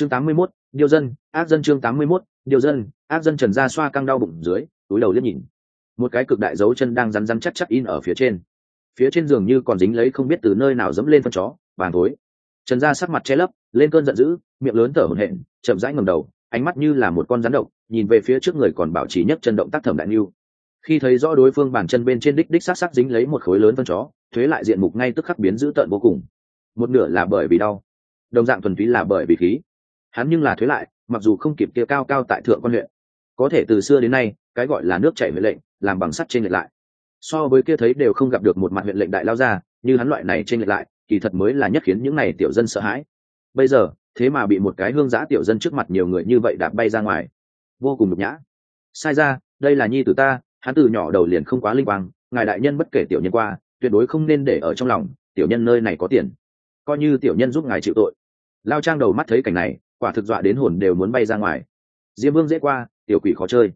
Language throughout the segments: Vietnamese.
chương tám mươi 81, điều dân ác dân chương tám mươi 81, điều dân ác dân trần gia xoa căng đau bụng dưới túi đầu liếc nhìn. Một cái cực đại dấu chân đang rắn rắn chắc chắc in ở phía trên. Phía trên giường như còn dính lấy không biết từ nơi nào dẫm lên phân chó vàng thối. Trần gia sắc mặt che lấp lên cơn giận dữ miệng lớn thở hổn hển chậm rãi ngầm đầu ánh mắt như là một con rắn độc nhìn về phía trước người còn bảo trì nhất chân động tác thẩm đại niu khi thấy rõ đối phương bàn chân bên trên đích đích sắc sắc dính lấy một khối lớn phân chó thuế lại diện mục ngay tức khắc biến dữ tợn vô cùng. Một nửa là bởi vì đau đồng dạng thuần túy là bởi vì khí hắn nhưng là thuế lại, mặc dù không kịp kia cao cao tại thượng quan huyện. Có thể từ xưa đến nay, cái gọi là nước chảy huyện lệnh, làm bằng sắt trên lệch lại. So với kia thấy đều không gặp được một mặt huyện lệnh đại lao ra, như hắn loại này trên lệch lại, kỳ thật mới là nhất khiến những này tiểu dân sợ hãi. Bây giờ, thế mà bị một cái hương giã tiểu dân trước mặt nhiều người như vậy đạp bay ra ngoài. Vô cùng nhục nhã. Sai ra, đây là nhi tử ta, hắn từ nhỏ đầu liền không quá linh quang, ngài đại nhân bất kể tiểu nhân qua, tuyệt đối không nên để ở trong lòng, tiểu nhân nơi này có tiền. Coi như tiểu nhân giúp ngài chịu tội. Lao trang đầu mắt thấy cảnh này quả thực dọa đến hồn đều muốn bay ra ngoài. Diêm vương dễ qua, tiểu quỷ khó chơi.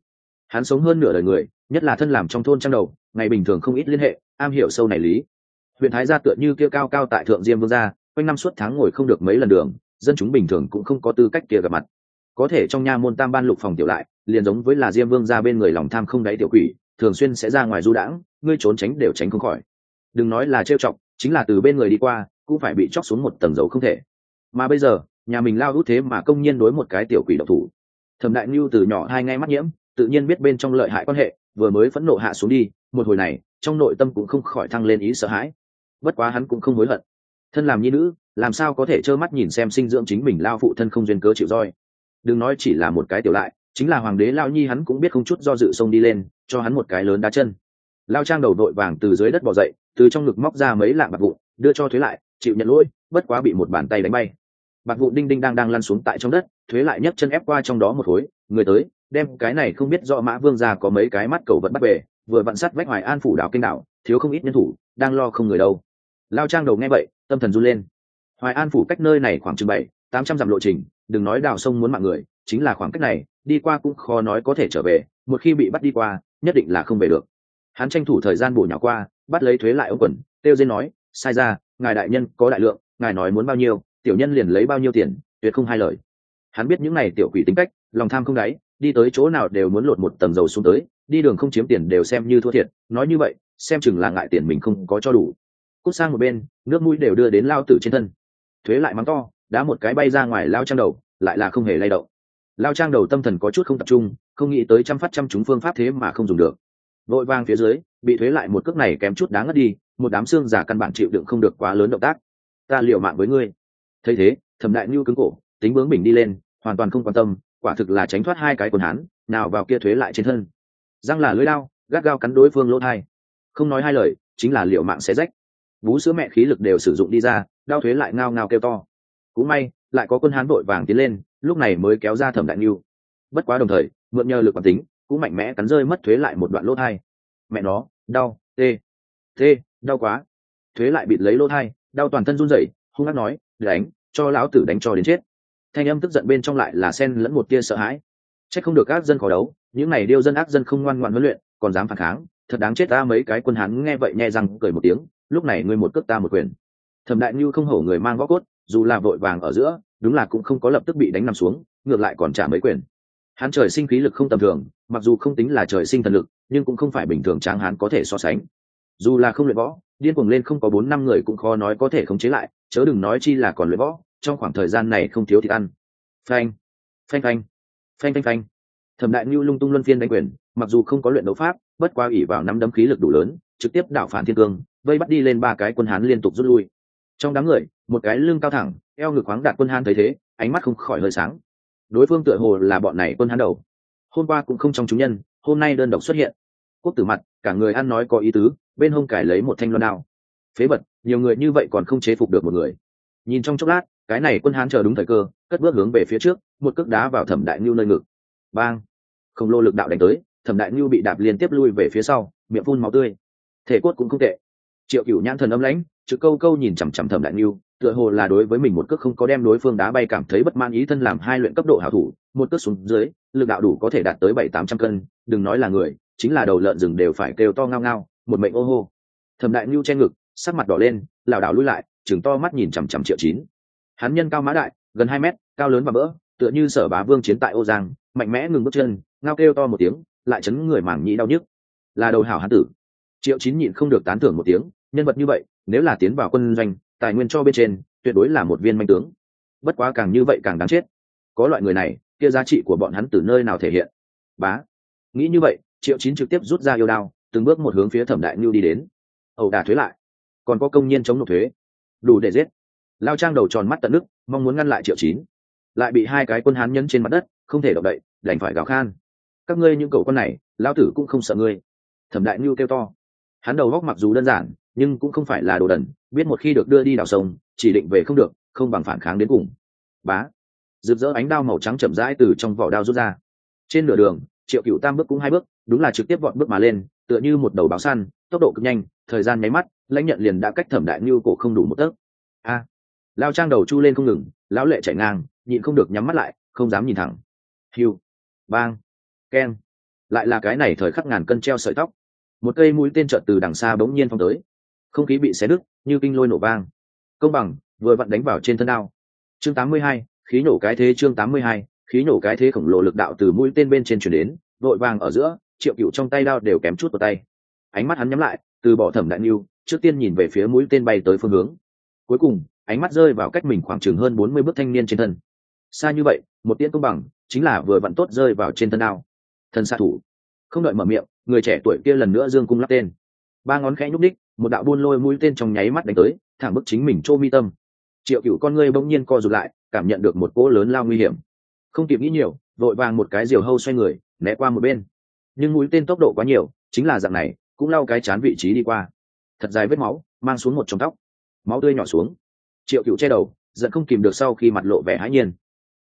Hắn sống hơn nửa đời người, nhất là thân làm trong thôn trang đầu, ngày bình thường không ít liên hệ, am hiểu sâu này lý. Huyện thái gia tựa như kia cao cao tại thượng diêm vương gia, quanh năm suốt tháng ngồi không được mấy lần đường, dân chúng bình thường cũng không có tư cách kia gặp mặt. Có thể trong nha môn tam ban lục phòng tiểu lại, liền giống với là diêm vương gia bên người lòng tham không đáy tiểu quỷ, thường xuyên sẽ ra ngoài du đãng, ngươi trốn tránh đều tránh không khỏi. Đừng nói là trêu chọc, chính là từ bên người đi qua, cũng phải bị chóc xuống một tầng dấu không thể. Mà bây giờ nhà mình lao út thế mà công nhiên đối một cái tiểu quỷ độc thủ. Thẩm đại ngưu từ nhỏ hai ngay mắt nhiễm, tự nhiên biết bên trong lợi hại quan hệ, vừa mới phẫn nộ hạ xuống đi, một hồi này, trong nội tâm cũng không khỏi thăng lên ý sợ hãi. Bất quá hắn cũng không hối hận. Thân làm nhi nữ, làm sao có thể trơ mắt nhìn xem sinh dưỡng chính mình lao phụ thân không duyên cớ chịu roi? Đừng nói chỉ là một cái tiểu lại, chính là hoàng đế lao nhi hắn cũng biết không chút do dự xông đi lên, cho hắn một cái lớn đá chân. Lao trang đầu đội vàng từ dưới đất bỏ dậy, từ trong ngực móc ra mấy lạng bạc vụn, đưa cho thuế lại, chịu nhận lỗi, bất quá bị một bàn tay đánh bay bạc vụ đinh đinh đang đang lăn xuống tại trong đất, thuế lại nhấc chân ép qua trong đó một khối, người tới, đem cái này không biết rõ mã vương ra có mấy cái mắt cầu vật bắt về, vừa vặn sắt vách hoài an phủ đảo kinh đảo, thiếu không ít nhân thủ, đang lo không người đâu. Lao trang đầu nghe vậy, tâm thần run lên. Hoài an phủ cách nơi này khoảng chừng bảy, tám trăm dặm lộ trình, đừng nói đào sông muốn mạng người, chính là khoảng cách này, đi qua cũng khó nói có thể trở về, một khi bị bắt đi qua, nhất định là không về được. Hắn tranh thủ thời gian bổ nhỏ qua, bắt lấy thuế lại ông quần tiêu dên nói, sai ra, ngài đại nhân có đại lượng, ngài nói muốn bao nhiêu? Tiểu nhân liền lấy bao nhiêu tiền, tuyệt không hai lời. Hắn biết những n à y tiểu quỷ tính cách, lòng tham không đáy, đi tới chỗ nào đều muốn lột một tầng dầu xuống tới, đi đường không chiếm tiền đều xem như thua thiệt, nói như vậy, xem chừng là ngại tiền mình không có cho đủ. Cút sang một bên, nước mũi đều đưa đến lao tử trên thân. Thuế lại mắng to, đá một cái bay ra ngoài lao trang đầu, lại là không hề lay động. Lao trang đầu tâm thần có chút không tập trung, không nghĩ tới trăm phát trăm chúng phương pháp thế mà không dùng được. Vội vang phía dưới, bị thuế lại một cước này kém chút đáng ngất đi, một đám xương giả căn bản chịu đựng không được quá lớn động tác. Ta liều mạng với ngươi thấy thế, thẩm đại nhu cứng cổ, tính bướng bình đi lên, hoàn toàn không quan tâm, quả thực là tránh thoát hai cái quần hán, nào vào kia thuế lại trên thân. Răng là lưới lao, gắt gao cắn đối phương lỗ thai. Không nói hai lời, chính là liệu mạng sẽ rách. Vú sữa mẹ khí lực đều sử dụng đi ra đao thuế lại ngao ngao kêu to. Cũng may, lại có quân hán vội vàng tiến lên, lúc này mới kéo ra thẩm đại nhu bất quá đồng thời, mượn nhờ lực quản tính, cũng mạnh mẽ cắn rơi mất thuế lại một đoạn lỗ thai. Mẹ nó, đau, tê tê, đau quá. Thuế lại bịt lấy lỗ thai, đau toàn thân run rẩy, hung hát nói đánh, cho lão tử đánh cho đến chết. Thanh âm tức giận bên trong lại là sen lẫn một tia sợ hãi. C h ắ c không được ác dân khó đấu, những này điêu dân ác dân không ngoan ngoan huấn luyện, còn dám phản kháng, thật đáng chết ta mấy cái quân hắn nghe vậy nghe rằng cười một tiếng, lúc này ngươi một cước ta một quyền. Thẩm đại như không hổ người mang võ cốt, dù là vội vàng ở giữa, đúng là cũng không có lập tức bị đánh nằm xuống, ngược lại còn trả mấy quyền. Hắn trời sinh khí lực không tầm thường, mặc dù không tính là trời sinh thần lực, nhưng cũng không phải bình thường tráng hắn có thể so sánh. Dù là không luyện võ điên cuồng lên không có bốn năm người cũng khó nói có thể khống chế lại, chớ đừng nói chi là còn luyện võ, trong khoảng thời gian này không thiếu thịt ăn. Phanh phanh phanh phanh phanh phanh. Thẩm đại ngưu lung tung luân phiên đánh quyền, mặc dù không có luyện đấu pháp, bất qua ủy vào năm đấm khí lực đủ lớn, trực tiếp đảo phản thiên cương, vây bắt đi lên ba cái quân hán liên tục rút lui. Trong đám người, một cái lưng cao thẳng, eo ngực khoáng đạt quân hán thấy thế, ánh mắt không khỏi hơi sáng. Đối phương tựa hồ là bọn này quân hán đầu. Hôm qua cũng không trong chúng nhân, hôm nay đơn độc xuất hiện. Quốc tử mặt, cả người ăn nói có ý tứ bên hông cải lấy một thanh loan đao. Phế vật, nhiều người như vậy còn không chế phục được một người. Nhìn trong chốc lát, cái này quân hán chờ đúng thời cơ, cất bước hướng về phía trước, một cước đá vào thẩm đại ngưu nơi ngực. Bang! Không lô lực đạo đánh tới, thẩm đại ngưu bị đạp liên tiếp lui về phía sau, miệng phun máu tươi. Thể cốt cũng không tệ. Triệu cửu nhãn thần âm lãnh chữ câu câu nhìn chằm chằm thẩm đại ngưu, tựa hồ là đối với mình một cước không có đem đối phương đá bay cảm thấy bất mãn ý thân làm hai luyện cấp độ hảo thủ, một cước xuống dưới, lực đạo đủ có thể đạt tới bảy tám trăm cân, đừng nói là người, chính là đầu lợn rừng đều phải kêu to ngao ngao một mệnh ô hô. Thẩm đại ngưu che ngực, sắc mặt đỏ lên, lảo đảo lui lại chừng to mắt nhìn chằm chằm triệu chín. Hắn nhân cao mã đại, gần hai mét, cao lớn và bỡ tựa như sở bá vương chiến tại ô giang, mạnh mẽ ngừng bước chân, ngao kêu to một tiếng, lại chấn người mảng nhĩ đau nhức. Là đầu hảo hán tử. Triệu chín nhịn không được tán thưởng một tiếng, nhân vật như vậy, nếu là tiến vào quân doanh, tài nguyên cho bên trên, tuyệt đối là một viên manh tướng. Bất quá càng như vậy càng đáng chết. Có loại người này, kia giá trị của bọn hắn từ nơi nào thể hiện? Bá. Nghĩ như vậy, triệu chín trực tiếp rút ra yêu đao từng bước một hướng phía thẩm đại nhu đi đến. Ẩu đả thuế lại. Còn có công nhân chống nộp thuế. Đủ để giết. Lao trang đầu tròn mắt tận nước, mong muốn ngăn lại triệu chín. Lại bị hai cái quân hán nhấn trên mặt đất, không thể động đậy, đành phải gào khan. Các ngươi những cậu con này lao tử cũng không sợ ngươi. Thẩm đại nhu kêu to. Hắn đầu góc mặc dù đơn giản, nhưng cũng không phải là đồ đần, biết một khi được đưa đi đào sông, chỉ định về không được, không bằng phản kháng đến cùng. Bá. Rực rỡ ánh đao màu trắng chậm rãi từ trong vỏ đao rút ra. Trên nửa đường, triệu cựu tam bước cũng hai bước, đúng là trực tiếp vọt bước mà lên tựa như một đầu báo săn tốc độ cực nhanh thời gian nháy mắt lãnh nhận liền đã cách thẩm đại ngưu cổ không đủ một tấc. A! Lao trang đầu chu lên không ngừng lão lệ chạy ngang nhịn không được nhắm mắt lại không dám nhìn thẳng. Hiu! Bang! Keng lại là cái này thời khắc ngàn cân treo sợi tóc. Một cây mũi tên trợt từ đằng xa bỗng nhiên phong tới. Không khí bị xé đứt, như kinh lôi nổ vang. Công bằng vừa vặn đánh vào trên thân đao. Chương 82, khí nổ cái thế chương 82, khí nổ cái thế khổng lồ lực đạo từ mũi tên bên trên chuyển đến vội vàng ở giữa triệu cựu trong tay đao đều kém chút vào tay. Ánh mắt hắn nhắm lại, từ bỏ thẩm đại niu trước tiên nhìn về phía mũi tên bay tới phương hướng. Cuối cùng, ánh mắt rơi vào cách mình khoảng chừng hơn bốn mươi bước thanh niên trên thân. Xa như vậy, một tiễn công bằng, chính là vừa vặn tốt rơi vào trên thân đao. Thần xạ thủ. Không đợi mở miệng, người trẻ tuổi kia lần nữa dương cung lắp tên. Ba ngón khẽ nhúc đích một đạo buôn lôi mũi tên trong nháy mắt đánh tới, thẳng bức chính mình chỗ mi tâm. Triệu cựu con ngươi bỗng nhiên co rụt lại, cảm nhận được một cỗ lớn lao nguy hiểm. Không kịp nghĩ nhiều, vội vàng một cái diều hâu xoay người, né qua một bên nhưng mũi tên tốc độ quá nhiều, chính là dạng này, cũng lau cái chán vị trí đi qua. Thật dài vết máu, mang xuống một trong tóc. Máu tươi nhỏ xuống. Triệu cựu che đầu, giận không kìm được sau khi mặt lộ vẻ hãi nhiên.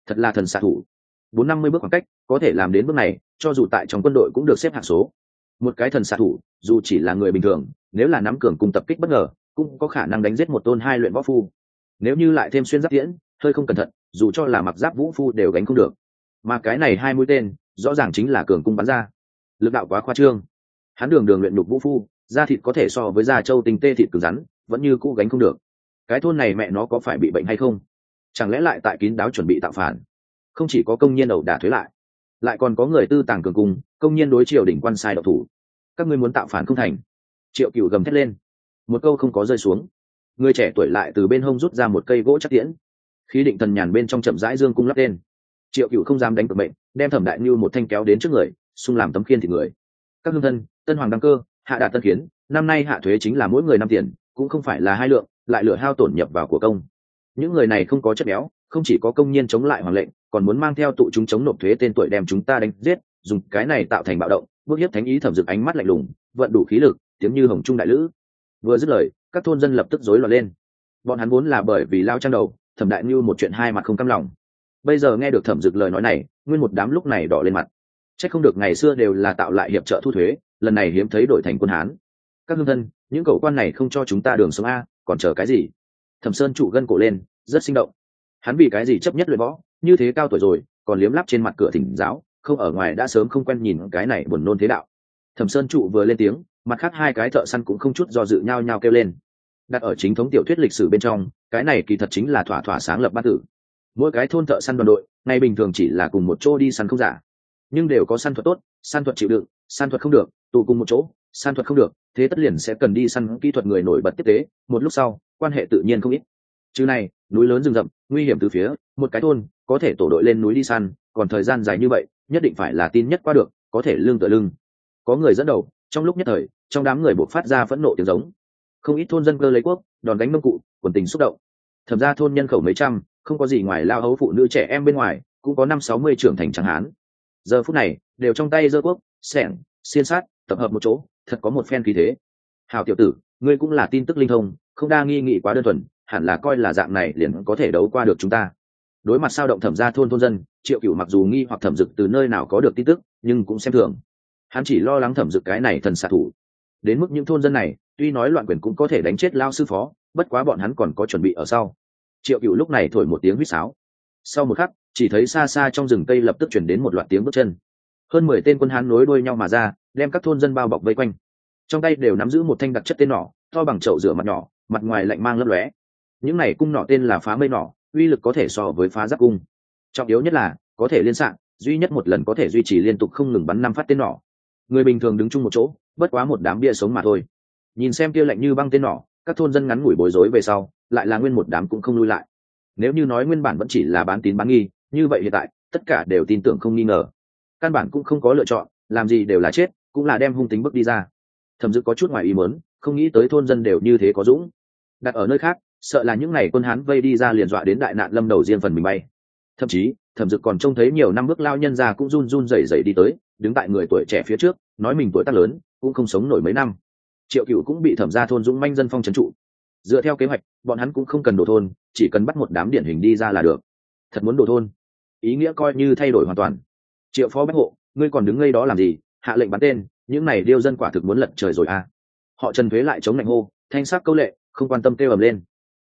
Thật là thần xạ thủ. Bốn năm mươi bước khoảng cách, có thể làm đến bước này, cho dù tại trong quân đội cũng được xếp hạng số. Một cái thần xạ thủ, dù chỉ là người bình thường, nếu là nắm cường cùng tập kích bất ngờ, cũng có khả năng đánh giết một tôn hai luyện võ phu. Nếu như lại thêm xuyên giáp tiễn, hơi không cẩn thận, dù cho là mặc giáp vũ phu đều gánh không được. Mà cái này hai mũi tên, rõ ràng chính là cường cung bắn ra lực đạo quá khoa trương. Hắn đường đường luyện đục vũ phu, da thịt có thể so với da trâu tinh tê thịt cứng rắn, vẫn như cũ gánh không được. Cái thôn này mẹ nó có phải bị bệnh hay không? Chẳng lẽ lại tại kín đáo chuẩn bị tạo phản? Không chỉ có công nhân ẩu đả thuế lại lại còn có người tư tàng cường cung, công nhân đối triều đỉnh quan sai độc thủ. Các ngươi muốn tạo phản không thành. Triệu cựu gầm thét lên. Một câu không có rơi xuống. Người trẻ tuổi lại từ bên hông rút ra một cây gỗ chắc tiễn. Khí định thần nhàn bên trong chậm rãi dương cung lắp tên. Triệu cựu không dám đánh cược mệnh, đem thẩm đại như một thanh kéo đến trước người xung làm tấm khiên thì người. Các hương thân tân hoàng đăng cơ hạ đạt tân Kiến, năm nay hạ thuế chính là mỗi người năm tiền cũng không phải là hai lượng lại lựa hao tổn nhập vào của công. Những người này không có chất béo không chỉ có công nhân chống lại hoàng lệnh còn muốn mang theo tụ chúng chống nộp thuế tên tuổi đem chúng ta đánh giết dùng cái này tạo thành bạo động bước hiếp thánh ý thẩm dực ánh mắt lạnh lùng vận đủ khí lực tiếng như hồng trung đại lữ. Vừa dứt lời các thôn dân lập tức rối loạn lên. Bọn hắn vốn là bởi vì lao trang đầu thẩm đại như một chuyện hai mặt không căm lòng. Bây giờ nghe được thẩm dực lời nói này nguyên một đám lúc này đỏ lên mặt chắc không được ngày xưa đều là tạo lại hiệp trợ thu thuế, lần này hiếm thấy đổi thành quân hán. Các hương thân, những cậu quan này không cho chúng ta đường sống a, còn chờ cái gì? Thẩm sơn trụ gân cổ lên, rất sinh động. Hắn vì cái gì chấp nhất luyện võ, như thế cao tuổi rồi, còn liếm lắp trên mặt cửa thỉnh giáo, không ở ngoài đã sớm không quen nhìn cái này buồn nôn thế đạo. Thẩm sơn trụ vừa lên tiếng, mặt khác hai cái thợ săn cũng không chút do dự nhau nhau kêu lên. Đặt ở chính thống tiểu thuyết lịch sử bên trong, cái này kỳ thật chính là thỏa thỏa sáng lập bát tử. Mỗi cái thôn thợ săn đoàn đội, ngày bình thường chỉ là cùng một chỗ đi săn không giả nhưng đều có săn thuật tốt, săn thuật chịu đựng, săn thuật không được, tù cùng một chỗ, săn thuật không được, thế tất liền sẽ cần đi săn kỹ thuật người nổi bật tiếp tế, một lúc sau, quan hệ tự nhiên không ít. Chứ này, núi lớn rừng rậm, nguy hiểm từ phía, một cái thôn, có thể tổ đội lên núi đi săn, còn thời gian dài như vậy, nhất định phải là tin nhất qua được, có thể lương tựa lưng. Có người dẫn đầu, trong lúc nhất thời, trong đám người buộc phát ra phẫn nộ tiếng giống. Không ít thôn dân cơ lấy quốc, đòn đánh mông cụ, quần tình xúc động. Thậm ra thôn nhân khẩu mấy trăm, không có gì ngoài lao hấu phụ nữ trẻ em bên ngoài, cũng có năm sáu mươi trưởng thành tráng hán giờ phút này, đều trong tay dơ quốc, sẻng, xiên sát, tập hợp một chỗ, thật có một phen khí thế. Hào tiểu tử, ngươi cũng là tin tức linh thông, không đa nghi nghị quá đơn thuần, hẳn là coi là dạng này liền có thể đấu qua được chúng ta. Đối mặt sao động thẩm ra thôn thôn dân, triệu cửu mặc dù nghi hoặc thẩm dực từ nơi nào có được tin tức, nhưng cũng xem thường. Hắn chỉ lo lắng thẩm dực cái này thần xạ thủ. Đến mức những thôn dân này, tuy nói loạn quyền cũng có thể đánh chết lao sư phó, bất quá bọn hắn còn có chuẩn bị ở sau. Triệu cựu lúc này thổi một tiếng huýt sáo. Sau một khắc chỉ thấy xa xa trong rừng cây lập tức chuyển đến một loạt tiếng bước chân. Hơn mười tên quân hán nối đuôi nhau mà ra, đem các thôn dân bao bọc vây quanh. Trong tay đều nắm giữ một thanh đặc chất tên nỏ, to bằng chậu rửa mặt nhỏ, mặt ngoài lạnh mang lấp lóe. Những này cung nỏ tên là phá mây nỏ, uy lực có thể so với phá giáp cung. Trọng yếu nhất là, có thể liên sạn duy nhất một lần có thể duy trì liên tục không ngừng bắn năm phát tên nỏ. Người bình thường đứng chung một chỗ, bất quá một đám bia sống mà thôi. Nhìn xem kia lạnh như băng tên nỏ, các thôn dân ngắn ngủi bối rối về sau, lại là nguyên một đám cũng không lui lại. Nếu như nói nguyên bản vẫn chỉ là bán tín bán nghi như vậy hiện tại, tất cả đều tin tưởng không nghi ngờ. Căn bản cũng không có lựa chọn, làm gì đều là chết, cũng là đem hung tính bước đi ra. Thẩm dự có chút ngoài ý mớn không nghĩ tới thôn dân đều như thế có dũng. Đặt ở nơi khác, sợ là những ngày quân hán vây đi ra liền dọa đến đại nạn lâm đầu riêng phần mình bay. Thậm chí, thẩm dực còn trông thấy nhiều năm bước lao nhân ra cũng run run rẩy rẩy đi tới, đứng tại người tuổi trẻ phía trước, nói mình tuổi tác lớn, cũng không sống nổi mấy năm. Triệu cựu cũng bị thẩm ra thôn dũng manh dân phong trấn trụ. Dựa theo kế hoạch, bọn hắn cũng không cần đổ thôn, chỉ cần bắt một đám điển hình đi ra là được. Thật muốn đổ thôn ý nghĩa coi như thay đổi hoàn toàn. Triệu phó bách hộ, ngươi còn đứng ngay đó làm gì? Hạ lệnh bắn tên, những này điêu dân quả thực muốn lật trời rồi à? Họ trần thuế lại chống lạnh hô, thanh sắc câu lệ, không quan tâm kêu ầm lên.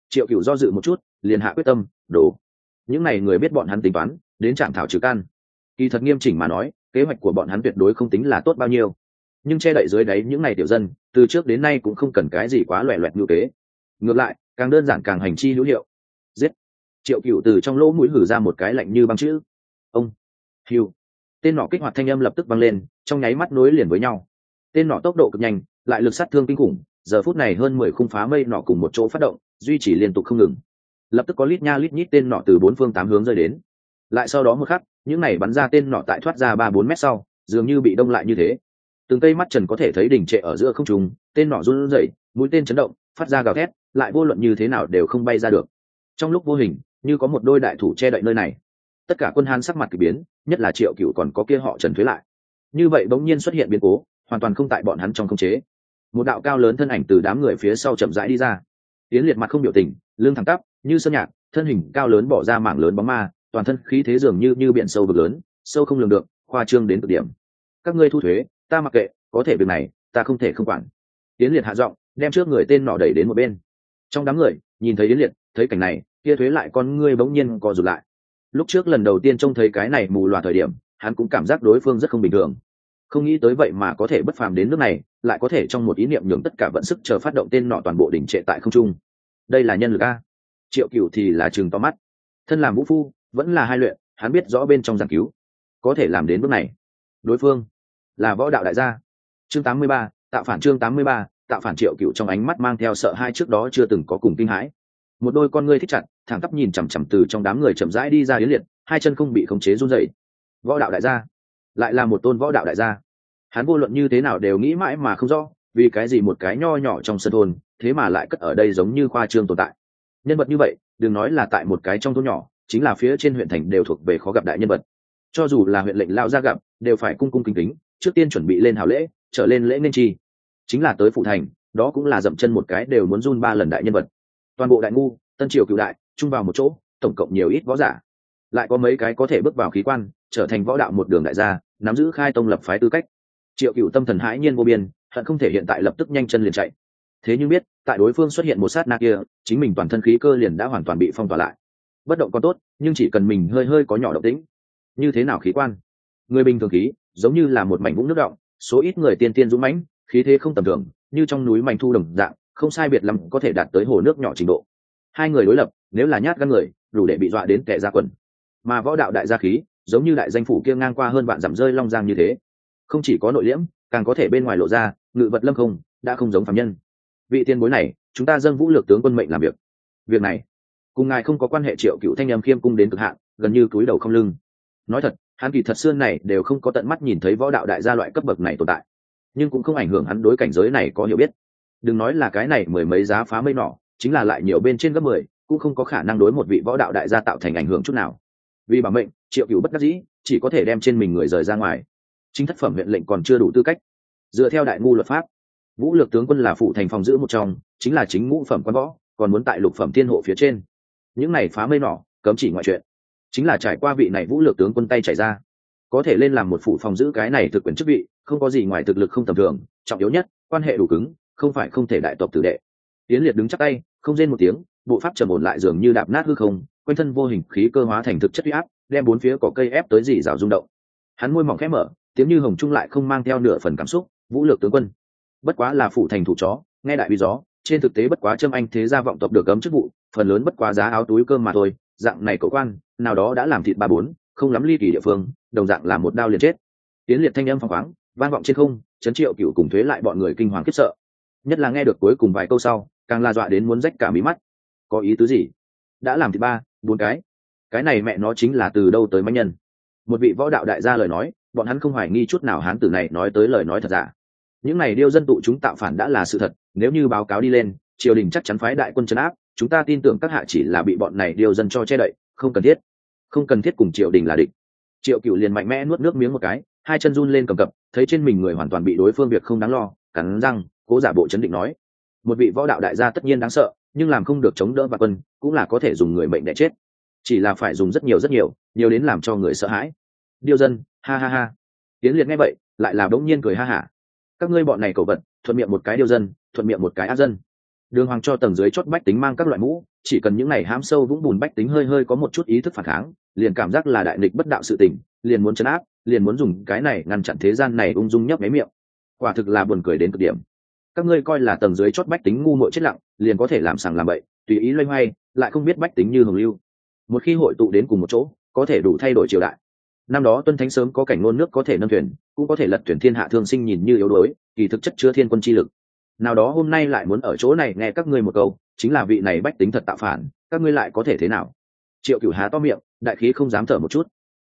Triệu cựu do dự một chút, liền hạ quyết tâm đổ những này người biết bọn hắn tính toán, đến trạm thảo trừ can. Kỳ thật nghiêm chỉnh mà nói, kế hoạch của bọn hắn tuyệt đối không tính là tốt bao nhiêu. Nhưng che đậy dưới đáy những này tiểu dân, từ trước đến nay cũng không cần cái gì quá loẹ loẹt ngữ kế. Ngược lại, càng đơn giản càng hành chi hữu hiệu triệu cựu từ trong lỗ mũi hử ra một cái lạnh như băng chữ. Ông hiu tên nọ kích hoạt thanh âm lập tức vang lên, trong nháy mắt nối liền với nhau. Tên nọ tốc độ cực nhanh, lại lực sát thương kinh khủng, giờ phút này hơn mười khung phá mây nọ cùng một chỗ phát động, duy trì liên tục không ngừng. Lập tức có lít nha lít nhít tên nọ từ bốn phương tám hướng rơi đến. Lại sau đó một khắc, những này bắn ra tên nọ tại thoát ra ba bốn mét sau, dường như bị đông lại như thế. Từng cây mắt trần có thể thấy đỉnh trệ ở giữa không trùng tên nọ run rẩy, mũi tên chấn động, phát ra gào thét, lại vô luận như thế nào đều không bay ra được. Trong lúc vô hình như có một đôi đại thủ che đậy nơi này. Tất cả quân hán sắc mặt k ỳ biến, nhất là triệu cựu còn có kia họ trần thuế lại. Như vậy bỗng nhiên xuất hiện biến cố, hoàn toàn không tại bọn hắn trong khống chế. Một đạo cao lớn thân ảnh từ đám người phía sau chậm rãi đi ra. Tiến liệt mặt không biểu tình, lưng thẳng tắp, như sơn nhạc, thân hình cao lớn bỏ ra mảng lớn bóng ma, toàn thân khí thế dường như như biển sâu vực lớn, sâu không lường được, khoa trương đến cực điểm. Các ngươi thu thuế, ta mặc kệ, có thể việc này, ta không thể không quản. Tiến liệt hạ giọng, đem trước người tên nọ đẩy đến một bên. Trong đám người, nhìn thấy yến liệt, thấy cảnh này kia thuế lại con ngươi bỗng nhiên co rụt lại. Lúc trước lần đầu tiên trông thấy cái này mù loà thời điểm hắn cũng cảm giác đối phương rất không bình thường. Không nghĩ tới vậy mà có thể bất phàm đến nước này lại có thể trong một ý niệm nhường tất cả vận sức chờ phát động tên nọ toàn bộ đỉnh trệ tại không trung. Đây là nhân lực a? Triệu cựu thì là chừng to mắt. Thân làm vũ phu vẫn là hai luyện hắn biết rõ bên trong giảng cứu. Có thể làm đến bước này. Đối phương là võ đạo đại gia. Chương 83, tạo phản chương 83, tạo phản triệu cựu trong ánh mắt mang theo sợ hai trước đó chưa từng có cùng kinh hãi một đôi con ngươi thích chặt, thẳng tắp nhìn chằm chằm từ trong đám người chậm rãi đi ra yến liệt, hai chân không bị khống chế run dậy võ đạo đại gia, lại là một tôn võ đạo đại gia. Hắn vô luận như thế nào đều nghĩ mãi mà không rõ, vì cái gì một cái nho nhỏ trong sân thôn, thế mà lại cất ở đây giống như khoa trương tồn tại. Nhân vật như vậy, đừng nói là tại một cái trong thôn nhỏ, chính là phía trên huyện thành đều thuộc về khó gặp đại nhân vật. Cho dù là huyện lệnh lao ra gặp, đều phải cung cung kính kính, trước tiên chuẩn bị lên hào lễ, trở lên lễ nên chi. Chính là tới phụ thành, đó cũng là dậm chân một cái đều muốn run ba lần đại nhân vật toàn bộ đại ngu, tân triều cựu đại, chung vào một chỗ, tổng cộng nhiều ít võ giả. Lại có mấy cái có thể bước vào khí quan, trở thành võ đạo một đường đại gia, nắm giữ khai tông lập phái tư cách. Triệu cựu tâm thần hãi nhiên vô biên, hận không thể hiện tại lập tức nhanh chân liền chạy. Thế nhưng biết, tại đối phương xuất hiện một sát na kia, chính mình toàn thân khí cơ liền đã hoàn toàn bị phong tỏa lại. Bất động còn tốt, nhưng chỉ cần mình hơi hơi có nhỏ động tĩnh. Như thế nào khí quan? Người bình thường khí, giống như là một mảnh vũng nước động, số ít người tiên tiên dũng mãnh, khí thế không tầm thường, như trong núi mảnh thu đồng dạng không sai biệt lắm có thể đạt tới hồ nước nhỏ trình độ. Hai người đối lập, nếu là nhát gan người, đủ để bị dọa đến kẻ ra quần. Mà võ đạo đại gia khí, giống như đại danh phủ kia ngang qua hơn bạn giảm rơi long giang như thế. Không chỉ có nội liễm, càng có thể bên ngoài lộ ra, ngự vật lâm không, đã không giống phạm nhân. Vị tiên bối này, chúng ta dâng vũ lược tướng quân mệnh làm việc. Việc này, cùng ngài không có quan hệ triệu cựu thanh em khiêm cung đến cực hạn, gần như túi đầu không lưng. Nói thật, hắn kỳ thật xưa này đều không có tận mắt nhìn thấy võ đạo đại gia loại cấp bậc này tồn tại. Nhưng cũng không ảnh hưởng hắn đối cảnh giới này có hiểu biết đừng nói là cái này mười mấy giá phá mây nỏ chính là lại nhiều bên trên gấp mười, cũng không có khả năng đối một vị võ đạo đại gia tạo thành ảnh hưởng chút nào. Vì bảo mệnh, triệu cựu bất đắc dĩ, chỉ có thể đem trên mình người rời ra ngoài. Chính thất phẩm huyện lệnh còn chưa đủ tư cách. Dựa theo đại ngu luật pháp, vũ lược tướng quân là phụ thành phòng giữ một trong, chính là chính ngũ phẩm quan võ, còn muốn tại lục phẩm thiên hộ phía trên. Những này phá mây nỏ cấm chỉ ngoại chuyện. Chính là trải qua vị này vũ lược tướng quân tay chảy ra. Có thể lên làm một phụ phòng giữ cái này thực quyền chức vị, không có gì ngoài thực lực không tầm thường, trọng yếu nhất, quan hệ đủ cứng không phải không thể đại tộc tử đệ. Tiến liệt đứng chắc tay, không rên một tiếng, bộ pháp trầm ổn lại dường như đạp nát hư không, quanh thân vô hình khí cơ hóa thành thực chất huy áp, đem bốn phía cỏ cây ép tới dì rào rung động. Hắn môi mỏng khẽ mở, tiếng như hồng trung lại không mang theo nửa phần cảm xúc, vũ lược tướng quân, bất quá là phụ thành thủ chó, nghe đại uy gió, trên thực tế bất quá châm anh thế gia vọng tộc được cấm chức vụ, phần lớn bất quá giá áo túi cơm mà thôi, dạng này cậu quan, nào đó đã làm thịt ba bốn, không lắm ly kỳ địa phương, đồng dạng là một đao liền chết. Tiến liệt thanh âm phong khoáng, vang vọng trên không, chấn triệu cựu cùng thuế lại bọn người kinh hoàng khiếp sợ nhất là nghe được cuối cùng vài câu sau, càng la dọa đến muốn rách cả mí mắt. Có ý tứ gì? Đã làm thì ba, bốn cái. Cái này mẹ nó chính là từ đâu tới manh nhân? Một vị võ đạo đại gia lời nói, bọn hắn không hoài nghi chút nào hán tử này nói tới lời nói thật giả. Những này điêu dân tụ chúng tạo phản đã là sự thật, nếu như báo cáo đi lên, triều đình chắc chắn phái đại quân chấn áp, chúng ta tin tưởng các hạ chỉ là bị bọn này điêu dân cho che đậy, không cần thiết. Không cần thiết cùng triều đình là địch. Triệu cựu liền mạnh mẽ nuốt nước miếng một cái, hai chân run lên cầm cập, thấy trên mình người hoàn toàn bị đối phương việc không đáng lo, cắn răng cố giả bộ chấn định nói, một vị võ đạo đại gia tất nhiên đáng sợ, nhưng làm không được chống đỡ và quân, cũng là có thể dùng người mệnh để chết. Chỉ là phải dùng rất nhiều rất nhiều nhiều đến làm cho người sợ hãi. Điêu dân, ha ha ha. Tiến liệt nghe vậy, lại là bỗng nhiên cười ha hả. Các ngươi bọn này cầu vật, thuận miệng một cái điêu dân, thuận miệng một cái ác dân. Đường hoàng cho tầng dưới chót bách tính mang các loại mũ, chỉ cần những này hám sâu vũng bùn bách tính hơi hơi có một chút ý thức phản kháng, liền cảm giác là đại nghịch bất đạo sự tình, liền muốn chấn áp, liền muốn dùng cái này ngăn chặn thế gian này ung dung nhấp máy miệng. Quả thực là buồn cười đến cực điểm các ngươi coi là tầng dưới chót bách tính ngu muội chết lặng, liền có thể làm sàng làm bậy, tùy ý loay hoay, lại không biết bách tính như hồng lưu. Một khi hội tụ đến cùng một chỗ, có thể đủ thay đổi triều đại. Năm đó tuân thánh sớm có cảnh ngôn nước có thể nâng thuyền, cũng có thể lật thuyền thiên hạ thương sinh nhìn như yếu đuối, kỳ thực chất chứa thiên quân chi lực. Nào đó hôm nay lại muốn ở chỗ này nghe các ngươi một câu, chính là vị này bách tính thật tạo phản, các ngươi lại có thể thế nào? Triệu cửu há to miệng, đại khí không dám thở một chút.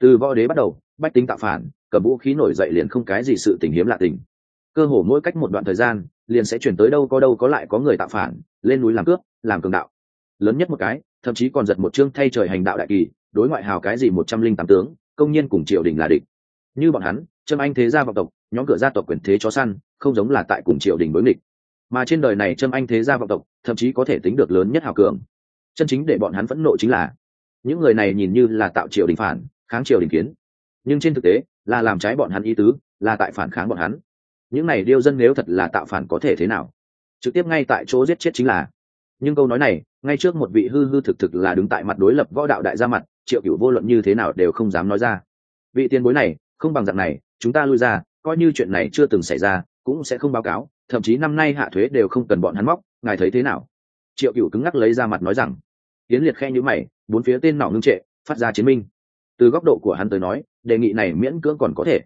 Từ võ đế bắt đầu, bách tính tạo phản, cầm vũ khí nổi dậy liền không cái gì sự tình hiếm lạ tình. Cơ hồ mỗi cách một đoạn thời gian liền sẽ chuyển tới đâu có đâu có lại có người tạo phản, lên núi làm cướp, làm cường đạo. Lớn nhất một cái, thậm chí còn giật một chương thay trời hành đạo đại kỳ, đối ngoại hào cái gì một trăm linh tám tướng, công nhân cùng triều đình là địch. Như bọn hắn, trâm anh thế gia vọng tộc, nhóm cửa gia tộc quyền thế chó săn, không giống là tại cùng triều đình đối nghịch. Mà trên đời này trâm anh thế gia vọng tộc, thậm chí có thể tính được lớn nhất hào cường. Chân chính để bọn hắn phẫn nộ chính là, những người này nhìn như là tạo triều đình phản, kháng triều đình kiến. Nhưng trên thực tế, là làm trái bọn hắn ý tứ, là tại phản kháng bọn hắn những này điêu dân nếu thật là tạo phản có thể thế nào? Trực tiếp ngay tại chỗ giết chết chính là. Nhưng câu nói này, ngay trước một vị hư hư thực thực là đứng tại mặt đối lập võ đạo đại gia mặt, triệu cửu vô luận như thế nào đều không dám nói ra. Vị tiền bối này, không bằng dạng này, chúng ta lui ra, coi như chuyện này chưa từng xảy ra, cũng sẽ không báo cáo, thậm chí năm nay hạ thuế đều không cần bọn hắn móc, ngài thấy thế nào? Triệu cửu cứng ngắc lấy ra mặt nói rằng. Tiến liệt khe nhữ mày, bốn phía tên nỏ ngưng trệ, phát ra chiến minh. Từ góc độ của hắn tới nói, đề nghị này miễn cưỡng còn có thể.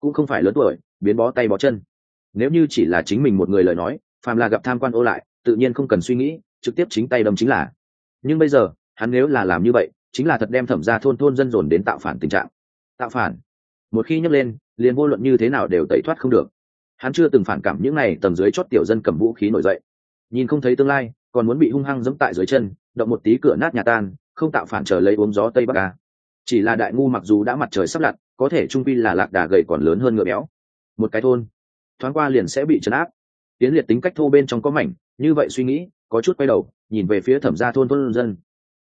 Cũng không phải lớn tuổi biến bó tay bó chân. Nếu như chỉ là chính mình một người lời nói, phàm là gặp tham quan ô lại, tự nhiên không cần suy nghĩ, trực tiếp chính tay đâm chính là. Nhưng bây giờ, hắn nếu là làm như vậy, chính là thật đem thẩm ra thôn thôn dân dồn đến tạo phản tình trạng. Tạo phản. Một khi nhấc lên, liền vô luận như thế nào đều tẩy thoát không được. Hắn chưa từng phản cảm những n à y tầng dưới chót tiểu dân cầm vũ khí nổi dậy. Nhìn không thấy tương lai, còn muốn bị hung hăng dẫm tại dưới chân, động một tí cửa nát nhà tan, không tạo phản trở lấy uống gió tây bắc ca chỉ là đại ngu mặc dù đã mặt trời sắp lặn, có thể trung pi là lạc đà gầy còn lớn hơn ngựa béo một cái thôn. Thoáng qua liền sẽ bị trấn áp. Tiến liệt tính cách thô bên trong có mảnh, như vậy suy nghĩ, có chút quay đầu, nhìn về phía thẩm gia thôn thôn dân.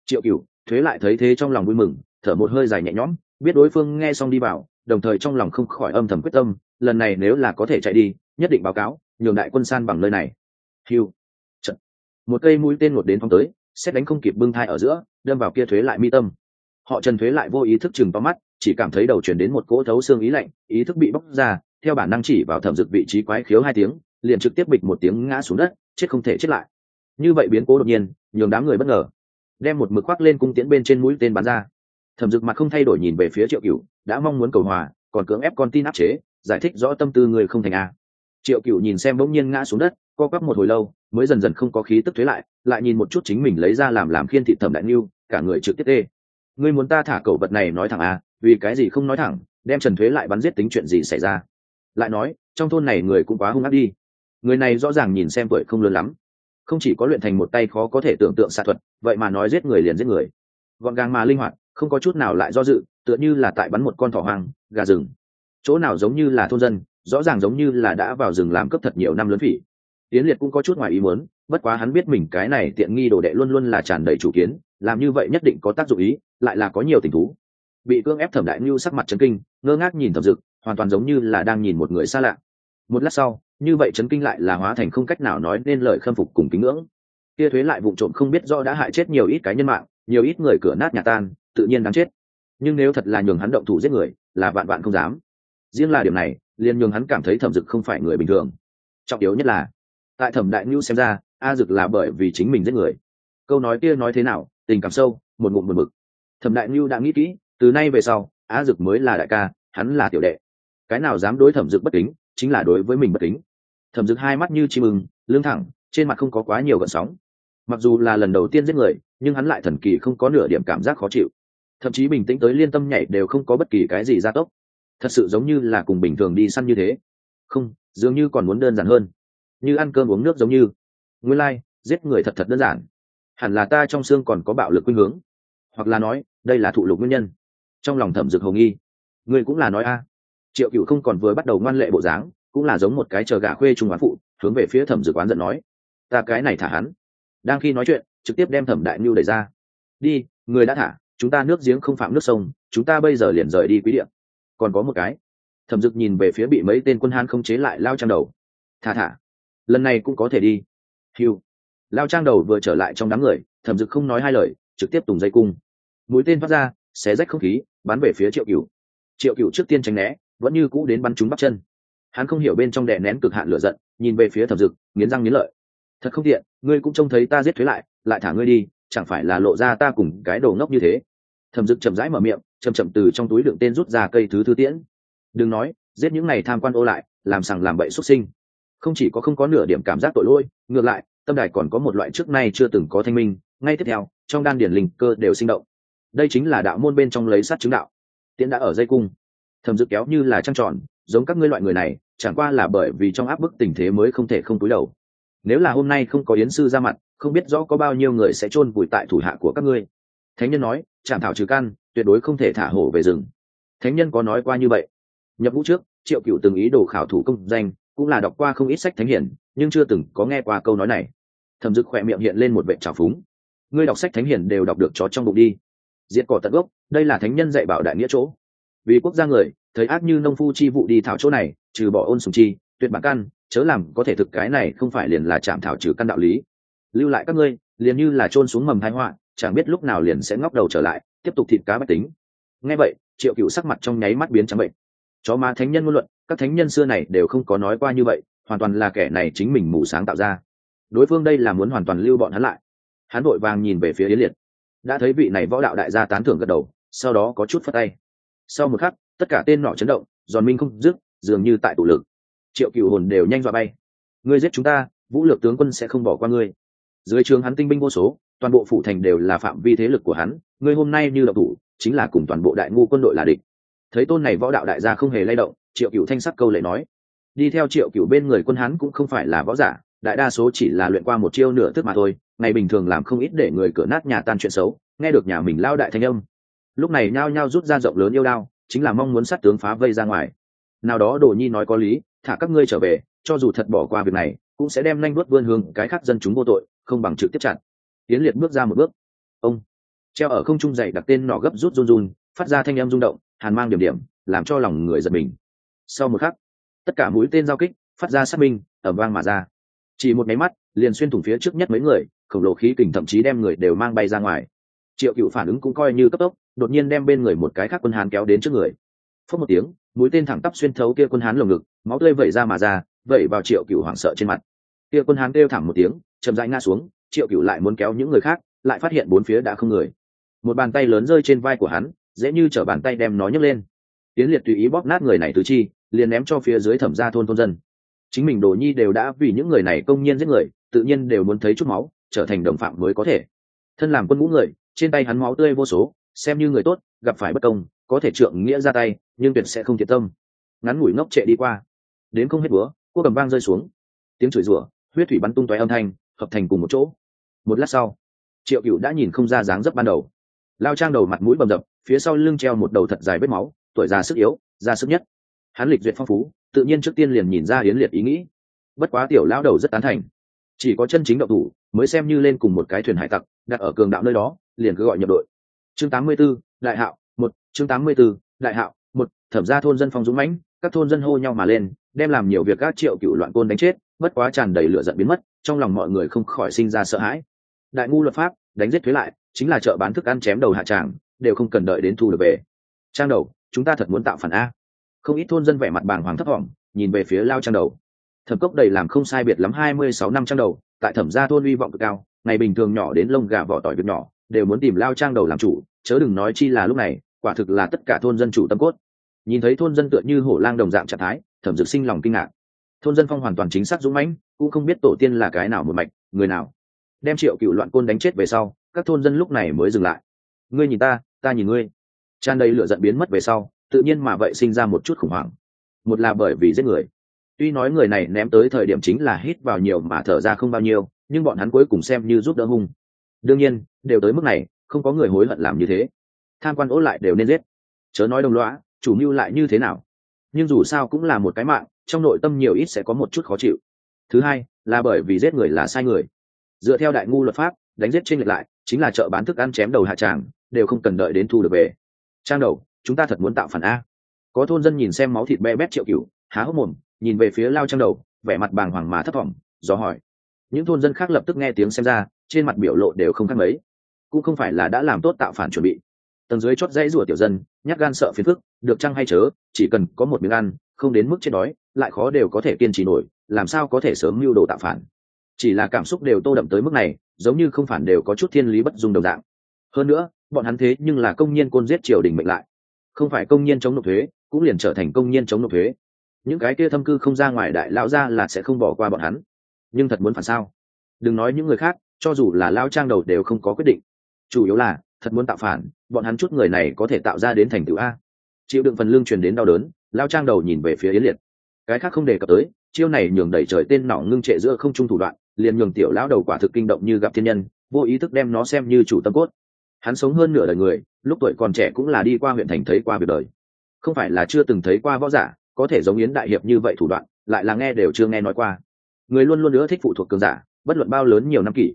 Triệu cửu, thuế lại thấy thế trong lòng vui mừng, thở một hơi dài nhẹ nhõm, biết đối phương nghe xong đi vào, đồng thời trong lòng không khỏi âm thầm quyết tâm, lần này nếu là có thể chạy đi, nhất định báo cáo, nhường đại quân san bằng nơi này. Hiu Trận. một cây mũi tên ngột đến phong tới, xét đánh không kịp bưng thai ở giữa, đâm vào kia thuế lại mi tâm. Họ trần thuế lại vô ý thức chừng to mắt, chỉ cảm thấy đầu chuyển đến một cỗ thấu xương ý lạnh, ý thức bị bóc ra theo bản năng chỉ vào thẩm dực vị trí quái khiếu hai tiếng, liền trực tiếp bịch một tiếng ngã xuống đất, chết không thể chết lại. Như vậy biến cố đột nhiên, nhường đám người bất ngờ. Đem một mực khoác lên cung tiễn bên trên mũi tên bắn ra. Thẩm dực mặt không thay đổi nhìn về phía triệu cửu, đã mong muốn cầu hòa, còn cưỡng ép con tin áp chế, giải thích rõ tâm tư người không thành a. Triệu cửu nhìn xem bỗng nhiên ngã xuống đất, co quắp một hồi lâu, mới dần dần không có khí tức thuế lại lại nhìn một chút chính mình lấy ra làm làm khiên thị thẩm đại niu cả người trực tiếp tê. Ngươi muốn ta thả cẩu vật này nói thẳng a vì cái gì không nói thẳng, đem trần thuế lại bắn giết tính chuyện gì xảy ra? Lại nói, trong thôn này người cũng quá hung ác đi. Người này rõ ràng nhìn xem tuổi không lớn lắm. Không chỉ có luyện thành một tay khó có thể tưởng tượng xạ thuật, vậy mà nói giết người liền giết người. Gọn gàng mà linh hoạt, không có chút nào lại do dự, tựa như là tại bắn một con thỏ hoang, gà rừng. Chỗ nào giống như là thôn dân, rõ ràng giống như là đã vào rừng làm cấp thật nhiều năm lớn phỉ. Tiến liệt cũng có chút ngoài ý muốn, bất quá hắn biết mình cái này tiện nghi đồ đệ luôn luôn là tràn đầy chủ kiến, làm như vậy nhất định có tác dụng ý, lại là có nhiều tình thú. Bị cưỡng ép thẩm đại ngưu sắc mặt chấn kinh, ngơ ngác nhìn thẩm dực hoàn toàn giống như là đang nhìn một người xa lạ. Một lát sau, như vậy chấn kinh lại là hóa thành không cách nào nói nên lời khâm phục cùng kính ngưỡng. Kia thuế lại vụ trộm không biết do đã hại chết nhiều ít cái nhân mạng, nhiều ít người cửa nát nhà tan, tự nhiên đáng chết. Nhưng nếu thật là nhường hắn động thủ giết người, là vạn vạn không dám. Riêng là điểm này, liền nhường hắn cảm thấy thẩm dực không phải người bình thường. Trọng yếu nhất là, tại thẩm đại ngưu xem ra, a dực là bởi vì chính mình giết người. Câu nói kia nói thế nào, tình cảm sâu, một ngụm một mực thẩm đại ngưu đã nghĩ kỹ, từ nay về sau á dực mới là đại ca, hắn là tiểu đệ cái nào dám đối thẩm dực bất kính chính là đối với mình bất kính. Thẩm dực hai mắt như chim ưng lương thẳng trên mặt không có quá nhiều gợn sóng. Mặc dù là lần đầu tiên giết người nhưng hắn lại thần kỳ không có nửa điểm cảm giác khó chịu. Thậm chí bình tĩnh tới liên tâm nhảy đều không có bất kỳ cái gì gia tốc. Thật sự giống như là cùng bình thường đi săn như thế. Không dường như còn muốn đơn giản hơn. Như ăn cơm uống nước giống như. Nguyên lai、like, giết người thật thật đơn giản. Hẳn là ta trong xương còn có bạo lực khuynh hướng. Hoặc là nói đây là thụ lục nguyên nhân. Trong lòng thẩm dực hầu nghi. Ngươi cũng là nói a triệu cựu không còn vừa bắt đầu ngoan lệ bộ dáng, cũng là giống một cái chờ gà khuê trung quán phụ, hướng về phía thẩm dực oán giận nói, ta cái này thả hắn. Đang khi nói chuyện, trực tiếp đem thẩm đại mưu đẩy ra. Đi, người đã thả, chúng ta nước giếng không phạm nước sông, chúng ta bây giờ liền rời đi quý điện còn có một cái, thẩm dực nhìn về phía bị mấy tên quân han không chế lại lao trang đầu. Thả thả, lần này cũng có thể đi. Hiu lao trang đầu vừa trở lại trong đám người, thẩm dực không nói hai lời, trực tiếp tùng dây cung. Mũi tên phát ra, xé rách không khí, bắn về phía triệu cửu. Triệu cửu trước tiên tránh né vẫn như cũ đến bắn trúng bắp chân. Hắn không hiểu bên trong đè nén cực hạn lửa giận, nhìn về phía thẩm dực, nghiến răng nghiến lợi. Thật không tiện, ngươi cũng trông thấy ta giết thuế lại lại thả ngươi đi, chẳng phải là lộ ra ta cùng cái đồ ngốc như thế. Thẩm dực chậm rãi mở miệng, chậm chậm từ trong túi đựng tên rút ra cây thứ thư tiễn. Đừng nói, giết những này tham quan ô lại, làm sằng làm bậy xuất sinh. Không chỉ có không có nửa điểm cảm giác tội lỗi, ngược lại, tâm đài còn có một loại trước nay chưa từng có thanh minh. Ngay tiếp theo, trong đan điển linh cơ đều sinh động. Đây chính là đạo môn bên trong lấy sát chứng đạo. Tiễn đã ở dây cung thầm dự kéo như là trăng tròn, giống các ngươi loại người này, chẳng qua là bởi vì trong áp bức tình thế mới không thể không túi đầu. Nếu là hôm nay không có yến sư ra mặt, không biết rõ có bao nhiêu người sẽ chôn vùi tại thủ hạ của các ngươi. Thánh nhân nói chạm thảo trừ căn, tuyệt đối không thể thả hổ về rừng. Thánh nhân có nói qua như vậy. Nhập ngũ trước, triệu cựu từng ý đồ khảo thủ công danh, cũng là đọc qua không ít sách thánh hiển, nhưng chưa từng có nghe qua câu nói này. Thẩm dực khỏe miệng hiện lên một vệ trào phúng. Ngươi đọc sách thánh hiển đều đọc được chó trong bụng đi. Diệt cỏ tận gốc, đây là thánh nhân dạy bảo đại nghĩa chỗ vì quốc gia người, thấy ác như nông phu chi vụ đi thảo chỗ này, trừ bỏ ôn sùng chi, tuyệt bản căn, chớ làm có thể thực cái này không phải liền là chạm thảo trừ căn đạo lý. Lưu lại các ngươi, liền như là trôn xuống mầm thái họa, chẳng biết lúc nào liền sẽ ngóc đầu trở lại, tiếp tục thịt cá bách tính. Nghe vậy, triệu cựu sắc mặt trong nháy mắt biến trắng bệnh. Chó má thánh nhân ngôn luận, các thánh nhân xưa này đều không có nói qua như vậy, hoàn toàn là kẻ này chính mình mù sáng tạo ra. Đối phương đây là muốn hoàn toàn lưu bọn hắn lại. Hắn vội vàng nhìn về phía yến liệt. Đã thấy vị này võ đạo đại gia tán thưởng gật đầu, sau đó có chút phất tay sau một khắc, tất cả tên nọ chấn động, giòn minh không dứt, dường như tại tụ lực. Triệu cựu hồn đều nhanh dọa bay. Ngươi giết chúng ta, vũ lược tướng quân sẽ không bỏ qua ngươi. Dưới trường hắn tinh binh vô số, toàn bộ phủ thành đều là phạm vi thế lực của hắn, ngươi hôm nay như độc thủ, chính là cùng toàn bộ đại ngu quân đội là địch. Thấy tôn này võ đạo đại gia không hề lay động, triệu cựu thanh sắc câu lệ nói. Đi theo triệu cựu bên người quân hắn cũng không phải là võ giả, đại đa số chỉ là luyện qua một chiêu nửa thức mà thôi, ngày bình thường làm không ít để người cửa nát nhà tan chuyện xấu, nghe được nhà mình lao đại thanh âm lúc này nhao nhao rút ra rộng lớn yêu đao, chính là mong muốn sát tướng phá vây ra ngoài. Nào đó đồ nhi nói có lý, thả các ngươi trở về, cho dù thật bỏ qua việc này, cũng sẽ đem nhanh đuốt vươn hương cái khác dân chúng vô tội, không bằng trực tiếp chặn. Tiến liệt bước ra một bước. Ông. Treo ở không trung dày đặt tên nỏ gấp rút run run, phát ra thanh âm rung động, hàn mang điểm điểm, làm cho lòng người giật mình. Sau một khắc, tất cả mũi tên giao kích, phát ra sát minh ở vang mà ra. Chỉ một máy mắt, liền xuyên thủng phía trước nhất mấy người, khổng lồ khí kình thậm chí đem người đều mang bay ra ngoài. Triệu cựu phản ứng cũng coi như cấp tốc đột nhiên đem bên người một cái khác quân hán kéo đến trước người. Phớt một tiếng, mũi tên thẳng tắp xuyên thấu kia quân hán lồng ngực, máu tươi vẩy ra mà ra, vẩy vào triệu cựu hoảng sợ trên mặt. Kia quân hán kêu thẳng một tiếng, chậm rãi ngã xuống, triệu cựu lại muốn kéo những người khác, lại phát hiện bốn phía đã không người. Một bàn tay lớn rơi trên vai của hắn, dễ như chở bàn tay đem nó nhấc lên. Tiến liệt tùy ý bóp nát người này tứ chi, liền ném cho phía dưới thẩm gia thôn thôn dân. Chính mình đồ nhi đều đã vì những người này công nhiên giết người, tự nhiên đều muốn thấy chút máu, trở thành đồng phạm mới có thể. Thân làm quân ngũ người, trên tay hắn máu tươi vô số xem như người tốt, gặp phải bất công, có thể trượng nghĩa ra tay, nhưng tuyệt sẽ không thiệt tâm. Ngắn ngủi ngốc trệ đi qua. Đến không hết búa cô cầm vang rơi xuống. Tiếng chửi rủa, huyết thủy bắn tung toé âm thanh, hợp thành cùng một chỗ. Một lát sau, triệu cựu đã nhìn không ra dáng dấp ban đầu. Lao trang đầu mặt mũi bầm dập, phía sau lưng treo một đầu thật dài vết máu, tuổi già sức yếu ra sức nhất. Hắn lịch duyệt phong phú, tự nhiên trước tiên liền nhìn ra hiến liệt ý nghĩ. Bất quá tiểu lao đầu rất tán thành. Chỉ có chân chính đậu thủ, mới xem như lên cùng một cái thuyền hải tặc, đặt ở cường đạo nơi đó, liền cứ gọi nhập đội chương 84, đại hạo một chương 84, đại hạo một thẩm ra thôn dân phong dũng mãnh các thôn dân hô nhau mà lên đem làm nhiều việc các triệu cựu loạn côn đánh chết bất quá tràn đầy lửa giận biến mất trong lòng mọi người không khỏi sinh ra sợ hãi. Đại ngu luật pháp đánh giết thuế lại chính là chợ bán thức ăn chém đầu hạ tràng đều không cần đợi đến thu được về. Trang đầu chúng ta thật muốn tạo phản a. Không ít thôn dân vẻ mặt bàng hoàng thấp thỏm nhìn về phía lao trang đầu. Thẩm cốc đầy làm không sai biệt lắm hai mươi sáu năm trang đầu tại thẩm gia thôn uy vọng cực cao ngày bình thường nhỏ đến lông gà vỏ tỏi việc nhỏ đều muốn tìm lao trang đầu làm chủ, chớ đừng nói chi là lúc này, quả thực là tất cả thôn dân chủ tâm cốt. Nhìn thấy thôn dân tựa như hổ lang đồng dạng trạng thái, thẩm dực sinh lòng kinh ngạc. Thôn dân phong hoàn toàn chính xác dũng mãnh, cũng không biết tổ tiên là cái nào một mạch, người nào. Đem triệu cựu loạn côn đánh chết về sau, các thôn dân lúc này mới dừng lại. Ngươi nhìn ta ta nhìn ngươi. Tràn đầy lửa giận biến mất về sau, tự nhiên mà vậy sinh ra một chút khủng hoảng. Một là bởi vì giết người. Tuy nói người này ném tới thời điểm chính là hít vào nhiều mà thở ra không bao nhiêu, nhưng bọn hắn cuối cùng xem như giúp đỡ hung đương nhiên, đều tới mức này, không có người hối hận làm như thế. Tham quan ố lại đều nên giết. Chớ nói đồng loã chủ mưu lại như thế nào? Nhưng dù sao cũng là một cái mạng, trong nội tâm nhiều ít sẽ có một chút khó chịu. Thứ hai, là bởi vì giết người là sai người. Dựa theo đại ngu luật pháp, đánh giết trên lệch lại, chính là chợ bán thức ăn chém đầu hạ tràng, đều không cần đợi đến thu được về. Trang đầu, chúng ta thật muốn tạo phản a. Có thôn dân nhìn xem máu thịt be bét triệu cựu há hốc mồm, nhìn về phía lao trang đầu, vẻ mặt bàng hoàng mà thấp thỏm, do hỏi. Những thôn dân khác lập tức nghe tiếng xem ra trên mặt biểu lộ đều không khác mấy. Cũng không phải là đã làm tốt tạo phản chuẩn bị. Tầng dưới chót dãy rủa tiểu dân, nhát gan sợ phiền phức, được chăng hay chớ, chỉ cần có một miếng ăn, không đến mức chết đói, lại khó đều có thể kiên trì nổi, làm sao có thể sớm mưu đồ tạo phản. Chỉ là cảm xúc đều tô đậm tới mức này, giống như không phản đều có chút thiên lý bất dung đồng dạng. Hơn nữa, bọn hắn thế nhưng là công nhân côn giết triều đình mệnh lại. Không phải công nhân chống nộp thuế, cũng liền trở thành công nhân chống nộp thuế. Những cái kia thâm cư không ra ngoài đại lão ra là sẽ không bỏ qua bọn hắn. Nhưng thật muốn phản sao? Đừng nói những người khác cho dù là lao trang đầu đều không có quyết định. Chủ yếu là, thật muốn tạo phản, bọn hắn chút người này có thể tạo ra đến thành tựu a. Chịu đựng phần lương truyền đến đau đớn, lao trang đầu nhìn về phía yến liệt. Cái khác không đề cập tới, chiêu này nhường đẩy trời tên nỏ ngưng trệ giữa không trung thủ đoạn, liền nhường tiểu lão đầu quả thực kinh động như gặp thiên nhân, vô ý thức đem nó xem như chủ tâm cốt. Hắn sống hơn nửa đời người, lúc tuổi còn trẻ cũng là đi qua huyện thành thấy qua việc đời. Không phải là chưa từng thấy qua võ giả, có thể giống yến đại hiệp như vậy thủ đoạn, lại là nghe đều chưa nghe nói qua. Người luôn luôn nữa thích phụ thuộc cường giả, bất luận bao lớn nhiều năm kỷ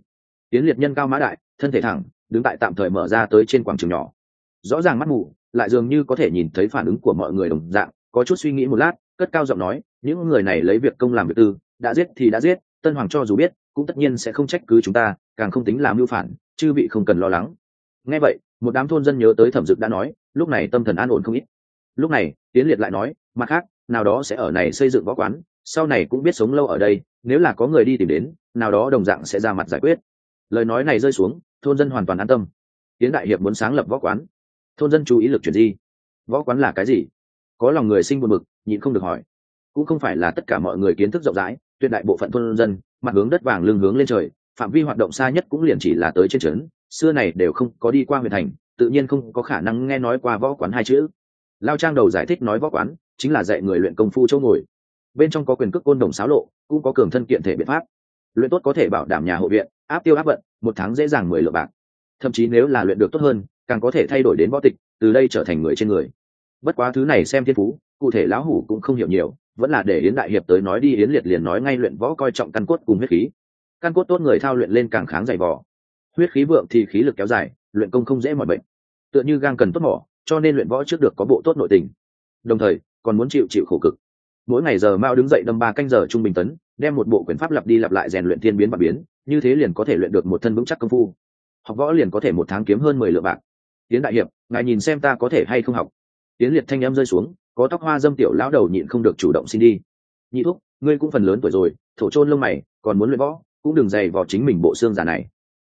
yến liệt nhân cao mã đại, thân thể thẳng, đứng tại tạm thời mở ra tới trên quảng trường nhỏ. Rõ ràng mắt mù, lại dường như có thể nhìn thấy phản ứng của mọi người đồng dạng, có chút suy nghĩ một lát, cất cao giọng nói, những người này lấy việc công làm việc tư, đã giết thì đã giết, tân hoàng cho dù biết, cũng tất nhiên sẽ không trách cứ chúng ta, càng không tính làm mưu phản, chư vị không cần lo lắng. Nghe vậy, một đám thôn dân nhớ tới thẩm dực đã nói, lúc này tâm thần an ổn không ít. Lúc này tiến liệt lại nói, mặt khác, nào đó sẽ ở này xây dựng võ quán, sau này cũng biết sống lâu ở đây, nếu là có người đi tìm đến, nào đó đồng dạng sẽ ra mặt giải quyết lời nói này rơi xuống, thôn dân hoàn toàn an tâm. Tiến đại hiệp muốn sáng lập võ quán. Thôn dân chú ý lực chuyển di. Võ quán là cái gì? Có lòng người sinh buồn bực, nhịn không được hỏi. Cũng không phải là tất cả mọi người kiến thức rộng rãi, tuyệt đại bộ phận thôn dân, mặt hướng đất vàng lưng hướng lên trời, phạm vi hoạt động xa nhất cũng liền chỉ là tới trên trấn, xưa này đều không có đi qua huyện thành, tự nhiên không có khả năng nghe nói qua võ quán hai chữ. Lao trang đầu giải thích nói võ quán chính là dạy người luyện công phu chỗ ngồi. Bên trong có quyền cước côn đồng xáo lộ, cũng có cường thân kiện thể biện pháp luyện tốt có thể bảo đảm nhà hộ viện, áp tiêu áp vận, một tháng dễ dàng mười lượng bạc. Thậm chí nếu là luyện được tốt hơn, càng có thể thay đổi đến võ tịch, từ đây trở thành người trên người. Bất quá thứ này xem thiên phú, cụ thể lão hủ cũng không hiểu nhiều, vẫn là để yến đại hiệp tới nói đi, yến liệt liền nói ngay luyện võ coi trọng căn cốt cùng huyết khí. Căn cốt tốt người thao luyện lên càng kháng dày vỏ huyết khí vượng thì khí lực kéo dài, luyện công không dễ mọi bệnh. Tựa như gang cần tốt mỏ, cho nên luyện võ trước được có bộ tốt nội tình. Đồng thời, còn muốn chịu chịu khổ cực. Mỗi ngày giờ mao đứng dậy đâm ba canh giờ trung bình tấn đem một bộ quyền pháp lặp đi lặp lại rèn luyện thiên biến và biến, như thế liền có thể luyện được một thân vững chắc công phu. Học võ liền có thể một tháng kiếm hơn mười lượng bạc. Tiến đại hiệp, ngài nhìn xem ta có thể hay không học. Tiến liệt thanh em rơi xuống, có tóc hoa dâm tiểu lão đầu nhịn không được chủ động xin đi. Nhị thúc, ngươi cũng phần lớn tuổi rồi, thổ trôn lông mày, còn muốn luyện võ, cũng đừng dày vào chính mình bộ xương giả này.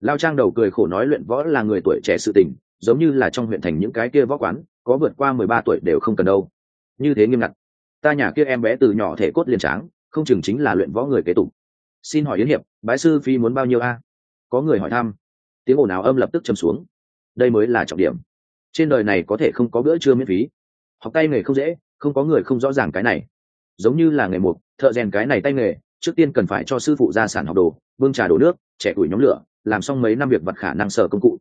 Lao trang đầu cười khổ nói luyện võ là người tuổi trẻ sự tình, giống như là trong huyện thành những cái kia võ quán, có vượt qua mười ba tuổi đều không cần đâu. Như thế nghiêm ngặt. Ta nhà kia em bé từ nhỏ thể cốt liền tráng không chừng chính là luyện võ người kế tục. Xin hỏi yến hiệp, bái sư phi muốn bao nhiêu a? Có người hỏi thăm. Tiếng ồn ào âm lập tức châm xuống. Đây mới là trọng điểm. Trên đời này có thể không có bữa trưa miễn phí. Học tay nghề không dễ, không có người không rõ ràng cái này. Giống như là nghề mục, thợ rèn cái này tay nghề, trước tiên cần phải cho sư phụ ra sản học đồ, bưng trà đổ nước, trẻ tuổi nhóm lửa, làm xong mấy năm việc vật khả năng sở công cụ.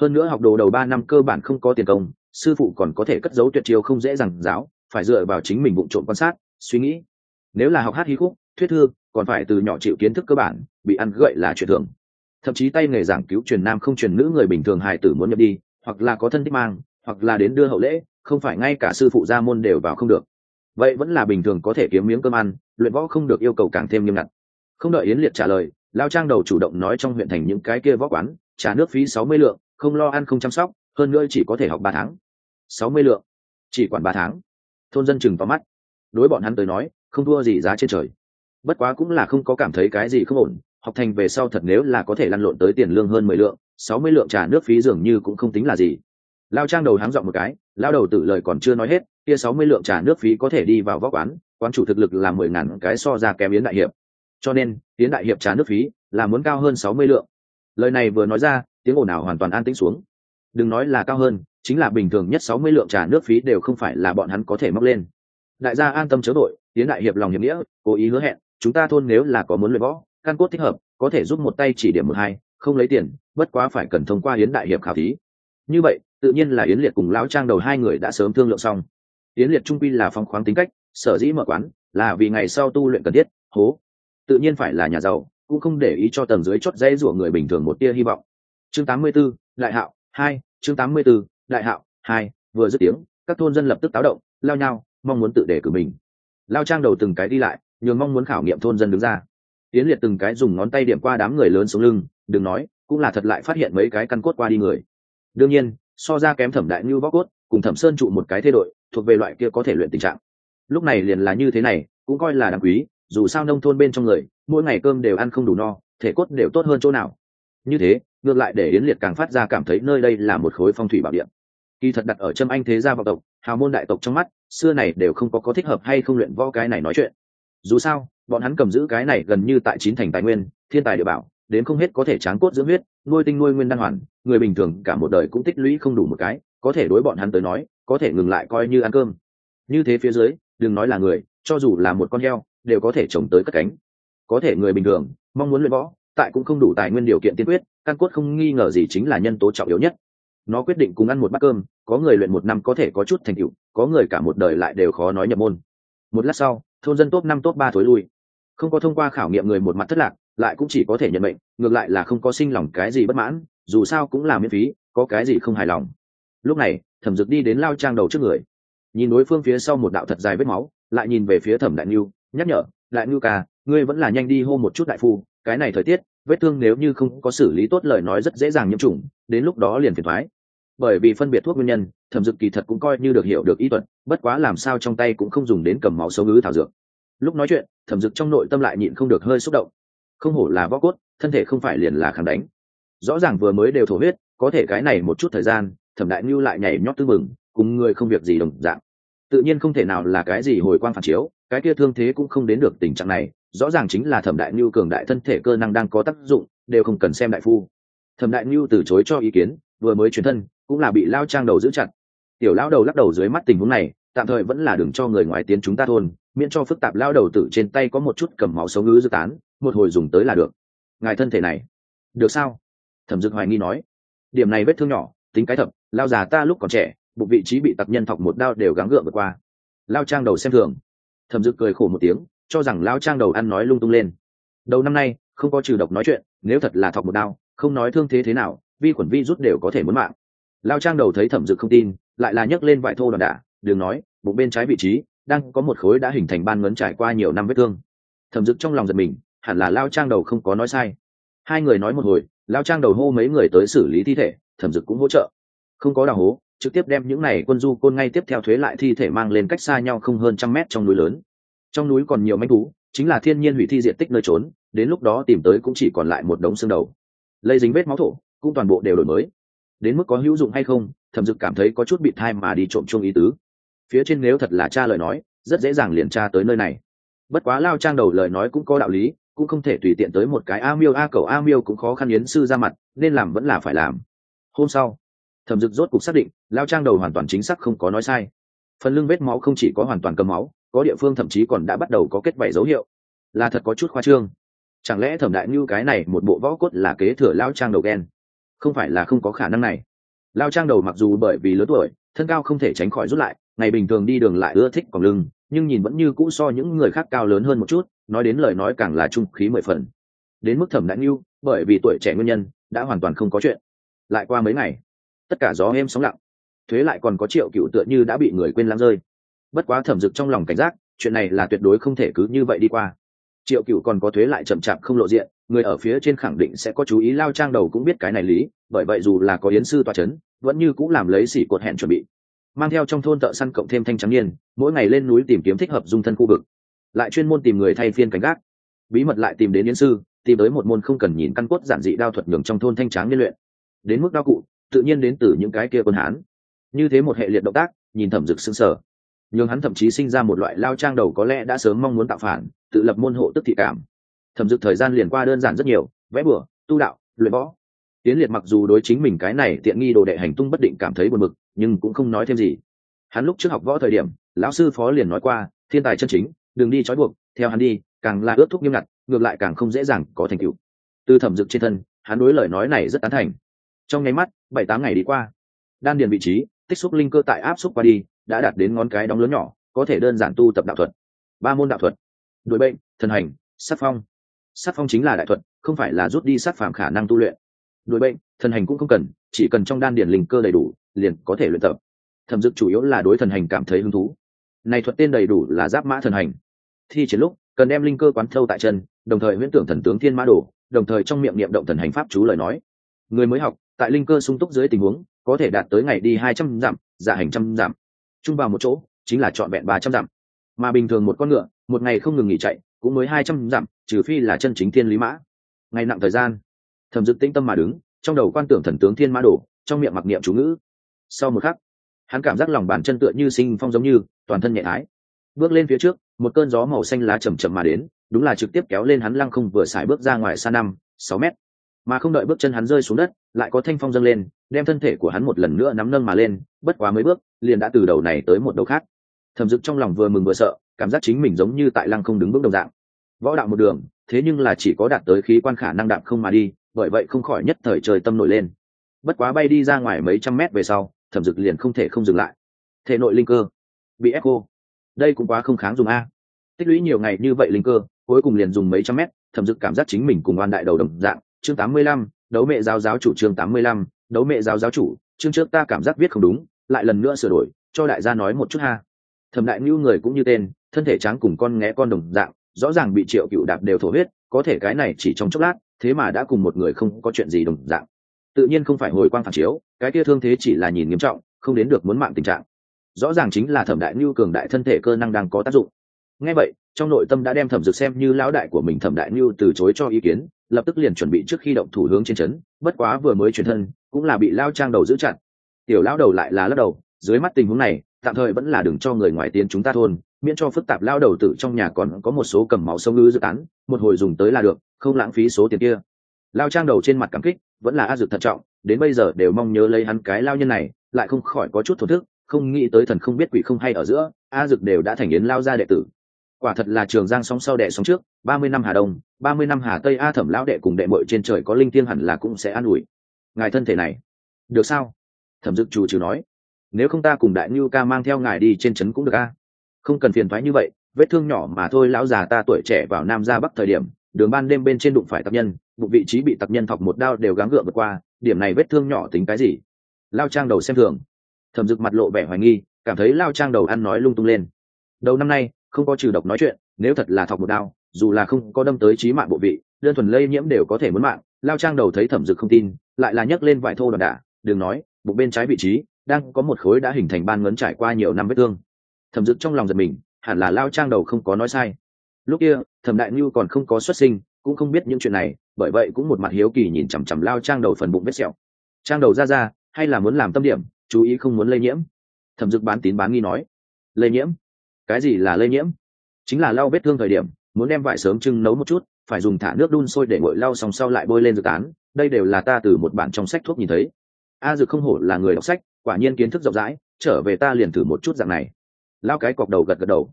Hơn nữa học đồ đầu ba năm cơ bản không có tiền công, sư phụ còn có thể cất giấu tuyệt chiêu không dễ dàng giáo, phải dựa vào chính mình bụng trộm quan sát, suy nghĩ nếu là học hát hí khúc, thuyết thư, còn phải từ nhỏ chịu kiến thức cơ bản, bị ăn gậy là chuyện thường. Thậm chí tay nghề giảng cứu truyền nam không truyền nữ người bình thường hài tử muốn nhập đi, hoặc là có thân thích mang, hoặc là đến đưa hậu lễ, không phải ngay cả sư phụ gia môn đều vào không được. Vậy vẫn là bình thường có thể kiếm miếng cơm ăn, luyện võ không được yêu cầu càng thêm nghiêm ngặt. Không đợi yến liệt trả lời, lao trang đầu chủ động nói trong huyện thành những cái kia võ quán, trả nước phí sáu mươi lượng, không lo ăn không chăm sóc, hơn nữa chỉ có thể học ba tháng. Sáu mươi lượng. Chỉ quản ba tháng. Thôn dân chừng vào mắt. Đối bọn hắn tới nói không thua gì giá trên trời. Bất quá cũng là không có cảm thấy cái gì không ổn, học thành về sau thật nếu là có thể lăn lộn tới tiền lương hơn mười lượng, sáu mươi lượng trà nước phí dường như cũng không tính là gì. Lao trang đầu háng dọn một cái, lao đầu tử lời còn chưa nói hết, kia sáu mươi lượng trà nước phí có thể đi vào vóc quán quán chủ thực lực là mười ngàn cái so ra kém yến đại hiệp. Cho nên, yến đại hiệp trà nước phí là muốn cao hơn sáu mươi lượng. Lời này vừa nói ra, tiếng ồn nào hoàn toàn an tĩnh xuống. Đừng nói là cao hơn, chính là bình thường nhất sáu mươi lượng trà nước phí đều không phải là bọn hắn có thể móc lên. Đại gia an tâm chớ đội tiến đại hiệp lòng hiệp nghĩa cố ý hứa hẹn chúng ta thôn nếu là có muốn luyện võ căn cốt thích hợp có thể giúp một tay chỉ điểm một hai không lấy tiền bất quá phải cần thông qua yến đại hiệp khảo thí. Như vậy tự nhiên là yến liệt cùng lão trang đầu hai người đã sớm thương lượng xong. Yến liệt trung quy là phong khoáng tính cách sở dĩ mở quán là vì ngày sau tu luyện cần thiết hố. Tự nhiên phải là nhà giàu cũng không để ý cho tầng dưới chót dây rủa người bình thường một tia hy vọng. Chương 84, đại hạo hai chương 84, đại hạo hai vừa dứt tiếng các thôn dân lập tức táo động lao nhau mong muốn tự đề cử mình lao trang đầu từng cái đi lại, nhường mong muốn khảo nghiệm thôn dân đứng ra. Tiến liệt từng cái dùng ngón tay điểm qua đám người lớn xuống lưng, đừng nói, cũng là thật lại phát hiện mấy cái căn cốt qua đi người. Đương nhiên, so ra kém thẩm đại như bóc cốt, cùng thẩm sơn trụ một cái thế đội, thuộc về loại kia có thể luyện tình trạng. Lúc này liền là như thế này, cũng coi là đáng quý, dù sao nông thôn bên trong người, mỗi ngày cơm đều ăn không đủ no, thể cốt đều tốt hơn chỗ nào. Như thế, ngược lại để yến liệt càng phát ra cảm thấy nơi đây là một khối phong thủy bảo điện kỳ thật đặt ở trâm anh thế gia vọng tộc hào môn đại tộc trong mắt, xưa này đều không có có thích hợp hay không luyện võ cái này nói chuyện. Dù sao, bọn hắn cầm giữ cái này gần như tại chín thành tài nguyên, thiên tài địa bảo, đến không hết có thể tráng cốt dưỡng huyết, nuôi tinh nuôi nguyên đan hoàn, người bình thường cả một đời cũng tích lũy không đủ một cái, có thể đối bọn hắn tới nói, có thể ngừng lại coi như ăn cơm. Như thế phía dưới, đừng nói là người, cho dù là một con heo, đều có thể trồng tới cất cánh. Có thể người bình thường, mong muốn luyện võ, tại cũng không đủ tài nguyên điều kiện tiên quyết, căn cốt không nghi ngờ gì chính là nhân tố trọng yếu nhất nó quyết định cùng ăn một bát cơm, có người luyện một năm có thể có chút thành tựu, có người cả một đời lại đều khó nói nhập môn. Một lát sau, thôn dân top năm, top ba thối lui. Không có thông qua khảo nghiệm người một mặt thất lạc, lại cũng chỉ có thể nhận bệnh ngược lại là không có sinh lòng cái gì bất mãn, dù sao cũng là miễn phí, có cái gì không hài lòng. Lúc này, thẩm dực đi đến lao trang đầu trước người. Nhìn đối phương phía sau một đạo thật dài vết máu, lại nhìn về phía thẩm đại n nhắc nhở, đại n ca, ngươi vẫn là nhanh đi hô một chút đại phu, cái này thời tiết vết thương nếu như không có xử lý tốt lời nói rất dễ dàng nhiễm trùng, đến lúc đó liền phiền thoái. Bởi vì phân biệt thuốc nguyên nhân, thẩm dực kỳ thật cũng coi như được hiểu được ý thuật, bất quá làm sao trong tay cũng không dùng đến cầm máu xấu ngữ thảo dược. Lúc nói chuyện, thẩm dực trong nội tâm lại nhịn không được hơi xúc động. Không hổ là võ cốt, thân thể không phải liền là kháng đánh. Rõ ràng vừa mới đều thổ huyết, có thể cái này một chút thời gian, thẩm đại ngưu lại nhảy nhót tư mừng, cùng người không việc gì đồng dạng. Tự nhiên không thể nào là cái gì hồi quang phản chiếu, cái kia thương thế cũng không đến được tình trạng này rõ ràng chính là thẩm đại nhu cường đại thân thể cơ năng đang có tác dụng, đều không cần xem đại phu. Thẩm đại nhu từ chối cho ý kiến, vừa mới chuyển thân, cũng là bị lao trang đầu giữ chặt. Tiểu lao đầu lắc đầu dưới mắt tình huống này, tạm thời vẫn là đừng cho người ngoài tiến chúng ta thôn, miễn cho phức tạp lao đầu tử trên tay có một chút cầm máu xấu ngữ dư tán, một hồi dùng tới là được. Ngài thân thể này, được sao? Thẩm dực hoài nghi nói. Điểm này vết thương nhỏ, tính cái thập lao già ta lúc còn trẻ, bụng vị trí bị tặc nhân thọc một đao đều gắng gượng vượt qua. Lao trang đầu xem thường. Thẩm dực cười khổ một tiếng cho rằng lao trang đầu ăn nói lung tung lên. Đầu năm nay không có trừ độc nói chuyện nếu thật là thọc một đau, không nói thương thế thế nào vi khuẩn vi rút đều có thể muốn mạng. Lao trang đầu thấy thẩm dực không tin lại là nhấc lên vải thô đòn đả đường nói bụng bên trái vị trí đang có một khối đã hình thành ban ngấn trải qua nhiều năm vết thương. Thẩm dực trong lòng giật mình hẳn là lao trang đầu không có nói sai. Hai người nói một hồi lao trang đầu hô mấy người tới xử lý thi thể thẩm dực cũng hỗ trợ. Không có đào hố trực tiếp đem những này quân du côn ngay tiếp theo thuế lại thi thể mang lên cách xa nhau không hơn trăm mét trong núi lớn trong núi còn nhiều manh thú, chính là thiên nhiên hủy thi diện tích nơi trốn, đến lúc đó tìm tới cũng chỉ còn lại một đống xương đầu. Lây dính vết máu thổ, cũng toàn bộ đều đổi mới. Đến mức có hữu dụng hay không, thẩm dực cảm thấy có chút bị thai mà đi trộm chung ý tứ. Phía trên nếu thật là cha lời nói, rất dễ dàng liền tra tới nơi này. Bất quá lao trang đầu lời nói cũng có đạo lý, cũng không thể tùy tiện tới một cái a miêu, a cầu a miêu cũng khó khăn yến sư ra mặt, nên làm vẫn là phải làm. Hôm sau, thẩm dực rốt cục xác định, lao trang đầu hoàn toàn chính xác không có nói sai. Phần lưng vết máu không chỉ có hoàn toàn cầm máu có địa phương thậm chí còn đã bắt đầu có kết vảy dấu hiệu. Là thật có chút khoa trương. Chẳng lẽ thẩm đại như cái này một bộ võ cốt là kế thừa lao trang đầu ghen không phải là không có khả năng này. Lao trang đầu mặc dù bởi vì lớn tuổi, thân cao không thể tránh khỏi rút lại, ngày bình thường đi đường lại ưa thích còn lưng, nhưng nhìn vẫn như cũ so những người khác cao lớn hơn một chút, nói đến lời nói càng là trung khí mười phần. Đến mức thẩm đại như bởi vì tuổi trẻ nguyên nhân, đã hoàn toàn không có chuyện. Lại qua mấy ngày, tất cả gió êm sóng lặng. Thuế lại còn có triệu cựu tựa như đã bị người quên lãng rơi bất quá thẩm dực trong lòng cảnh giác, chuyện này là tuyệt đối không thể cứ như vậy đi qua. Triệu cựu còn có thuế lại chậm chạp không lộ diện, người ở phía trên khẳng định sẽ có chú ý lao trang đầu cũng biết cái này lý, bởi vậy dù là có yến sư toa c h ấ n vẫn như cũng làm lấy xỉ cột hẹn chuẩn bị. Mang theo trong thôn thợ săn cộng thêm thanh trắng niên, mỗi ngày lên núi tìm kiếm thích hợp dung thân khu vực. Lại chuyên môn tìm người thay phiên cảnh gác. Bí mật lại tìm đến yến sư, tìm tới một môn không cần nhìn căn cốt giản dị đao thuật nhường trong thôn thanh tráng liên luyện. Đến mức đao cụ, tự nhiên đến từ những cái kia quân hán. Như thế một hệ liệt động tác, nhìn thẩm dực sưng sở nhưng hắn thậm chí sinh ra một loại lao trang đầu có lẽ đã sớm mong muốn tạo phản, tự lập môn hộ tức thị cảm. Thẩm dực thời gian liền qua đơn giản rất nhiều, vẽ bửa tu đạo, luyện võ. Tiến liệt mặc dù đối chính mình cái này tiện nghi đồ đệ hành tung bất định cảm thấy buồn bực, nhưng cũng không nói thêm gì. Hắn lúc trước học võ thời điểm, lão sư phó liền nói qua, thiên tài chân chính, đừng đi trói buộc, theo hắn đi, càng là ước thúc nghiêm ngặt, ngược lại càng không dễ dàng có thành tựu. Từ thẩm dực trên thân, hắn đối lời nói này rất tán thành. Trong nháy mắt, bảy tám ngày đi qua, đan điền vị trí, tích xúc linh cơ tại áp xúc qua đi đã đạt đến ngón cái đóng lớn nhỏ, có thể đơn giản tu tập đạo thuật. Ba môn đạo thuật. Đội bệnh, thần hành, sát phong. Sát phong chính là đại thuật, không phải là rút đi sát phạm khả năng tu luyện. Đội bệnh, thần hành cũng không cần, chỉ cần trong đan điển linh cơ đầy đủ, liền có thể luyện tập. Thẩm dực chủ yếu là đối thần hành cảm thấy hứng thú. Này thuật tên đầy đủ là giáp mã thần hành. Thi triển lúc, cần đem linh cơ quán thâu tại chân, đồng thời huyễn tưởng thần tướng thiên mã đồ, đồng thời trong miệng niệm động thần hành pháp chú lời nói. Người mới học, tại linh cơ sung túc dưới tình huống, có thể đạt tới ngày đi hai trăm dặm dạ hành trăm dặm chung vào một chỗ, chính là trọn vẹn ba trăm dặm. Mà bình thường một con ngựa, một ngày không ngừng nghỉ chạy, cũng mới hai trăm dặm, trừ phi là chân chính thiên lý mã. Ngày nặng thời gian, thẩm dực tĩnh tâm mà đứng, trong đầu quan tưởng thần tướng thiên mã đổ, trong miệng mặc niệm chú ngữ. Sau một khắc, hắn cảm giác lòng bàn chân tựa như sinh phong giống như, toàn thân nhẹ thái bước lên phía trước, một cơn gió màu xanh lá chầm chậm mà đến, đúng là trực tiếp kéo lên hắn lăng không vừa xài bước ra ngoài xa năm, sáu mét. Mà không đợi bước chân hắn rơi xuống đất, lại có thanh phong dâng lên đem thân thể của hắn một lần nữa nắm nâng mà lên, bất quá mấy bước, liền đã từ đầu này tới một đầu khác. Thẩm dực trong lòng vừa mừng vừa sợ, cảm giác chính mình giống như tại lăng không đứng bước đồng dạng. Võ đạo một đường, thế nhưng là chỉ có đạt tới khí quan khả năng đạp không mà đi, bởi vậy không khỏi nhất thời trời tâm nổi lên. Bất quá bay đi ra ngoài mấy trăm mét về sau, thẩm dực liền không thể không dừng lại. Thể nội linh cơ bị ép cô đây cũng quá không kháng dùng a. Tích lũy nhiều ngày như vậy linh cơ, cuối cùng liền dùng mấy trăm mét, thẩm dực cảm giác chính mình cùng oan đại đầu đồng dạng. Chương tám mươi lăm, đấu mẹ giáo giáo chủ chương tám mươi lăm đấu mẹ giáo giáo chủ, chương trước ta cảm giác viết không đúng, lại lần nữa sửa đổi, cho đại gia nói một chút ha. Thẩm đại ngưu người cũng như tên, thân thể trắng cùng con nghé con đồng dạng, rõ ràng bị triệu cựu đạp đều thổ huyết, có thể cái này chỉ trong chốc lát, thế mà đã cùng một người không có chuyện gì đồng dạng. Tự nhiên không phải hồi quang phản chiếu, cái kia thương thế chỉ là nhìn nghiêm trọng, không đến được muốn mạng tình trạng. Rõ ràng chính là thẩm đại ngưu cường đại thân thể cơ năng đang có tác dụng. Ngay vậy, trong nội tâm đã đem thẩm dực xem như lão đại của mình thẩm đại ngưu từ chối cho ý kiến, lập tức liền chuẩn bị trước khi động thủ hướng trên trấn, bất quá vừa mới chuyển thân cũng là bị lao trang đầu giữ chặt. Tiểu lão đầu lại là lắc đầu, dưới mắt tình huống này, tạm thời vẫn là đừng cho người ngoài tiến chúng ta thôn, miễn cho phức tạp lao đầu tử trong nhà còn có một số cầm máu sông ngư dự án, một hồi dùng tới là được, không lãng phí số tiền kia. Lao trang đầu trên mặt cảm kích, vẫn là a Dực thận trọng, đến bây giờ đều mong nhớ lấy hắn cái lao nhân này, lại không khỏi có chút thổ thức, không nghĩ tới thần không biết quỷ không hay ở giữa, a Dực đều đã thành yến lao ra đệ tử. Quả thật là trường giang sóng sau đệ sóng trước, ba mươi năm hà đông, ba mươi năm hà tây a thẩm lão đệ cùng đệ mội trên trời có linh thiêng hẳn là cũng sẽ an ủi ngài thân thể này. Được sao? Thẩm dực chủ trừ nói. Nếu không ta cùng đại ngưu ca mang theo ngài đi trên trấn cũng được a. Không cần phiền thoái như vậy, vết thương nhỏ mà thôi, lão già ta tuổi trẻ vào nam ra bắc thời điểm, đường ban đêm bên trên đụng phải tập nhân, bụng vị trí bị tập nhân thọc một đao đều gắng gượng vượt qua, điểm này vết thương nhỏ tính cái gì? Lao trang đầu xem thường. Thẩm dực mặt lộ vẻ hoài nghi, cảm thấy lao trang đầu ăn nói lung tung lên. Đầu năm nay, không có trừ độc nói chuyện, nếu thật là thọc một đao, dù là không có đâm tới trí mạng bộ vị, đơn thuần lây nhiễm đều có thể muốn mạng. Lao trang đầu thấy thẩm dực không tin lại là nhấc lên vải thô đòn đả, đừng nói, bụng bên trái vị trí, đang có một khối đã hình thành ban ngấn trải qua nhiều năm vết thương. Thẩm dực trong lòng giật mình, hẳn là lao trang đầu không có nói sai. Lúc kia, thẩm đại ngưu còn không có xuất sinh, cũng không biết những chuyện này, bởi vậy cũng một mặt hiếu kỳ nhìn chằm chằm lao trang đầu phần bụng vết sẹo. Trang đầu ra ra, hay là muốn làm tâm điểm, chú ý không muốn lây nhiễm. Thẩm dực bán tín bán nghi nói. Lây nhiễm? Cái gì là lây nhiễm? Chính là lao vết thương thời điểm muốn đem vải sớm trưng nấu một chút, phải dùng thả nước đun sôi để nguội lau xong sau lại bôi lên dược tán. Đây đều là ta từ một bản trong sách thuốc nhìn thấy. A dược không hổ là người đọc sách, quả nhiên kiến thức rộng rãi, trở về ta liền thử một chút dạng này. Lao cái cọc đầu gật gật đầu.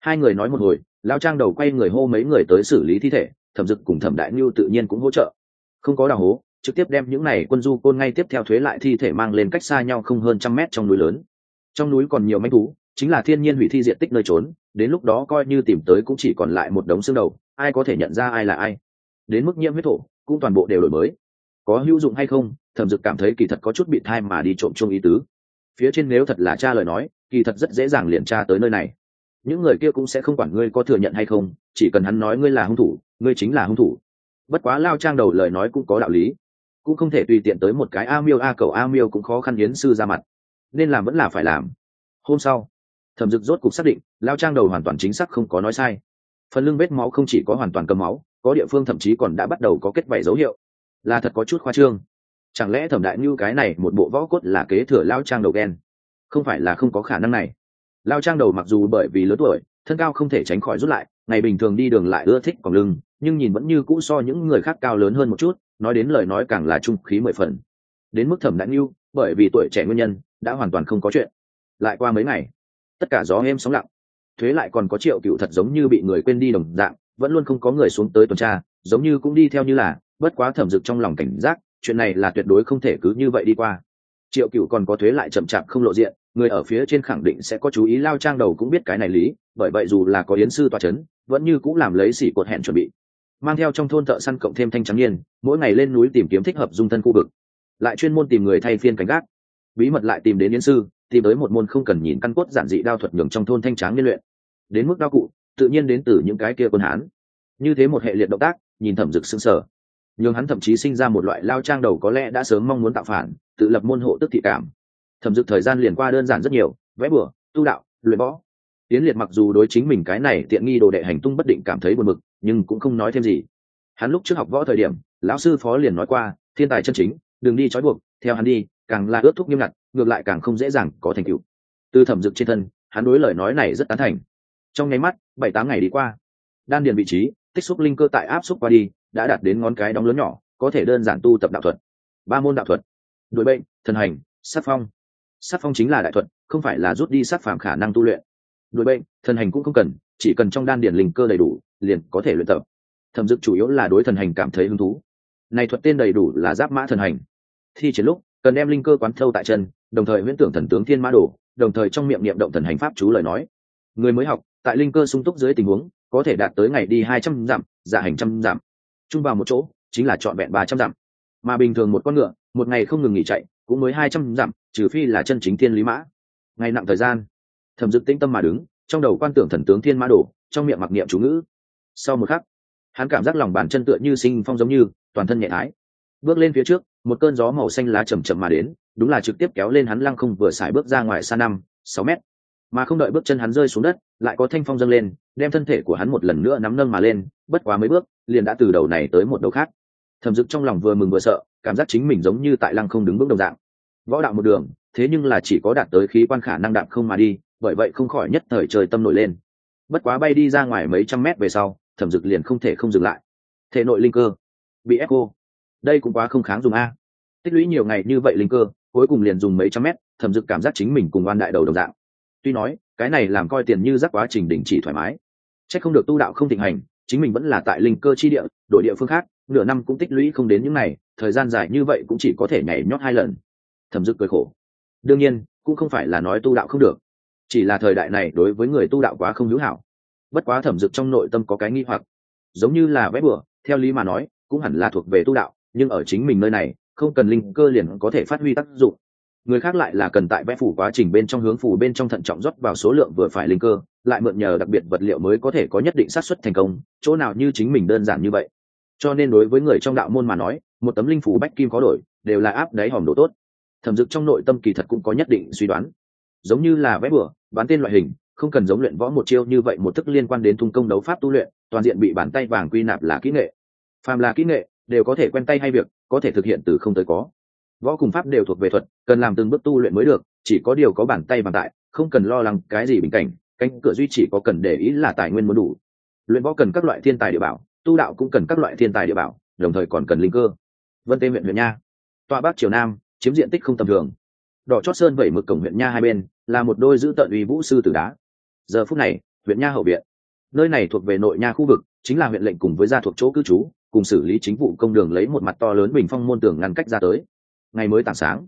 Hai người nói một hồi lao trang đầu quay người hô mấy người tới xử lý thi thể, thẩm dực cùng thẩm đại ngưu tự nhiên cũng hỗ trợ. Không có đào hố, trực tiếp đem những này quân du côn ngay tiếp theo thuế lại thi thể mang lên cách xa nhau không hơn trăm mét trong núi lớn. Trong núi còn nhiều manh thú, chính là thiên nhiên hủy thi diện tích nơi trốn đến lúc đó coi như tìm tới cũng chỉ còn lại một đống xương đầu, ai có thể nhận ra ai là ai. Đến mức nhiễm huyết thổ, cũng toàn bộ đều đổi mới. Có hữu dụng hay không, thẩm dực cảm thấy kỳ thật có chút bị thai mà đi trộm chung ý tứ. Phía trên nếu thật là cha lời nói, kỳ thật rất dễ dàng liền tra tới nơi này. Những người kia cũng sẽ không quản ngươi có thừa nhận hay không, chỉ cần hắn nói ngươi là hung thủ, ngươi chính là hung thủ. Bất quá lao trang đầu lời nói cũng có đạo lý. Cũng không thể tùy tiện tới một cái a miêu a cầu a miêu cũng khó khăn hiến sư ra mặt. Nên làm vẫn là phải làm. Hôm sau thẩm dực rốt cục xác định, lao trang đầu hoàn toàn chính xác không có nói sai. Phần lưng vết máu không chỉ có hoàn toàn cầm máu, có địa phương thậm chí còn đã bắt đầu có kết vảy dấu hiệu. Là thật có chút khoa trương. Chẳng lẽ thẩm đại như cái này một bộ võ cốt là kế thừa lao trang đầu ghen không phải là không có khả năng này. Lao trang đầu mặc dù bởi vì lớn tuổi, thân cao không thể tránh khỏi rút lại, ngày bình thường đi đường lại ưa thích còn lưng, nhưng nhìn vẫn như cũ so những người khác cao lớn hơn một chút, nói đến lời nói càng là trung khí mười phần. Đến mức thẩm đại như bởi vì tuổi trẻ nguyên nhân, đã hoàn toàn không có chuyện. Lại qua mấy ngày tất cả gió êm sóng lặng. Thuế lại còn có triệu cựu thật giống như bị người quên đi đồng dạng vẫn luôn không có người xuống tới tuần tra giống như cũng đi theo như là bất quá thẩm dực trong lòng cảnh giác chuyện này là tuyệt đối không thể cứ như vậy đi qua. Triệu cựu còn có thuế lại chậm chạp không lộ diện người ở phía trên khẳng định sẽ có chú ý lao trang đầu cũng biết cái này lý bởi vậy dù là có yến sư tòa c h ấ n vẫn như cũng làm lấy xỉ cột hẹn chuẩn bị. Mang theo trong thôn thợ săn cộng thêm thanh trắng niên, mỗi ngày lên núi tìm kiếm thích hợp dung thân khu vực. Lại chuyên môn tìm người thay phiên canh gác. Bí mật lại tìm đến yến sư tìm tới một môn không cần nhìn căn cốt giản dị đao thuật nhường trong thôn thanh tráng liên luyện. Đến mức đao cụ, tự nhiên đến từ những cái kia quân hán. Như thế một hệ liệt động tác, nhìn thẩm dực sững sờ. Nhưng hắn thậm chí sinh ra một loại lao trang đầu có lẽ đã sớm mong muốn tạo phản, tự lập môn hộ tức thị cảm. Thẩm dực thời gian liền qua đơn giản rất nhiều, vẽ bừa, tu đạo, luyện võ. Tiến liệt mặc dù đối chính mình cái này tiện nghi đồ đệ hành tung bất định cảm thấy buồn bực, nhưng cũng không nói thêm gì. Hắn lúc trước học võ thời điểm, lão sư phó liền nói qua, thiên tài chân chính đừng đi trói buộc, theo hắn đi, càng là ước thúc nghiêm ngặt, ngược lại càng không dễ dàng có thành tựu. Từ thẩm dực trên thân, hắn đối lời nói này rất tán thành. Trong nháy mắt, bảy tám ngày đi qua, đan điền vị trí, tích xúc linh cơ tại áp xúc qua đi, đã đạt đến ngón cái đóng lớn nhỏ, có thể đơn giản tu tập đạo thuật. Ba môn đạo thuật. Đuổi bệnh, thần hành, sát phong. Sát phong chính là đại thuật, không phải là rút đi sát phạm khả năng tu luyện. Đuổi bệnh, thần hành cũng không cần, chỉ cần trong đan điền linh cơ đầy đủ, liền có thể luyện tập. Thẩm dực chủ yếu là đối thần hành cảm thấy hứng thú. Này thuật tên đầy đủ là giáp mã thần hành thi triển lúc, cần đem linh cơ quán thâu tại chân, đồng thời huyễn tưởng thần tướng thiên mã đổ đồng thời trong miệng niệm động thần hành pháp chú lời nói. Người mới học, tại linh cơ sung túc dưới tình huống, có thể đạt tới ngày đi hai trăm dặm dạ hành trăm dặm. Chung vào một chỗ, chính là trọn vẹn ba trăm dặm. Mà bình thường một con ngựa, một ngày không ngừng nghỉ chạy, cũng mới hai trăm dặm, trừ phi là chân chính thiên lý mã. Ngày nặng thời gian, thẩm dực tĩnh tâm mà đứng, trong đầu quan tưởng thần tướng thiên mã đổ trong miệng mặc niệm chú ngữ. Sau một khắc, hắn cảm giác lòng bàn chân tựa như sinh phong giống như, toàn thân nhẹ thái. Bước lên phía trước một cơn gió màu xanh lá chầm chậm mà đến, đúng là trực tiếp kéo lên hắn lăng không vừa xài bước ra ngoài xa năm, sáu mét. Mà không đợi bước chân hắn rơi xuống đất, lại có thanh phong dâng lên, đem thân thể của hắn một lần nữa nắm nâng mà lên, bất quá mấy bước, liền đã từ đầu này tới một đầu khác. Thẩm dực trong lòng vừa mừng vừa sợ, cảm giác chính mình giống như tại lăng không đứng bước đồng dạng. Võ đạo một đường, thế nhưng là chỉ có đạt tới khí quan khả năng đạp không mà đi, bởi vậy không khỏi nhất thời trời tâm nổi lên. Bất quá bay đi ra ngoài mấy trăm mét về sau, thẩm dực liền không thể không dừng lại. Thể nội linh cơ bị ép cô đây cũng quá không kháng dùng a. Tích lũy nhiều ngày như vậy linh cơ, cuối cùng liền dùng mấy trăm mét, thẩm dực cảm giác chính mình cùng oan đại đầu đồng dạng. Tuy nói, cái này làm coi tiền như rắc quá trình đình chỉ thoải mái. C h ắ c không được tu đạo không thịnh hành, chính mình vẫn là tại linh cơ chi địa đội địa phương khác, nửa năm cũng tích lũy không đến những n à y thời gian dài như vậy cũng chỉ có thể nhảy nhót hai lần. Thẩm dực cười khổ. Đương nhiên, cũng không phải là nói tu đạo không được. Chỉ là thời đại này đối với người tu đạo quá không hữu hảo. Bất quá thẩm dực trong nội tâm có cái nghi hoặc. Giống như là vẽ bừa, theo lý mà nói, cũng hẳn là thuộc về tu đạo nhưng ở chính mình nơi này, không cần linh cơ liền có thể phát huy tác dụng. Người khác lại là cần tại vẽ phủ quá trình bên trong hướng phủ bên trong thận trọng rót vào số lượng vừa phải linh cơ, lại mượn nhờ đặc biệt vật liệu mới có thể có nhất định xác suất thành công, chỗ nào như chính mình đơn giản như vậy. Cho nên đối với người trong đạo môn mà nói, một tấm linh phủ bách kim có đổi, đều là áp đáy hòm đồ tốt. Thẩm dực trong nội tâm kỳ thật cũng có nhất định suy đoán. Giống như là vẽ bừa, bán tên loại hình, không cần giống luyện võ một chiêu như vậy một thức liên quan đến thung công đấu pháp tu luyện, toàn diện bị bàn tay vàng quy nạp là kỹ nghệ. Phàm là kỹ nghệ đều có thể quen tay hay việc, có thể thực hiện từ không tới có. Võ cùng pháp đều thuộc về thuật, cần làm từng bước tu luyện mới được, chỉ có điều có bàn tay bàn tại, không cần lo lắng cái gì bình cảnh, cánh cửa duy chỉ có cần để ý là tài nguyên muốn đủ. Luyện võ cần các loại thiên tài địa bảo, tu đạo cũng cần các loại thiên tài địa bảo, đồng thời còn cần linh cơ. Vân tây huyện huyện nha. Tọa bắc triều nam, chiếm diện tích không tầm thường. Đỏ chót sơn vẩy mực cổng huyện nha hai bên, là một đôi giữ tận uy vũ sư tử đá. Giờ phút này, huyện nha hậu viện nơi này thuộc về nội nha khu vực, chính là huyện lệnh cùng với gia thuộc chỗ cư trú, cùng xử lý chính vụ công đường lấy một mặt to lớn bình phong môn tường ngăn cách ra tới. Ngày mới tảng sáng,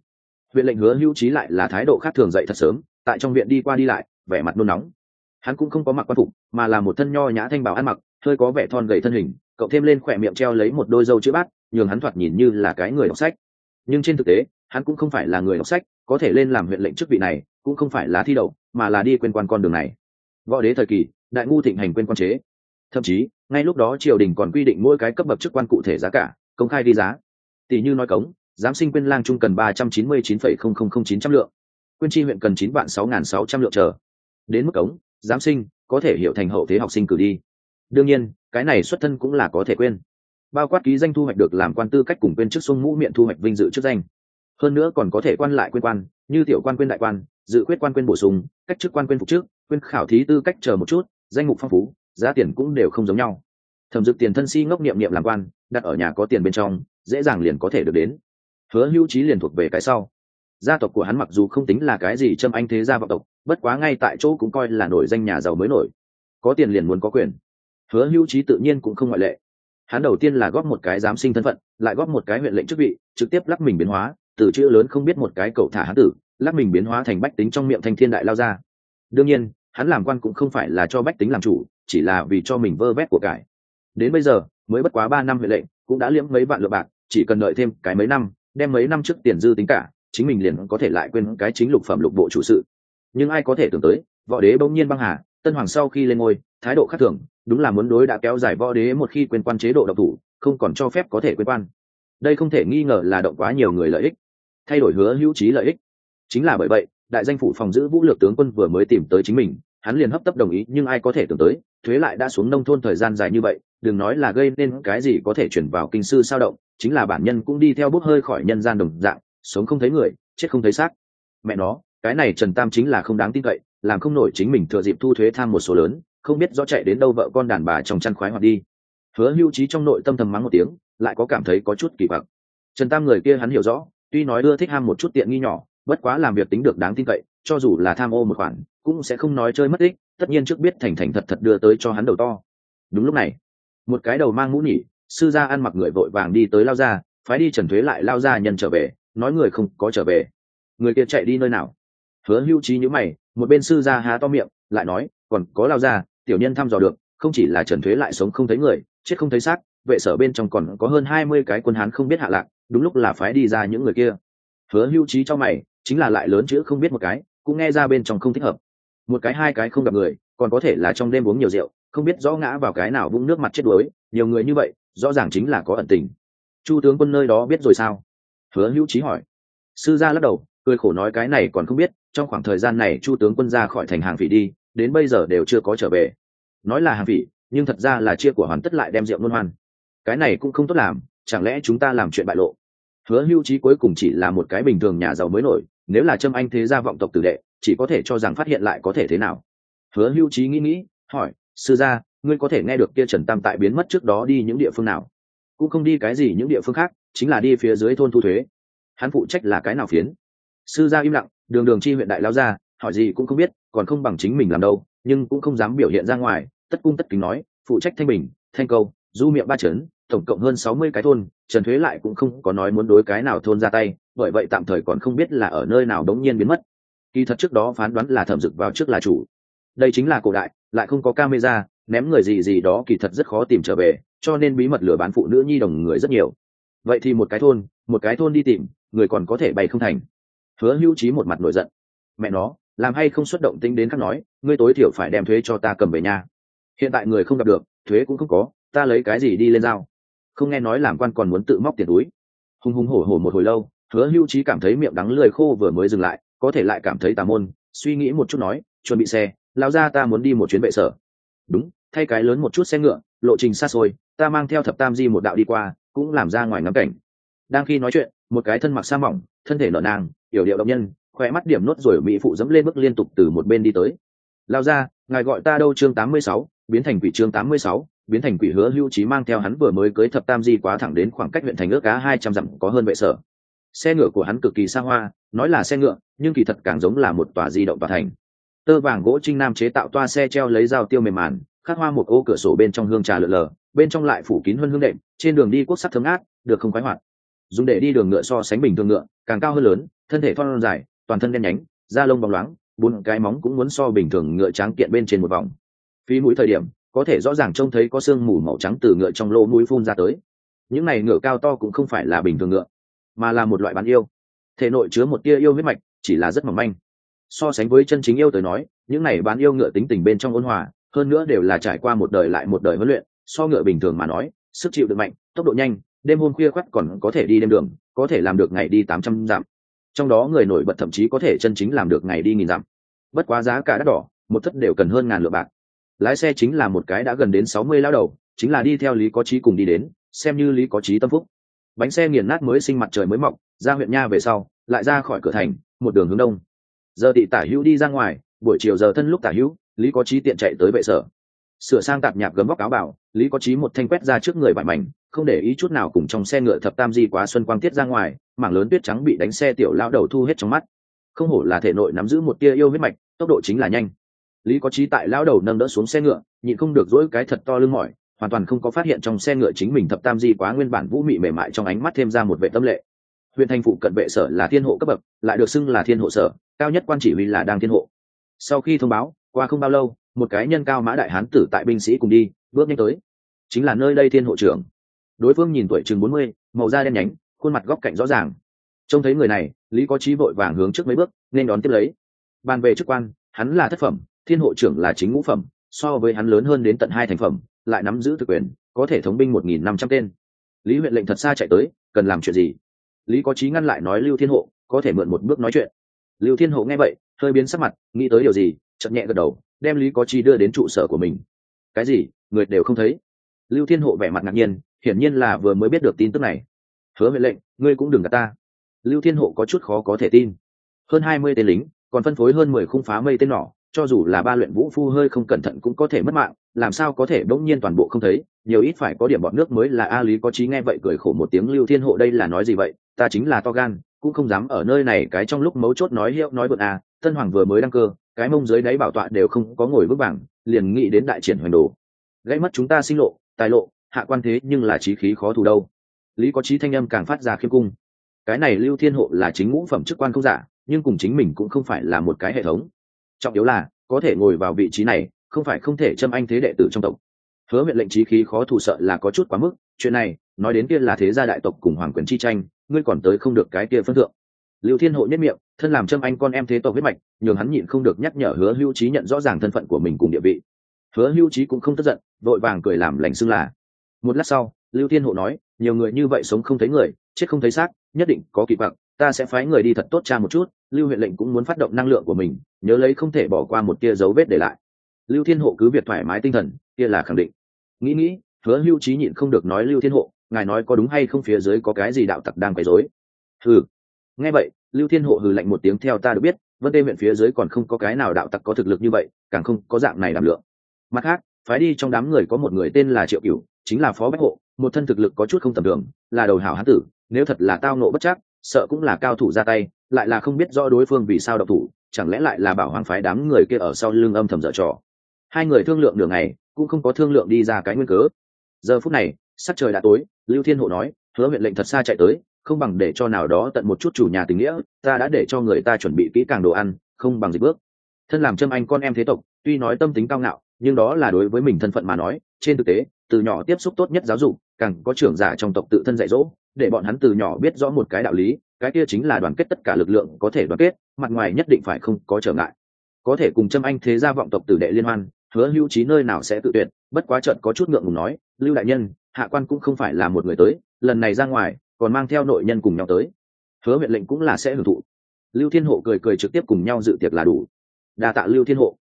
huyện lệnh hứa hữu trí lại là thái độ khác thường dậy thật sớm, tại trong viện đi qua đi lại, vẻ mặt nôn nóng. Hắn cũng không có mặc quan phục, mà là một thân nho nhã thanh bảo ăn mặc, hơi có vẻ thon gầy thân hình, cậu thêm lên khỏe miệng treo lấy một đôi dâu chữ bát, nhường hắn thoạt nhìn như là cái người đọc sách. Nhưng trên thực tế, hắn cũng không phải là người đọc sách, có thể lên làm huyện lệnh chức vị này, cũng không phải là thi đậu, mà là đi quên quan con đường này. Võ đế thời kỳ đại ngu thịnh hành quên quan chế. Thậm chí, ngay lúc đó triều đình còn quy định mỗi cái cấp bậc chức quan cụ thể giá cả, công khai đi giá. Tỷ như nói cống giám sinh quyên lang trung cần ba trăm chín mươi chín phẩy không không không chín trăm lượng quyên tri huyện cần chín vạn sáu n sáu trăm lượng chờ. Đến mức cống giám sinh, có thể hiểu thành hậu thế học sinh cử đi. Đương nhiên, cái này xuất thân cũng là có thể quên. Bao quát ký danh thu hoạch được làm quan tư cách cùng quên chức xuông mũ miệng thu hoạch vinh dự chức danh. Hơn nữa còn có thể quan lại quên quan, như tiểu quan quên đại quan, dự quyết quan quên bổ sung, cách chức quan quên phục trước quên khảo thí tư cách chờ một chút danh mục phong phú, giá tiền cũng đều không giống nhau. Thẩm dực tiền thân si ngốc niệm niệm làm quan, đặt ở nhà có tiền bên trong, dễ dàng liền có thể được đến. Hứa hữu trí liền thuộc về cái sau. Gia tộc của hắn mặc dù không tính là cái gì châm anh thế gia vọng tộc, bất quá ngay tại chỗ cũng coi là nổi danh nhà giàu mới nổi. Có tiền liền muốn có quyền. Hứa hữu trí tự nhiên cũng không ngoại lệ. Hắn đầu tiên là góp một cái giám sinh thân phận, lại góp một cái huyện lệnh chức vị, trực tiếp lắc mình biến hóa, từ chữ lớn không biết một cái cậu thả hán tử, lắc mình biến hóa thành bách tính trong miệng thanh thiên đại lao ra. Đương nhiên hắn làm quan cũng không phải là cho bách tính làm chủ, chỉ là vì cho mình vơ vét của cải. Đến bây giờ, mới bất quá ba năm huệ lệnh, cũng đã liễm mấy vạn lượng bạc, chỉ cần đợi thêm cái mấy năm, đem mấy năm trước tiền dư tính cả, chính mình liền có thể lại quên cái chính lục phẩm lục bộ chủ sự. Nhưng ai có thể tưởng tới, võ đế bỗng nhiên băng hà, tân hoàng sau khi lên ngôi, thái độ khác thường, đúng là muốn đối đã kéo dài võ đế một khi quên quan chế độ độc thủ, không còn cho phép có thể quên quan. Đây không thể nghi ngờ là động quá nhiều người lợi ích, thay đổi hứa hữu trí lợi ích. Chính là bởi vậy đại danh phủ phòng giữ vũ lược tướng quân vừa mới tìm tới chính mình, hắn liền hấp tấp đồng ý, nhưng ai có thể tưởng tới, thuế lại đã xuống nông thôn thời gian dài như vậy, đừng nói là gây nên cái gì có thể chuyển vào kinh sư sao động, chính là bản nhân cũng đi theo bút hơi khỏi nhân gian đồng dạng, sống không thấy người, chết không thấy xác. Mẹ nó, cái này trần tam chính là không đáng tin cậy, làm không nổi chính mình thừa dịp thu thuế tham một số lớn, không biết rõ chạy đến đâu vợ con đàn bà chồng chăn khoái hoặc đi. Hứa hưu trí trong nội tâm thầm mắng một tiếng, lại có cảm thấy có chút kỳ quặc. Trần tam người kia hắn hiểu rõ, tuy nói ưa thích ham một chút tiện nghi nhỏ bất quá làm việc tính được đáng tin cậy, cho dù là tham ô một khoản, cũng sẽ không nói chơi mất ích tất nhiên trước biết thành thành thật thật đưa tới cho hắn đầu to. Đúng lúc này, một cái đầu mang mũ nhỉ sư gia ăn mặc người vội vàng đi tới lao ra phái đi trần thuế lại lao ra nhân trở về, nói người không có trở về. Người kia chạy đi nơi nào? Hứa hưu trí nhữ mày, một bên sư gia há to miệng, lại nói, còn có lao ra tiểu nhân thăm dò được, không chỉ là trần thuế lại sống không thấy người, chết không thấy xác, vệ sở bên trong còn có hơn hai mươi cái quân hán không biết hạ lạc, đúng lúc là phái đi ra những người kia. Hứa hưu trí cho mày chính là lại lớn chữ không biết một cái, cũng nghe ra bên trong không thích hợp. Một cái, hai cái không gặp người, còn có thể là trong đêm uống nhiều rượu, không biết rõ ngã vào cái nào vũng nước mặt chết đuối, nhiều người như vậy, rõ ràng chính là có ẩn tình. Chu tướng quân nơi đó biết rồi sao? Hứa hữu trí hỏi. Sư gia lắc đầu, cười khổ nói cái này còn không biết, trong khoảng thời gian này chu tướng quân ra khỏi thành hàng phỉ đi, đến bây giờ đều chưa có trở về. Nói là hàng phỉ, nhưng thật ra là chia của hoàn tất lại đem rượu luân hoan. Cái này cũng không tốt làm, chẳng lẽ chúng ta làm chuyện bại lộ? Hứa hưu trí cuối cùng chỉ là một cái bình thường nhà giàu mới nổi nếu là trâm anh thế gia vọng tộc tử đệ, chỉ có thể cho rằng phát hiện lại có thể thế nào? Hứa hưu trí nghĩ nghĩ, hỏi, sư gia, ngươi có thể nghe được kia trần tam tại biến mất trước đó đi những địa phương nào? Cũng không đi cái gì những địa phương khác, chính là đi phía dưới thôn thu thuế. Hắn phụ trách là cái nào phiến? Sư gia im lặng, đường đường chi huyện đại lao ra hỏi gì cũng không biết, còn không bằng chính mình làm đâu, nhưng cũng không dám biểu hiện ra ngoài, tất cung tất kính nói, phụ trách thanh bình, thanh câu, du miệng ba trấn tổng cộng hơn sáu mươi cái thôn, trần thuế lại cũng không có nói muốn đối cái nào thôn ra tay bởi vậy tạm thời còn không biết là ở nơi nào đống nhiên biến mất. Kỳ thật trước đó phán đoán là thẩm dực vào trước là chủ. Đây chính là cổ đại, lại không có camera, ném người gì gì đó kỳ thật rất khó tìm trở về, cho nên bí mật lừa bán phụ nữ nhi đồng người rất nhiều. Vậy thì một cái thôn, một cái thôn đi tìm, người còn có thể bày không thành. Hứa hữu trí một mặt nổi giận. Mẹ nó, làm hay không xuất động tính đến các nói, ngươi tối thiểu phải đem thuế cho ta cầm về nhà. Hiện tại người không gặp được, thuế cũng không có, ta lấy cái gì đi lên giao. Không nghe nói làm quan còn muốn tự móc tiền túi. Hùng hùng hổ hổ một hồi lâu hứa hữu trí cảm thấy miệng đắng lười khô vừa mới dừng lại, có thể lại cảm thấy tà môn, suy nghĩ một chút nói, chuẩn bị xe lao ra ta muốn đi một chuyến vệ sở. Đúng, thay cái lớn một chút xe ngựa, lộ trình xa xôi, ta mang theo thập tam di một đạo đi qua, cũng làm ra ngoài ngắm cảnh. Đang khi nói chuyện, một cái thân mặc sa mỏng, thân thể nở nàng yểu điệu động nhân khỏe mắt điểm nốt rồi mỹ phụ dẫm lên bước liên tục từ một bên đi tới. Lao ra ngài gọi ta đâu chương tám mươi sáu, biến thành quỷ chương tám mươi sáu, biến thành quỷ hứa hưu trí mang theo hắn vừa mới cưới thập tam di quá thẳng đến khoảng cách huyện thành ước cá hai trăm dặm, có hơn vệ sở xe ngựa của hắn cực kỳ xa hoa, nói là xe ngựa, nhưng kỳ thật càng giống là một tòa di động tòa thành. Tơ vàng gỗ trinh nam chế tạo toa xe treo lấy dao tiêu mềm màn, khắc hoa một ô cửa sổ bên trong hương trà lợn lờ, bên trong lại phủ kín hơn hương đệm, trên đường đi quốc sắc thấm át được không khoái hoạt. Dùng để đi đường ngựa so sánh bình thường ngựa, càng cao hơn lớn, thân thể thon dài, toàn thân đen nhánh, da lông bóng loáng, bốn cái móng cũng muốn so bình thường ngựa trắng kiện bên trên một vòng. Phí mũi thời điểm, có thể rõ ràng trông thấy có sương mù màu trắng từ ngựa trong lỗ mũi phun ra tới. Những này ngựa cao to cũng không phải là bình thường ngựa mà là một loại bán yêu. Thể nội chứa một tia yêu huyết mạch, chỉ là rất mỏng manh. So sánh với chân chính yêu tới nói, những này bán yêu ngựa tính tình bên trong ôn hòa, hơn nữa đều là trải qua một đời lại một đời huấn luyện, so ngựa bình thường mà nói, sức chịu được mạnh, tốc độ nhanh, đêm hôm khuya khoắt còn có thể đi đêm đường, có thể làm được ngày đi tám trăm dặm. Trong đó người nổi bật thậm chí có thể chân chính làm được ngày đi nghìn dặm. Bất quá giá cả đắt đỏ, một thất đều cần hơn ngàn lượng bạc. Lái xe chính là một cái đã gần đến sáu mươi lao đầu, chính là đi theo lý có trí cùng đi đến, xem như lý có trí tâm phúc bánh xe nghiền nát mới sinh mặt trời mới mọc, ra huyện nha về sau, lại ra khỏi cửa thành, một đường hướng đông. Giờ thị tả hữu đi ra ngoài, buổi chiều giờ thân lúc tả hữu, lý có trí tiện chạy tới vệ sở. Sửa sang tạp nhạp gấm vóc áo bảo, lý có trí một thanh quét ra trước người vải mảnh, không để ý chút nào cùng trong xe ngựa thập tam di quá xuân quang tiết ra ngoài, mảng lớn tuyết trắng bị đánh xe tiểu lao đầu thu hết trong mắt. Không hổ là thể nội nắm giữ một tia yêu huyết mạch, tốc độ chính là nhanh. Lý có trí tại lao đầu nâng đỡ xuống xe ngựa, nhịn không được dỗi cái thật to lưng mỏi hoàn toàn không có phát hiện trong xe ngựa chính mình thập tam di quá nguyên bản vũ mị mềm mại trong ánh mắt thêm ra một vệ tâm lệ. Huyện thành phụ cận vệ sở là thiên hộ cấp bậc, lại được xưng là thiên hộ sở, cao nhất quan chỉ huy là đang thiên hộ. Sau khi thông báo, qua không bao lâu, một cái nhân cao mã đại hán tử tại binh sĩ cùng đi, bước nhanh tới. Chính là nơi đây thiên hộ trưởng. Đối phương nhìn tuổi chừng bốn mươi, màu da đen nhánh, khuôn mặt góc cạnh rõ ràng. Trông thấy người này, lý có trí vội vàng hướng trước mấy bước, nên đón tiếp lấy. Bàn về chức quan, hắn là thất phẩm, thiên hộ trưởng là chính ngũ phẩm, so với hắn lớn hơn đến tận hai thành phẩm lại nắm giữ thực quyền, có thể thống binh một nghìn năm trăm tên. Lý huyện lệnh thật xa chạy tới, cần làm chuyện gì? Lý có trí ngăn lại nói lưu thiên hộ, có thể mượn một bước nói chuyện. Lưu thiên hộ nghe vậy, hơi biến sắc mặt, nghĩ tới điều gì chậm nhẹ gật đầu, đem lý có trí đưa đến trụ sở của mình. Cái gì? Người đều không thấy. Lưu thiên hộ vẻ mặt ngạc nhiên, hiển nhiên là vừa mới biết được tin tức này. Hứa huệ lệnh, ngươi cũng đừng gạt ta. Lưu thiên hộ có chút khó có thể tin. Hơn hai mươi tên lính, còn phân phối hơn mười khung phá mây tên nỏ cho dù là ba luyện vũ phu hơi không cẩn thận cũng có thể mất mạng, làm sao có thể bỗng nhiên toàn bộ không thấy? Nhiều ít phải có điểm bọn nước mới là a lý có trí nghe vậy cười khổ một tiếng, lưu thiên hộ đây là nói gì vậy? Ta chính là to gan, cũng không dám ở nơi này, cái trong lúc mấu chốt nói hiệu nói bận à? tân hoàng vừa mới đăng cơ, cái mông dưới đáy bảo tọa đều không có ngồi vững vàng, liền nghĩ đến đại triển hoành đồ. Gãy mất chúng ta sinh lộ, tài lộ, hạ quan thế nhưng là trí khí khó thủ đâu. Lý có trí thanh âm càng phát ra khiêm cung. Cái này lưu thiên hộ là chính ngũ phẩm chức quan không giả, nhưng cùng chính mình cũng không phải là một cái hệ thống trọng yếu là, có thể ngồi vào vị trí này, không phải không thể châm anh thế đệ tử trong tộc. Hứa huyện lệnh trí khí khó thủ sợ là có chút quá mức, chuyện này, nói đến kia là thế gia đại tộc cùng hoàng quyền chi tranh, ngươi còn tới không được cái kia phân thượng. Lưu thiên hộ nhất miệng, thân làm châm anh con em thế tộc huyết mạch, nhường hắn nhịn không được nhắc nhở hứa hưu trí nhận rõ ràng thân phận của mình cùng địa vị. Hứa hưu trí cũng không tức giận, vội vàng cười làm lành xưng là. Một lát sau, lưu thiên hộ nói, nhiều người như vậy sống không thấy người, chết không thấy xác, nhất định có kịp bạc ta sẽ phái người đi thật tốt cha một chút lưu huyện lệnh cũng muốn phát động năng lượng của mình, nhớ lấy không thể bỏ qua một tia dấu vết để lại. Lưu thiên hộ cứ việc thoải mái tinh thần, kia là khẳng định. Nghĩ nghĩ, hứa hưu trí nhịn không được nói lưu thiên hộ, ngài nói có đúng hay không phía dưới có cái gì đạo tặc đang quấy rối? Hừ. Nghe vậy, lưu thiên hộ hừ lạnh một tiếng theo ta được biết, vân tê huyện phía dưới còn không có cái nào đạo tặc có thực lực như vậy, càng không có dạng này đảm lượng. Mặt khác, phái đi trong đám người có một người tên là triệu cửu, chính là phó bách hộ, một thân thực lực có chút không tầm thường, là đầu hảo hán tử, nếu thật là tao nộ bất chắc sợ cũng là cao thủ ra tay, lại là không biết rõ đối phương vì sao độc thủ, chẳng lẽ lại là bảo hoàng phái đám người kia ở sau lưng âm thầm dở trò. Hai người thương lượng đường này cũng không có thương lượng đi ra cái nguyên cớ. Giờ phút này, sắc trời đã tối, lưu thiên hộ nói, hứa huyện lệnh thật xa chạy tới, không bằng để cho nào đó tận một chút chủ nhà tình nghĩa, ta đã để cho người ta chuẩn bị kỹ càng đồ ăn, không bằng dịch bước. Thân làm châm anh con em thế tộc, tuy nói tâm tính cao ngạo, nhưng đó là đối với mình thân phận mà nói, trên thực tế, từ nhỏ tiếp xúc tốt nhất giáo dục, càng có trưởng giả trong tộc tự thân dạy dỗ để bọn hắn từ nhỏ biết rõ một cái đạo lý, cái kia chính là đoàn kết tất cả lực lượng có thể đoàn kết, mặt ngoài nhất định phải không có trở ngại. Có thể cùng châm anh thế gia vọng tộc tử đệ liên hoan, hứa hữu trí nơi nào sẽ tự tuyệt, bất quá trận có chút ngượng ngùng nói, lưu đại nhân, hạ quan cũng không phải là một người tới, lần này ra ngoài, còn mang theo nội nhân cùng nhau tới. Hứa huyện lệnh cũng là sẽ hưởng thụ. Lưu thiên hộ cười cười trực tiếp cùng nhau dự tiệc là đủ. Đa tạ lưu thiên hộ.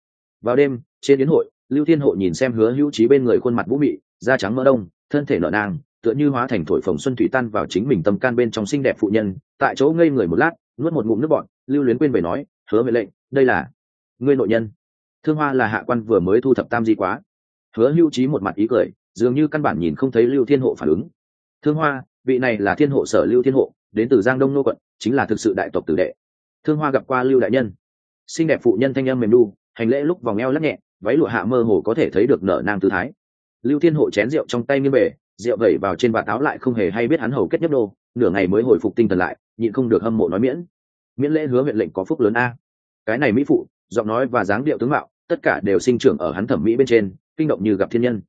Vào đêm, trên yến hội, lưu thiên hộ nhìn xem hứa hữu trí bên người khuôn mặt vũ mị, da trắng mỡ đông, thân thể nợ nang tựa như hóa thành thổi phồng xuân thủy tan vào chính mình tâm can bên trong xinh đẹp phụ nhân, tại chỗ ngây người một lát, nuốt một ngụm nước bọn lưu luyến quên về nói, hứa vệ lệnh, đây là ngươi nội nhân. Thương hoa là hạ quan vừa mới thu thập tam di quá. Hứa hưu trí một mặt ý cười, dường như căn bản nhìn không thấy lưu thiên hộ phản ứng. Thương hoa, vị này là thiên hộ sở lưu thiên hộ, đến từ giang đông nô quận, chính là thực sự đại tộc tử đệ. Thương hoa gặp qua lưu đại nhân. Xinh đẹp phụ nhân thanh âm mềm đu hành lễ lúc vòng eo lắc nhẹ, váy lụa hạ mơ hồ có thể thấy được nở nang tư thái. Lưu thiên hộ chén rượu trong tay nghiêng bể rượu vẩy vào trên bàn táo lại không hề hay biết hắn hầu kết nhấp đô, nửa ngày mới hồi phục tinh thần lại, nhịn không được hâm mộ nói miễn. Miễn lễ hứa huyện lệnh có phúc lớn a. Cái này mỹ phụ, giọng nói và dáng điệu tướng mạo, tất cả đều sinh trưởng ở hắn thẩm mỹ bên trên, kinh động như gặp thiên nhân.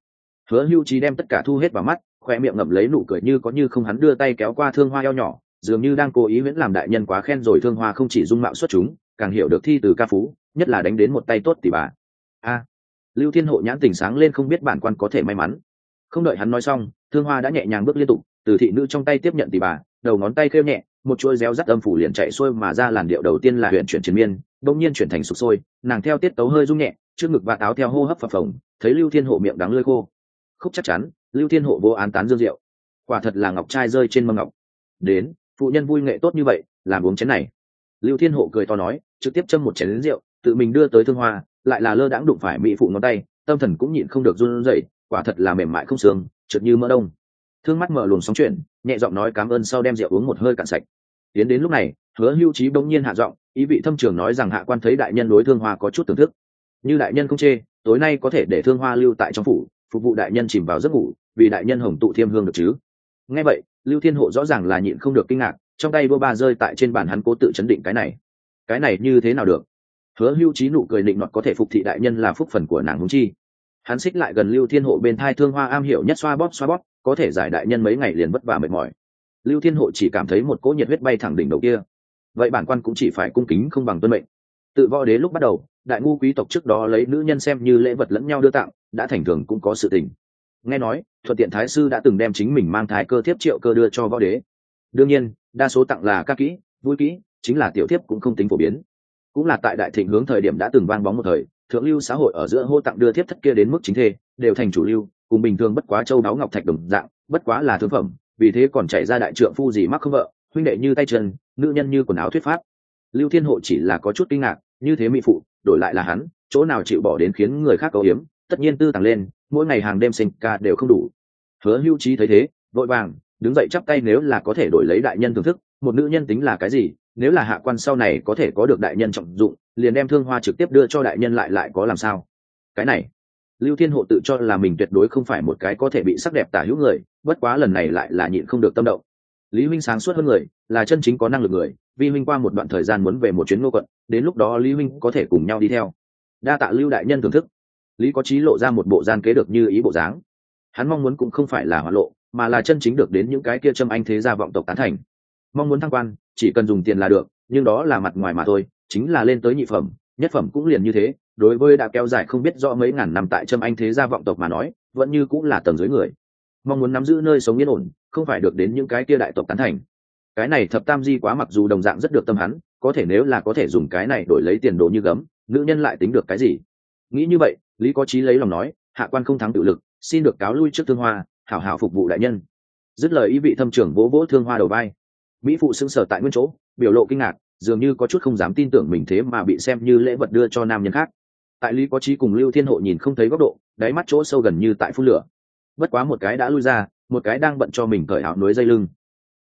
Hứa hưu trí đem tất cả thu hết vào mắt, khoe miệng ngậm lấy nụ cười như có như không hắn đưa tay kéo qua thương hoa eo nhỏ, dường như đang cố ý miễn làm đại nhân quá khen rồi thương hoa không chỉ dung mạo xuất chúng, càng hiểu được thi từ ca phú, nhất là đánh đến một tay tốt tỷ bà. A. Lưu thiên hộ nhãn tình sáng lên không biết bản quan có thể may mắn. Không đợi hắn nói xong thương hoa đã nhẹ nhàng bước liên tục từ thị nữ trong tay tiếp nhận tỷ bà đầu ngón tay kêu nhẹ một chuỗi réo rắt âm phủ liền chạy xuôi mà ra làn điệu đầu tiên là huyện chuyển triền miên bỗng nhiên chuyển thành sụp sôi nàng theo tiết tấu hơi rung nhẹ trước ngực và áo theo hô hấp phập phồng thấy lưu thiên hộ miệng đắng lơi khô. Khúc chắc chắn lưu thiên hộ vô án tán dương rượu, quả thật là ngọc trai rơi trên mâm ngọc. Đến phụ nhân vui nghệ tốt như vậy làm uống chén này. Lưu thiên hộ cười to nói trực tiếp châm một chén lính rượu tự mình đưa tới thương hoa lại là lơ đãng đụng phải mỹ phụ ngón tay tâm thần cũng nhịn không được run rẩy quả thật là mềm mại không xương trượt như mỡ đông. Thương mắt mở luồng sóng chuyển, nhẹ giọng nói cảm ơn sau đem rượu uống một hơi cạn sạch. Tiến đến lúc này, hứa hưu trí bỗng nhiên hạ giọng, ý vị thâm trường nói rằng hạ quan thấy đại nhân đối thương hoa có chút thưởng thức. Như đại nhân không chê, tối nay có thể để thương hoa lưu tại trong phủ, phục vụ đại nhân chìm vào giấc ngủ, vì đại nhân hồng tụ thiêm hương được chứ. Nghe vậy, lưu thiên hộ rõ ràng là nhịn không được kinh ngạc, trong tay vua ba rơi tại trên bàn hắn cố tự chấn định cái này. Cái này như thế nào được? Hứa hưu trí nụ cười định nọt có thể phục thị đại nhân là phúc phần của nàng húng chi hắn xích lại gần lưu thiên hộ bên thai thương hoa am hiểu nhất xoa bóp xoa bóp, có thể giải đại nhân mấy ngày liền vất vả mệt mỏi. Lưu thiên hộ chỉ cảm thấy một cỗ nhiệt huyết bay thẳng đỉnh đầu kia. Vậy bản quan cũng chỉ phải cung kính không bằng tuân mệnh. Tự võ đế lúc bắt đầu, đại ngu quý tộc trước đó lấy nữ nhân xem như lễ vật lẫn nhau đưa tặng, đã thành thường cũng có sự tình. Nghe nói, thuận tiện thái sư đã từng đem chính mình mang thái cơ thiếp triệu cơ đưa cho võ đế. Đương nhiên, đa số tặng là ca kỹ, vui kỹ, chính là tiểu thiếp cũng không tính phổ biến. Cũng là tại đại thịnh hướng thời điểm đã từng vang bóng một thời thượng lưu xã hội ở giữa hô tặng đưa thiếp thất kia đến mức chính thê, đều thành chủ lưu, cùng bình thường bất quá châu đáo ngọc thạch đồng dạng, bất quá là thương phẩm, vì thế còn chạy ra đại trượng phu gì mắc không vợ, huynh đệ như tay chân, nữ nhân như quần áo thuyết pháp. Lưu thiên hộ chỉ là có chút kinh ngạc, như thế mỹ phụ, đổi lại là hắn, chỗ nào chịu bỏ đến khiến người khác cầu hiếm tất nhiên tư tàng lên, mỗi ngày hàng đêm sinh ca đều không đủ. Hứa hưu trí thấy thế, vội vàng, đứng dậy chắp tay nếu là có thể đổi lấy đại nhân thưởng thức, một nữ nhân tính là cái gì nếu là hạ quan sau này có thể có được đại nhân trọng dụng, liền đem thương hoa trực tiếp đưa cho đại nhân lại lại có làm sao? Cái này, lưu thiên hộ tự cho là mình tuyệt đối không phải một cái có thể bị sắc đẹp tả hữu người, bất quá lần này lại là nhịn không được tâm động. Lý huynh sáng suốt hơn người, là chân chính có năng lực người, vi huynh qua một đoạn thời gian muốn về một chuyến ngô quận, đến lúc đó lý huynh có thể cùng nhau đi theo. Đa tạ lưu đại nhân thưởng thức. Lý có trí lộ ra một bộ gian kế được như ý bộ dáng. Hắn mong muốn cũng không phải là hoạn lộ, mà là chân chính được đến những cái kia châm anh thế gia vọng tộc tán thành mong muốn thăng quan, chỉ cần dùng tiền là được, nhưng đó là mặt ngoài mà thôi, chính là lên tới nhị phẩm, nhất phẩm cũng liền như thế, đối với đã kéo dài không biết rõ mấy ngàn năm tại châm anh thế gia vọng tộc mà nói, vẫn như cũng là tầng dưới người. Mong muốn nắm giữ nơi sống yên ổn, không phải được đến những cái kia đại tộc tán thành. Cái này thập tam di quá mặc dù đồng dạng rất được tâm hắn, có thể nếu là có thể dùng cái này đổi lấy tiền đồ như gấm, nữ nhân lại tính được cái gì? Nghĩ như vậy, lý có trí lấy lòng nói, hạ quan không thắng tự lực, xin được cáo lui trước thương hoa, hảo hảo phục vụ đại nhân. Dứt lời ý vị thâm trưởng vỗ vỗ thương hoa đầu vai mỹ phụ xứng sở tại nguyên chỗ, biểu lộ kinh ngạc, dường như có chút không dám tin tưởng mình thế mà bị xem như lễ vật đưa cho nam nhân khác. Tại lý có trí cùng lưu thiên hộ nhìn không thấy góc độ, đáy mắt chỗ sâu gần như tại phút lửa. Bất quá một cái đã lui ra, một cái đang bận cho mình cởi áo núi dây lưng.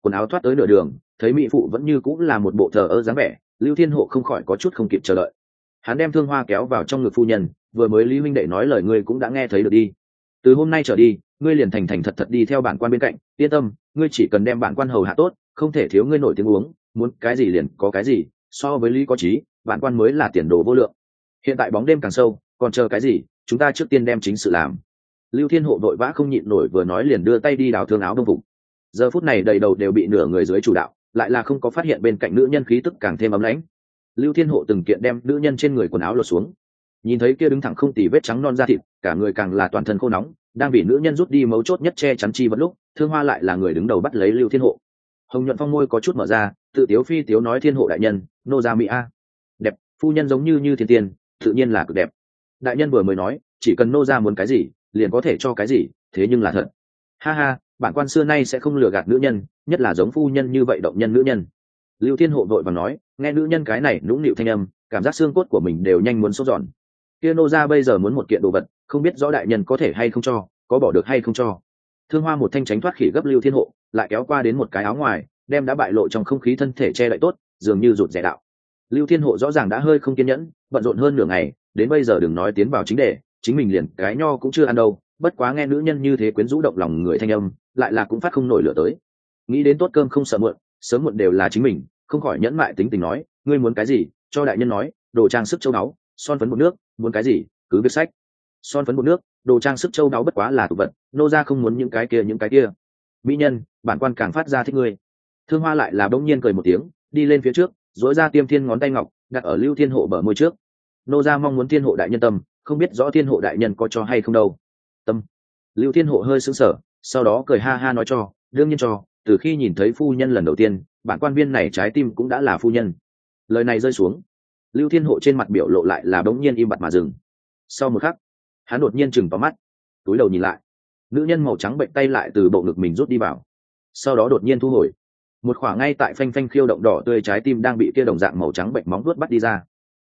Quần áo thoát tới nửa đường, thấy mỹ phụ vẫn như cũng là một bộ thờ ơ dáng vẻ, lưu thiên hộ không khỏi có chút không kịp chờ đợi. Hắn đem thương hoa kéo vào trong ngực phu nhân, vừa mới lý huynh đệ nói lời ngươi cũng đã nghe thấy được đi. Từ hôm nay trở đi, ngươi liền thành thành thật thật đi theo bản quan bên cạnh, yên tâm, ngươi chỉ cần đem bản quan hầu hạ tốt không thể thiếu ngươi nổi tiếng uống, muốn cái gì liền có cái gì, so với lý có trí bản quan mới là tiền đồ vô lượng. Hiện tại bóng đêm càng sâu, còn chờ cái gì, chúng ta trước tiên đem chính sự làm. Lưu thiên hộ vội vã không nhịn nổi vừa nói liền đưa tay đi đào thương áo đông phục. Giờ phút này đầy đầu đều bị nửa người dưới chủ đạo, lại là không có phát hiện bên cạnh nữ nhân khí tức càng thêm ấm lãnh. Lưu thiên hộ từng kiện đem nữ nhân trên người quần áo lột xuống. Nhìn thấy kia đứng thẳng không tì vết trắng non da thịt, cả người càng là toàn thân khô nóng, đang bị nữ nhân rút đi mấu chốt nhất che chắn chi vẫn lúc, thương hoa lại là người đứng đầu bắt lấy lưu thiên hộ hồng nhuận phong môi có chút mở ra, tự tiếu phi tiếu nói thiên hộ đại nhân, nô gia mỹ a. Đẹp, phu nhân giống như như thiên tiên, tự nhiên là cực đẹp. Đại nhân vừa mới nói, chỉ cần nô gia muốn cái gì, liền có thể cho cái gì, thế nhưng là thật. Ha ha, bản quan xưa nay sẽ không lừa gạt nữ nhân, nhất là giống phu nhân như vậy động nhân nữ nhân. Lưu thiên hộ vội và nói, nghe nữ nhân cái này nũng nịu thanh âm, cảm giác xương cốt của mình đều nhanh muốn sốt giòn kia nô gia bây giờ muốn một kiện đồ vật, không biết rõ đại nhân có thể hay không cho, có bỏ được hay không cho thương hoa một thanh tránh thoát khỉ gấp lưu thiên hộ, lại kéo qua đến một cái áo ngoài, đem đã bại lộ trong không khí thân thể che đậy tốt, dường như rụt rẻ đạo. Lưu thiên hộ rõ ràng đã hơi không kiên nhẫn, bận rộn hơn nửa ngày, đến bây giờ đừng nói tiến vào chính đề, chính mình liền cái nho cũng chưa ăn đâu, bất quá nghe nữ nhân như thế quyến rũ động lòng người thanh âm, lại là cũng phát không nổi lửa tới. Nghĩ đến tốt cơm không sợ muộn, sớm muộn đều là chính mình, không khỏi nhẫn mại tính tình nói, ngươi muốn cái gì? Cho đại nhân nói, đồ trang sức châu báu, son phấn một nước, muốn cái gì, cứ viết sách. Son phấn một nước đồ trang sức châu đáo bất quá là tục vật, nô ra không muốn những cái kia, những cái kia. Mỹ nhân, bản quan càng phát ra thích ngươi. Thương hoa lại là bỗng nhiên cười một tiếng, đi lên phía trước dỗi ra tiêm thiên ngón tay ngọc, đặt ở lưu thiên hộ bờ môi trước. Nô ra mong muốn thiên hộ đại nhân tâm, không biết rõ thiên hộ đại nhân có cho hay không đâu. Tâm. Lưu thiên hộ hơi sững sờ, sau đó cười ha ha nói cho, đương nhiên cho, từ khi nhìn thấy phu nhân lần đầu tiên, bản quan viên này trái tim cũng đã là phu nhân. Lời này rơi xuống. Lưu thiên hộ trên mặt biểu lộ lại là bỗng nhiên im bặt mà dừng. Sau một khắc hắn đột nhiên chừng vào mắt, túi đầu nhìn lại. Nữ nhân màu trắng bệnh tay lại từ bộ ngực mình rút đi vào. Sau đó đột nhiên thu hồi. Một khoảng ngay tại phanh phanh khiêu động đỏ tươi trái tim đang bị kia đồng dạng màu trắng bệnh móng vuốt bắt đi ra.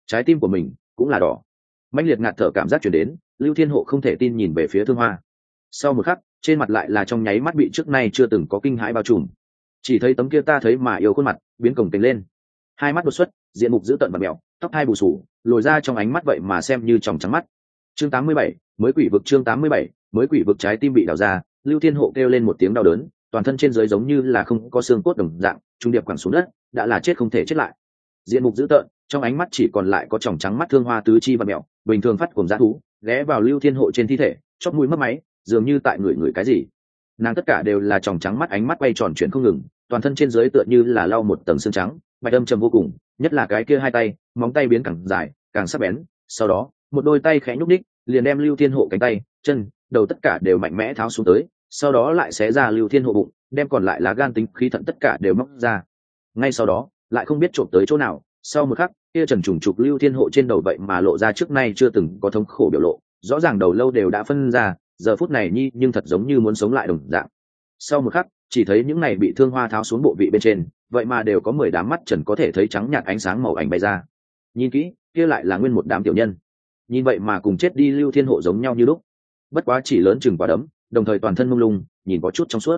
Trái tim của mình cũng là đỏ. Mạnh liệt ngạt thở cảm giác chuyển đến, lưu thiên hộ không thể tin nhìn về phía thương hoa. Sau một khắc, trên mặt lại là trong nháy mắt bị trước nay chưa từng có kinh hãi bao trùm. Chỉ thấy tấm kia ta thấy mà yêu khuôn mặt, biến cổng tính lên. Hai mắt đột xuất, diện mục dữ tợn và mèo tóc hai bù sù, lồi ra trong ánh mắt vậy mà xem như tròng trắng mắt chương 87, mới quỷ vực chương 87, mới quỷ vực trái tim bị đào ra lưu thiên hộ kêu lên một tiếng đau đớn toàn thân trên dưới giống như là không có xương cốt đồng dạng trung điệp quẳng xuống đất đã là chết không thể chết lại. Diện mục dữ tợn trong ánh mắt chỉ còn lại có tròng trắng mắt thương hoa tứ chi và mẹo bình thường phát cùng giá thú ghé vào lưu thiên hộ trên thi thể chóp mũi mất máy dường như tại người người cái gì. Nàng tất cả đều là tròng trắng mắt ánh mắt quay tròn chuyển không ngừng toàn thân trên dưới tựa như là lau một tầng xương trắng bạch âm trầm vô cùng nhất là cái kia hai tay móng tay biến càng dài càng sắc bén sau đó một đôi tay khẽ nhúc đích, liền đem lưu thiên hộ cánh tay chân đầu tất cả đều mạnh mẽ tháo xuống tới sau đó lại xé ra lưu thiên hộ bụng đem còn lại lá gan tính khí thận tất cả đều móc ra. Ngay sau đó lại không biết trộm tới chỗ nào sau một khắc kia trần trùng trục lưu thiên hộ trên đầu vậy mà lộ ra trước nay chưa từng có thống khổ biểu lộ rõ ràng đầu lâu đều đã phân ra giờ phút này nhi nhưng thật giống như muốn sống lại đồng dạng. Sau một khắc chỉ thấy những này bị thương hoa tháo xuống bộ vị bên trên vậy mà đều có mười đám mắt trần có thể thấy trắng nhạt ánh sáng màu ảnh bay ra. Nhìn kỹ kia lại là nguyên một đám tiểu nhân nhìn vậy mà cùng chết đi lưu thiên hộ giống nhau như lúc. Bất quá chỉ lớn chừng quả đấm, đồng thời toàn thân mông lung, nhìn có chút trong suốt.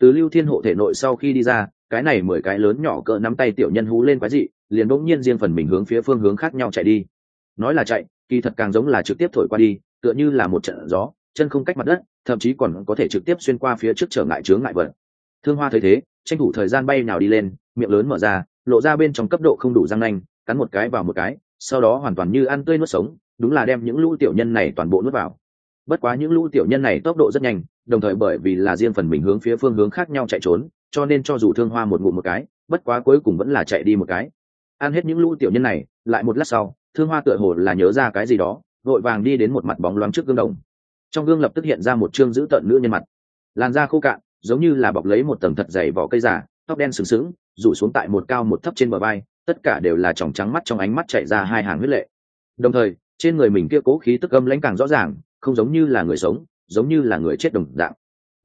Từ lưu thiên hộ thể nội sau khi đi ra, cái này mười cái lớn nhỏ cỡ nắm tay tiểu nhân hú lên quái dị, liền đỗng nhiên riêng phần mình hướng phía phương hướng khác nhau chạy đi. Nói là chạy, kỳ thật càng giống là trực tiếp thổi qua đi, tựa như là một trận gió, chân không cách mặt đất, thậm chí còn có thể trực tiếp xuyên qua phía trước trở ngại chướng ngại vật. Thương hoa thấy thế, tranh thủ thời gian bay nào đi lên, miệng lớn mở ra, lộ ra bên trong cấp độ không đủ răng nanh, cắn một cái vào một cái, sau đó hoàn toàn như ăn tươi nuốt sống đúng là đem những lũ tiểu nhân này toàn bộ nuốt vào. Bất quá những lũ tiểu nhân này tốc độ rất nhanh, đồng thời bởi vì là riêng phần mình hướng phía phương hướng khác nhau chạy trốn, cho nên cho dù thương hoa một ngụm một cái, bất quá cuối cùng vẫn là chạy đi một cái. Ăn hết những lũ tiểu nhân này, lại một lát sau, thương hoa tựa hồ là nhớ ra cái gì đó, vội vàng đi đến một mặt bóng loáng trước gương đồng. Trong gương lập tức hiện ra một chương dữ tợn nữ nhân mặt. Làn da khô cạn, giống như là bọc lấy một tầng thật dày vỏ cây giả tóc đen sừng sững, rủ xuống tại một cao một thấp trên bờ vai, tất cả đều là tròng trắng mắt trong ánh mắt chạy ra hai hàng huyết lệ. Đồng thời trên người mình kia cố khí tức âm lãnh càng rõ ràng, không giống như là người sống, giống như là người chết đồng dạng.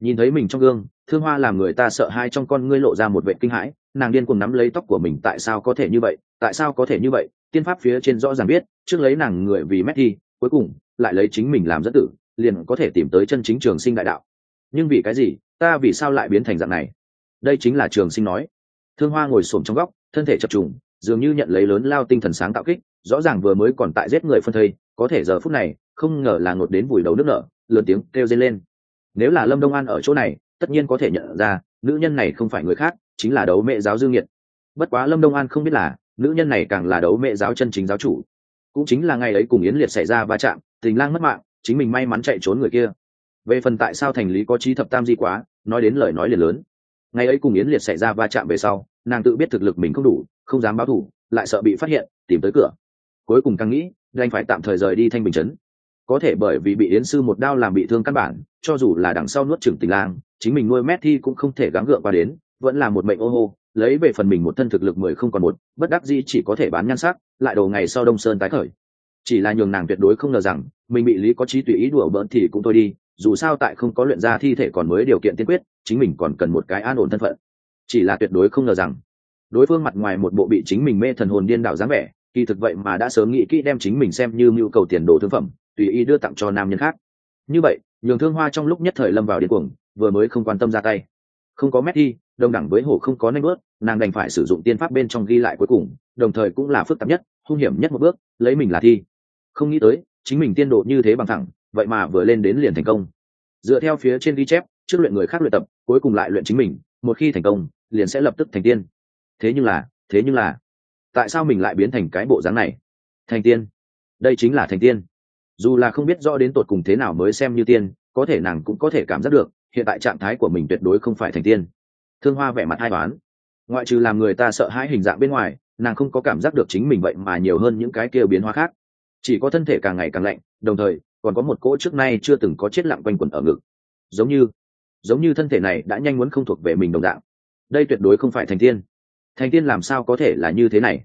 Nhìn thấy mình trong gương, thương hoa làm người ta sợ hai trong con ngươi lộ ra một vệ kinh hãi, nàng điên cuồng nắm lấy tóc của mình, tại sao có thể như vậy, tại sao có thể như vậy, tiên pháp phía trên rõ ràng biết, trước lấy nàng người vì mét thi, cuối cùng, lại lấy chính mình làm dẫn tử, liền có thể tìm tới chân chính trường sinh đại đạo. Nhưng vì cái gì, ta vì sao lại biến thành dạng này? Đây chính là trường sinh nói. Thương hoa ngồi xổm trong góc, thân thể chập trùng dường như nhận lấy lớn lao tinh thần sáng tạo kích, rõ ràng vừa mới còn tại giết người phân thây, có thể giờ phút này, không ngờ là ngột đến vùi đầu nước nở, lớn tiếng kêu dây lên. Nếu là lâm đông an ở chỗ này, tất nhiên có thể nhận ra, nữ nhân này không phải người khác, chính là đấu mẹ giáo dương nhiệt bất quá lâm đông an không biết là, nữ nhân này càng là đấu mẹ giáo chân chính giáo chủ. Cũng chính là ngày ấy cùng yến liệt xảy ra va chạm, tình lang mất mạng, chính mình may mắn chạy trốn người kia. Về phần tại sao thành lý có trí thập tam di quá, nói đến lời nói liền lớn. Ngày ấy cùng yến liệt xảy ra va chạm về sau, nàng tự biết thực lực mình không đủ không dám báo thủ, lại sợ bị phát hiện, tìm tới cửa. Cuối cùng càng nghĩ, đành phải tạm thời rời đi thanh bình chấn có thể bởi vì bị yến sư một đao làm bị thương căn bản, cho dù là đằng sau nuốt trừng tình lang, chính mình nuôi mét thi cũng không thể gắng gượng qua đến, vẫn là một mệnh ô hô, lấy về phần mình một thân thực lực mười không còn một, bất đắc dĩ chỉ có thể bán nhan sắc, lại đầu ngày sau đông sơn tái khởi. Chỉ là nhường nàng tuyệt đối không ngờ rằng, mình bị lý có trí tùy ý đùa bỡn thì cũng thôi đi, dù sao tại không có luyện ra thi thể còn mới điều kiện tiên quyết, chính mình còn cần một cái an ổn thân phận. Chỉ là tuyệt đối không ngờ rằng đối phương mặt ngoài một bộ bị chính mình mê thần hồn điên đảo dáng vẻ kỳ thực vậy mà đã sớm nghĩ kỹ đem chính mình xem như mưu cầu tiền đồ thương phẩm tùy ý đưa tặng cho nam nhân khác. Như vậy nhường thương hoa trong lúc nhất thời lâm vào điên cuồng vừa mới không quan tâm ra tay. Không có Messi, đồng đẳng với hổ không có nanh bước nàng đành phải sử dụng tiên pháp bên trong ghi lại cuối cùng đồng thời cũng là phức tạp nhất hung hiểm nhất một bước lấy mình là thi. Không nghĩ tới chính mình tiên độ như thế bằng thẳng vậy mà vừa lên đến liền thành công. Dựa theo phía trên ghi chép trước luyện người khác luyện tập cuối cùng lại luyện chính mình một khi thành công liền sẽ lập tức thành tiên thế nhưng là, thế nhưng là, tại sao mình lại biến thành cái bộ dáng này? Thành tiên. Đây chính là thành tiên. Dù là không biết rõ đến tột cùng thế nào mới xem như tiên, có thể nàng cũng có thể cảm giác được, hiện tại trạng thái của mình tuyệt đối không phải thành tiên. Thương hoa vẻ mặt hai toán ngoại trừ làm người ta sợ hãi hình dạng bên ngoài, nàng không có cảm giác được chính mình vậy mà nhiều hơn những cái kia biến hóa khác. Chỉ có thân thể càng ngày càng lạnh, đồng thời, còn có một cỗ trước nay chưa từng có chết lặng quanh quẩn ở ngực. Giống như giống như thân thể này đã nhanh muốn không thuộc về mình đồng dạng. Đây tuyệt đối không phải thành tiên thành tiên làm sao có thể là như thế này?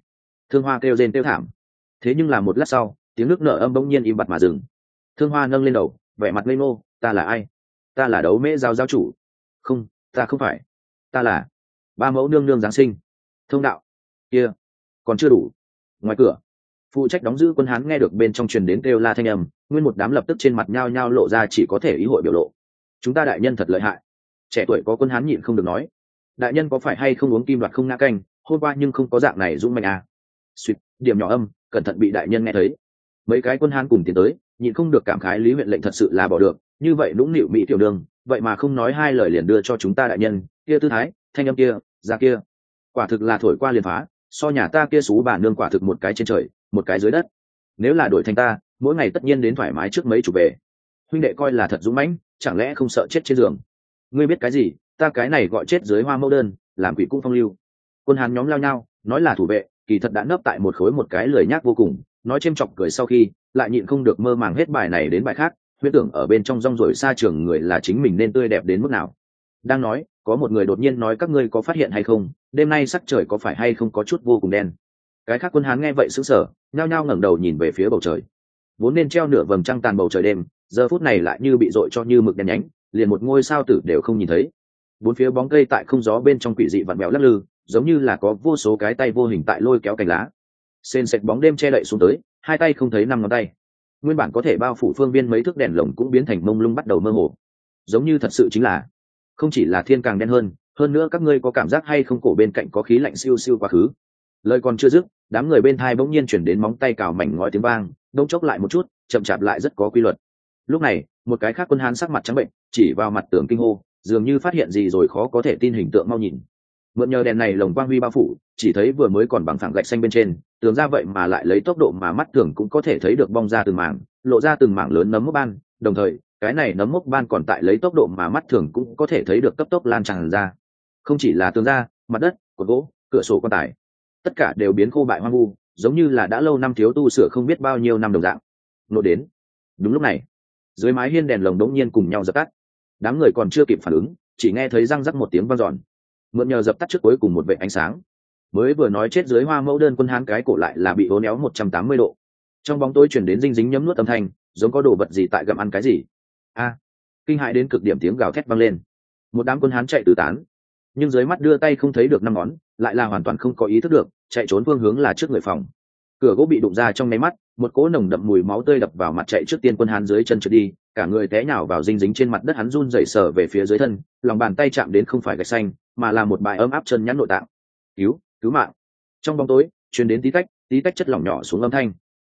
Thương hoa kêu rên kêu thảm. Thế nhưng là một lát sau, tiếng nước nở âm bỗng nhiên im bặt mà dừng. Thương hoa nâng lên đầu, vẻ mặt ngây ngô, ta là ai? Ta là đấu mễ giao giáo chủ. Không, ta không phải. Ta là ba mẫu nương nương giáng sinh. Thông đạo. Kia, còn chưa đủ. Ngoài cửa, phụ trách đóng giữ quân hán nghe được bên trong truyền đến kêu la thanh âm, nguyên một đám lập tức trên mặt nhao nhao lộ ra chỉ có thể ý hội biểu lộ. Chúng ta đại nhân thật lợi hại. Trẻ tuổi có quân hán nhịn không được nói đại nhân có phải hay không uống kim đoạt không ngã canh? Hôm qua nhưng không có dạng này dũng mạnh à. suýt, điểm nhỏ âm, cẩn thận bị đại nhân nghe thấy. Mấy cái quân hán cùng tiến tới, nhịn không được cảm khái lý huyện lệnh thật sự là bỏ được. Như vậy nũng nịu mỹ tiểu đường, vậy mà không nói hai lời liền đưa cho chúng ta đại nhân. Kia tư thái, thanh âm kia ra kia. Quả thực là thổi qua liền phá, so nhà ta kia xú bà nương quả thực một cái trên trời, một cái dưới đất. Nếu là đổi thành ta, mỗi ngày tất nhiên đến thoải mái trước mấy chủ về. Huynh đệ coi là thật dũng mãnh, chẳng lẽ không sợ chết trên giường? Ngươi biết cái gì? Ta cái này gọi chết dưới hoa mẫu đơn, làm quỷ cung phong lưu. Quân hán nhóm lao nhau, nói là thủ vệ, kỳ thật đã nấp tại một khối một cái lười nhác vô cùng, nói chêm chọc cười sau khi, lại nhịn không được mơ màng hết bài này đến bài khác huyết tưởng ở bên trong rong rồi xa trường người là chính mình nên tươi đẹp đến mức nào. Đang nói, có một người đột nhiên nói các ngươi có phát hiện hay không, đêm nay sắc trời có phải hay không có chút vô cùng đen. Cái khác quân hán nghe vậy sững sờ, nhao nhao ngẩng đầu nhìn về phía bầu trời. Vốn nên treo nửa vầng trăng tàn bầu trời đêm, giờ phút này lại như bị dội cho như mực đen nhánh, liền một ngôi sao tử đều không nhìn thấy bốn phía bóng cây tại không gió bên trong quỷ dị vặn mèo lắc lư, giống như là có vô số cái tay vô hình tại lôi kéo cành lá. Sên sệt bóng đêm che đậy xuống tới, hai tay không thấy năm ngón tay. Nguyên bản có thể bao phủ phương viên mấy thước đèn lồng cũng biến thành mông lung bắt đầu mơ hồ. Giống như thật sự chính là, không chỉ là thiên càng đen hơn hơn nữa các ngươi có cảm giác hay không cổ bên cạnh có khí lạnh siêu siêu quá khứ. Lời còn chưa dứt, đám người bên thai bỗng nhiên chuyển đến móng tay cào mảnh ngói tiếng vang, đông chốc lại một chút, chậm chạp lại rất có quy luật. Lúc này, một cái khác quân hán sắc mặt trắng bệnh, chỉ vào mặt tường kinh hô dường như phát hiện gì rồi khó có thể tin hình tượng mau nhìn. Mượn nhờ đèn này lồng quang huy bao phủ, chỉ thấy vừa mới còn bằng phẳng gạch xanh bên trên, tường ra vậy mà lại lấy tốc độ mà mắt thường cũng có thể thấy được bong ra từng mảng, lộ ra từng mảng lớn nấm mốc ban, đồng thời, cái này nấm mốc ban còn tại lấy tốc độ mà mắt thường cũng có thể thấy được cấp tốc lan tràn ra. Không chỉ là tường ra, mặt đất, cột gỗ, cửa sổ quan tài, tất cả đều biến khô bại hoang vu, giống như là đã lâu năm thiếu tu sửa không biết bao nhiêu năm đồng dạng. Nộ đến. Đúng lúc này, dưới mái hiên đèn lồng đống nhiên cùng nhau dập tắt đám người còn chưa kịp phản ứng, chỉ nghe thấy răng rắc một tiếng vang giòn mượn nhờ dập tắt trước cuối cùng một vệ ánh sáng. Mới vừa nói chết dưới hoa mẫu đơn quân hán cái cổ lại là bị hố néo một trăm tám mươi độ. Trong bóng tối chuyển đến dinh dính nhấm nuốt âm thanh, giống có đồ vật gì tại gặm ăn cái gì? A! Kinh hại đến cực điểm tiếng gào thét vang lên. Một đám quân hán chạy tứ tán. Nhưng dưới mắt đưa tay không thấy được năm ngón, lại là hoàn toàn không có ý thức được, chạy trốn phương hướng là trước người phòng. Cửa gỗ bị đụng ra trong nháy mắt, một cỗ nồng đậm mùi máu tươi đập vào mặt chạy trước tiên quân hán dưới chân trượt đi cả người té nhào vào dinh dính trên mặt đất hắn run rẩy sờ về phía dưới thân, lòng bàn tay chạm đến không phải gạch xanh, mà là một bài ấm áp chân nhắn nội tạng. Cứu cứu mạng. Trong bóng tối, truyền đến tí tách tí tách chất lỏng nhỏ xuống âm thanh.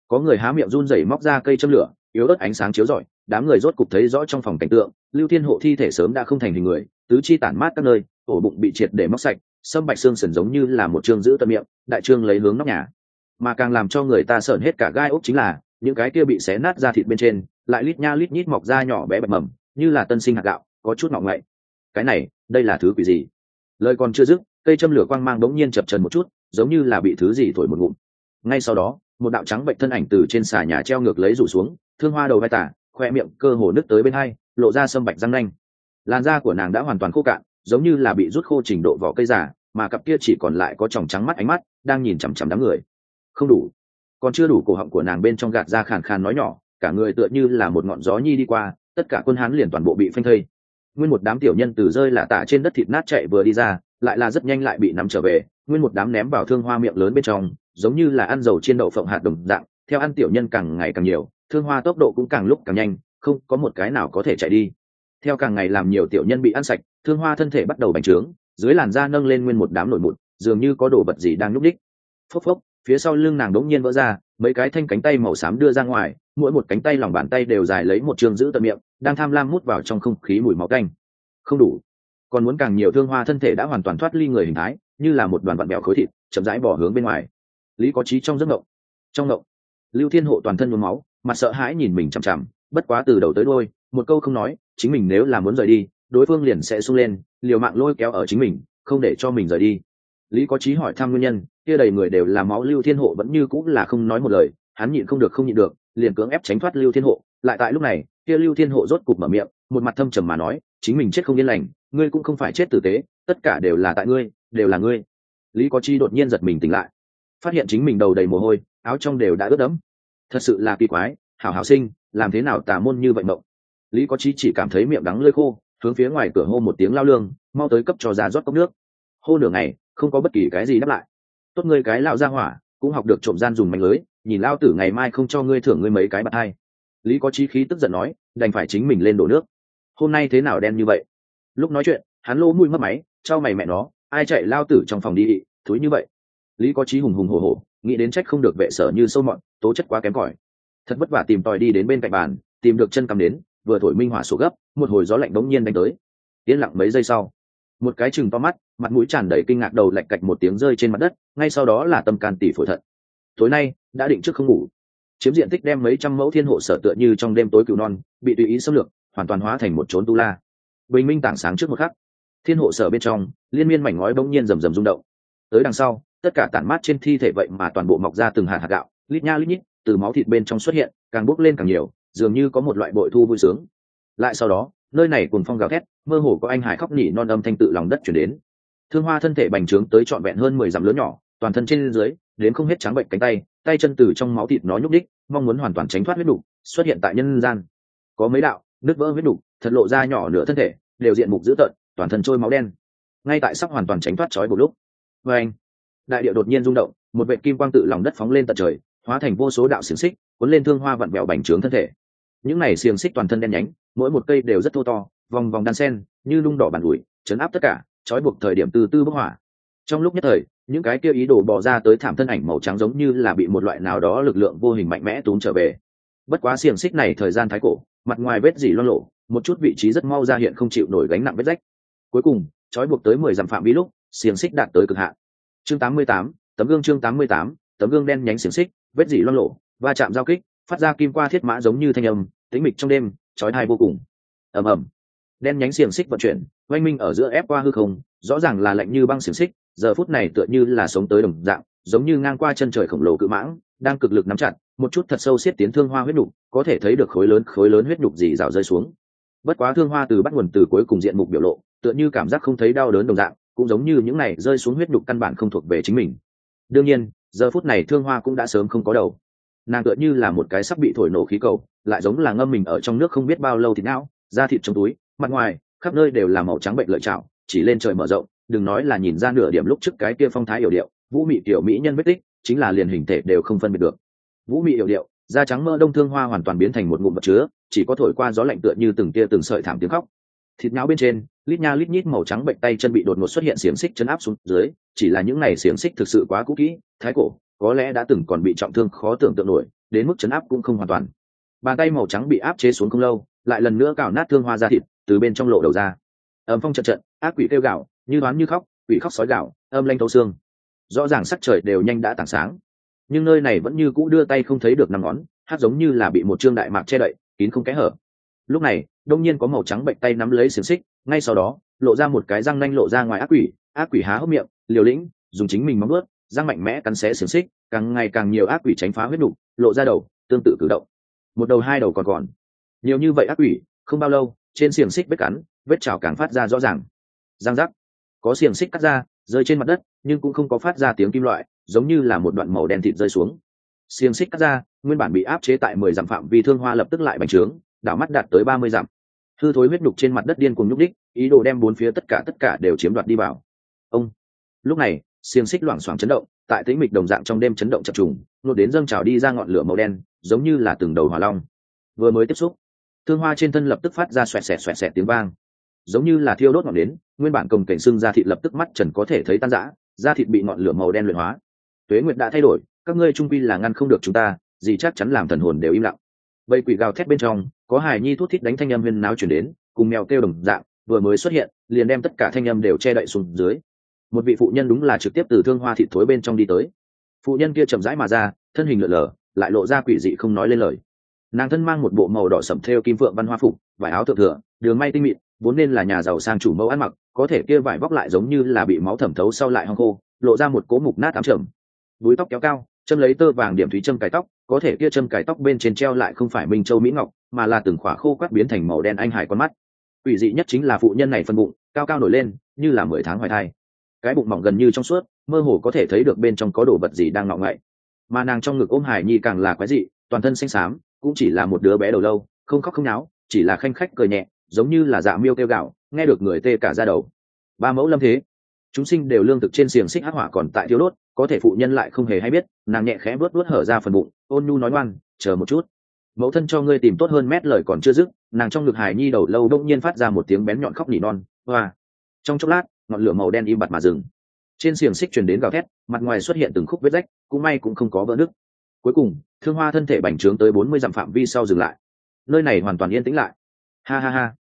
Có người há miệng run rẩy móc ra cây châm lửa, yếu ớt ánh sáng chiếu rọi, đám người rốt cục thấy rõ trong phòng cảnh tượng, lưu thiên hộ thi thể sớm đã không thành hình người, tứ chi tản mát các nơi, ổ bụng bị triệt để móc sạch, sâm bạch xương sần giống như là một chương giữ tận miệng, đại trương lấy hướng nóc nhà. Mà càng làm cho người ta sởn hết cả gai ốc chính là những cái kia bị xé nát ra thịt bên trên, lại lít nha lít nhít mọc ra nhỏ bé bạch mầm, như là tân sinh hạt gạo, có chút ngọng ngậy. Cái này, đây là thứ quỷ gì? Lời còn chưa dứt, cây châm lửa quang mang đống nhiên chập trần một chút, giống như là bị thứ gì thổi một ngụm. Ngay sau đó, một đạo trắng bệnh thân ảnh từ trên xà nhà treo ngược lấy rủ xuống, thương hoa đầu vai tả, khoe miệng cơ hồ nứt tới bên hai, lộ ra sâm bạch răng nanh. Làn da của nàng đã hoàn toàn khô cạn, giống như là bị rút khô trình độ vỏ cây giả mà cặp kia chỉ còn lại có tròng trắng mắt ánh mắt, đang nhìn chằm chằm đám người. Không đủ còn chưa đủ cổ họng của nàng bên trong gạt ra khàn khàn nói nhỏ, cả người tựa như là một ngọn gió nhi đi qua, tất cả quân hán liền toàn bộ bị phanh thây. Nguyên một đám tiểu nhân từ rơi là tả trên đất thịt nát chạy vừa đi ra, lại là rất nhanh lại bị nắm trở về, nguyên một đám ném vào thương hoa miệng lớn bên trong, giống như là ăn dầu trên đậu phộng hạt đồng dạng, theo ăn tiểu nhân càng ngày càng nhiều, thương hoa tốc độ cũng càng lúc càng nhanh, không có một cái nào có thể chạy đi. Theo càng ngày làm nhiều tiểu nhân bị ăn sạch, thương hoa thân thể bắt đầu bành trướng, dưới làn da nâng lên nguyên một đám nổi mụn, dường như có đồ vật gì đang nhúc đích phốc phốc phía sau lưng nàng đống nhiên vỡ ra, mấy cái thanh cánh tay màu xám đưa ra ngoài, mỗi một cánh tay lòng bàn tay đều dài lấy một trường giữ tận miệng, đang tham lam mút vào trong không khí mùi máu canh không đủ. Còn muốn càng nhiều thương hoa thân thể đã hoàn toàn thoát ly người hình thái, như là một đoàn vặn bẹo khối thịt, chậm rãi bỏ hướng bên ngoài. Lý có trí trong giấc ngộng trong ngộng lưu thiên hộ toàn thân nhuốm máu, mặt sợ hãi nhìn mình chằm chằm, bất quá từ đầu tới đôi một câu không nói, chính mình nếu là muốn rời đi, đối phương liền sẽ sung lên, liều mạng lôi kéo ở chính mình, không để cho mình rời đi. Lý có trí hỏi thăm nguyên nhân kia đầy người đều là máu lưu thiên hộ vẫn như cũng là không nói một lời, hắn nhịn không được không nhịn được, liền cưỡng ép tránh thoát lưu thiên hộ. Lại tại lúc này, kia lưu thiên hộ rốt cục mở miệng, một mặt thâm trầm mà nói, chính mình chết không yên lành, ngươi cũng không phải chết tử tế, tất cả đều là tại ngươi, đều là ngươi. Lý có chi đột nhiên giật mình tỉnh lại, phát hiện chính mình đầu đầy mồ hôi, áo trong đều đã ướt đẫm. Thật sự là kỳ quái, hảo hảo sinh, làm thế nào tà môn như vậy mộng? Lý có chi chỉ cảm thấy miệng đắng lơi khô, hướng phía ngoài cửa hô một tiếng lao lương, mau tới cấp cho ra rót cốc nước. Hô nửa ngày, không có bất kỳ cái gì đáp lại tốt ngươi cái lão ra hỏa cũng học được trộm gian dùng mạnh lưới nhìn lao tử ngày mai không cho ngươi thưởng ngươi mấy cái bạc hai. Lý có chí khí tức giận nói đành phải chính mình lên đổ nước. Hôm nay thế nào đen như vậy? Lúc nói chuyện hắn lỗ mũi mất máy trao mày mẹ nó ai chạy lao tử trong phòng đi thúi như vậy? Lý có chí hùng hùng hổ hổ, nghĩ đến trách không được vệ sở như sâu mọn tố chất quá kém cỏi. Thật vất vả tìm tòi đi đến bên cạnh bàn tìm được chân cầm đến vừa thổi minh hỏa sổ gấp một hồi gió lạnh bỗng nhiên đánh tới. Yên lặng mấy giây sau một cái chừng to mắt, mặt mũi tràn đầy kinh ngạc đầu lạch cạch một tiếng rơi trên mặt đất, ngay sau đó là tâm can tỷ phổi thận. Tối nay, đã định trước không ngủ. Chiếm diện tích đem mấy trăm mẫu thiên hộ sở tựa như trong đêm tối cừu non, bị tùy ý xâm lược, hoàn toàn hóa thành một trốn tu la. Bình minh tảng sáng trước một khắc. Thiên hộ sở bên trong, liên miên mảnh ngói bỗng nhiên rầm rầm rung động. Tới đằng sau, tất cả tản mát trên thi thể vậy mà toàn bộ mọc ra từng hạt hạt gạo, lít nha lít nhít, từ máu thịt bên trong xuất hiện, càng bốc lên càng nhiều, dường như có một loại bội thu vui sướng. Lại sau đó nơi này cùng phong gào thét, mơ hồ có anh hải khóc nỉ non âm thanh tự lòng đất chuyển đến. Thương hoa thân thể bành trướng tới trọn vẹn hơn mười dặm lớn nhỏ, toàn thân trên dưới đến không hết trắng bệnh cánh tay tay chân từ trong máu thịt nó nhúc đích mong muốn hoàn toàn tránh thoát huyết đục, xuất hiện tại nhân gian. Có mấy đạo nước vỡ huyết đục, thật lộ ra nhỏ nửa thân thể, đều diện mục dữ tợn, toàn thân trôi máu đen. Ngay tại sắp hoàn toàn tránh thoát trói một lúc vê anh, đại điệu đột nhiên rung động, một vệ kim quang tự lòng đất phóng lên tận trời, hóa thành vô số đạo xiềng xích, cuốn lên thương hoa vặn vẹo bành trướng thân thể những này xiềng xích toàn thân đen nhánh, mỗi một cây đều rất thô to, vòng vòng đan sen, như lung đỏ bàn ủi, chấn áp tất cả, trói buộc thời điểm từ tư bức hỏa. Trong lúc nhất thời, những cái kia ý đồ bỏ ra tới thảm thân ảnh màu trắng giống như là bị một loại nào đó lực lượng vô hình mạnh mẽ túm trở về. Bất quá xiềng xích này thời gian thái cổ, mặt ngoài vết dỉ loang lộ một chút vị trí rất mau ra hiện không chịu nổi gánh nặng vết rách. Cuối cùng, trói buộc tới mười dặm phạm vi lúc, xiềng xích đạt tới cực hạn. Chương tám mươi tám, tấm gương chương tám mươi tám, tấm gương đen nhánh xiềng xích, vết dỉ loang lộ va chạm giao kích phát ra kim qua thiết mã giống như thanh âm, tĩnh mịch trong đêm trói thai vô cùng. Ầm ầm. Đen nhánh xiềng xích vận chuyển, oanh minh ở giữa ép qua hư không, rõ ràng là lạnh như băng xiềng xích, giờ phút này tựa như là sống tới đồng dạng, giống như ngang qua chân trời khổng lồ cự mãng, đang cực lực nắm chặt, một chút thật sâu xiết tiến thương hoa huyết đục có thể thấy được khối lớn khối lớn huyết đục gì rào rơi xuống. Bất quá thương hoa từ bắt nguồn từ cuối cùng diện mục biểu lộ, tựa như cảm giác không thấy đau đớn đồng dạng, cũng giống như những này rơi xuống huyết đục căn bản không thuộc về chính mình. Đương nhiên, giờ phút này thương hoa cũng đã sớm không có đầu nàng tựa như là một cái sắp bị thổi nổ khí cầu, lại giống là ngâm mình ở trong nước không biết bao lâu thì não, da thịt trong túi, mặt ngoài, khắp nơi đều là màu trắng bệnh lợi chảo, chỉ lên trời mở rộng, đừng nói là nhìn ra nửa điểm lúc trước cái kia phong thái yểu điệu, vũ mị tiểu mỹ nhân vết tích, chính là liền hình thể đều không phân biệt được. Vũ mị yểu điệu, da trắng mơ đông thương hoa hoàn toàn biến thành một ngụm vật chứa, chỉ có thổi qua gió lạnh tựa như từng tia từng sợi thảm tiếng khóc. Thịt nhão bên trên, lít nha lít nhít màu trắng bệnh tay chân bị đột ngột xuất hiện xiềng xích chân áp xuống dưới, chỉ là những này xiềng xích thực sự quá cũ kỹ, thái cổ có lẽ đã từng còn bị trọng thương khó tưởng tượng nổi, đến mức chấn áp cũng không hoàn toàn. Bàn tay màu trắng bị áp chế xuống không lâu, lại lần nữa cào nát thương hoa ra thịt, từ bên trong lộ đầu ra. Ấm phong trận trận, ác quỷ kêu gạo như đoán như khóc, quỷ khóc sói gạo âm lanh thấu xương. Rõ ràng sắc trời đều nhanh đã tảng sáng. Nhưng nơi này vẫn như cũ đưa tay không thấy được năm ngón, hát giống như là bị một trương đại mạc che đậy, kín không kẽ hở. Lúc này, đông nhiên có màu trắng bệnh tay nắm lấy xiềng xích, ngay sau đó, lộ ra một cái răng nanh lộ ra ngoài ác quỷ ác quỷ há hốc miệng, liều lĩnh, dùng chính mình móng ướt răng mạnh mẽ cắn xé xiềng xích, càng ngày càng nhiều ác quỷ tránh phá huyết đục lộ ra đầu, tương tự cử động. Một đầu hai đầu còn còn. Nhiều như vậy ác quỷ, không bao lâu, trên xiềng xích vết cắn, vết trào càng phát ra rõ ràng. Giang giác có xiềng xích cắt ra, rơi trên mặt đất, nhưng cũng không có phát ra tiếng kim loại, giống như là một đoạn màu đen thịt rơi xuống. Xiềng xích cắt ra, nguyên bản bị áp chế tại mười dặm phạm vi thương hoa lập tức lại bành trướng, đảo mắt đạt tới ba mươi dặm. Hư thối huyết đục trên mặt đất điên cùng nhúc đích ý đồ đem bốn phía tất cả tất cả đều chiếm đoạt đi vào. Ông. Lúc này xiềng xích loảng xoảng chấn động, tại tĩnh mịch đồng dạng trong đêm chấn động chập trùng, nốt đến dâng trào đi ra ngọn lửa màu đen, giống như là từng đầu hỏa long. Vừa mới tiếp xúc, thương hoa trên thân lập tức phát ra xoẹt xẹt xoẹt xẹt tiếng vang. Giống như là thiêu đốt ngọn đến nguyên bản cồng cảnh xương da thịt lập tức mắt trần có thể thấy tan rã, da thịt bị ngọn lửa màu đen luyện hóa. Tuế nguyệt đã thay đổi, các ngươi trung quy là ngăn không được chúng ta, gì chắc chắn làm thần hồn đều im lặng. Vậy quỷ gào thét bên trong, có hài nhi thút thít đánh thanh âm huyên náo chuyển đến, cùng mèo kêu đồng dạng, vừa mới xuất hiện, liền đem tất cả thanh âm đều che đậy xuống dưới một vị phụ nhân đúng là trực tiếp từ thương hoa thịt thối bên trong đi tới. Phụ nhân kia chậm rãi mà ra, thân hình lượn lờ, lại lộ ra quỷ dị không nói lên lời. Nàng thân mang một bộ màu đỏ sẩm theo kim phượng văn hoa phục, vải áo thượng thừa, đường may tinh mịn, vốn nên là nhà giàu sang chủ mẫu ăn mặc, có thể kia vải vóc lại giống như là bị máu thẩm thấu sau lại hong khô, lộ ra một cố mục nát ám trầm. Búi tóc kéo cao, châm lấy tơ vàng điểm thúy châm cài tóc, có thể kia châm cài tóc bên trên treo lại không phải minh châu mỹ ngọc, mà là từng khỏa khô quát biến thành màu đen anh hải con mắt. Quỷ dị nhất chính là phụ nhân này phân bụng, cao cao nổi lên, như là mười tháng hoài thai cái bụng mỏng gần như trong suốt, mơ hồ có thể thấy được bên trong có đồ vật gì đang ngọ ngậy. Mà nàng trong ngực ôm hải nhi càng là quái dị, toàn thân xanh xám, cũng chỉ là một đứa bé đầu lâu, không khóc không náo, chỉ là khanh khách cười nhẹ, giống như là dạ miêu kêu gạo, nghe được người tê cả ra đầu. Ba mẫu lâm thế. Chúng sinh đều lương thực trên xiềng xích hắc hỏa còn tại thiếu đốt, có thể phụ nhân lại không hề hay biết, nàng nhẹ khẽ vớt vớt hở ra phần bụng, ôn nhu nói ngoan, chờ một chút. Mẫu thân cho ngươi tìm tốt hơn mét lời còn chưa dứt, nàng trong ngực hài nhi đầu lâu đông nhiên phát ra một tiếng bén nhọn khóc nỉ non, hoa. Trong chốc lát ngọn lửa màu đen im bặt mà dừng. Trên xiềng xích truyền đến gào thét, mặt ngoài xuất hiện từng khúc vết rách, cũng may cũng không có vỡ nứt. Cuối cùng, thương hoa thân thể bành trướng tới bốn mươi dặm phạm vi sau dừng lại. Nơi này hoàn toàn yên tĩnh lại. Ha ha ha.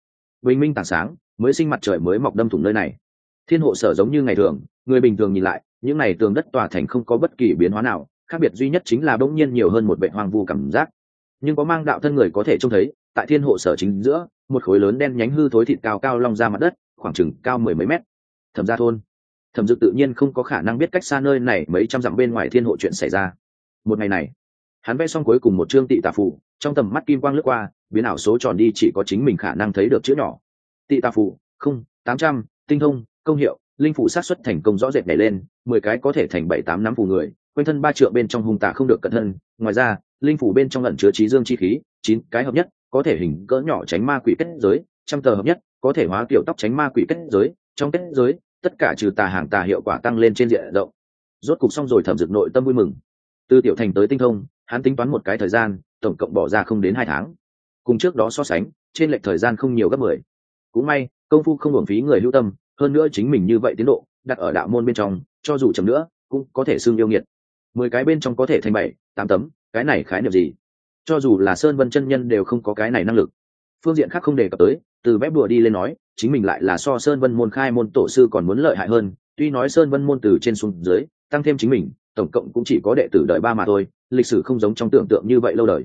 Bình minh tảng sáng, mới sinh mặt trời mới mọc đâm thủng nơi này. Thiên hộ sở giống như ngày thường, người bình thường nhìn lại, những n à y tường đất tòa thành không có bất kỳ biến hóa nào, khác biệt duy nhất chính là bỗng nhiên nhiều hơn một vệ hoang vu cảm giác. Nhưng có mang đạo thân người có thể trông thấy, tại thiên hộ sở chính giữa, một khối lớn đen nhánh hư thối thịt cao cao long ra mặt đất, khoảng chừng cao mười mấy mét thẩm ra thôn. Thẩm dực tự nhiên không có khả năng biết cách xa nơi này mấy trăm dặm bên ngoài thiên hộ chuyện xảy ra. Một ngày này, hắn vẽ xong cuối cùng một chương tị tà phù, trong tầm mắt kim quang lướt qua, biến ảo số tròn đi chỉ có chính mình khả năng thấy được chữ nhỏ. Tị tà phù, không, tám trăm, tinh thông, công hiệu, linh phủ sát xuất thành công rõ rệt nhảy lên, mười cái có thể thành bảy tám năm phù người, quanh thân ba triệu bên trong hung tà không được cẩn thân ngoài ra, linh phủ bên trong lẩn chứa trí dương chi khí, chín cái hợp nhất, có thể hình cỡ nhỏ tránh ma quỷ kết giới, trăm tờ hợp nhất, có thể hóa kiểu tóc tránh ma quỷ kết giới trong kết giới, tất cả trừ tà hàng tà hiệu quả tăng lên trên diện rộng. Rốt cục xong rồi thẩm dực nội tâm vui mừng. Từ tiểu thành tới tinh thông, hắn tính toán một cái thời gian, tổng cộng bỏ ra không đến hai tháng. Cùng trước đó so sánh, trên lệch thời gian không nhiều gấp mười. Cũng may, công phu không hưởng phí người hữu tâm, hơn nữa chính mình như vậy tiến độ, đặt ở đạo môn bên trong, cho dù chậm nữa, cũng có thể xương yêu nghiệt. Mười cái bên trong có thể thành bảy, tám tấm, cái này khái niệm gì? Cho dù là sơn vân chân nhân đều không có cái này năng lực. Phương diện khác không đề cập tới, từ bếp đùa đi lên nói chính mình lại là so sơn vân môn khai môn tổ sư còn muốn lợi hại hơn, tuy nói sơn vân môn từ trên xuống dưới, tăng thêm chính mình, tổng cộng cũng chỉ có đệ tử đời ba mà thôi, lịch sử không giống trong tưởng tượng như vậy lâu đời.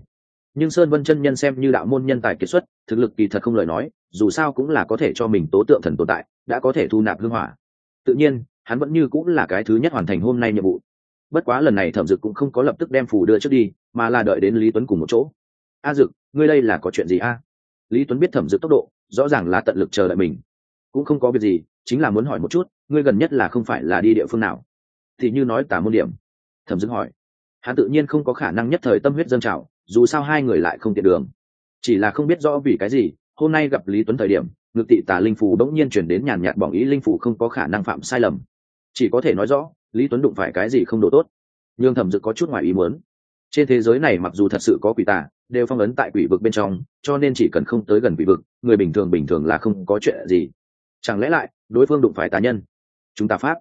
Nhưng sơn vân chân nhân xem như đạo môn nhân tài kiệt xuất, thực lực kỳ thật không lời nói, dù sao cũng là có thể cho mình tố tượng thần tồn tại, đã có thể thu nạp hương hỏa. Tự nhiên, hắn vẫn như cũng là cái thứ nhất hoàn thành hôm nay nhiệm vụ. Bất quá lần này thẩm dực cũng không có lập tức đem phù đưa trước đi, mà là đợi đến lý tuấn cùng một chỗ. A dực, ngươi đây là có chuyện gì a? Lý tuấn biết thẩm dực tốc độ, rõ ràng là tận lực chờ đợi mình. Cũng không có việc gì, chính là muốn hỏi một chút, ngươi gần nhất là không phải là đi địa phương nào? Thì như nói tả môn điểm. Thẩm dực hỏi. Hắn tự nhiên không có khả năng nhất thời tâm huyết dâng trào, dù sao hai người lại không tiện đường. Chỉ là không biết rõ vì cái gì, hôm nay gặp lý tuấn thời điểm, ngực tị tà linh phủ đ ỗ n g nhiên chuyển đến nhàn nhạt bỏng ý, linh phủ không có khả năng phạm sai lầm. Chỉ có thể nói rõ, lý tuấn đụng phải cái gì không đủ tốt. Nhưng thẩm dực có chút ngoài ý muốn. Trên thế giới này mặc dù thật sự có quỷ tà đều phong ấn tại quỷ vực bên trong, cho nên chỉ cần không tới gần quỷ vực, người bình thường bình thường là không có chuyện gì. Chẳng lẽ lại, đối phương đụng phải tà nhân? Chúng ta pháp.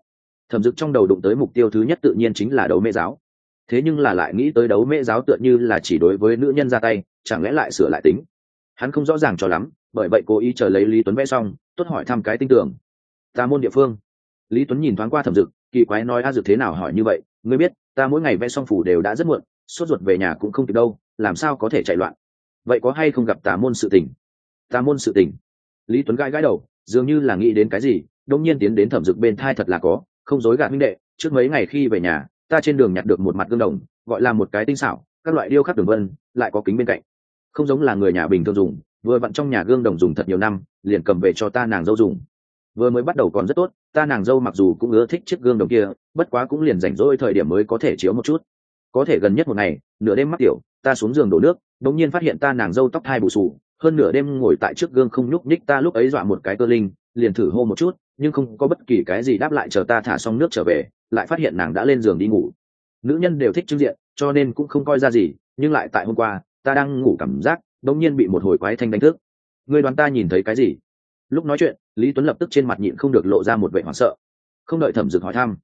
Thẩm dực trong đầu đụng tới mục tiêu thứ nhất tự nhiên chính là đấu mê giáo. Thế nhưng là lại nghĩ tới đấu mễ giáo tựa như là chỉ đối với nữ nhân ra tay, chẳng lẽ lại sửa lại tính? Hắn không rõ ràng cho lắm, bởi vậy cố ý chờ lấy lý tuấn vẽ xong tuất hỏi thăm cái tinh tưởng. Ta môn địa phương. Lý tuấn nhìn thoáng qua thẩm dực, kỳ quái nói a dực thế nào hỏi như vậy? Ngươi biết, ta mỗi ngày vẽ xong phủ đều đã rất muộn, sốt ruột về nhà cũng không kịp đâu làm sao có thể chạy loạn? Vậy có hay không gặp tà môn sự tình? Tà môn sự tình? Lý tuấn gãi gãi đầu, dường như là nghĩ đến cái gì đông nhiên tiến đến thẩm dực bên thai thật là có, không dối gạt minh đệ, trước mấy ngày khi về nhà, ta trên đường nhặt được một mặt gương đồng, gọi là một cái tinh xảo, các loại điêu khắc đường vân, lại có kính bên cạnh. Không giống là người nhà bình thường dùng, vừa vặn trong nhà gương đồng dùng thật nhiều năm, liền cầm về cho ta nàng dâu dùng. Vừa mới bắt đầu còn rất tốt, ta nàng dâu mặc dù cũng ưa thích chiếc gương đồng kia, bất quá cũng liền rảnh rỗi thời điểm mới có thể chiếu một chút có thể gần nhất một ngày, nửa đêm mắc tiểu, ta xuống giường đổ nước, đống nhiên phát hiện ta nàng dâu tóc thai bù sù hơn nửa đêm ngồi tại trước gương không nhúc nhích ta lúc ấy dọa một cái cơ linh, liền thử hô một chút, nhưng không có bất kỳ cái gì đáp lại chờ ta thả xong nước trở về, lại phát hiện nàng đã lên giường đi ngủ. Nữ nhân đều thích trưng diện, cho nên cũng không coi ra gì, nhưng lại tại hôm qua, ta đang ngủ cảm giác, đống nhiên bị một hồi quái thanh đánh thức. Người đoàn ta nhìn thấy cái gì? Lúc nói chuyện, lý tuấn lập tức trên mặt nhịn không được lộ ra một vẻ hoảng sợ. Không đợi thẩm dực hỏi thăm,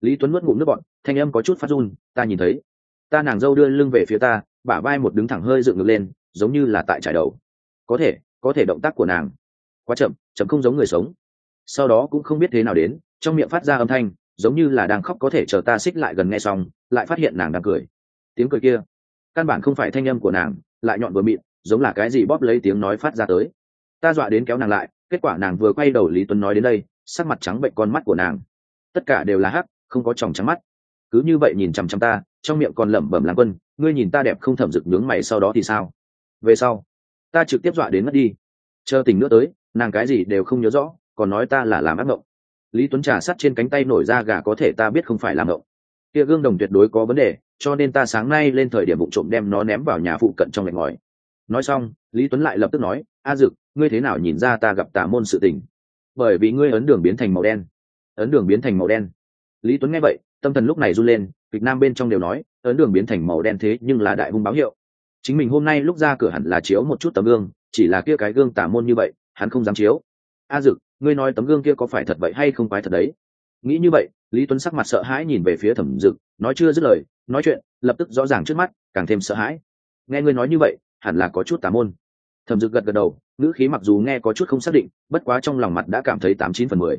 lý tuấn nuốt ngụm nước bọn thanh âm có chút phát run, ta nhìn thấy ta nàng dâu đưa lưng về phía ta, bả vai một đứng thẳng hơi dựng ngược lên, giống như là tại trải đầu. Có thể có thể động tác của nàng quá chậm chậm không giống người sống. Sau đó cũng không biết thế nào đến, trong miệng phát ra âm thanh, giống như là đang khóc có thể chờ ta xích lại gần nghe xong, lại phát hiện nàng đang cười. Tiếng cười kia, căn bản không phải thanh âm của nàng, lại nhọn vừa mịn, giống là cái gì bóp lấy tiếng nói phát ra tới. Ta dọa đến kéo nàng lại, kết quả nàng vừa quay đầu lý tuấn nói đến đây, sắc mặt trắng bệnh con mắt của nàng. Tất cả đều là hắc, không có tròng trắng mắt. Cứ như vậy nhìn chằm chằm ta trong miệng còn lẩm bẩm làm quân, ngươi nhìn ta đẹp không thẩm rực nướng mày sau đó thì sao? Về sau, ta trực tiếp dọa đến mất đi. Chờ tình nữa tới, nàng cái gì đều không nhớ rõ, còn nói ta là làm ác mộng. Lý tuấn trà sắt trên cánh tay nổi ra gà có thể ta biết không phải làm mộng. Kia gương đồng tuyệt đối có vấn đề, cho nên ta sáng nay lên thời điểm vụ trộm đem nó ném vào nhà phụ cận trong lạnh ngòi. Nói xong, lý tuấn lại lập tức nói, a dực, ngươi thế nào nhìn ra ta gặp tà môn sự tình? Bởi vì ngươi ấn đường biến thành màu đen. Ấn đường biến thành màu đen? Lý tuấn nghe vậy, tâm thần lúc này run lên kịch nam bên trong đều nói, ấn đường biến thành màu đen thế nhưng là đại hung báo hiệu. Chính mình hôm nay lúc ra cửa hẳn là chiếu một chút tấm gương, chỉ là kia cái gương tả môn như vậy, hắn không dám chiếu. A dực, ngươi nói tấm gương kia có phải thật vậy hay không phải thật đấy? Nghĩ như vậy, lý tuấn sắc mặt sợ hãi nhìn về phía thẩm dực, nói chưa dứt lời, nói chuyện, lập tức rõ ràng trước mắt, càng thêm sợ hãi. Nghe ngươi nói như vậy, hẳn là có chút tà môn. Thẩm dực gật gật đầu, ngữ khí mặc dù nghe có chút không xác định, bất quá trong lòng mặt đã cảm thấy tám chín phần mười.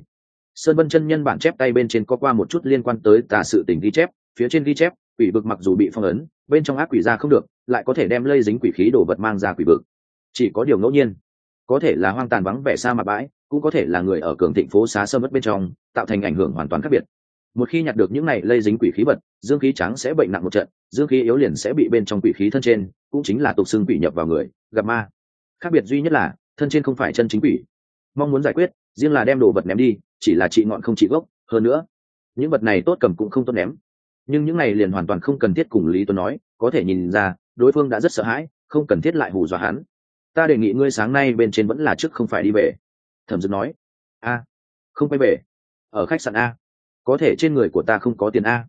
Sơn vân chân nhân bản chép tay bên trên có qua một chút liên quan tới tà sự tình ghi chép phía trên ghi chép, quỷ vực mặc dù bị phong ấn, bên trong ác quỷ ra không được, lại có thể đem lây dính quỷ khí đổ vật mang ra quỷ vực. Chỉ có điều ngẫu nhiên, có thể là hoang tàn vắng vẻ xa mặt bãi, cũng có thể là người ở cường thịnh phố xá sơ mất bên trong, tạo thành ảnh hưởng hoàn toàn khác biệt. Một khi nhặt được những này lây dính quỷ khí vật, dương khí trắng sẽ bệnh nặng một trận, dương khí yếu liền sẽ bị bên trong quỷ khí thân trên, cũng chính là tục xưng quỷ nhập vào người, gặp ma. Khác biệt duy nhất là, thân trên không phải chân chính quỷ. Mong muốn giải quyết, riêng là đem đồ vật ném đi, chỉ là trị ngọn không trị gốc. Hơn nữa, những vật này tốt cầm cũng không tốt ném nhưng những này liền hoàn toàn không cần thiết cùng lý tuấn nói, có thể nhìn ra, đối phương đã rất sợ hãi, không cần thiết lại hù dọa hắn. Ta đề nghị ngươi sáng nay bên trên vẫn là trước không phải đi về. Thẩm dực nói, a, không quay về. Ở khách sạn a. Có thể trên người của ta không có tiền a.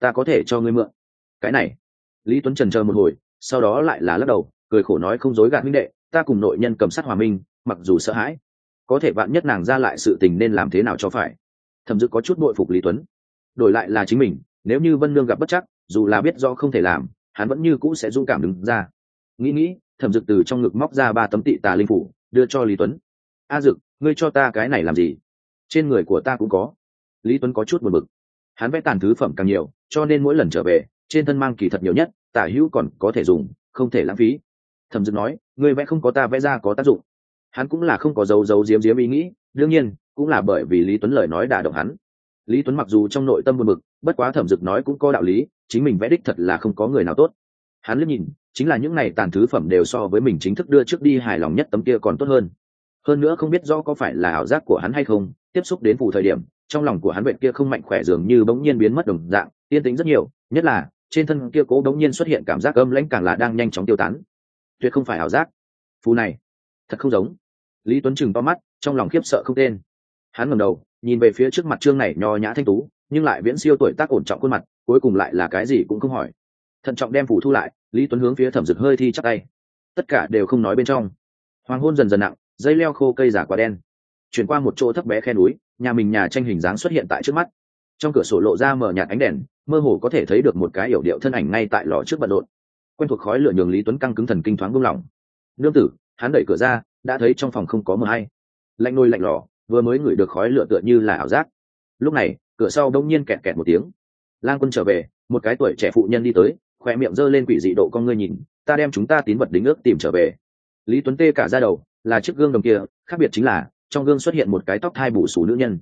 Ta có thể cho ngươi mượn. Cái này, lý tuấn trần chờ một hồi, sau đó lại là lắc đầu, cười khổ nói không dối gạt minh đệ, ta cùng nội nhân cầm sát hòa minh, mặc dù sợ hãi, có thể bạn nhất nàng ra lại sự tình nên làm thế nào cho phải. Thẩm dực có chút bội phục lý tuấn, đổi lại là chính mình nếu như vân lương gặp bất chắc, dù là biết do không thể làm, hắn vẫn như cũ sẽ dũng cảm đứng ra. Nghĩ nghĩ, thẩm dực từ trong ngực móc ra ba tấm tị tà linh phủ, đưa cho lý tuấn. A dực, ngươi cho ta cái này làm gì? Trên người của ta cũng có. Lý tuấn có chút buồn bực. Hắn vẽ tàn thứ phẩm càng nhiều, cho nên mỗi lần trở về, trên thân mang kỳ thật nhiều nhất, tả hữu còn có thể dùng, không thể lãng phí. Thẩm dực nói, ngươi vẽ không có ta vẽ ra có tác dụng. Hắn cũng là không có dấu dấu diếm diếm ý nghĩ, đương nhiên, cũng là bởi vì lý tuấn lời nói đả động hắn lý tuấn mặc dù trong nội tâm buồn bực, bất quá thẩm dực nói cũng có đạo lý, chính mình vẽ đích thật là không có người nào tốt. Hắn liếc nhìn, chính là những này tàn thứ phẩm đều so với mình chính thức đưa trước đi hài lòng nhất tấm kia còn tốt hơn. Hơn nữa không biết do có phải là ảo giác của hắn hay không, tiếp xúc đến phủ thời điểm, trong lòng của hắn bệnh kia không mạnh khỏe dường như bỗng nhiên biến mất đồng dạng, yên tĩnh rất nhiều, nhất là, trên thân kia cố bỗng nhiên xuất hiện cảm giác âm lãnh càng là đang nhanh chóng tiêu tán. Tuyệt không phải ảo giác. Phù này, thật không giống. Lý tuấn chừng to mắt, trong lòng khiếp sợ không tên hắn ngầm đầu, nhìn về phía trước mặt trương này nho nhã thanh tú, nhưng lại viễn siêu tuổi tác ổn trọng khuôn mặt, cuối cùng lại là cái gì cũng không hỏi. Thận trọng đem phủ thu lại, lý tuấn hướng phía thẩm dực hơi thi chắc tay. Tất cả đều không nói bên trong. Hoàng hôn dần dần nặng, dây leo khô cây giả quả đen. Chuyển qua một chỗ thấp bé khe núi, nhà mình nhà tranh hình dáng xuất hiện tại trước mắt. Trong cửa sổ lộ ra mở nhạt ánh đèn, mơ hồ có thể thấy được một cái yểu điệu thân ảnh ngay tại lò trước bận rộn. Quen thuộc khói lửa nhường lý tuấn căng cứng thần kinh thoáng buông lỏng. Nương tử! Hắn đẩy cửa ra, đã thấy trong phòng không có mờ hay. Lạnh nôi lạnh lò vừa mới ngửi được khói lửa tựa như là ảo giác. Lúc này cửa sau đông nhiên kẹt kẹt một tiếng. Lang quân trở về một cái tuổi trẻ phụ nhân đi tới khoe miệng giơ lên quỷ dị độ con ngươi nhìn ta đem chúng ta tín vật đính ước tìm trở về. Lý tuấn tê cả ra đầu là chiếc gương đồng kia khác biệt chính là trong gương xuất hiện một cái tóc thai bù sù nữ nhân.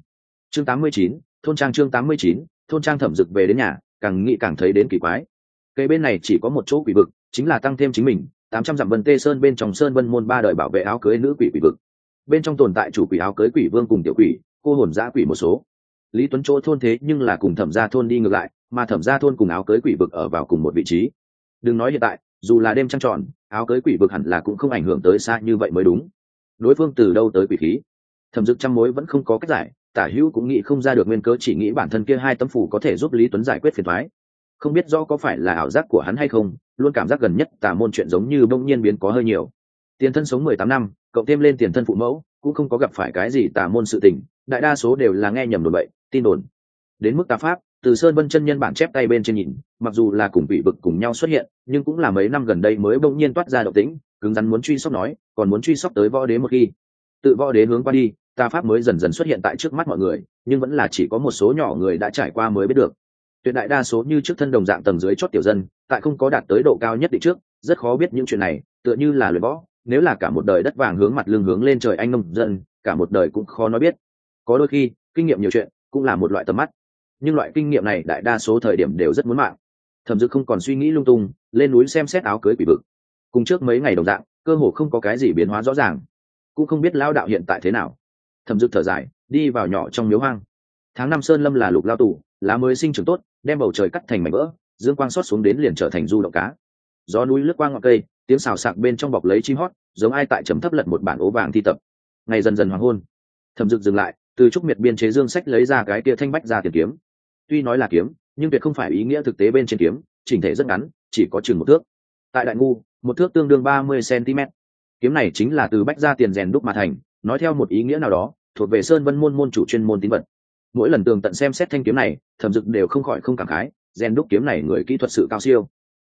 Chương 89, thôn trang chương 89, thôn trang thẩm dực về đến nhà càng nghĩ càng thấy đến kỳ quái. Cây bên này chỉ có một chỗ quỷ vực chính là tăng thêm chính mình tám trăm dặm vân tê sơn bên trong sơn vân môn ba đời bảo vệ áo cưới nữ quỷ quỷ vực bên trong tồn tại chủ quỷ áo cưới quỷ vương cùng tiểu quỷ, cô hồn giã quỷ một số. Lý tuấn chỗ thôn thế nhưng là cùng thẩm gia thôn đi ngược lại, mà thẩm gia thôn cùng áo cưới quỷ vực ở vào cùng một vị trí. Đừng nói hiện tại, dù là đêm trăng tròn, áo cưới quỷ vực hẳn là cũng không ảnh hưởng tới xa như vậy mới đúng. Đối phương từ đâu tới quỷ khí? Thẩm dực trăm mối vẫn không có cách giải, tả hữu cũng nghĩ không ra được nguyên cớ chỉ nghĩ bản thân kia hai tấm phủ có thể giúp lý tuấn giải quyết phiền thoái không biết do có phải là ảo giác của hắn hay không, luôn cảm giác gần nhất tả môn chuyện giống như bỗng nhiên biến có hơi nhiều. Tiền thân sống mười tám năm cộng thêm lên tiền thân phụ mẫu, cũng không có gặp phải cái gì tả môn sự tình, đại đa số đều là nghe nhầm đồn bậy, tin đồn. Đến mức tà pháp, từ sơn vân chân nhân bản chép tay bên trên nhìn, mặc dù là cùng vị vực cùng nhau xuất hiện, nhưng cũng là mấy năm gần đây mới bỗng nhiên toát ra động tĩnh, cứng rắn muốn truy sóc nói, còn muốn truy sóc tới võ đế một khi. Tự võ đế hướng qua đi, tà pháp mới dần dần xuất hiện tại trước mắt mọi người, nhưng vẫn là chỉ có một số nhỏ người đã trải qua mới biết được. Tuyệt đại đa số như trước thân đồng dạng tầng dưới chót tiểu dân, tại không có đạt tới độ cao nhất định trước, rất khó biết những chuyện này, tựa như là luyện võ nếu là cả một đời đất vàng hướng mặt lưng hướng lên trời anh nông dân, cả một đời cũng khó nói biết. Có đôi khi, kinh nghiệm nhiều chuyện cũng là một loại tầm mắt. Nhưng loại kinh nghiệm này đại đa số thời điểm đều rất muốn mạng. Thẩm dực không còn suy nghĩ lung tung, lên núi xem xét áo cưới quỷ vực. Cùng trước mấy ngày đồng dạng, cơ hồ không có cái gì biến hóa rõ ràng. Cũng không biết lao đạo hiện tại thế nào. Thẩm dực thở dài, đi vào nhỏ trong miếu hoang. Tháng năm sơn lâm là lục lao tù, lá mới sinh trưởng tốt, đem bầu trời cắt thành mảnh vỡ, dương quang xót xuống đến liền trở thành du động cá. Gió núi lướt qua ngọn cây tiếng xào sạc bên trong bọc lấy chim hót, giống ai tại chấm thấp lật một bản ố vàng thi tập. Ngày dần dần hoàng hôn. Thẩm dực dừng lại, từ trúc miệt biên chế dương sách lấy ra cái kia thanh bách ra tiền kiếm. Tuy nói là kiếm, nhưng tuyệt không phải ý nghĩa thực tế bên trên kiếm, chỉnh thể rất ngắn, chỉ có chừng một thước. Tại đại ngu, một thước tương đương ba mươi cm kiếm này chính là từ bách ra tiền rèn đúc mà thành, nói theo một ý nghĩa nào đó, thuộc về sơn vân môn môn chủ chuyên môn tín vật. Mỗi lần tường tận xem xét thanh kiếm này, thẩm dực đều không khỏi không cảm khái, rèn đúc kiếm này người kỹ thuật sự cao siêu.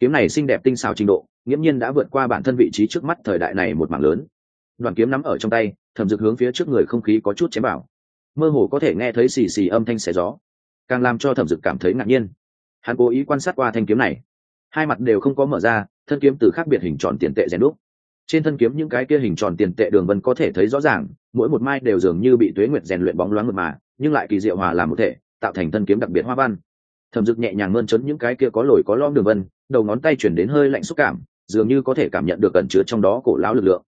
Kiếm này xinh đẹp tinh xảo trình độ nghiễm nhiên đã vượt qua bản thân vị trí trước mắt thời đại này một mảng lớn. Đoàn kiếm nắm ở trong tay, thẩm dực hướng phía trước người không khí có chút chém bảo mơ hồ có thể nghe thấy xì xì âm thanh xẻ gió. Càng làm cho thẩm dực cảm thấy ngạc nhiên. Hắn cố ý quan sát qua thanh kiếm này. Hai mặt đều không có mở ra, thân kiếm từ khác biệt hình tròn tiền tệ rèn đúc. Trên thân kiếm những cái kia hình tròn tiền tệ đường vân có thể thấy rõ ràng, mỗi một mai đều dường như bị tuế nguyệt rèn luyện bóng loáng mượt mà, nhưng lại kỳ diệu hòa làm một thể, tạo thành thân kiếm đặc biệt hoa văn. Thẩm dực nhẹ nhàng mơn trấn những cái kia có lồi có lõm đường vân, đầu ngón tay chuyển đến hơi lạnh xúc cảm dường như có thể cảm nhận được ẩn chứa trong đó cổ lão lực lượng.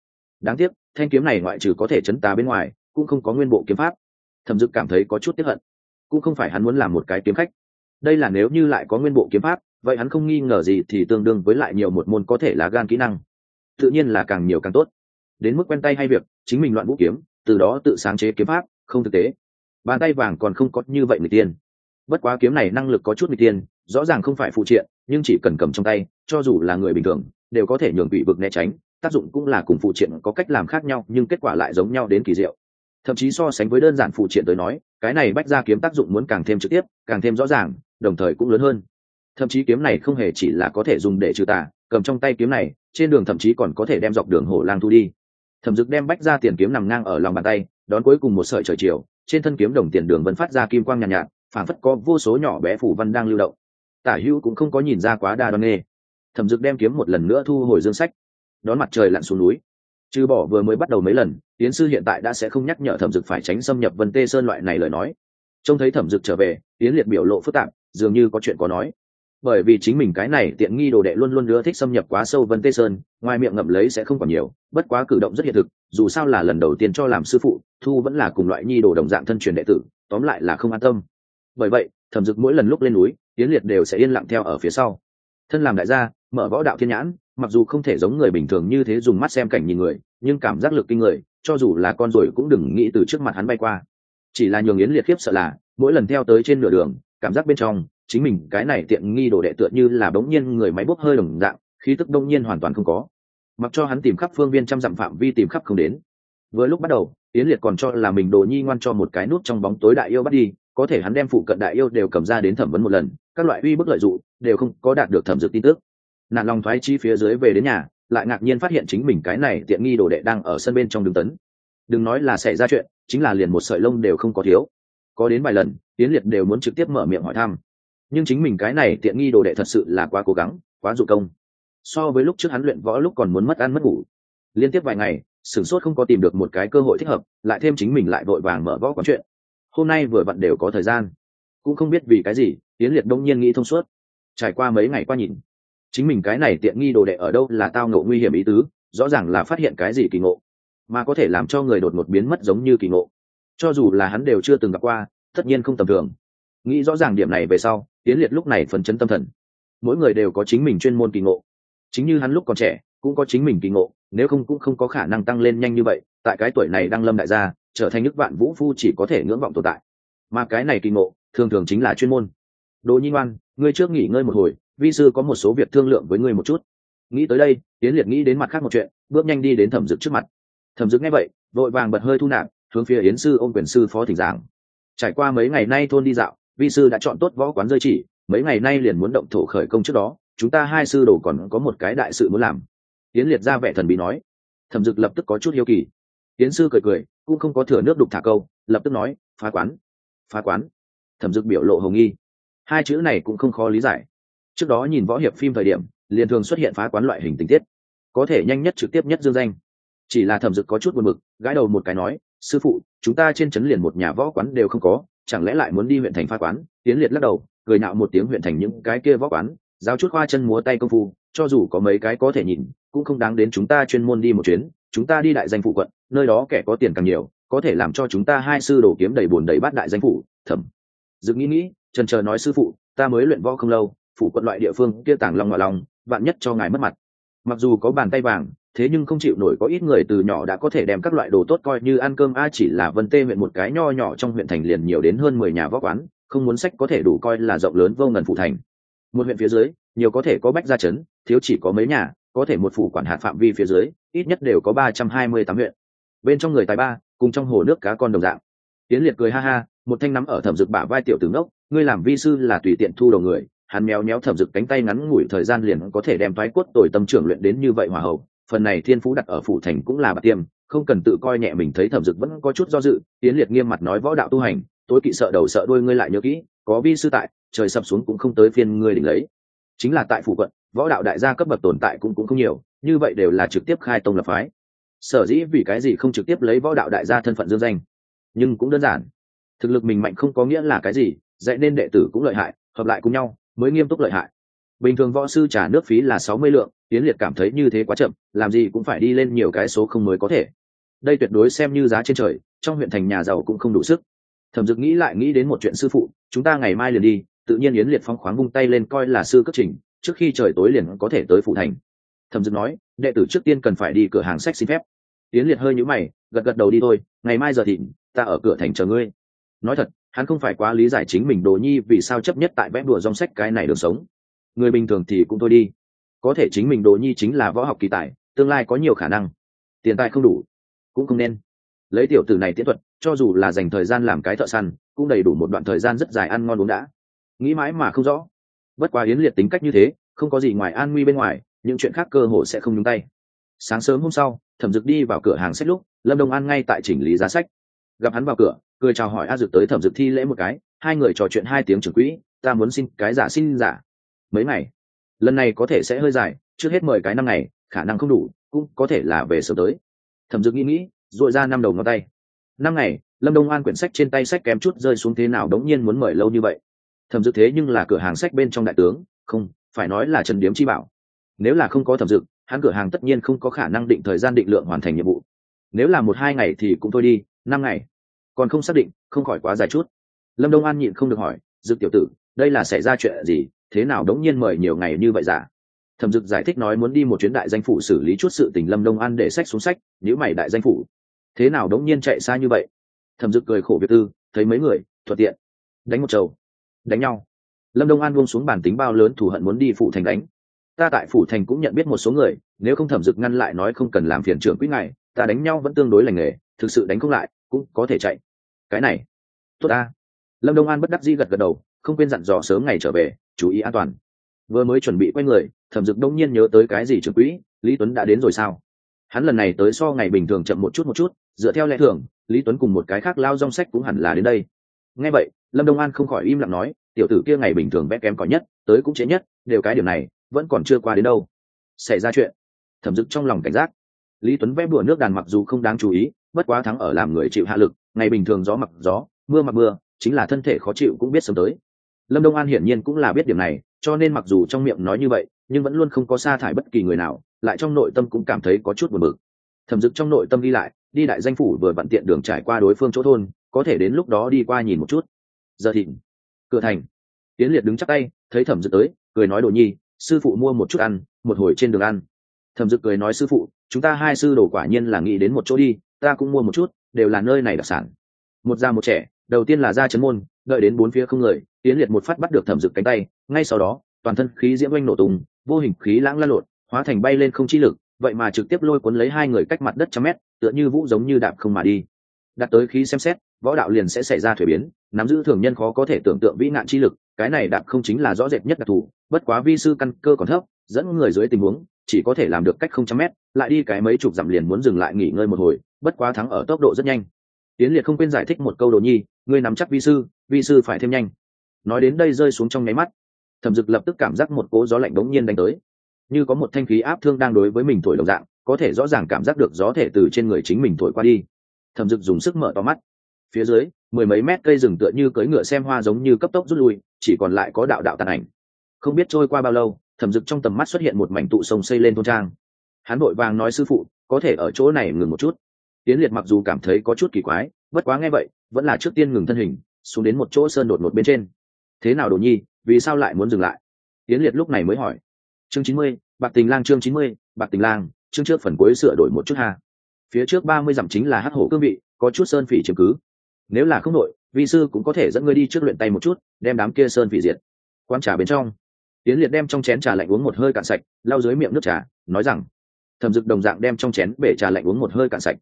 Đáng tiếc, thanh kiếm này ngoại trừ có thể chấn tà bên ngoài, cũng không có nguyên bộ kiếm pháp. Thẩm dực cảm thấy có chút tiếp hận. Cũng không phải hắn muốn làm một cái kiếm khách. Đây là nếu như lại có nguyên bộ kiếm pháp, vậy hắn không nghi ngờ gì thì tương đương với lại nhiều một môn có thể là gan kỹ năng. Tự nhiên là càng nhiều càng tốt. Đến mức quen tay hay việc, chính mình loạn vũ kiếm, từ đó tự sáng chế kiếm pháp, không thực tế. Bàn tay vàng còn không có như vậy người tiên. Bất quá kiếm này năng lực có chút người tiên, rõ ràng không phải phụ triện, nhưng chỉ cần cầm trong tay, cho dù là người bình thường đều có thể nhường quỷ vực né tránh tác dụng cũng là cùng phụ triện có cách làm khác nhau nhưng kết quả lại giống nhau đến kỳ diệu. Thậm chí so sánh với đơn giản phụ triện tới nói cái này bách ra kiếm tác dụng muốn càng thêm trực tiếp càng thêm rõ ràng đồng thời cũng lớn hơn. Thậm chí kiếm này không hề chỉ là có thể dùng để trừ tà cầm trong tay kiếm này trên đường thậm chí còn có thể đem dọc đường hổ lang thu đi. Thẩm dực đem bách ra tiền kiếm nằm ngang ở lòng bàn tay đón cuối cùng một sợi trời chiều trên thân kiếm đồng tiền đường vẫn phát ra kim quang nhàn nhạt, nhạt phản phất có vô số nhỏ bé phủ văn đang lưu động. Tả hữu cũng không có nhìn ra quá đa đoan nghê thẩm dực đem kiếm một lần nữa thu hồi dương sách. Đón mặt trời lặn xuống núi. Trừ bỏ vừa mới bắt đầu mấy lần, tiến sư hiện tại đã sẽ không nhắc nhở thẩm dực phải tránh xâm nhập vân tê sơn loại này lời nói. Trông thấy thẩm dực trở về tiến liệt biểu lộ phức tạp, dường như có chuyện có nói. Bởi vì chính mình cái này tiện nghi đồ đệ luôn luôn nữa thích xâm nhập quá sâu vân tê sơn, ngoài miệng ngậm lấy sẽ không còn nhiều, bất quá cử động rất hiện thực, dù sao là lần đầu tiên cho làm sư phụ, thu vẫn là cùng loại nhi đồ đồng dạng thân truyền đệ tử, tóm lại là không an tâm. Bởi vậy, thẩm dực mỗi lần lúc lên núi tiến liệt đều sẽ yên lặng theo ở phía sau. Thân làm đại gia mở võ đạo thiên nhãn mặc dù không thể giống người bình thường như thế dùng mắt xem cảnh nhìn người nhưng cảm giác lực kinh người cho dù là con rồi cũng đừng nghĩ từ trước mặt hắn bay qua. Chỉ là nhường yến liệt khiếp sợ là mỗi lần theo tới trên nửa đường cảm giác bên trong chính mình cái này tiện nghi đồ đệ tựa như là bỗng nhiên người máy bốc hơi đồng dạng khí tức đông nhiên hoàn toàn không có. Mặc cho hắn tìm khắp phương viên trăm dặm phạm vi tìm khắp không đến. Với lúc bắt đầu yến liệt còn cho là mình đồ nhi ngoan cho một cái nút trong bóng tối đại yêu bắt đi có thể hắn đem phụ cận đại yêu đều cầm ra đến thẩm vấn một lần các loại uy bức lợi dụ, đều không có đạt được thẩm dược tin tức nạn lòng thoái chi phía dưới về đến nhà, lại ngạc nhiên phát hiện chính mình cái này tiện nghi đồ đệ đang ở sân bên trong đường tấn. Đừng nói là xảy ra chuyện, chính là liền một sợi lông đều không có thiếu. Có đến vài lần tiến liệt đều muốn trực tiếp mở miệng hỏi thăm. Nhưng chính mình cái này tiện nghi đồ đệ thật sự là quá cố gắng, quá dụ công. So với lúc trước hắn luyện võ lúc còn muốn mất ăn mất ngủ. Liên tiếp vài ngày, sửng sốt không có tìm được một cái cơ hội thích hợp, lại thêm chính mình lại vội vàng mở võ quán chuyện. Hôm nay vừa vặn đều có thời gian. Cũng không biết vì cái gì tiến liệt đông nhiên nghĩ thông suốt. Trải qua mấy ngày qua nhìn chính mình cái này tiện nghi đồ đệ ở đâu là tao ngộ nguy hiểm ý tứ, rõ ràng là phát hiện cái gì kỳ ngộ, mà có thể làm cho người đột ngột biến mất giống như kỳ ngộ. Cho dù là hắn đều chưa từng gặp qua, tất nhiên không tầm thường. Nghĩ rõ ràng điểm này về sau tiến liệt lúc này phấn chấn tâm thần. Mỗi người đều có chính mình chuyên môn kỳ ngộ. Chính như hắn lúc còn trẻ, cũng có chính mình kỳ ngộ, nếu không cũng không có khả năng tăng lên nhanh như vậy, tại cái tuổi này đang lâm đại gia, trở thành nước vạn vũ phu chỉ có thể ngưỡng vọng tồn tại. Mà cái này kỳ ngộ, thường thường chính là chuyên môn. Đồ nhi ngoan, ngươi trước nghỉ ngơi một hồi vi sư có một số việc thương lượng với ngươi một chút. Nghĩ tới đây tiến liệt nghĩ đến mặt khác một chuyện, bước nhanh đi đến thẩm dực trước mặt. Thẩm dực nghe vậy, vội vàng bật hơi thu nạp, hướng phía yến sư ôm quyền sư phó thỉnh giảng. Trải qua mấy ngày nay thôn đi dạo, vi sư đã chọn tốt võ quán rơi chỉ, mấy ngày nay liền muốn động thổ khởi công trước đó, chúng ta hai sư đồ còn có một cái đại sự muốn làm. Tiến liệt ra vẻ thần bí nói. Thẩm dực lập tức có chút hiếu kỳ. Tiến sư cười cười, cũng không có thừa nước đục thả câu, lập tức nói, phá quán phá quán. Thẩm dực biểu lộ hồng nghi. Hai chữ này cũng không khó lý giải trước đó nhìn võ hiệp phim thời điểm, liền thường xuất hiện phá quán loại hình tình tiết. Có thể nhanh nhất trực tiếp nhất dương danh. Chỉ là thẩm dực có chút buồn bực, gãi đầu một cái nói, sư phụ, chúng ta trên trấn liền một nhà võ quán đều không có, chẳng lẽ lại muốn đi huyện thành phá quán? Tiến liệt lắc đầu, cười nạo một tiếng huyện thành những cái kia võ quán, giao chút khoa chân múa tay công phu, cho dù có mấy cái có thể nhìn, cũng không đáng đến chúng ta chuyên môn đi một chuyến, chúng ta đi đại danh phụ quận, nơi đó kẻ có tiền càng nhiều, có thể làm cho chúng ta hai sư đồ kiếm đầy bồn đầy bát đại danh phủ thẩm. Dực nghĩ nghĩ, trần chờ nói, sư phụ, ta mới luyện võ không lâu phủ quận loại địa phương kia tàng long ngoại lòng vạn nhất cho ngài mất mặt. Mặc dù có bàn tay vàng thế nhưng không chịu nổi có ít người từ nhỏ đã có thể đem các loại đồ tốt coi như ăn cơm a chỉ là vân tê huyện một cái nho nhỏ trong huyện thành liền nhiều đến hơn mười nhà võ quán không muốn sách có thể đủ coi là rộng lớn vô ngần phụ thành. Một huyện phía dưới nhiều có thể có bách gia chấn thiếu chỉ có mấy nhà có thể một phủ quản hạt phạm vi phía dưới ít nhất đều có ba trăm hai mươi tám huyện. Bên trong người tài ba cùng trong hồ nước cá con đồng dạng. Tiến liệt cười ha ha một thanh nắm ở thẩm dực bả vai tiểu tướng ngốc, ngươi làm vi sư là tùy tiện thu đầu người hắn méo méo thẩm dực cánh tay ngắn ngủi thời gian liền có thể đem thoái cốt tồi tâm trưởng luyện đến như vậy hòa hậu. Phần này thiên phú đặt ở phủ thành cũng là bạc tiêm, không cần tự coi nhẹ mình thấy thẩm dực vẫn có chút do dự tiến liệt nghiêm mặt nói võ đạo tu hành, tối kỵ sợ đầu sợ đuôi ngươi lại nhớ kỹ, có vi sư tại, trời sập xuống cũng không tới phiên ngươi đỉnh lấy. Chính là tại phủ quận, võ đạo đại gia cấp bậc tồn tại cũng cũng không nhiều, như vậy đều là trực tiếp khai tông lập phái. Sở dĩ vì cái gì không trực tiếp lấy võ đạo đại gia thân phận dương danh, nhưng cũng đơn giản. Thực lực mình mạnh không có nghĩa là cái gì, dạy nên đệ tử cũng lợi hại, hợp lại cùng nhau mới nghiêm túc lợi hại. Bình thường võ sư trả nước phí là sáu mươi lượng tiến liệt cảm thấy như thế quá chậm, làm gì cũng phải đi lên nhiều cái số không mới có thể. Đây tuyệt đối xem như giá trên trời, trong huyện thành nhà giàu cũng không đủ sức. Thẩm dực nghĩ lại nghĩ đến một chuyện sư phụ, chúng ta ngày mai liền đi. Tự nhiên yến liệt phong khoáng vung tay lên coi là sư cất trình, trước khi trời tối liền có thể tới phụ thành. Thẩm dực nói, đệ tử trước tiên cần phải đi cửa hàng sách xin phép. Yến liệt hơi nhũ mày, gật gật đầu đi thôi, ngày mai giờ thịnh, ta ở cửa thành chờ ngươi. Nói thật hắn không phải quá lý giải chính mình đồ nhi vì sao chấp nhất tại vẽ đùa dòng sách cái này được sống. Người bình thường thì cũng thôi đi. Có thể chính mình đồ nhi chính là võ học kỳ tài, tương lai có nhiều khả năng. Tiền tài không đủ, cũng không nên. Lấy tiểu tử này tiến thuật, cho dù là dành thời gian làm cái thợ săn, cũng đầy đủ một đoạn thời gian rất dài ăn ngon uống đã. Nghĩ mãi mà không rõ. Bất quá yến liệt tính cách như thế, không có gì ngoài an nguy bên ngoài, những chuyện khác cơ hồ sẽ không nhúng tay. Sáng sớm hôm sau, thẩm dực đi vào cửa hàng sách lúc, lâm đông an ngay tại chỉnh lý giá sách gặp hắn vào cửa, cười chào hỏi a dực tới thẩm dực thi lễ một cái, hai người trò chuyện hai tiếng trưởng quỹ, ta muốn xin cái giả xin giả. Mấy ngày? Lần này có thể sẽ hơi dài, trước hết mời cái năm ngày, khả năng không đủ, cũng có thể là về sớm tới. Thẩm dực nghĩ nghĩ dội ra năm đầu ngón tay. Năm ngày, lâm đông an quyển sách trên tay sách kém chút rơi xuống thế nào đống nhiên muốn mời lâu như vậy. Thẩm dực thế nhưng là cửa hàng sách bên trong đại tướng, không, phải nói là trần điếm chi bảo. Nếu là không có thẩm dực, hắn cửa hàng tất nhiên không có khả năng định thời gian định lượng hoàn thành nhiệm vụ. Nếu là một hai ngày thì cũng thôi đi năm ngày. Còn không xác định, không khỏi quá dài chút. Lâm đông an nhịn không được hỏi, dực tiểu tử, đây là xảy ra chuyện gì? Thế nào đống nhiên mời nhiều ngày như vậy giả thẩm dực giải thích nói muốn đi một chuyến đại danh phủ xử lý chút sự tình lâm đông an để sách xuống sách nếu mày đại danh phủ. Thế nào đống nhiên chạy xa như vậy? Thẩm dực cười khổ việc tư, thấy mấy người, thuận tiện. Đánh một trầu đánh nhau. Lâm đông an buông xuống bản tính bao lớn thù hận muốn đi phủ thành đánh. Ta tại phủ thành cũng nhận biết một số người, nếu không thẩm dực ngăn lại nói không cần làm phiền trưởng quỹ ngài, ta đánh nhau vẫn tương đối lành nghề thực sự đánh không lại, cũng có thể chạy. Cái này, tốt ta. Lâm đông an bất đắc dĩ gật gật đầu, không quên dặn dò sớm ngày trở về, chú ý an toàn. Vừa mới chuẩn bị quay người, thẩm dực đông nhiên nhớ tới cái gì trưởng quỹ, lý tuấn đã đến rồi sao? Hắn lần này tới so ngày bình thường chậm một chút một chút, dựa theo lẽ thường, lý tuấn cùng một cái khác lao rong sách cũng hẳn là đến đây. Nghe vậy, lâm đông an không khỏi im lặng nói, tiểu tử kia ngày bình thường vẽ kém cỏi nhất, tới cũng chế nhất, đều cái điểm này, vẫn còn chưa qua đến đâu. Xảy ra chuyện. Thẩm dực trong lòng cảnh giác. Lý tuấn vẽ bùa nước đàn mặc dù không đáng chú ý bất quá thắng ở làm người chịu hạ lực, ngày bình thường gió mặc gió, mưa mặc mưa, chính là thân thể khó chịu cũng biết sớm tới. Lâm đông an hiển nhiên cũng là biết điểm này, cho nên mặc dù trong miệng nói như vậy, nhưng vẫn luôn không có sa thải bất kỳ người nào, lại trong nội tâm cũng cảm thấy có chút buồn bực. Thẩm dực trong nội tâm đi lại, đi đại danh phủ vừa vặn tiện đường trải qua đối phương chỗ thôn, có thể đến lúc đó đi qua nhìn một chút. Giờ thịnh. Cửa thành. Tiến liệt đứng chắc tay, thấy thẩm dực tới, cười nói đồ nhi, sư phụ mua một chút ăn, một hồi trên đường ăn. Thẩm dực cười nói sư phụ, chúng ta hai sư đồ quả nhiên là nghĩ đến một chỗ đi ta cũng mua một chút, đều là nơi này đặc sản. Một già một trẻ, đầu tiên là ra chấn môn, đợi đến bốn phía không người tiến liệt một phát bắt được thẩm dực cánh tay, ngay sau đó, toàn thân khí diễm oanh nổ tung, vô hình khí lãng la lộn, hóa thành bay lên không chi lực, vậy mà trực tiếp lôi cuốn lấy hai người cách mặt đất trăm mét, tựa như vũ giống như đạp không mà đi. Đặt tới khí xem xét, võ đạo liền sẽ xảy ra thuế biến, nắm giữ thường nhân khó có thể tưởng tượng vĩ nạn chi lực, cái này đạp không chính là rõ rệt nhất đặc thù, bất quá vi sư căn cơ còn thấp, dẫn người dưới tình huống, chỉ có thể làm được cách không trăm mét, lại đi cái mấy chục dặm liền muốn dừng lại nghỉ ngơi một hồi bất quá thắng ở tốc độ rất nhanh. Tiến liệt không quên giải thích một câu đồ nhi, ngươi nắm chắc vi sư vi sư phải thêm nhanh. Nói đến đây rơi xuống trong nháy mắt. Thẩm dực lập tức cảm giác một cố gió lạnh đống nhiên đánh tới. Như có một thanh khí áp thương đang đối với mình thổi đồng dạng, có thể rõ ràng cảm giác được gió thể từ trên người chính mình thổi qua đi. Thẩm dực dùng sức mở to mắt. Phía dưới, mười mấy mét cây rừng tựa như cưỡi ngựa xem hoa giống như cấp tốc rút lui, chỉ còn lại có đạo đạo tàn ảnh. Không biết trôi qua bao lâu, thẩm dực trong tầm mắt xuất hiện một mảnh tụ sông xây lên thôn trang. Hắn vội vàng nói, sư phụ, có thể ở chỗ này ngừng một chút tiến liệt mặc dù cảm thấy có chút kỳ quái, bất quá nghe vậy, vẫn là trước tiên ngừng thân hình, xuống đến một chỗ sơn đột một bên trên. Thế nào đồ nhi, vì sao lại muốn dừng lại? Tiến liệt lúc này mới hỏi. Chương chín mươi, bạc tình lang chương chín mươi, bạc tình lang, chương trước phần cuối sửa đổi một chút ha. Phía trước ba mươi dặm chính là hắc hổ cương vị, có chút sơn phỉ chiếm cứ. Nếu là không nội vi sư cũng có thể dẫn ngươi đi trước luyện tay một chút, đem đám kia sơn phỉ diệt. Quan trà bên trong tiến liệt đem trong chén trà lạnh uống một hơi cạn sạch, lau dưới miệng nước trà, nói rằng, thẩm dực đồng dạng đem trong chén bể trà lạnh uống một hơi cạn sạch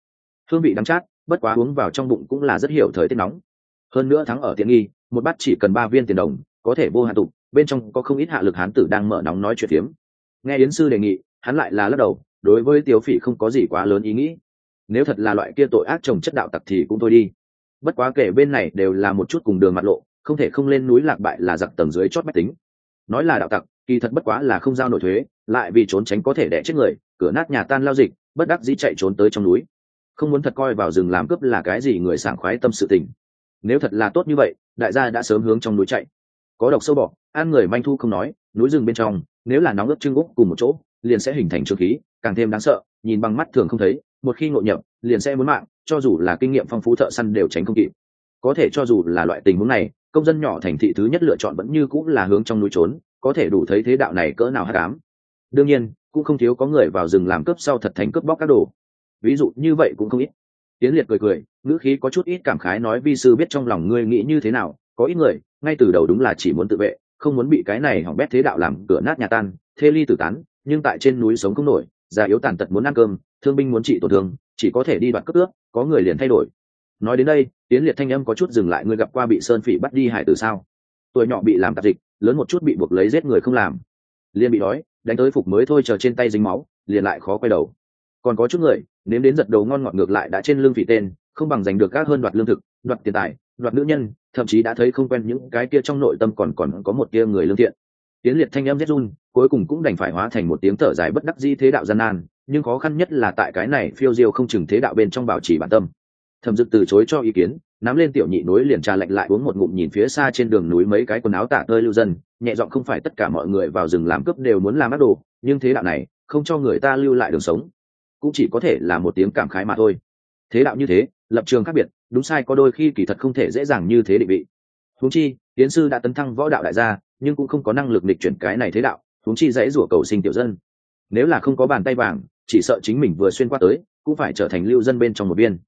hương vị đắng chát, bất quá uống vào trong bụng cũng là rất hiểu thời tiết nóng. Hơn nữa thắng ở tiện nghi, một bát chỉ cần ba viên tiền đồng, có thể vô hạn tục bên trong có không ít hạ lực hán tử đang mở nóng nói chuyện phiếm. Nghe yến sư đề nghị, hắn lại là lắc đầu, đối với tiêu phỉ không có gì quá lớn ý nghĩ. Nếu thật là loại kia tội ác trồng chất đạo tặc thì cũng thôi đi. Bất quá kể bên này đều là một chút cùng đường mặt lộ, không thể không lên núi lạc bại là giặc tầng dưới chót bách tính. Nói là đạo tặc, kỳ thật bất quá là không giao nổi thuế, lại vì trốn tránh có thể đẻ chết người, cửa nát nhà tan lao dịch, bất đắc dĩ chạy trốn tới trong núi không muốn thật coi vào rừng làm cướp là cái gì người sảng khoái tâm sự tình. Nếu thật là tốt như vậy, đại gia đã sớm hướng trong núi chạy. Có độc sâu bọ ăn người manh thu không nói, núi rừng bên trong, nếu là nóng ướp trưng úc cùng một chỗ, liền sẽ hình thành trương khí, càng thêm đáng sợ, nhìn bằng mắt thường không thấy, một khi ngộ nhập, liền sẽ muốn mạng, cho dù là kinh nghiệm phong phú thợ săn đều tránh không kịp. Có thể cho dù là loại tình huống này, công dân nhỏ thành thị thứ nhất lựa chọn vẫn như cũng là hướng trong núi trốn, có thể đủ thấy thế đạo này cỡ nào hát cám đương nhiên, cũng không thiếu có người vào rừng làm cướp sau thật thành cướp bóc các đồ ví dụ như vậy cũng không ít. Tiến liệt cười cười, ngữ khí có chút ít cảm khái nói, vi sư biết trong lòng ngươi nghĩ như thế nào, có ít người, ngay từ đầu đúng là chỉ muốn tự vệ, không muốn bị cái này hỏng bét thế đạo làm cửa nát nhà tan, thê ly tử tán, nhưng tại trên núi sống không nổi, già yếu tàn tật muốn ăn cơm, thương binh muốn trị tổn thương, chỉ có thể đi đoạt cướp ước, có người liền thay đổi. Nói đến đây tiến liệt thanh âm có chút dừng lại, ngươi gặp qua bị sơn phỉ bắt đi hải từ sao? Tuổi nhỏ bị làm tạp dịch, lớn một chút bị buộc lấy giết người không làm. Liền bị đói, đánh tới phục mới thôi, chờ trên tay dính máu, liền lại khó quay đầu còn có chút người, nếm đến giật đầu ngon ngọt ngược lại đã trên lương phỉ tên, không bằng giành được các hơn đoạt lương thực, đoạt tiền tài, đoạt nữ nhân, thậm chí đã thấy không quen những cái kia trong nội tâm còn còn có một tia người lương thiện. Tiến liệt thanh âm rét run, cuối cùng cũng đành phải hóa thành một tiếng thở dài bất đắc dĩ thế đạo gian nan, nhưng khó khăn nhất là tại cái này phiêu diêu không chừng thế đạo bên trong bảo trì bản tâm. Thẩm dực từ chối cho ý kiến, nắm lên tiểu nhị núi liền trà lạnh lại uống một ngụm nhìn phía xa trên đường núi mấy cái quần áo tả tơi lưu dân, nhẹ giọng không phải tất cả mọi người vào rừng làm cướp đều muốn làm ác đồ, nhưng thế đạo này, không cho người ta lưu lại đường sống cũng chỉ có thể là một tiếng cảm khái mà thôi. Thế đạo như thế, lập trường khác biệt, đúng sai có đôi khi kỳ thật không thể dễ dàng như thế định vị. Huống chi tiến sư đã tấn thăng võ đạo đại gia, nhưng cũng không có năng lực lịch chuyển cái này thế đạo, huống chi dãy rủa cầu sinh tiểu dân. Nếu là không có bàn tay vàng, chỉ sợ chính mình vừa xuyên qua tới, cũng phải trở thành lưu dân bên trong một biên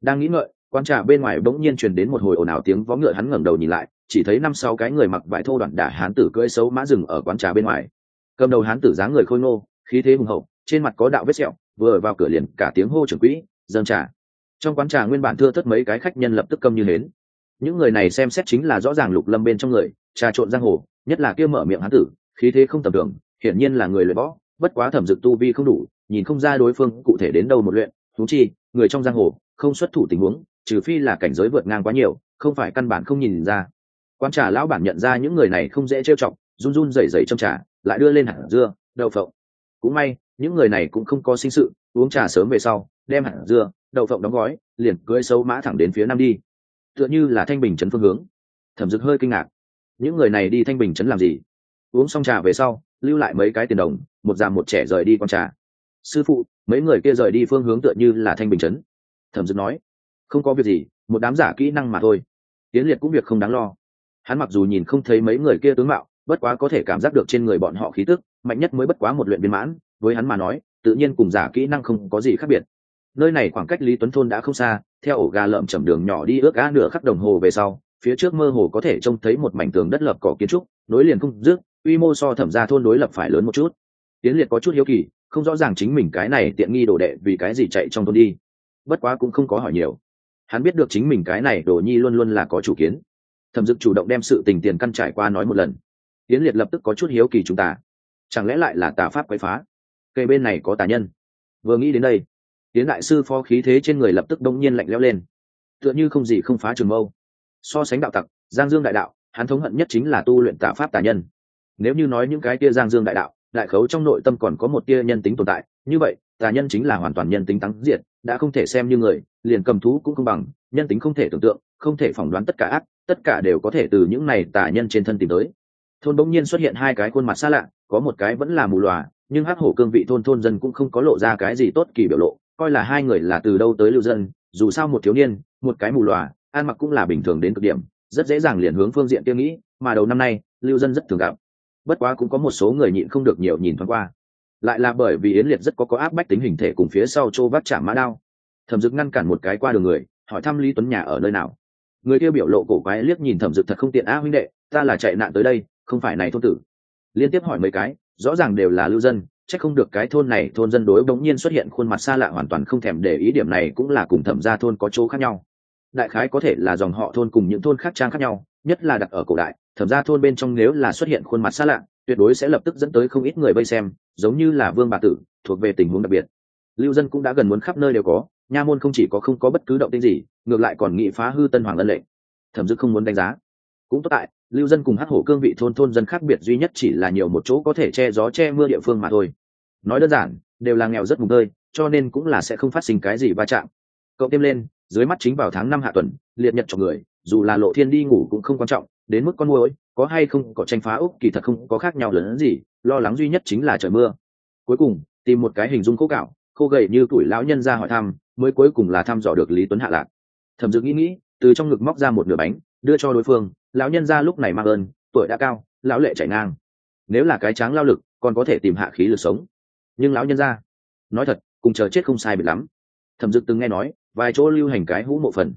đang nghĩ ngợi, quan trà bên ngoài bỗng nhiên truyền đến một hồi ồn ào tiếng vó ngựa hắn ngẩng đầu nhìn lại, chỉ thấy năm sáu cái người mặc vải thô đoạn đả hán tử cưỡi xấu mã rừng ở quán trà bên ngoài. Cầm đầu hán tử dáng người khôi ngô, khí thế hùng hậu, trên mặt có đạo vết sẹo vừa vào cửa liền cả tiếng hô trưởng quỹ, dâng trà. Trong quán trà nguyên bản thưa thất mấy cái khách nhân lập tức câm như hến. Những người này xem xét chính là rõ ràng lục lâm bên trong người, trà trộn giang hồ, nhất là kia mở miệng hán tử, khí thế không tầm thường, hiển nhiên là người luyện võ, bất quá thẩm dực tu vi không đủ, nhìn không ra đối phương cụ thể đến đâu một luyện thú chi, người trong giang hồ, không xuất thủ tình huống, trừ phi là cảnh giới vượt ngang quá nhiều, không phải căn bản không nhìn ra. Quan trà lão bản nhận ra những người này không dễ trêu chọc, run run rẩy rẩy trong trà, lại đưa lên hạt dưa, đậu phộng. Cũng may những người này cũng không có sinh sự, uống trà sớm về sau, đem hạt dưa, đậu phộng đóng gói, liền cưỡi sâu mã thẳng đến phía nam đi. Tựa như là thanh bình trấn phương hướng. Thẩm dực hơi kinh ngạc. Những người này đi thanh bình trấn làm gì? Uống xong trà về sau, lưu lại mấy cái tiền đồng, một già một trẻ rời đi con trà. Sư phụ, mấy người kia rời đi phương hướng tựa như là thanh bình trấn. Thẩm dực nói, không có việc gì, một đám giả kỹ năng mà thôi. Tiến liệt cũng việc không đáng lo. Hắn mặc dù nhìn không thấy mấy người kia tướng mạo, bất quá có thể cảm giác được trên người bọn họ khí tức, mạnh nhất mới bất quá một luyện viên mãn với hắn mà nói, tự nhiên cùng giả kỹ năng không có gì khác biệt. Nơi này khoảng cách lý tuấn thôn đã không xa, theo ổ gà lợm chầm đường nhỏ đi ước á nửa khắc đồng hồ về sau, phía trước mơ hồ có thể trông thấy một mảnh tường đất lập cỏ kiến trúc, nối liền không dứt, quy mô so thẩm ra thôn đối lập phải lớn một chút. Tiến liệt có chút hiếu kỳ, không rõ ràng chính mình cái này tiện nghi đồ đệ vì cái gì chạy trong thôn đi. Bất quá cũng không có hỏi nhiều. Hắn biết được chính mình cái này đồ nhi luôn luôn là có chủ kiến. Thẩm dực chủ động đem sự tình tiền căn trải qua nói một lần. Tiến liệt lập tức có chút hiếu kỳ chúng ta. Chẳng lẽ lại là tà pháp quấy phá? Cây bên này có tà nhân. Vừa nghĩ đến đây, tiến đại sư phó khí thế trên người lập tức đông nhiên lạnh lẽo lên. Tựa như không gì không phá trường mâu. So sánh đạo tặc, giang dương đại đạo, hắn thống hận nhất chính là tu luyện tà pháp tà nhân. Nếu như nói những cái tia giang dương đại đạo, đại khấu trong nội tâm còn có một tia nhân tính tồn tại, như vậy, tà nhân chính là hoàn toàn nhân tính tắng diệt, đã không thể xem như người, liền cầm thú cũng không bằng, nhân tính không thể tưởng tượng, không thể phỏng đoán tất cả ác, tất cả đều có thể từ những này tà nhân trên thân tìm tới thôn bỗng nhiên xuất hiện hai cái khuôn mặt xa lạ, có một cái vẫn là mù lòa, nhưng hắc hổ cương vị thôn thôn dân cũng không có lộ ra cái gì tốt kỳ biểu lộ, coi là hai người là từ đâu tới lưu dân, dù sao một thiếu niên, một cái mù lòa, ăn mặc cũng là bình thường đến cực điểm, rất dễ dàng liền hướng phương diện tiêu nghĩ, mà đầu năm nay, lưu dân rất thường gặp. Bất quá cũng có một số người nhịn không được nhiều nhìn thoáng qua. Lại là bởi vì yến liệt rất có có áp bách tính hình thể cùng phía sau châu vắt chạm mã đao. Thẩm dực ngăn cản một cái qua đường người, hỏi thăm lý tuấn nhà ở nơi nào. Người kia biểu lộ cổ quái liếc nhìn thẩm dực thật không tiện á huynh đệ, ta là chạy nạn tới đây không phải này thôn tử. Liên tiếp hỏi mấy cái, rõ ràng đều là lưu dân, chắc không được cái thôn này thôn dân đối bỗng nhiên xuất hiện khuôn mặt xa lạ hoàn toàn không thèm để ý điểm này cũng là cùng thẩm gia thôn có chỗ khác nhau. Đại khái có thể là dòng họ thôn cùng những thôn khác trang khác nhau, nhất là đặt ở cổ đại, thẩm gia thôn bên trong nếu là xuất hiện khuôn mặt xa lạ, tuyệt đối sẽ lập tức dẫn tới không ít người vây xem, giống như là vương bà tử, thuộc về tình huống đặc biệt. Lưu dân cũng đã gần muốn khắp nơi đều có, nha môn không chỉ có không có bất cứ động tĩnh gì, ngược lại còn nghị phá hư tân hoàng ân lệnh. Thẩm dực không muốn đánh giá. Cũng tốt tại lưu dân cùng hát hổ cương vị thôn thôn dân khác biệt duy nhất chỉ là nhiều một chỗ có thể che gió che mưa địa phương mà thôi. Nói đơn giản, đều là nghèo rất mùng tơi, cho nên cũng là sẽ không phát sinh cái gì va chạm. Cậu thêm lên, dưới mắt chính vào tháng năm hạ tuần, liệt nhật cho người, dù là lộ thiên đi ngủ cũng không quan trọng, đến mức con môi có hay không có tranh phá úc kỳ thật không có khác nhau lớn gì, lo lắng duy nhất chính là trời mưa. Cuối cùng, tìm một cái hình dung khô cạo, khô gầy như tuổi lão nhân ra hỏi thăm, mới cuối cùng là thăm dò được lý tuấn hạ lạc. Thẩm dự nghĩ nghĩ, từ trong ngực móc ra một nửa bánh, đưa cho đối phương lão nhân ra lúc này mang ơn, tuổi đã cao, lão lệ chảy ngang. Nếu là cái tráng lao lực, còn có thể tìm hạ khí lực sống. Nhưng lão nhân ra nói thật, cùng chờ chết không sai biệt lắm. Thẩm dực từng nghe nói, vài chỗ lưu hành cái hũ mộ phần.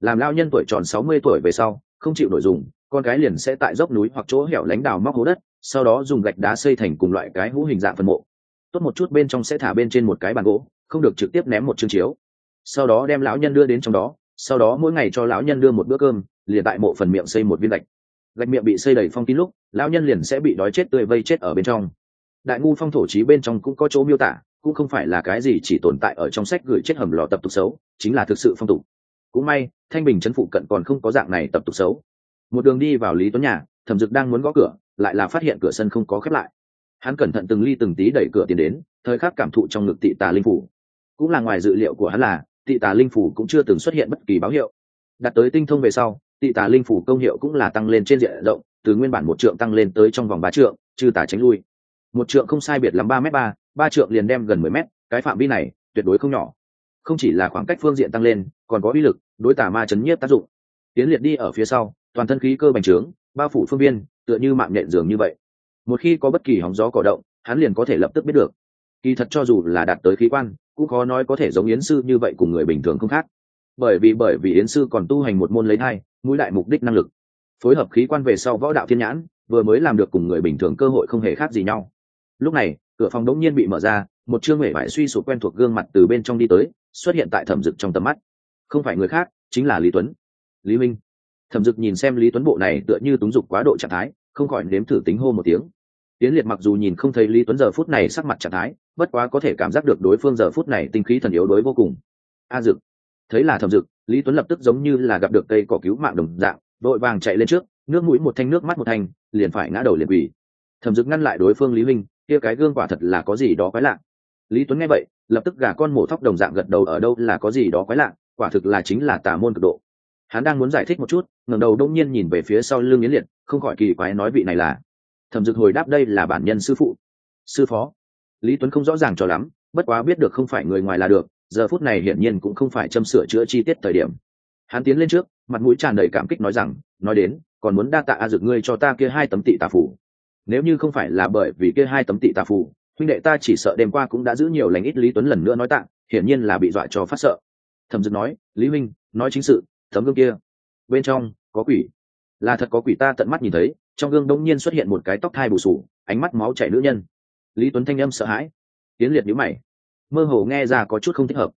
Làm lao nhân tuổi tròn sáu mươi tuổi về sau, không chịu nội dùng, con cái liền sẽ tại dốc núi hoặc chỗ hẻo lánh đào móc hố đất, sau đó dùng gạch đá xây thành cùng loại cái hũ hình dạng phần mộ. Tốt một chút bên trong sẽ thả bên trên một cái bàn gỗ, không được trực tiếp ném một chương chiếu. Sau đó đem lão nhân đưa đến trong đó, sau đó mỗi ngày cho lão nhân đưa một bữa cơm liền tại mộ phần miệng xây một viên gạch. Gạch miệng bị xây đầy phong kín lúc, lão nhân liền sẽ bị đói chết tươi vây chết ở bên trong. Đại ngu phong thổ trí bên trong cũng có chỗ miêu tả, cũng không phải là cái gì chỉ tồn tại ở trong sách gửi chết hầm lò tập tục xấu, chính là thực sự phong tục. Cũng may, thanh bình trấn phụ cận còn không có dạng này tập tục xấu. Một đường đi vào lý tuấn nhà, thẩm dực đang muốn gõ cửa, lại là phát hiện cửa sân không có khép lại. Hắn cẩn thận từng ly từng tí đẩy cửa tiến đến, thời khắc cảm thụ trong ngực tị tà linh phủ. Cũng là ngoài dự liệu của hắn là, tị tà linh phủ cũng chưa từng xuất hiện bất kỳ báo hiệu. Đặt tới tinh thông về sau tị tà linh phủ công hiệu cũng là tăng lên trên diện rộng, từ nguyên bản một trượng tăng lên tới trong vòng ba trượng trừ tà tránh lui. Một trượng không sai biệt lắm ba m ba ba trượng liền đem gần mười m cái phạm vi này tuyệt đối không nhỏ. Không chỉ là khoảng cách phương diện tăng lên, còn có uy lực, đối tà ma chấn nhiếp tác dụng. Tiến liệt đi ở phía sau, toàn thân khí cơ bành trướng, bao phủ phương viên, tựa như mạng nhện giường như vậy. Một khi có bất kỳ hóng gió cỏ động, hắn liền có thể lập tức biết được. Kỳ thật cho dù là đạt tới khí quan, cũng khó nói có thể giống yến sư như vậy cùng người bình thường không khác bởi vì bởi vì yến sư còn tu hành một môn lấy thai, mũi đại mục đích năng lực. Phối hợp khí quan về sau võ đạo thiên nhãn, vừa mới làm được cùng người bình thường cơ hội không hề khác gì nhau. Lúc này, cửa phòng đống nhiên bị mở ra, một chương huệ vải suy sụp quen thuộc gương mặt từ bên trong đi tới, xuất hiện tại thẩm dực trong tầm mắt. Không phải người khác, chính là lý tuấn. Lý minh. Thẩm dực nhìn xem lý tuấn bộ này tựa như túng dục quá độ trạng thái, không khỏi nếm thử tính hô một tiếng. Tiến liệt mặc dù nhìn không thấy lý tuấn giờ phút này sắc mặt trạng thái, bất quá có thể cảm giác được đối phương giờ phút này tinh khí thần yếu đối vô cùng. A dực thấy là thẩm dực, lý tuấn lập tức giống như là gặp được cây cỏ cứu mạng đồng dạng vội vàng chạy lên trước, nước mũi một thanh, nước mắt một thanh, liền phải ngã đầu liền quỳ. Thẩm dực ngăn lại đối phương lý minh kia cái gương quả thật là có gì đó quái lạ. Lý tuấn nghe vậy, lập tức gả con mổ thóc đồng dạng gật đầu, ở đâu là có gì đó quái lạ, quả thực là chính là tà môn cực độ. Hắn đang muốn giải thích một chút, ngẩng đầu đông nhiên nhìn về phía sau lưng yến liệt, không khỏi kỳ quái nói vị này là. Thẩm dực hồi đáp, đây là bản nhân sư phụ. Sư phó. Lý tuấn không rõ ràng cho lắm, bất quá biết được không phải người ngoài là được giờ phút này hiển nhiên cũng không phải châm sửa chữa chi tiết thời điểm. Hắn tiến lên trước, mặt mũi tràn đầy cảm kích nói rằng, nói đến, còn muốn đa tạ a dực ngươi cho ta kia hai tấm tị tà phủ nếu như không phải là bởi vì kia hai tấm tị tà phủ huynh đệ ta chỉ sợ đêm qua cũng đã giữ nhiều lành ít lý tuấn lần nữa nói tạ, hiển nhiên là bị dọa cho phát sợ. Thẩm dực nói, lý huynh, nói chính sự, tấm gương kia, bên trong có quỷ. Là thật có quỷ ta tận mắt nhìn thấy, trong gương đông nhiên xuất hiện một cái tóc thai bù sù, ánh mắt máu chảy nữ nhân. Lý tuấn thanh âm sợ hãi, tiến liệt nhíu mày mơ hồ nghe ra có chút không thích hợp.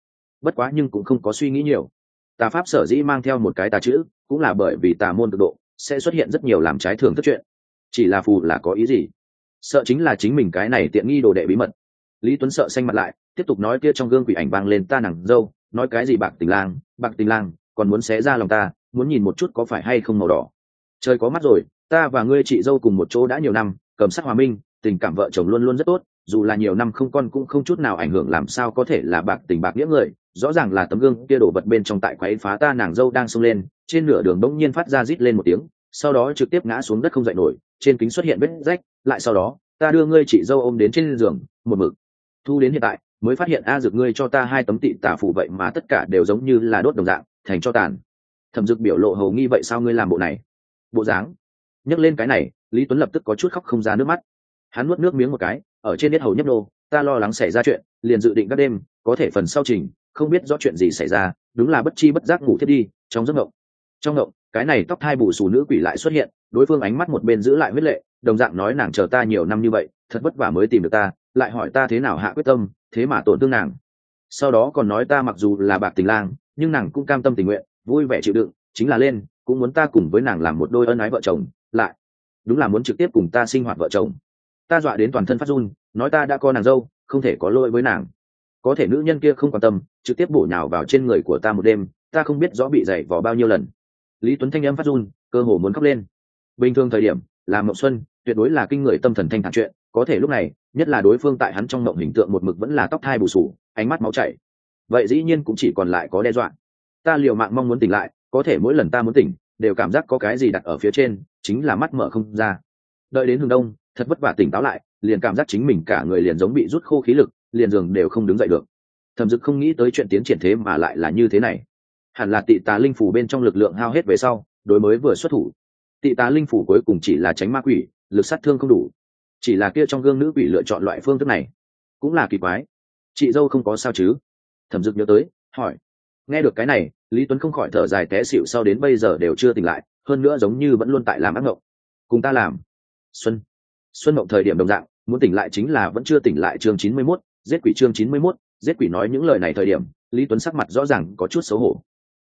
Bất quá nhưng cũng không có suy nghĩ nhiều. Tà pháp sở dĩ mang theo một cái tà chữ, cũng là bởi vì tà môn cực độ, sẽ xuất hiện rất nhiều làm trái thường thất chuyện. Chỉ là phù là có ý gì? Sợ chính là chính mình cái này tiện nghi đồ đệ bí mật. Lý tuấn sợ xanh mặt lại, tiếp tục nói kia trong gương quỷ ảnh vang lên ta nặng dâu, nói cái gì bạc tình lang, bạc tình lang, còn muốn xé ra lòng ta, muốn nhìn một chút có phải hay không màu đỏ. Trời có mắt rồi, ta và ngươi chị dâu cùng một chỗ đã nhiều năm, cầm sắc hòa minh, tình cảm vợ chồng luôn luôn rất tốt dù là nhiều năm không con cũng không chút nào ảnh hưởng làm sao có thể là bạc tình bạc nghĩa người, rõ ràng là tấm gương kia đổ vật bên trong tại quấy phá ta nàng dâu đang xông lên, trên nửa đường bỗng nhiên phát ra rít lên một tiếng, sau đó trực tiếp ngã xuống đất không dậy nổi, trên kính xuất hiện vết rách, lại sau đó, ta đưa ngươi chị dâu ôm đến trên giường, một mực. Thu đến hiện tại, mới phát hiện a dược ngươi cho ta hai tấm tị tả phủ vậy mà tất cả đều giống như là đốt đồng dạng, thành cho tàn. Thẩm dực biểu lộ hầu nghi vậy sao ngươi làm bộ này? Bộ dáng? Nhắc lên cái này, lý tuấn lập tức có chút khóc không ra nước mắt hắn nuốt nước miếng một cái, ở trên nết hầu nhấp đô ta lo lắng xảy ra chuyện, liền dự định các đêm, có thể phần sau trình, không biết rõ chuyện gì xảy ra, đúng là bất chi bất giác ngủ thiết đi, trong giấc ngộng trong ngộng cái này tóc thai bù xù nữ quỷ lại xuất hiện, đối phương ánh mắt một bên giữ lại huyết lệ, đồng dạng nói nàng chờ ta nhiều năm như vậy, thật vất vả mới tìm được ta, lại hỏi ta thế nào hạ quyết tâm, thế mà tổn thương nàng. Sau đó còn nói ta mặc dù là bạc tình lang, nhưng nàng cũng cam tâm tình nguyện, vui vẻ chịu đựng, chính là lên, cũng muốn ta cùng với nàng làm một đôi ân ái vợ chồng, lại, đúng là muốn trực tiếp cùng ta sinh hoạt vợ chồng ta dọa đến toàn thân phát run, nói ta đã có nàng dâu, không thể có lỗi với nàng. Có thể nữ nhân kia không quan tâm, trực tiếp bổ nhào vào trên người của ta một đêm, ta không biết rõ bị dày vò bao nhiêu lần. Lý tuấn thanh âm phát run, cơ hồ muốn khóc lên. Bình thường thời điểm, là mậu xuân, tuyệt đối là kinh người tâm thần thanh thản chuyện, có thể lúc này, nhất là đối phương tại hắn trong mộng hình tượng một mực vẫn là tóc thai bù sù, ánh mắt máu chảy. Vậy dĩ nhiên cũng chỉ còn lại có đe dọa. Ta liều mạng mong muốn tỉnh lại, có thể mỗi lần ta muốn tỉnh, đều cảm giác có cái gì đặt ở phía trên, chính là mắt mở không ra. Đợi đến hừng đông thật vất vả tỉnh táo lại, liền cảm giác chính mình cả người liền giống bị rút khô khí lực, liền giường đều không đứng dậy được. Thẩm dực không nghĩ tới chuyện tiến triển thế mà lại là như thế này. Hẳn là tị tá linh phủ bên trong lực lượng hao hết về sau, đối mới vừa xuất thủ. Tị tá linh phủ cuối cùng chỉ là tránh ma quỷ, lực sát thương không đủ. Chỉ là kia trong gương nữ quỷ lựa chọn loại phương thức này, cũng là kỳ quái. Chị dâu không có sao chứ? Thẩm dực nhớ tới, hỏi. Nghe được cái này, lý tuấn không khỏi thở dài té xịu sau đến bây giờ đều chưa tỉnh lại, hơn nữa giống như vẫn luôn tại làm ác mộng. Cùng ta làm. Xuân xuân mộng thời điểm đồng dạng, muốn tỉnh lại chính là vẫn chưa tỉnh lại chương chín mươi mốt, giết quỷ chương chín mươi mốt, giết quỷ nói những lời này thời điểm, lý tuấn sắc mặt rõ ràng có chút xấu hổ.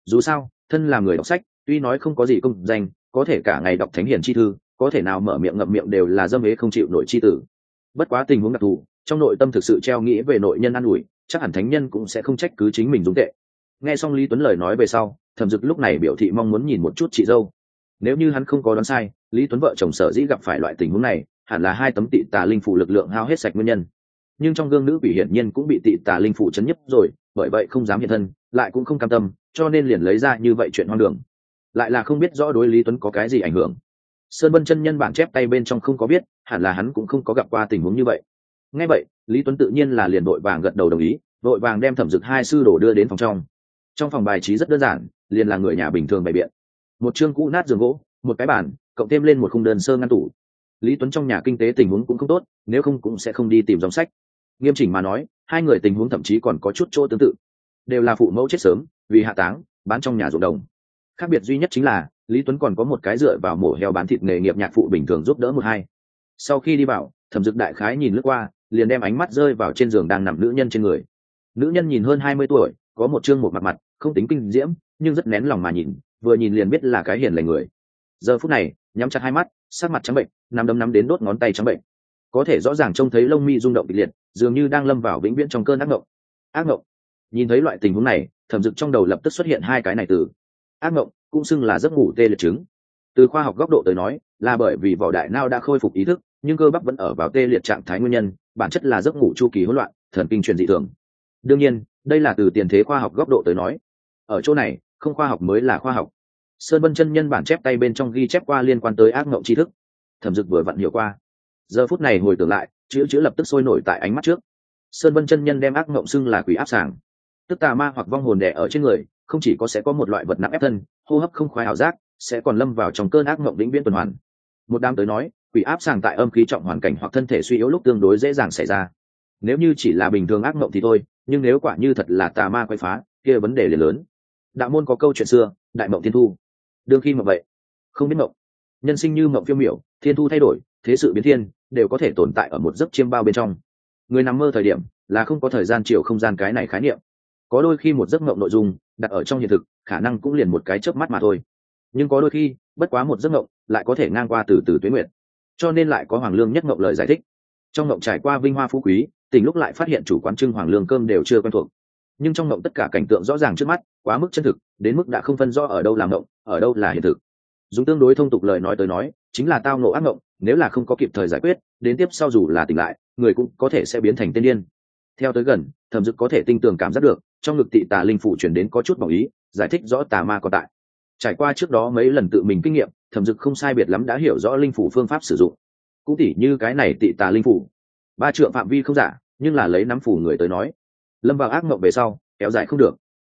Dù sao, thân là người đọc sách, tuy nói không có gì công danh, có thể cả ngày đọc thánh hiền chi thư, có thể nào mở miệng ngậm miệng đều là dâm ế không chịu nổi chi tử. Bất quá tình huống đặc thù, trong nội tâm thực sự treo nghĩ về nội nhân an ủi, chắc hẳn thánh nhân cũng sẽ không trách cứ chính mình đúng tệ. Nghe xong lý tuấn lời nói về sau, thẩm dực lúc này biểu thị mong muốn nhìn một chút chị dâu. Nếu như hắn không có đoán sai, lý tuấn vợ chồng sở dĩ gặp phải loại tình huống này hẳn là hai tấm tị tà linh phủ lực lượng hao hết sạch nguyên nhân. Nhưng trong gương nữ quỷ hiển nhiên cũng bị tị tà linh phủ chấn nhấp rồi, bởi vậy không dám hiện thân, lại cũng không cam tâm, cho nên liền lấy ra như vậy chuyện hoang đường. Lại là không biết rõ đối lý tuấn có cái gì ảnh hưởng. Sơn vân chân nhân bản chép tay bên trong không có biết, hẳn là hắn cũng không có gặp qua tình huống như vậy. Ngay vậy, lý tuấn tự nhiên là liền đội vàng gật đầu đồng ý, đội vàng đem thẩm dực hai sư đồ đưa đến phòng trong. Trong phòng bài trí rất đơn giản, liền là người nhà bình thường bày biện. Một chương cũ nát giường gỗ, một cái bàn, cộng thêm lên một khung đơn sơ ngăn tủ lý tuấn trong nhà kinh tế tình huống cũng không tốt, nếu không cũng sẽ không đi tìm dòng sách. Nghiêm chỉnh mà nói, hai người tình huống thậm chí còn có chút chỗ tương tự. Đều là phụ mẫu chết sớm, vì hạ táng, bán trong nhà ruộng đồng. Khác biệt duy nhất chính là, lý tuấn còn có một cái dựa vào mổ heo bán thịt nghề nghiệp nhạc phụ bình thường giúp đỡ một hai. Sau khi đi vào thẩm dực đại khái nhìn lướt qua, liền đem ánh mắt rơi vào trên giường đang nằm nữ nhân trên người. Nữ nhân nhìn hơn hai mươi tuổi, có một chương một mặt mặt, không tính kinh diễm, nhưng rất nén lòng mà nhìn, vừa nhìn liền biết là cái hiền lành người giờ phút này, nhắm chặt hai mắt sát mặt trắng bệnh nằm đấm nắm đến đốt ngón tay trắng bệnh. Có thể rõ ràng trông thấy lông mi rung động kịch liệt, dường như đang lâm vào vĩnh viễn trong cơn ác mộng. Ác mộng. Nhìn thấy loại tình huống này, thẩm dực trong đầu lập tức xuất hiện hai cái này từ. Ác mộng, cũng xưng là giấc ngủ tê liệt chứng. Từ khoa học góc độ tới nói, là bởi vì vỏ đại nao đã khôi phục ý thức, nhưng cơ bắp vẫn ở vào tê liệt trạng thái nguyên nhân, bản chất là giấc ngủ chu kỳ hỗn loạn, thần kinh truyền dị thường. Đương nhiên, đây là từ tiền thế khoa học góc độ tới nói. Ở chỗ này, không khoa học mới là khoa học sơn vân chân nhân bản chép tay bên trong ghi chép qua liên quan tới ác mộng tri thức. Thẩm dực vừa vặn hiểu qua. Giờ phút này hồi tưởng lại, chữ chữ lập tức sôi nổi tại ánh mắt trước. Sơn vân chân nhân đem ác mộng xưng là quỷ áp sàng. Tức tà ma hoặc vong hồn đẻ ở trên người, không chỉ có sẽ có một loại vật nặng ép thân, hô hấp không khoái ảo giác, sẽ còn lâm vào trong cơn ác mộng vĩnh viễn tuần hoàn. Một đám tới nói, quỷ áp sàng tại âm khí trọng hoàn cảnh hoặc thân thể suy yếu lúc tương đối dễ dàng xảy ra. Nếu như chỉ là bình thường ác mộng thì thôi, nhưng nếu quả như thật là tà ma quay phá, kia vấn đề liền lớn. Đạo môn có câu chuyện xưa, đại mộng thiên thu đương khi mộng vậy, không biết mộng. Nhân sinh như mộng phiêu miểu, thiên thu thay đổi, thế sự biến thiên, đều có thể tồn tại ở một giấc chiêm bao bên trong. Người nằm mơ thời điểm là không có thời gian chiều không gian cái này khái niệm. Có đôi khi một giấc mộng nội dung đặt ở trong hiện thực, khả năng cũng liền một cái chớp mắt mà thôi. Nhưng có đôi khi, bất quá một giấc mộng lại có thể ngang qua từ từ tuyến nguyện cho nên lại có hoàng lương nhất mộng lời giải thích. Trong mộng trải qua vinh hoa phú quý tỉnh lúc lại phát hiện chủ quán trưng hoàng lương cơm đều chưa quen thuộc nhưng trong mộng tất cả cảnh tượng rõ ràng trước mắt, quá mức chân thực, đến mức đã không phân rõ ở đâu là mộng, ở đâu là hiện thực. Dùng tương đối thông tục lời nói tới nói, chính là tao nộ ác mộng, nếu là không có kịp thời giải quyết, đến tiếp sau dù là tỉnh lại, người cũng có thể sẽ biến thành tên điên. Theo tới gần, thẩm dực có thể tinh tường cảm giác được, trong ngực tị tà linh phủ chuyển đến có chút bảo ý, giải thích rõ tà ma còn tại. Trải qua trước đó mấy lần tự mình kinh nghiệm, thẩm dực không sai biệt lắm đã hiểu rõ linh phủ phương pháp sử dụng. Cũng tỉ như cái này tị tà linh phủ. Ba trượng phạm vi không giả, nhưng là lấy nắm phủ người tới nói lâm vào ác mộng về sau, kéo dài không được.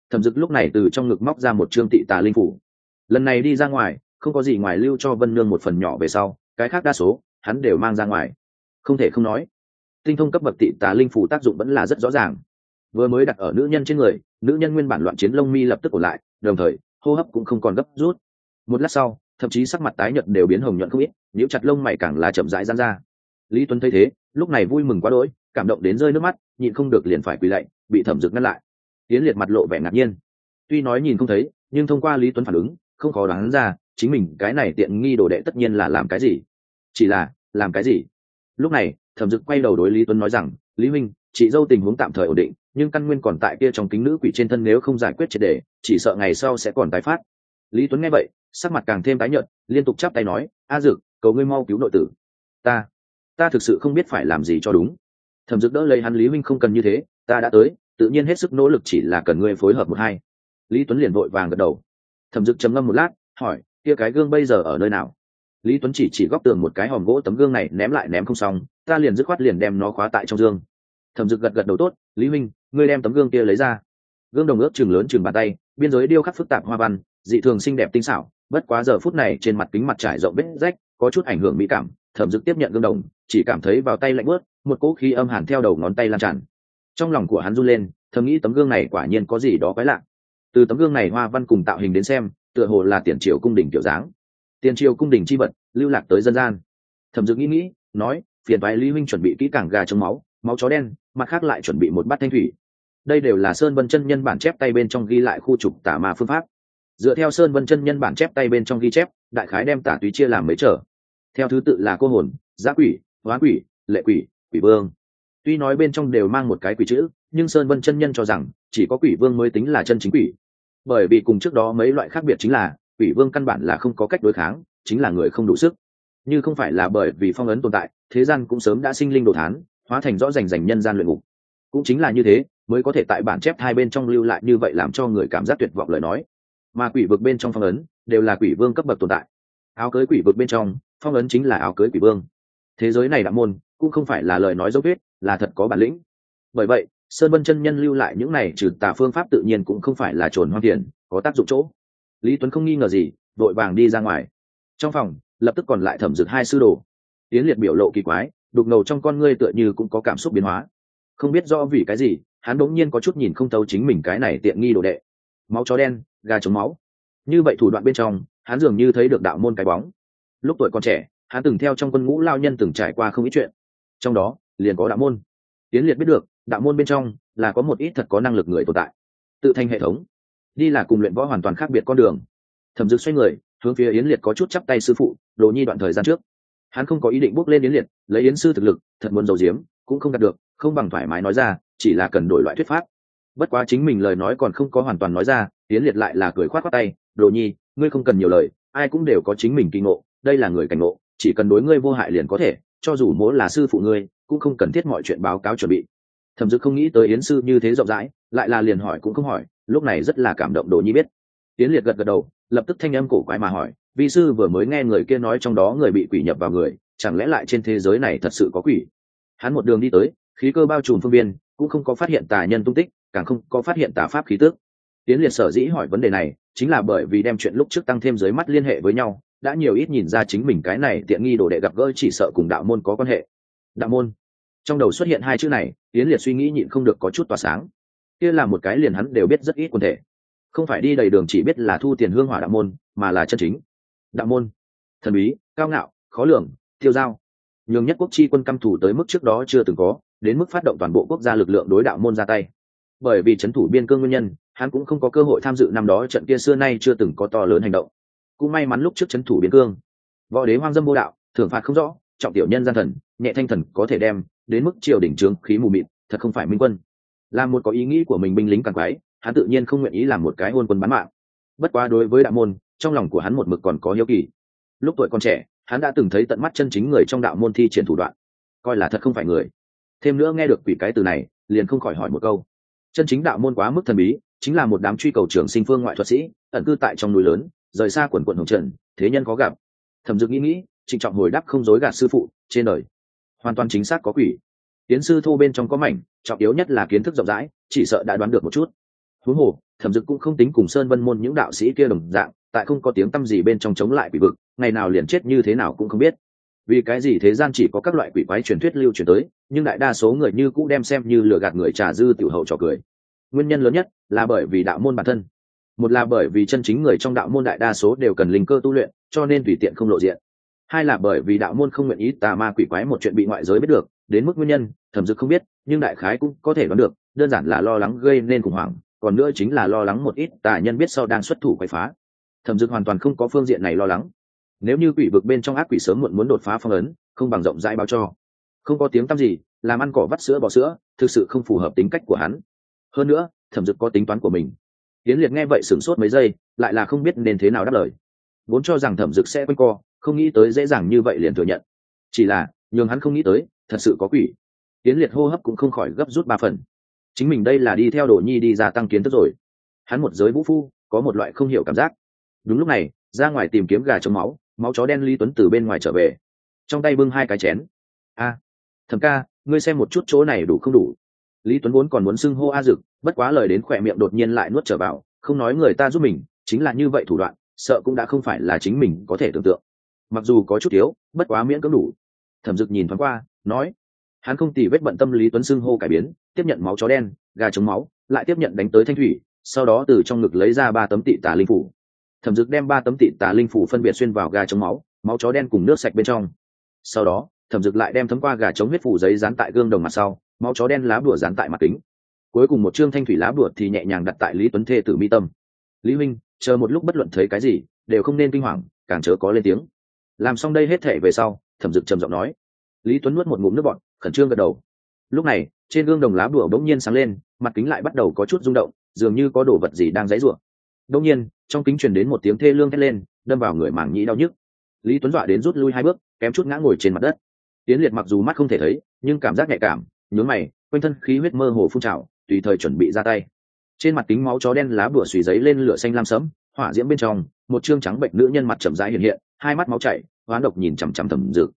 Thẩm dực lúc này từ trong ngực móc ra một trương tị tà linh phủ. Lần này đi ra ngoài, không có gì ngoài lưu cho vân nương một phần nhỏ về sau, cái khác đa số, hắn đều mang ra ngoài. Không thể không nói, tinh thông cấp bậc tị tà linh phủ tác dụng vẫn là rất rõ ràng. Vừa mới đặt ở nữ nhân trên người, nữ nhân nguyên bản loạn chiến lông mi lập tức ổn lại, đồng thời, hô hấp cũng không còn gấp rút. Một lát sau, thậm chí sắc mặt tái nhợt đều biến hồng nhuận không ít nếu chặt lông mày càng là chậm rãi gian ra. Lý tuấn thấy thế, lúc này vui mừng quá đỗi cảm động đến rơi nước mắt, nhịn không được liền phải quỳ lạy, bị thẩm dực ngăn lại. Tiến liệt mặt lộ vẻ ngạc nhiên. Tuy nói nhìn không thấy, nhưng thông qua lý tuấn phản ứng, không khó đoán ra, chính mình cái này tiện nghi đồ đệ tất nhiên là làm cái gì. Chỉ là, làm cái gì? Lúc này, thẩm dực quay đầu đối lý tuấn nói rằng, lý minh chị dâu tình huống tạm thời ổn định, nhưng căn nguyên còn tại kia trong kính nữ quỷ trên thân nếu không giải quyết triệt đề chỉ sợ ngày sau sẽ còn tái phát. Lý tuấn nghe vậy, sắc mặt càng thêm tái nhợt, liên tục chắp tay nói, a dực cầu ngươi mau cứu nội tử. Ta ta thực sự không biết phải làm gì cho đúng thẩm dực đỡ lấy hắn, lý minh không cần như thế, ta đã tới, tự nhiên hết sức nỗ lực chỉ là cần ngươi phối hợp một hai. Lý tuấn liền vội vàng gật đầu. Thẩm dực trầm ngâm một lát, hỏi, kia cái gương bây giờ ở nơi nào? Lý tuấn chỉ chỉ góc tường một cái hòm gỗ tấm gương này, ném lại ném không xong, ta liền dứt khoát liền đem nó khóa tại trong dương. Thẩm dực gật gật đầu tốt, lý minh ngươi đem tấm gương kia lấy ra. Gương đồng ước chừng lớn chừng bàn tay, biên giới điêu khắc phức tạp hoa văn, dị thường xinh đẹp tinh xảo, bất quá giờ phút này trên mặt kính mặt trải rộng vết rách, có chút ảnh hưởng mỹ cảm. Thẩm dực tiếp nhận gương đồng, chỉ cảm thấy vào tay lạnh bớt một cỗ khí âm hàn theo đầu ngón tay lan tràn. Trong lòng của hắn run lên, thầm nghĩ tấm gương này quả nhiên có gì đó quái lạ. Từ tấm gương này hoa văn cùng tạo hình đến xem, tựa hồ là tiền triều cung đình kiểu dáng. Tiền triều cung đình chi vật, lưu lạc tới dân gian. Thẩm dự nghĩ nghĩ, nói, phiền thoái lý huynh chuẩn bị kỹ càng gà trong máu máu chó đen, mặt khác lại chuẩn bị một bát thanh thủy. Đây đều là sơn vân chân nhân bản chép tay bên trong ghi lại khu trục tả ma phương pháp. Dựa theo sơn vân chân nhân bản chép tay bên trong ghi chép, đại khái đem tả túy chia làm mấy trở. Theo thứ tự là cô hồn, giã quỷ, hóa quỷ, lệ quỷ quỷ vương. Tuy nói bên trong đều mang một cái quỷ chữ, nhưng sơn vân chân nhân cho rằng, chỉ có quỷ vương mới tính là chân chính quỷ. Bởi vì cùng trước đó mấy loại khác biệt chính là, quỷ vương căn bản là không có cách đối kháng, chính là người không đủ sức. Như không phải là bởi vì phong ấn tồn tại, thế gian cũng sớm đã sinh linh đồ thán, hóa thành rõ rành rành nhân gian luyện ngục. Cũng chính là như thế, mới có thể tại bản chép hai bên trong lưu lại như vậy làm cho người cảm giác tuyệt vọng lời nói. Mà quỷ vực bên trong phong ấn, đều là quỷ vương cấp bậc tồn tại. Áo cưới quỷ vực bên trong, phong ấn chính là áo cưới quỷ vương. Thế giới này đã môn cũng không phải là lời nói dấu vết, là thật có bản lĩnh. Bởi vậy, sơn vân chân nhân lưu lại những này trừ tà phương pháp tự nhiên cũng không phải là trồn hoang tiền, có tác dụng chỗ. Lý tuấn không nghi ngờ gì, vội vàng đi ra ngoài. Trong phòng, lập tức còn lại thẩm dực hai sư đồ. Tiến liệt biểu lộ kỳ quái, đục ngầu trong con ngươi tựa như cũng có cảm xúc biến hóa. Không biết do vì cái gì, hắn bỗng nhiên có chút nhìn không thấu chính mình cái này tiện nghi đồ đệ. Máu chó đen, gà chống máu. Như vậy thủ đoạn bên trong, hắn dường như thấy được đạo môn cái bóng. Lúc tuổi còn trẻ, hắn từng theo trong quân ngũ lao nhân từng trải qua không ít chuyện trong đó liền có đạo môn. Tiến liệt biết được, đạo môn bên trong là có một ít thật có năng lực người tồn tại. Tự thành hệ thống, đi là cùng luyện võ hoàn toàn khác biệt con đường. Thẩm dực xoay người, hướng phía yến liệt có chút chắp tay sư phụ, đồ nhi đoạn thời gian trước. Hắn không có ý định bước lên yến liệt, lấy yến sư thực lực, thật muốn giàu diếm cũng không đạt được, không bằng thoải mái nói ra, chỉ là cần đổi loại thuyết pháp. Bất quá chính mình lời nói còn không có hoàn toàn nói ra, yến liệt lại là cười khoát khoát tay, đồ nhi, ngươi không cần nhiều lời, ai cũng đều có chính mình kinh ngộ, đây là người cảnh ngộ chỉ cần đối ngươi vô hại liền có thể, cho dù mỗ là sư phụ ngươi, cũng không cần thiết mọi chuyện báo cáo chuẩn bị. Thẩm dực không nghĩ tới yến sư như thế rộng rãi, lại là liền hỏi cũng không hỏi, lúc này rất là cảm động đồ nhi biết. Yến liệt gật gật đầu, lập tức thanh âm cổ quái mà hỏi, vi sư vừa mới nghe người kia nói trong đó người bị quỷ nhập vào người, chẳng lẽ lại trên thế giới này thật sự có quỷ? Hắn một đường đi tới, khí cơ bao trùm phương biên, cũng không có phát hiện tà nhân tung tích, càng không có phát hiện tà pháp khí tước tiến liệt sở dĩ hỏi vấn đề này, chính là bởi vì đem chuyện lúc trước tăng thêm dưới mắt liên hệ với nhau đã nhiều ít nhìn ra chính mình cái này tiện nghi đồ đệ gặp gỡ chỉ sợ cùng đạo môn có quan hệ. Đạo môn. Trong đầu xuất hiện hai chữ này tiến liệt suy nghĩ nhịn không được có chút tỏa sáng. Kia là một cái liền hắn đều biết rất ít quần thể. Không phải đi đầy đường chỉ biết là thu tiền hương hỏa đạo môn, mà là chân chính. Đạo môn. Thần bí, cao ngạo, khó lường, tiêu giao nhường nhất quốc chi quân căm thủ tới mức trước đó chưa từng có, đến mức phát động toàn bộ quốc gia lực lượng đối đạo môn ra tay. Bởi vì c h ấ n thủ biên cương nguyên nhân, hắn cũng không có cơ hội tham dự năm đó trận kia xưa nay chưa từng có to lớn hành động cũng may mắn lúc trước c h ấ n thủ biến cương. Võ đế hoang dâm vô đạo, thưởng phạt không rõ, trọng tiểu nhân gian thần, nhẹ thanh thần có thể đem, đến mức triều đỉnh trướng khí mù mịt, thật không phải minh quân. Là một có ý nghĩ của mình binh lính càng quái, hắn tự nhiên không nguyện ý làm một cái hôn quân bán mạng. Bất quá đối với đạo môn, trong lòng của hắn một mực còn có hiếu kỳ. Lúc tuổi còn trẻ, hắn đã từng thấy tận mắt chân chính người trong đạo môn thi triển thủ đoạn. Coi là thật không phải người. Thêm nữa nghe được quỷ cái từ này, liền không khỏi hỏi một câu. Chân chính đạo môn quá mức thần bí, chính là một đám truy cầu trường sinh phương ngoại thuật sĩ, ẩn cư tại trong núi lớn rời xa quần quận hồng trần, thế nhân có gặp. Thẩm dực nghĩ nghĩ, trịnh trọng hồi đáp không dối gạt sư phụ, trên đời, hoàn toàn chính xác có quỷ. Tiến sư thô bên trong có mảnh, trọng yếu nhất là kiến thức rộng rãi, chỉ sợ đã đoán được một chút. Huống hồ, thẩm dực cũng không tính cùng sơn vân môn những đạo sĩ kia đồng dạng, tại không có tiếng tăm gì bên trong chống lại bị vực, ngày nào liền chết như thế nào cũng không biết. Vì cái gì thế gian chỉ có các loại quỷ quái truyền thuyết lưu truyền tới, nhưng đại đa số người như cũ đem xem như lừa gạt người trà dư tiểu hậu trò cười. Nguyên nhân lớn nhất là bởi vì đạo môn bản thân một là bởi vì chân chính người trong đạo môn đại đa số đều cần linh cơ tu luyện, cho nên tùy tiện không lộ diện. Hai là bởi vì đạo môn không nguyện ý tà ma quỷ quái một chuyện bị ngoại giới biết được, đến mức nguyên nhân, thẩm dực không biết, nhưng đại khái cũng có thể đoán được, đơn giản là lo lắng gây nên khủng hoảng, còn nữa chính là lo lắng một ít tà nhân biết sau đang xuất thủ quậy phá. Thẩm dực hoàn toàn không có phương diện này lo lắng. Nếu như quỷ vực bên trong ác quỷ sớm muộn muốn đột phá phong ấn, không bằng rộng rãi báo cho. Không có tiếng tăm gì, làm ăn cỏ vắt sữa bò sữa, thực sự không phù hợp tính cách của hắn. Hơn nữa, thẩm dực có tính toán của mình tiến liệt nghe vậy sửng sốt mấy giây lại là không biết nên thế nào đáp lời. Vốn cho rằng thẩm dực sẽ quanh co không nghĩ tới dễ dàng như vậy liền thừa nhận. Chỉ là nhường hắn không nghĩ tới thật sự có quỷ. Tiến liệt hô hấp cũng không khỏi gấp rút ba phần. Chính mình đây là đi theo đồ nhi đi ra tăng kiến thức rồi. Hắn một giới vũ phu có một loại không hiểu cảm giác. Đúng lúc này ra ngoài tìm kiếm gà trong máu máu chó đen lý tuấn từ bên ngoài trở về. Trong tay bưng hai cái chén. A à, thầm ca ngươi xem một chút chỗ này đủ không đủ? Lý tuấn vốn còn muốn xưng hô a dực, bất quá lời đến khỏe miệng đột nhiên lại nuốt trở vào, không nói người ta giúp mình, chính là như vậy thủ đoạn, sợ cũng đã không phải là chính mình có thể tưởng tượng. Mặc dù có chút thiếu bất quá miễn cưỡng đủ. Thẩm dực nhìn thoáng qua, nói, hắn không tì vết bận tâm lý tuấn xưng hô cải biến, tiếp nhận máu chó đen, gà chống máu, lại tiếp nhận đánh tới thanh thủy, sau đó từ trong ngực lấy ra ba tấm tị tà linh phủ. Thẩm dực đem ba tấm tị tà linh phủ phân biệt xuyên vào gà chống máu máu chó đen cùng nước sạch bên trong. Sau đó, thẩm dực lại đem thấm qua gà chống huyết phủ giấy dán tại gương đồng mặt sau máu chó đen lá bùa dán tại mặt kính. Cuối cùng một chương thanh thủy lá bùa thì nhẹ nhàng đặt tại lý tuấn thê tử mi tâm. Lý huynh, chờ một lúc bất luận thấy cái gì, đều không nên kinh hoàng, càng chớ có lên tiếng. Làm xong đây hết thể về sau, thẩm dực trầm giọng nói. Lý tuấn nuốt một ngụm nước bọn khẩn trương gật đầu. Lúc này, trên gương đồng lá bùa bỗng nhiên sáng lên, mặt kính lại bắt đầu có chút rung động, dường như có đồ vật gì đang dãy rủa. Đông nhiên, trong kính truyền đến một tiếng thê lương thét lên, đâm vào người mảng nhĩ đau nhức. Lý tuấn dọa đến rút lui hai bước, kém chút ngã ngồi trên mặt đất. Tiến liệt mặc dù mắt không thể thấy, nhưng cảm giác nhạy cảm nhướng mày, quanh thân khí huyết mơ hồ phun trào, tùy thời chuẩn bị ra tay. Trên mặt kính máu chó đen lá bùa xùy giấy lên lửa xanh lam sẫm, hỏa diễm bên trong, một trương trắng bệnh nữ nhân mặt chậm rãi hiện hiện, hai mắt máu chảy, hoán độc nhìn chằm chằm thầm dực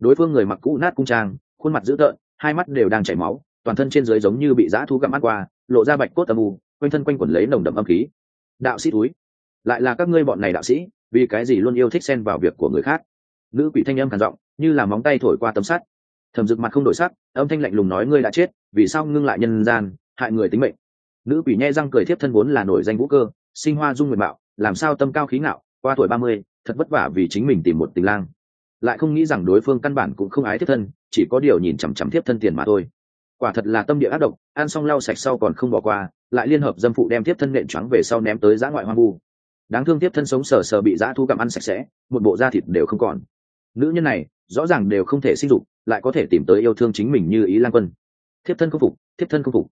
đối phương người mặc cũ nát cung trang, khuôn mặt dữ tợn, hai mắt đều đang chảy máu, toàn thân trên dưới giống như bị dã thú gặm ăn qua, lộ ra bạch cốt âm u, quanh thân quanh quẩn lấy nồng đậm âm khí. Đạo sĩ túi, lại là các ngươi bọn này đạo sĩ, vì cái gì luôn yêu thích xen vào việc của người khác? Nữ quỷ thanh âm khàn giọng, như là móng tay thổi qua tấm sắt thẩm dực mặt không đổi sắc, âm thanh lạnh lùng nói, ngươi đã chết, vì sao ngưng lại nhân gian, hại người tính mệnh? Nữ quỷ nhe răng cười thiếp thân vốn là nổi danh vũ cơ, sinh hoa dung nguyện bạo, làm sao tâm cao khí ngạo, qua tuổi ba mươi, thật vất vả vì chính mình tìm một tình lang. Lại không nghĩ rằng đối phương căn bản cũng không ái thiếp thân, chỉ có điều nhìn chằm chằm thiếp thân tiền mà thôi. Quả thật là tâm địa ác độc, ăn xong lau sạch sau còn không bỏ qua, lại liên hợp dâm phụ đem thiếp thân nện trắng về sau ném tới giã ngoại hoang vu. Đáng thương thiếp thân sống sờ sờ bị giã thu gặm ăn sạch sẽ, một bộ da thịt đều không còn. Nữ nhân này, rõ ràng đều không thể sinh dục lại có thể tìm tới yêu thương chính mình như ý lan quân. Thiếp thân không phục, thiếp thân không phục.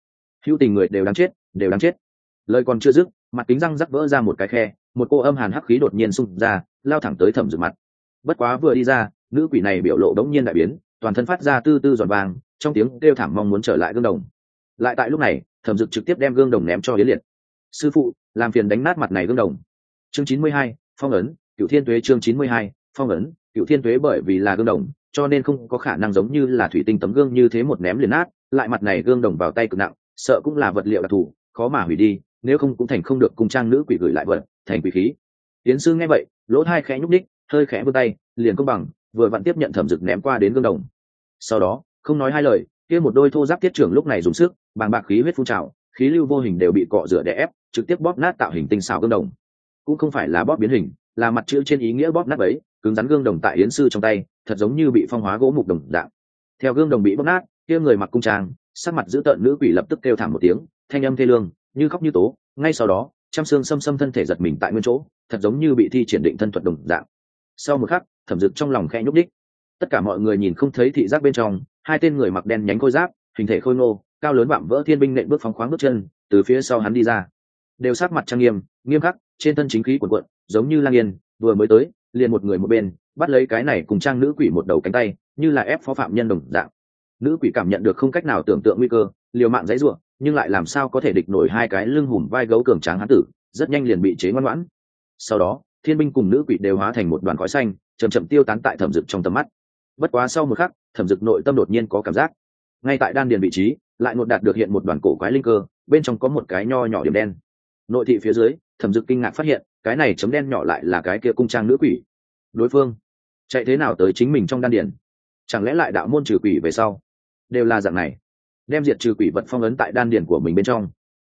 Hữu tình người đều đáng chết, đều đáng chết. Lời còn chưa dứt, mặt kính răng rắc vỡ ra một cái khe, một cô âm hàn hắc khí đột nhiên xung ra, lao thẳng tới thẩm dược mặt. Bất quá vừa đi ra, nữ quỷ này biểu lộ đống nhiên đại biến, toàn thân phát ra tư tư giòn vàng, trong tiếng kêu thảm mong muốn trở lại gương đồng. Lại tại lúc này, thẩm dực trực tiếp đem gương đồng ném cho yến liệt. Sư phụ, làm phiền đánh nát mặt này gương đồng. Chương chín mươi hai, phong ấn cựu thiên tuế chương chín mươi hai, phong ấn cựu thiên thuế bởi vì là gương đồng, cho nên không có khả năng giống như là thủy tinh tấm gương như thế một ném liền nát, lại mặt này gương đồng vào tay cực nặng, sợ cũng là vật liệu đặc thù, khó mà hủy đi, nếu không cũng thành không được cung trang nữ quỷ gửi lại vật, thành quỷ khí. Tiến sư nghe vậy, lỗ thai khẽ nhúc ních hơi khẽ vươn tay, liền công bằng, vừa vặn tiếp nhận thẩm dực ném qua đến gương đồng. Sau đó, không nói hai lời, kia một đôi thô giáp tiết trưởng lúc này dùng sức, bàng bạc khí huyết phun trào, khí lưu vô hình đều bị cọ rửa đè ép, trực tiếp bóp nát tạo hình tinh xảo gương đồng. Cũng không phải là bóp biến hình, là mặt chữ trên ý nghĩa bóp nát ấy cứng rắn gương đồng tại yến sư trong tay, thật giống như bị phong hóa gỗ mục đồng dạng. Theo gương đồng bị bóc nát, kia người mặc cung trang, sắc mặt giữ tợn nữ quỷ lập tức kêu thảm một tiếng, thanh âm thê lương, như khóc như tố. Ngay sau đó, trăm xương xâm xâm thân thể giật mình tại nguyên chỗ, thật giống như bị thi triển định thân thuật đồng dạng. Sau một khắc, thẩm dực trong lòng khe nhúc đích tất cả mọi người nhìn không thấy thị giác bên trong, hai tên người mặc đen nhánh khôi giáp, hình thể khôi ngô, cao lớn vạm vỡ thiên binh nện bước phóng khoáng bước chân, từ phía sau hắn đi ra. Đều sát mặt trang nghiêm nghiêm khắc, trên thân chính khí quần quận giống như lang yên, vừa mới tới liền một người một bên, bắt lấy cái này cùng trang nữ quỷ một đầu cánh tay, như là ép phó phạm nhân đồng dạng. Nữ quỷ cảm nhận được không cách nào tưởng tượng nguy cơ, liều mạng dãy ruộng nhưng lại làm sao có thể địch nổi hai cái lưng hùm vai gấu cường tráng hán tử, rất nhanh liền bị chế ngoan ngoãn. Sau đó, thiên binh cùng nữ quỷ đều hóa thành một đoàn khói xanh chầm chậm tiêu tán tại thẩm dực trong tầm mắt. Bất quá sau một khắc, thẩm dực nội tâm đột nhiên có cảm giác. Ngay tại đan điền vị trí, lại một đạt được hiện một đoàn cổ quái linh cơ, bên trong có một cái nho nhỏ điểm đen. Nội thị phía dưới thẩm dực kinh ngạc phát hiện, cái này chấm đen nhỏ lại là cái kia cung trang nữ quỷ. Đối phương, chạy thế nào tới chính mình trong đan điển chẳng lẽ lại đạo môn trừ quỷ về sau? Đều là dạng này. Đem diệt trừ quỷ vật phong ấn tại đan điển của mình bên trong.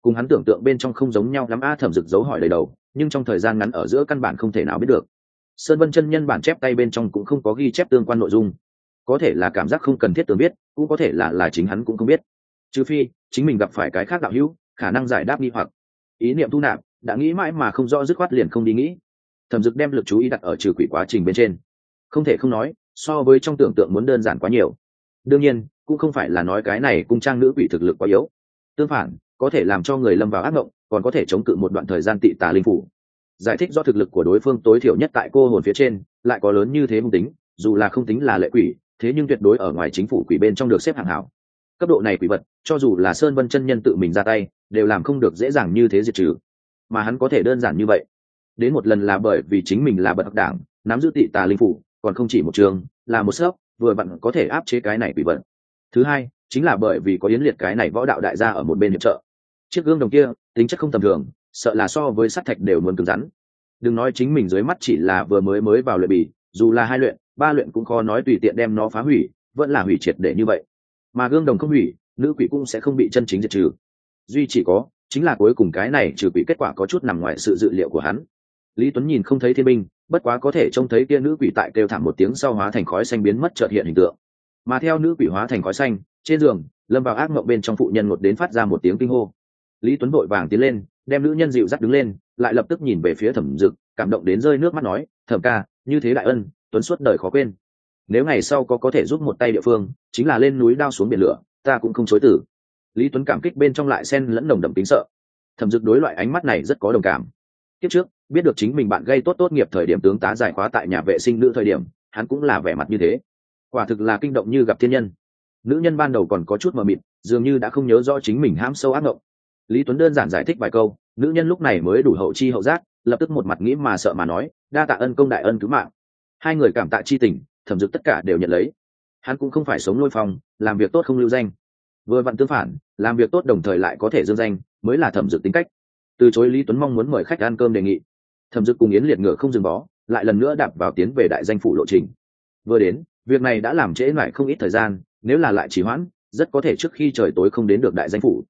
Cùng hắn tưởng tượng bên trong không giống nhau lắm a thẩm dực dấu hỏi đầy đầu, nhưng trong thời gian ngắn ở giữa căn bản không thể nào biết được. Sơn vân chân nhân bản chép tay bên trong cũng không có ghi chép tương quan nội dung. Có thể là cảm giác không cần thiết tưởng biết, cũng có thể là là chính hắn cũng không biết. Trừ phi, chính mình gặp phải cái khác đạo hữu, khả năng giải đáp nghi hoặc. Ý niệm thu nạp đã nghĩ mãi mà không rõ dứt khoát liền không đi nghĩ. Thẩm dực đem lực chú ý đặt ở trừ quỷ quá trình bên trên. Không thể không nói, so với trong tưởng tượng muốn đơn giản quá nhiều. Đương nhiên, cũng không phải là nói cái này cung trang nữ quỷ thực lực quá yếu. Tương phản, có thể làm cho người lâm vào ác mộng, còn có thể chống cự một đoạn thời gian tị tà linh phủ. Giải thích do thực lực của đối phương tối thiểu nhất tại cô hồn phía trên, lại có lớn như thế hung tính, dù là không tính là lệ quỷ, thế nhưng tuyệt đối ở ngoài chính phủ quỷ bên trong được xếp hạng hảo. Cấp độ này quỷ vật, cho dù là sơn vân chân nhân tự mình ra tay, đều làm không được dễ dàng như thế diệt trừ mà hắn có thể đơn giản như vậy. Đến một lần là bởi vì chính mình là bậc đảng, nắm giữ tị tà linh phủ, còn không chỉ một trường, là một sớp, vừa vặn có thể áp chế cái này quỷ vận. thứ hai, chính là bởi vì có yến liệt cái này võ đạo đại gia ở một bên hiệp trợ. Chiếc gương đồng kia, tính chất không tầm thường, sợ là so với sắt thạch đều muốn cứng rắn. Đừng nói chính mình dưới mắt chỉ là vừa mới mới vào luyện bì, dù là hai luyện, ba luyện cũng khó nói tùy tiện đem nó phá hủy, vẫn là hủy triệt để như vậy. Mà gương đồng không hủy, nữ quỷ cũng sẽ không bị chân chính diệt trừ. Duy chỉ có chính là cuối cùng cái này trừ quỷ kết quả có chút nằm ngoài sự dự liệu của hắn. Lý tuấn nhìn không thấy thiên binh, bất quá có thể trông thấy kia nữ quỷ tại kêu thảm một tiếng sau hóa thành khói xanh biến mất trợt hiện hình tượng. Mà theo nữ quỷ hóa thành khói xanh, trên giường, lâm vào ác mộng bên trong phụ nhân ngột đến phát ra một tiếng kinh hô. Lý tuấn vội vàng tiến lên, đem nữ nhân dịu dắt đứng lên, lại lập tức nhìn về phía thẩm dực, cảm động đến rơi nước mắt nói, thẩm ca, như thế đại ân, tuấn suốt đời khó quên. Nếu ngày sau có có thể giúp một tay địa phương, chính là lên núi đao xuống biển lửa, ta cũng không chối tử lý tuấn cảm kích bên trong lại sen lẫn nồng đậm tính sợ. Thẩm dực đối loại ánh mắt này rất có đồng cảm. Kiếp trước, biết được chính mình bạn gây tốt tốt nghiệp thời điểm tướng tá giải khóa tại nhà vệ sinh nữ thời điểm, hắn cũng là vẻ mặt như thế. Quả thực là kinh động như gặp thiên nhân. Nữ nhân ban đầu còn có chút mờ mịt, dường như đã không nhớ rõ chính mình hãm sâu ác mộng lý tuấn đơn giản giải thích vài câu, nữ nhân lúc này mới đủ hậu chi hậu giác, lập tức một mặt nghĩ mà sợ mà nói, đa tạ ân công đại ân cứu mạng. Hai người cảm tạ chi tình, thẩm dực tất cả đều nhận lấy. Hắn cũng không phải sống lôi phong, làm việc tốt không lưu danh vừa vặn tương phản, làm việc tốt đồng thời lại có thể dương danh, mới là thẩm dực tính cách. Từ chối lý tuấn mong muốn mời khách ăn cơm đề nghị. Thẩm dực cùng yến liệt ngựa không dừng bó, lại lần nữa đạp vào tiến về đại danh phủ lộ trình. Vừa đến, việc này đã làm trễ lại không ít thời gian, nếu là lại trì hoãn, rất có thể trước khi trời tối không đến được đại danh phủ.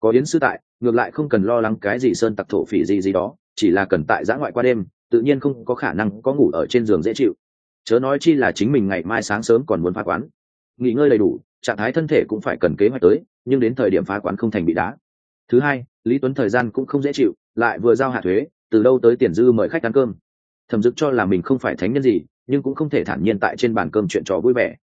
Có yến sư tại, ngược lại không cần lo lắng cái gì sơn tặc thổ phỉ gì gì đó, chỉ là cần tại giã ngoại qua đêm, tự nhiên không có khả năng có ngủ ở trên giường dễ chịu. Chớ nói chi là chính mình ngày mai sáng sớm còn muốn phá quán nghỉ ngơi đầy đủ, trạng thái thân thể cũng phải cần kế hoạch tới, nhưng đến thời điểm phá quán không thành bị đá. Thứ hai, lý tuấn thời gian cũng không dễ chịu, lại vừa giao hạ thuế, từ đâu tới tiền dư mời khách ăn cơm. Thẩm dực cho là mình không phải thánh nhân gì, nhưng cũng không thể thản nhiên tại trên bàn cơm chuyện trò vui vẻ.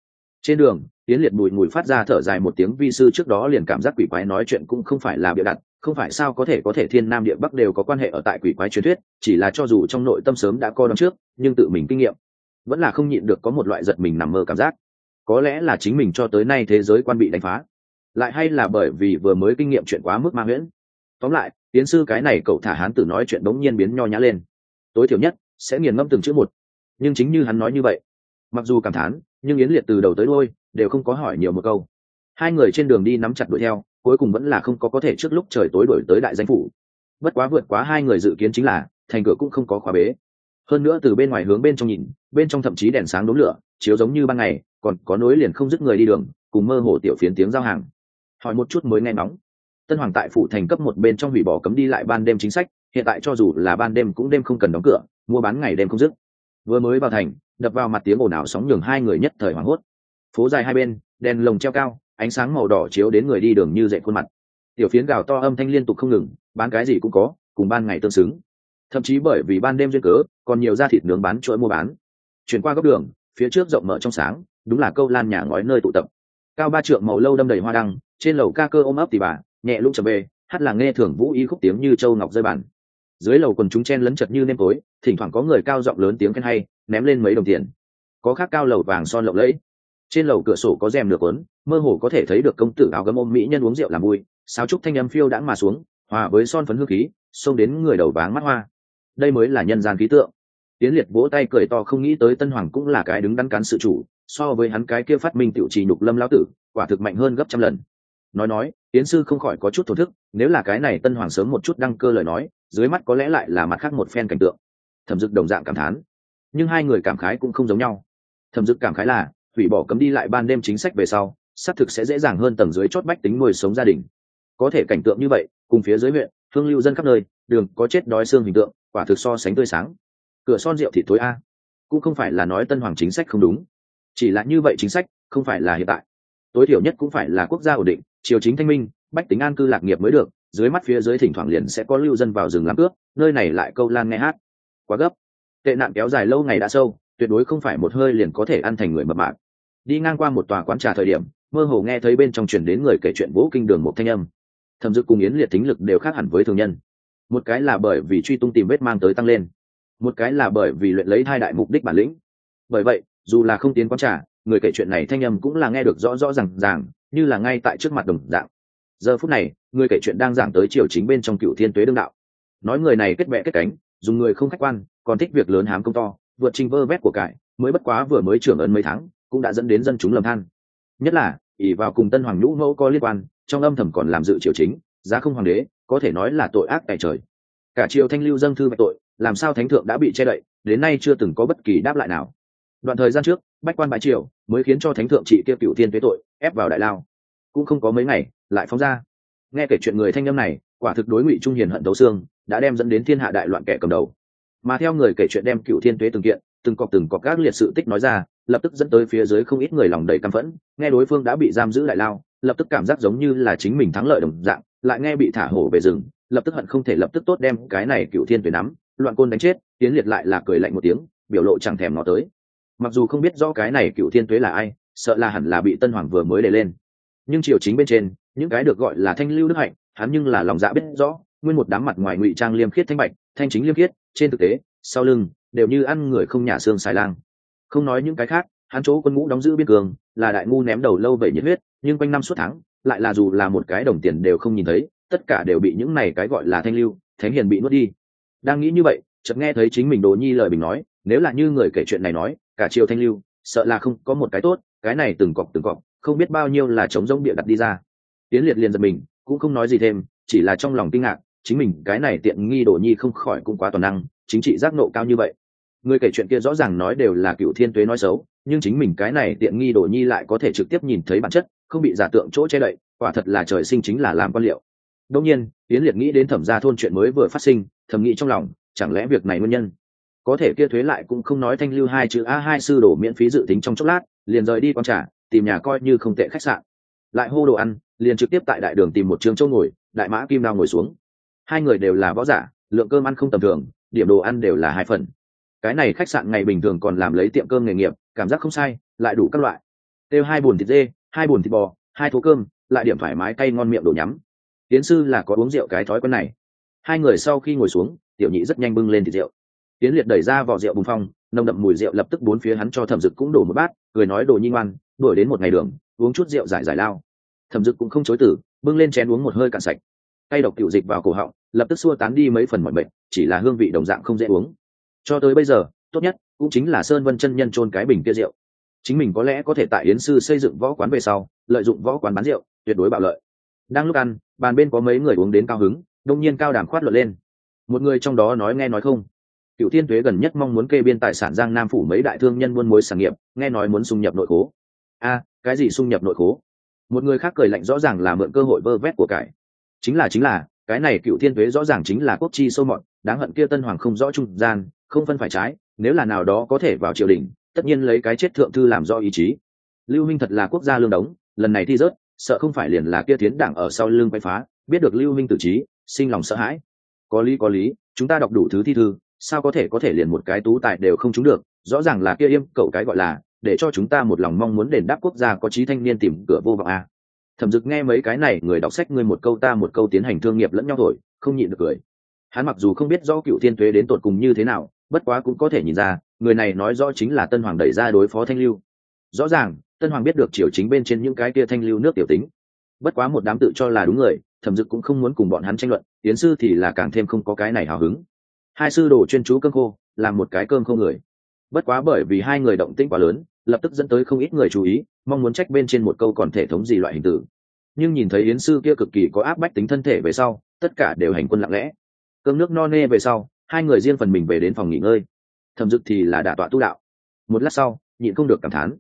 Trên đường tiến liệt bùi mùi phát ra thở dài một tiếng vi sư trước đó liền cảm giác quỷ quái nói chuyện cũng không phải là bịa đặt, không phải sao có thể có thể thiên nam địa bắc đều có quan hệ ở tại quỷ quái truyền thuyết, chỉ là cho dù trong nội tâm sớm đã co đón trước, nhưng tự mình kinh nghiệm, vẫn là không nhịn được có một loại giật mình nằm mơ cảm giác có lẽ là chính mình cho tới nay thế giới quan bị đánh phá. Lại hay là bởi vì vừa mới kinh nghiệm chuyện quá mức ma nguyễn tóm lại, tiến sư cái này cậu thả hán tử nói chuyện đống nhiên biến nho nhã lên. Tối thiểu nhất, sẽ nghiền ngẫm từng chữ một. Nhưng chính như hắn nói như vậy, mặc dù cảm thán, nhưng yến liệt từ đầu tới đôi đều không có hỏi nhiều một câu. Hai người trên đường đi nắm chặt đuổi theo, cuối cùng vẫn là không có có thể trước lúc trời tối đuổi tới đại danh phủ. Bất quá vượt quá hai người dự kiến chính là, thành cửa cũng không có khóa bế hơn nữa từ bên ngoài hướng bên trong nhìn, bên trong thậm chí đèn sáng đốm lửa, chiếu giống như ban ngày, còn có nối liền không dứt người đi đường, cùng mơ hồ tiểu phiến tiếng giao hàng. Hỏi một chút mới nghe nóng tân hoàng tại phủ thành cấp một bên trong hủy bỏ cấm đi lại ban đêm chính sách, hiện tại cho dù là ban đêm cũng đêm không cần đóng cửa, mua bán ngày đêm không dứt. Vừa mới vào thành, đập vào mặt tiếng ồn ào sóng nhường hai người nhất thời hoảng hốt. Phố dài hai bên, đèn lồng treo cao, ánh sáng màu đỏ chiếu đến người đi đường như dậy khuôn mặt. Tiểu phiến gào to âm thanh liên tục không ngừng, bán cái gì cũng có, cùng ban ngày tương xứng thậm chí bởi vì ban đêm duyên cớ, còn nhiều da thịt nướng bán chuỗi mua bán. Chuyển qua góc đường, phía trước rộng mở trong sáng, đúng là câu lan nhà ngói nơi tụ tập. Cao ba trượng màu lâu đâm đầy hoa đăng, trên lầu ca cơ ôm ấp tỉ bà, nhẹ lũng trầm bê, hát là nghe thưởng vũ y khúc tiếng như châu ngọc rơi bản dưới lầu quần chúng chen lấn chật như nêm tối, thỉnh thoảng có người cao giọng lớn tiếng khen hay, ném lên mấy đồng tiền. Có khác cao lầu vàng son lộng lẫy. Trên lầu cửa sổ có rèm được quấn mơ hồ có thể thấy được công tử áo gấm ôm mỹ nhân uống rượu làm vui. Sáo trúc thanh âm phiêu đãng mà xuống, hòa với son phấn hương khí, xông đến người đầu váng mắt hoa đây mới là nhân gian khí tượng. Tiến liệt vỗ tay cười to không nghĩ tới tân hoàng cũng là cái đứng đắn cán sự chủ, so với hắn cái kia phát minh tiểu trì nhục lâm lão tử, quả thực mạnh hơn gấp trăm lần. Nói nói tiến sư không khỏi có chút thổ thức, nếu là cái này tân hoàng sớm một chút đăng cơ lời nói, dưới mắt có lẽ lại là mặt khác một phen cảnh tượng. Thẩm dực đồng dạng cảm thán. Nhưng hai người cảm khái cũng không giống nhau. Thẩm dực cảm khái là, hủy bỏ cấm đi lại ban đêm chính sách về sau, xác thực sẽ dễ dàng hơn tầng dưới chót bách tính nuôi sống gia đình. Có thể cảnh tượng như vậy, cùng phía dưới huyện thương lưu dân khắp nơi, đường có chết đói xương hình tượng quả thực so sánh tươi sáng. Cửa son rượu thì tối a. Cũng không phải là nói tân hoàng chính sách không đúng. Chỉ là như vậy chính sách, không phải là hiện tại. Tối thiểu nhất cũng phải là quốc gia ổn định, triều chính thanh minh, bách tính an cư lạc nghiệp mới được, dưới mắt phía dưới thỉnh thoảng liền sẽ có lưu dân vào rừng làm cướp, nơi này lại câu lan nghe hát. Quá gấp. Tệ nạn kéo dài lâu ngày đã sâu, tuyệt đối không phải một hơi liền có thể ăn thành người mập mạc đi ngang qua một tòa quán trà thời điểm, mơ hồ nghe thấy bên trong truyền đến người kể chuyện vũ kinh đường một thanh âm. Thẩm dực cùng yến liệt tính lực đều khác hẳn với thường nhân một cái là bởi vì truy tung tìm vết mang tới tăng lên. Một cái là bởi vì luyện lấy hai đại mục đích bản lĩnh. Bởi vậy, dù là không tiến quán trả người kể chuyện này thanh âm cũng là nghe được rõ rõ r à n g ràng, như là ngay tại trước mặt đồng dạng. Giờ phút này, người kể chuyện đang giảng tới triều chính bên trong cựu thiên tuế đương đạo. Nói người này kết vẽ kết cánh, dùng người không khách quan, còn thích việc lớn hám công to, vượt trình vơ vét của cải, mới bất quá vừa mới trưởng ấn mấy tháng, cũng đã dẫn đến dân chúng lầm than. Nhất là, ỷ vào cùng tân hoàng nhũ mẫu có liên quan, trong âm thầm còn làm dự triều chính, giá không hoàng đế có thể nói là tội ác tại trời. Cả triều thanh lưu dâng thư bạch tội, làm sao thánh thượng đã bị che đậy, đến nay chưa từng có bất kỳ đáp lại nào. Đoạn thời gian trước, bách quan bãi triều mới khiến cho thánh thượng trị kia cựu thiên tuế tội, ép vào đại lao. Cũng không có mấy ngày, lại phóng ra. Nghe kể chuyện người thanh âm này, quả thực đối ngụy trung hiền hận đấu xương, đã đem dẫn đến thiên hạ đại loạn kẻ cầm đầu. Mà theo người kể chuyện đem cựu thiên tuế từng kiện, từng cọc từng cọc các liệt sự tích nói ra, lập tức dẫn tới phía dưới không ít người lòng đầy căm phẫn, nghe đối phương đã bị giam giữ đại lao, lập tức cảm giác giống như là chính mình thắng lợi đồng dạng lại nghe bị thả hổ về rừng, lập tức hận không thể lập tức tốt đem cái này cựu thiên tuế nắm, loạn côn đánh chết, tiến liệt lại là cười lạnh một tiếng, biểu lộ chẳng thèm nó tới. Mặc dù không biết rõ cái này cựu thiên tuế là ai, sợ là hẳn là bị tân hoàng vừa mới để lên. Nhưng triều chính bên trên, những cái được gọi là thanh lưu đức hạnh, hắn nhưng là lòng dạ biết rõ, nguyên một đám mặt ngoài ngụy trang liêm khiết thanh bạch, thanh chính liêm khiết, trên thực tế, sau lưng, đều như ăn người không nhả xương xài lang. Không nói những cái khác, hắn chỗ quân ngũ đóng giữ biên cường là đại ngu ném đầu lâu vậy nhiệt huyết, nhưng quanh năm suốt tháng lại là dù là một cái đồng tiền đều không nhìn thấy, tất cả đều bị những này cái gọi là thanh lưu, thánh hiền bị nuốt đi. Đang nghĩ như vậy, chợt nghe thấy chính mình đồ nhi lời bình nói, nếu là như người kể chuyện này nói, cả triều thanh lưu, sợ là không có một cái tốt, cái này từng cọc từng cọc, không biết bao nhiêu là chống rỗng bịa đặt đi ra. Tiến liệt liền giật mình, cũng không nói gì thêm, chỉ là trong lòng kinh ngạc, chính mình cái này tiện nghi đồ nhi không khỏi cũng quá toàn năng, chính trị giác nộ cao như vậy. Người kể chuyện kia rõ ràng nói đều là cựu thiên tuế nói xấu, nhưng chính mình cái này tiện nghi đồ nhi lại có thể trực tiếp nhìn thấy bản chất không bị giả tượng chỗ che đậy, quả thật là trời sinh chính là làm quan liệu. Đông nhiên, yến liệt nghĩ đến thẩm gia thôn chuyện mới vừa phát sinh, thầm nghĩ trong lòng, chẳng lẽ việc này nguyên nhân? Có thể kia thuế lại cũng không nói thanh lưu hai chữ a hai sư đổ miễn phí dự tính trong chốc lát, liền rời đi con trả tìm nhà coi như không tệ khách sạn. Lại hô đồ ăn, liền trực tiếp tại đại đường tìm một trường châu ngồi, đại mã kim đao ngồi xuống. Hai người đều là võ giả, lượng cơm ăn không tầm thường, điểm đồ ăn đều là hai phần. Cái này khách sạn ngày bình thường còn làm lấy tiệm cơm nghề nghiệp, cảm giác không sai, lại đủ các loại. Têu hai bùn thịt dê hai bồn thịt bò, hai thố cơm, lại điểm thoải mái cay ngon miệng đồ nhắm. Tiến sư là có uống rượu cái thói quen này. Hai người sau khi ngồi xuống, tiểu nhị rất nhanh bưng lên thịt rượu. Tiến liệt đẩy ra vỏ rượu bùng phong, nồng đậm mùi rượu lập tức bốn phía hắn cho thẩm dực cũng đổ một bát, cười nói đồ nhi ngoan, đuổi đến một ngày đường, uống chút rượu giải giải lao. Thẩm dực cũng không chối tử bưng lên chén uống một hơi cạn sạch. Tay độc cựu dịch vào cổ họng, lập tức xua tán đi mấy phần mọi bệnh chỉ là hương vị đồng dạng không dễ uống. Cho tới bây giờ, tốt nhất cũng chính là sơn vân chân nhân trôn cái bình kia rượu chính mình có lẽ có thể tại yến sư xây dựng võ quán về sau, lợi dụng võ quán bán rượu, tuyệt đối bạo lợi. Đang lúc ăn, bàn bên có mấy người uống đến cao hứng, đông nhiên cao đàm khoát luận lên. Một người trong đó nói nghe nói không? Cựu thiên thuế gần nhất mong muốn kê biên tài sản giang nam phủ mấy đại thương nhân buôn mối sản nghiệp, nghe nói muốn xung nhập nội khố. A, cái gì xung nhập nội khố? Một người khác cười lạnh rõ ràng là mượn cơ hội vơ vét của cải. Chính là chính là, cái này cựu thiên thuế rõ ràng chính là quốc chi sâu mọn đáng hận kia tân hoàng không rõ trung gian, không phân phải trái, nếu là nào đó có thể vào triều đình tất nhiên lấy cái chết thượng thư làm do ý chí. Lưu minh thật là quốc gia lương đống, lần này thi rớt, sợ không phải liền là kia tiến đảng ở sau lưng quay phá, biết được lưu minh tử trí, sinh lòng sợ hãi. Có lý có lý, chúng ta đọc đủ thứ thi thư, sao có thể có thể liền một cái tú tài đều không trúng được, rõ ràng là kia im cậu cái gọi là, để cho chúng ta một lòng mong muốn đền đáp quốc gia có trí thanh niên tìm cửa vô vọng a thẩm dực nghe mấy cái này, người đọc sách ngươi một câu ta một câu tiến hành thương nghiệp lẫn nhau thổi, không nhịn được cười. Hắn mặc dù không biết rõ cựu thiên thuế đến tột cùng như thế nào bất quá cũng có thể nhìn ra, người này nói rõ chính là tân hoàng đẩy ra đối phó thanh lưu. Rõ ràng, tân hoàng biết được triều chính bên trên những cái kia thanh lưu nước tiểu tính. Bất quá một đám tự cho là đúng người, thẩm dực cũng không muốn cùng bọn hắn tranh luận tiến sư thì là càng thêm không có cái này hào hứng. Hai sư đồ chuyên chú cơm khô, làm một cái cơm không người. Bất quá bởi vì hai người động tĩnh quá lớn, lập tức dẫn tới không ít người chú ý, mong muốn trách bên trên một câu còn thể thống gì loại hình tử. Nhưng nhìn thấy yến sư kia cực kỳ có áp bách tính thân thể về sau, tất cả đều hành quân lặng lẽ. Cơm nước no nê về sau hai người riêng phần mình về đến phòng nghỉ ngơi. Thẩm dực thì là đả tọa tu đạo. Một lát sau, nhịn không được cảm thán.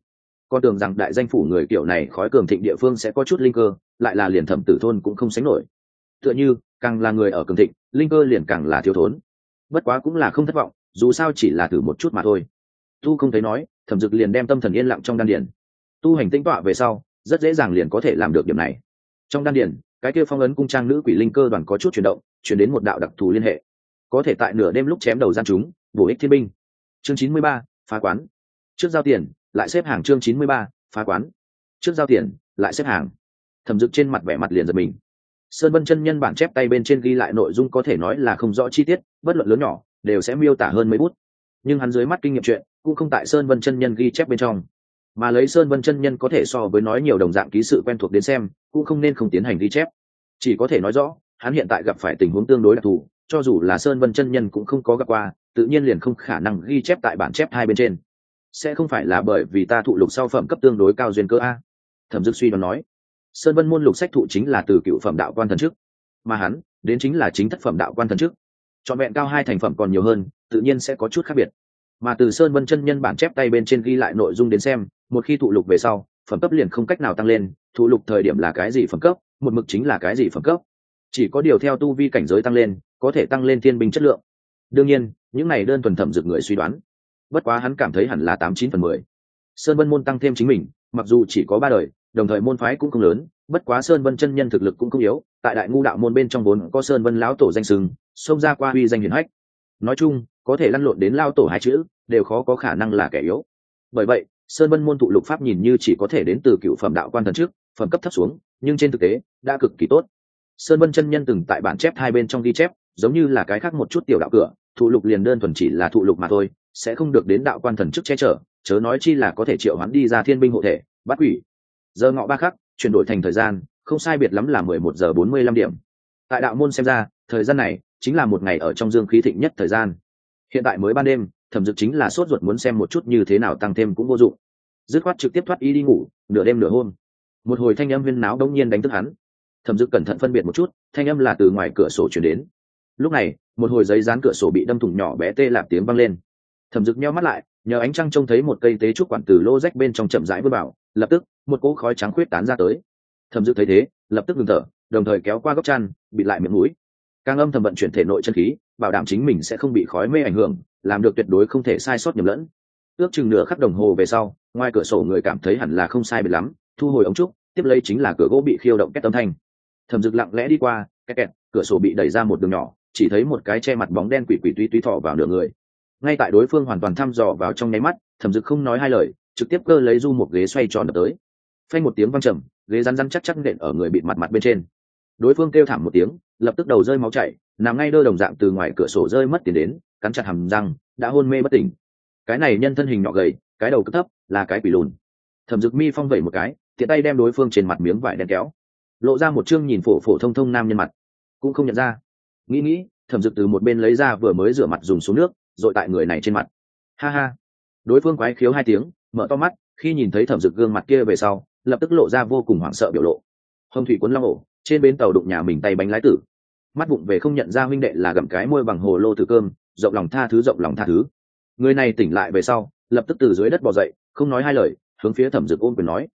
Con tưởng rằng đại danh phủ người kiểu này khói cường thịnh địa phương sẽ có chút linh cơ, lại là liền thẩm tử thôn cũng không sánh nổi. Tựa như, càng là người ở cường thịnh, linh cơ liền càng là thiếu thốn. Bất quá cũng là không thất vọng, dù sao chỉ là thử một chút mà thôi. Tu không thấy nói, thẩm dực liền đem tâm thần yên lặng trong đan điển tu hành tinh tọa về sau, rất dễ dàng liền có thể làm được điểm này. Trong đan điển cái kia phong ấn cung trang nữ quỷ linh cơ đoàn có chút chuyển động, chuyển đến một đạo đặc thù liên hệ có thể tại nửa đêm lúc chém đầu gian chúng, bổ ích thiên binh. Chương chín mươi ba, phá quán. Trước giao tiền, lại xếp hàng chương chín mươi ba, phá quán. Trước giao tiền, lại xếp hàng. Thẩm dực trên mặt vẻ mặt liền giật mình. Sơn vân chân nhân bản chép tay bên trên ghi lại nội dung có thể nói là không rõ chi tiết, bất luận lớn nhỏ, đều sẽ miêu tả hơn mấy bút. Nhưng hắn dưới mắt kinh nghiệm chuyện, cũng không tại sơn vân chân nhân ghi chép bên trong. Mà lấy sơn vân chân nhân có thể so với nói nhiều đồng dạng ký sự quen thuộc đến xem, cũng không nên không tiến hành ghi chép. Chỉ có thể nói rõ, hắn hiện tại gặp phải tình huống tương đối đặc thù cho dù là sơn vân chân nhân cũng không có gặp qua tự nhiên liền không khả năng ghi chép tại bản chép hai bên trên. Sẽ không phải là bởi vì ta thụ lục sau phẩm cấp tương đối cao duyên cơ a. Thẩm dực suy đoán nói. Sơn vân môn lục sách thụ chính là từ cựu phẩm đạo quan thần trước, mà hắn đến chính là chính thất phẩm đạo quan thần trước. Chọn vẹn cao hai thành phẩm còn nhiều hơn tự nhiên sẽ có chút khác biệt. Mà từ sơn vân chân nhân bản chép tay bên trên ghi lại nội dung đến xem một khi thụ lục về sau phẩm cấp liền không cách nào tăng lên thụ lục thời điểm là cái gì phẩm cấp một mực chính là cái gì phẩm cấp chỉ có điều theo tu vi cảnh giới tăng lên, có thể tăng lên thiên binh chất lượng. Đương nhiên, những này đơn thuần thẩm dược người suy đoán. Bất quá hắn cảm thấy hẳn là tám chín phần mười. Sơn vân môn tăng thêm chính mình, mặc dù chỉ có ba đời, đồng thời môn phái cũng không lớn, bất quá sơn vân chân nhân thực lực cũng không yếu, tại đại ngu đạo môn bên trong vốn có sơn vân lão tổ danh sừng, xông ra qua uy danh hiển hách. Nói chung, có thể lăn lộn đến lao tổ hai chữ, đều khó có khả năng là kẻ yếu. Bởi vậy, sơn vân môn tụ lục pháp nhìn như chỉ có thể đến từ cựu phẩm đạo quan thần trước, phẩm cấp thấp xuống, nhưng trên thực tế, đã cực kỳ tốt sơn vân chân nhân từng tại bản chép hai bên trong ghi chép, giống như là cái khác một chút tiểu đạo cửa, thụ lục liền đơn thuần chỉ là thụ lục mà thôi, sẽ không được đến đạo quan thần chức che chở, chớ nói chi là có thể triệu hắn đi ra thiên binh hộ thể, bắt quỷ. Giờ ngọ ba khắc, chuyển đổi thành thời gian, không sai biệt lắm là mười một giờ bốn mươi lăm điểm. Tại đạo môn xem ra, thời gian này chính là một ngày ở trong dương khí thịnh nhất thời gian. Hiện tại mới ban đêm, thẩm dực chính là sốt ruột muốn xem một chút như thế nào tăng thêm cũng vô dụng. Dứt khoát trực tiếp thoát y đi ngủ, nửa đêm nửa hôm. Một hồi thanh âm viên náo đông nhiên đánh thức hắn thẩm dực cẩn thận phân biệt một chút, thanh âm là từ ngoài cửa sổ chuyển đến. Lúc này, một hồi giấy dán cửa sổ bị đâm thủng nhỏ bé tê lạp tiếng văng lên. Thẩm dực nheo mắt lại, nhờ ánh trăng trông thấy một cây tế trúc quản từ lô rách bên trong chậm rãi vươn bảo lập tức, một cỗ khói trắng khuyết tán ra tới. Thẩm dực thấy thế, lập tức ngừng thở, đồng thời kéo qua góc chăn, bị lại miệng mũi. Càng âm thầm vận chuyển thể nội chân khí, bảo đảm chính mình sẽ không bị khói mê ảnh hưởng, làm được tuyệt đối không thể sai sót nhầm lẫn. Ước chừng nửa khắc đồng hồ về sau, ngoài cửa sổ người cảm thấy hẳn là không sai biệt lắm, thu hồi ống trúc, tiếp lấy chính là cửa gỗ bị khiêu động két tâm thanh thẩm dực lặng lẽ đi qua, kẹt kẹt, cửa sổ bị đẩy ra một đường nhỏ, chỉ thấy một cái che mặt bóng đen quỷ quỷ tuy tuy thọ vào nửa người. Ngay tại đối phương hoàn toàn thăm dò vào trong nháy mắt, thẩm dực không nói hai lời, trực tiếp cơ lấy du một ghế xoay tròn đập tới. Phanh một tiếng văng trầm, ghế rắn rắn chắc chắc nện ở người bị mặt mặt bên trên. Đối phương kêu thảm một tiếng, lập tức đầu rơi máu chảy, nằm ngay đơ đồng dạng từ ngoài cửa sổ rơi mất tiền đến, cắn chặt hầm răng, đã hôn mê bất tỉnh. Cái này nhân thân hình nhỏ gầy, cái đầu cấp thấp, là cái quỷ lùn. Thẩm dực mi phong vẩy một cái, tiện tay đem đối phương trên mặt miếng vải đen kéo lộ ra một chương nhìn phổ phổ thông thông nam nhân mặt. Cũng không nhận ra. Nghĩ nghĩ, thẩm dực từ một bên lấy ra vừa mới rửa mặt dùng xuống nước r ồ i tại người này trên mặt. Ha ha. Đối phương quái khiếu hai tiếng, mở to mắt, khi nhìn thấy thẩm dực gương mặt kia về sau, lập tức lộ ra vô cùng hoảng sợ biểu lộ. Hồng thủy quấn long ổ, trên bến tàu đụng nhà mình tay bánh lái tử. Mắt bụng về không nhận ra huynh đệ là gặm cái môi bằng hồ lô từ cơm, rộng lòng tha thứ, rộng lòng tha thứ. Người này tỉnh lại về sau, lập tức từ dưới đất bỏ dậy, không nói hai lời, hướng phía thẩm dực ôm quyền nói.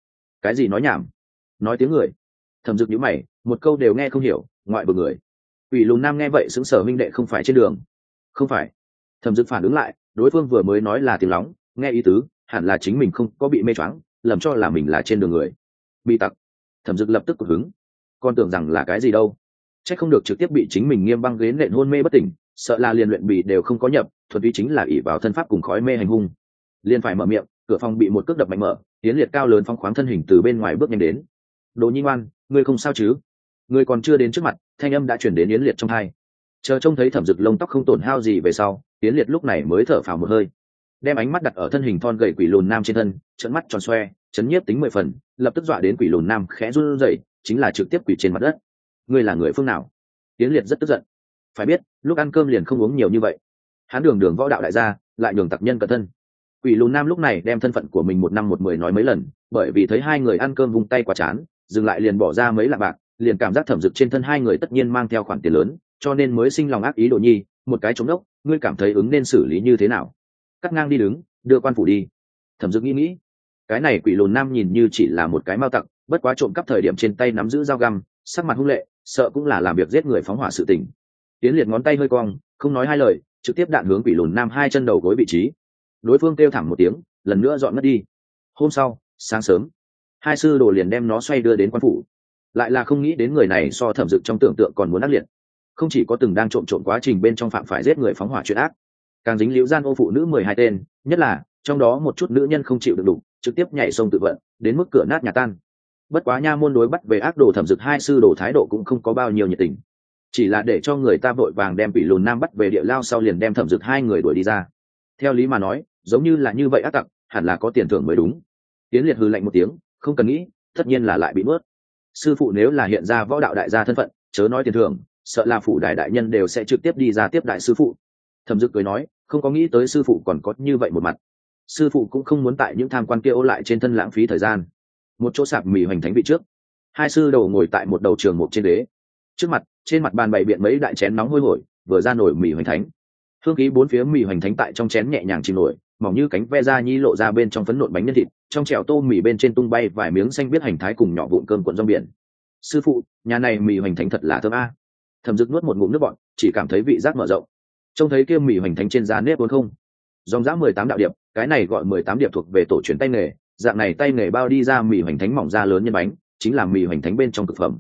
Cái gì nói nhảm? Nói tiếng người thẩm dực nhữ mày, một câu đều nghe không hiểu, ngoại bờ người. Ủy lùng nam nghe vậy xứng sở minh đệ không phải trên đường. Không phải. Thẩm dực phản ứng lại, đối phương vừa mới nói là tiếng lóng, nghe ý tứ, hẳn là chính mình không có bị mê choáng, lầm cho là mình là trên đường người. Bị tặc. Thẩm dực lập tức cực hứng. Con tưởng rằng là cái gì đâu. C h ắ c không được trực tiếp bị chính mình nghiêm băng ghế nện hôn mê bất tỉnh, sợ là liền luyện bị đều không có nhập thuật túy chính là ỷ vào thân pháp cùng khói mê hành hung. Liền phải mở miệng, cửa phòng bị một cước đập mạnh mở, tiến liệt cao lớn phong khoáng thân hình từ bên ngoài bước nhanh đến. Đồ nhi ngoan ngươi không sao chứ? Ngươi còn chưa đến trước mặt, thanh âm đã chuyển đến yến liệt trong hai chờ trông thấy thẩm dực lông tóc không tổn hao gì về sau, yến liệt lúc này mới thở phào một hơi. Đem ánh mắt đặt ở thân hình thon gầy quỷ lùn nam trên thân trận mắt tròn xoe, chấn nhiếp tính mười phần, lập tức dọa đến quỷ lùn nam khẽ run rẩy, chính là trực tiếp quỷ trên mặt đất. Ngươi là người phương nào? Yến liệt rất tức giận. Phải biết, lúc ăn cơm liền không uống nhiều như vậy. Hắn đường đường võ đạo đại gia, lại đường tặc nhân cận thân. Quỷ lùn nam lúc này đem thân phận của mình một năm một mười nói mấy lần, bởi vì thấy hai người ăn cơm vung tay quá chán dừng lại liền bỏ ra mấy lạ bạc, liền cảm giác thẩm dực trên thân hai người tất nhiên mang theo khoản tiền lớn, cho nên mới sinh lòng ác ý đồ nhi, một cái chống đốc, ngươi cảm thấy ứng nên xử lý như thế nào? Cắt ngang đi đứng, đưa quan phủ đi. Thẩm dực nghĩ nghĩ, cái này quỷ lùn nam nhìn như chỉ là một cái mao tặc, bất quá trộm cắp thời điểm trên tay nắm giữ dao găm, sắc mặt hung lệ, sợ cũng là làm việc giết người phóng hỏa sự tình. Tiến liệt ngón tay hơi cong, không nói hai lời, trực tiếp đạn hướng quỷ lùn nam hai chân đầu gối vị trí. Đối phương kêu thẳng một tiếng, lần nữa dọn mất đi. Hôm sau, sáng sớm hai sư đồ liền đem nó xoay đưa đến quan phủ. Lại là không nghĩ đến người này so thẩm dực trong tưởng tượng còn muốn ác liệt. Không chỉ có từng đang trộm trộm quá trình bên trong phạm phải giết người phóng hỏa chuyện ác, càng dính liễu gian ô phụ nữ mười hai tên, nhất là, trong đó một chút nữ nhân không chịu được đủ trực tiếp nhảy sông tự vận, đến mức cửa nát nhà tan. Bất quá nha môn đối bắt về ác đồ thẩm dực hai sư đồ thái độ cũng không có bao nhiêu nhiệt tình. Chỉ là để cho người ta vội vàng đem bị lùn nam bắt về địa lao sau liền đem thẩm dực hai người đuổi đi ra. Theo lý mà nói, giống như là như vậy ác tặc, hẳn là có tiền thưởng mới đúng. Tiến liệt hư lạnh một tiếng không cần nghĩ, tất nhiên là lại bị mướt. sư phụ nếu là hiện ra võ đạo đại gia thân phận, chớ nói tiền thưởng, sợ là phụ đại đại nhân đều sẽ trực tiếp đi ra tiếp đại sư phụ. Thẩm dực cười nói, không có nghĩ tới sư phụ còn có như vậy một mặt. Sư phụ cũng không muốn tại những tham quan kia ô lại trên thân lãng phí thời gian. Một chỗ sạp mì hoành thánh vị trước. Hai sư đầu ngồi tại một đầu trường một trên đế trước mặt, trên mặt bàn bày biện mấy đại chén nóng hôi hổi, vừa ra nổi mì hoành thánh. Hương khí bốn phía mì hoành thánh tại trong chén nhẹ nhàng chìm nổi mỏng như cánh ve da nhi lộ ra bên trong phấn nộn bánh nhân thịt, trong trèo tô mì bên trên tung bay vài miếng xanh biết hành thái cùng nhỏ vụn cơm cuộn rong biển. Sư phụ, nhà này mì hoành thánh thật là thơm a. Thầm dực nuốt một ngụm nước bọn chỉ cảm thấy vị giác mở rộng. Trông thấy kia mì hoành thánh trên giá nếp vốn không. Dòng giá mười tám đạo điệp, cái này gọi mười tám điệp thuộc về tổ truyền tay nghề, dạng này tay nghề bao đi ra mì hoành thánh mỏng da lớn nhân bánh, chính là mì hoành thánh bên trong thực phẩm.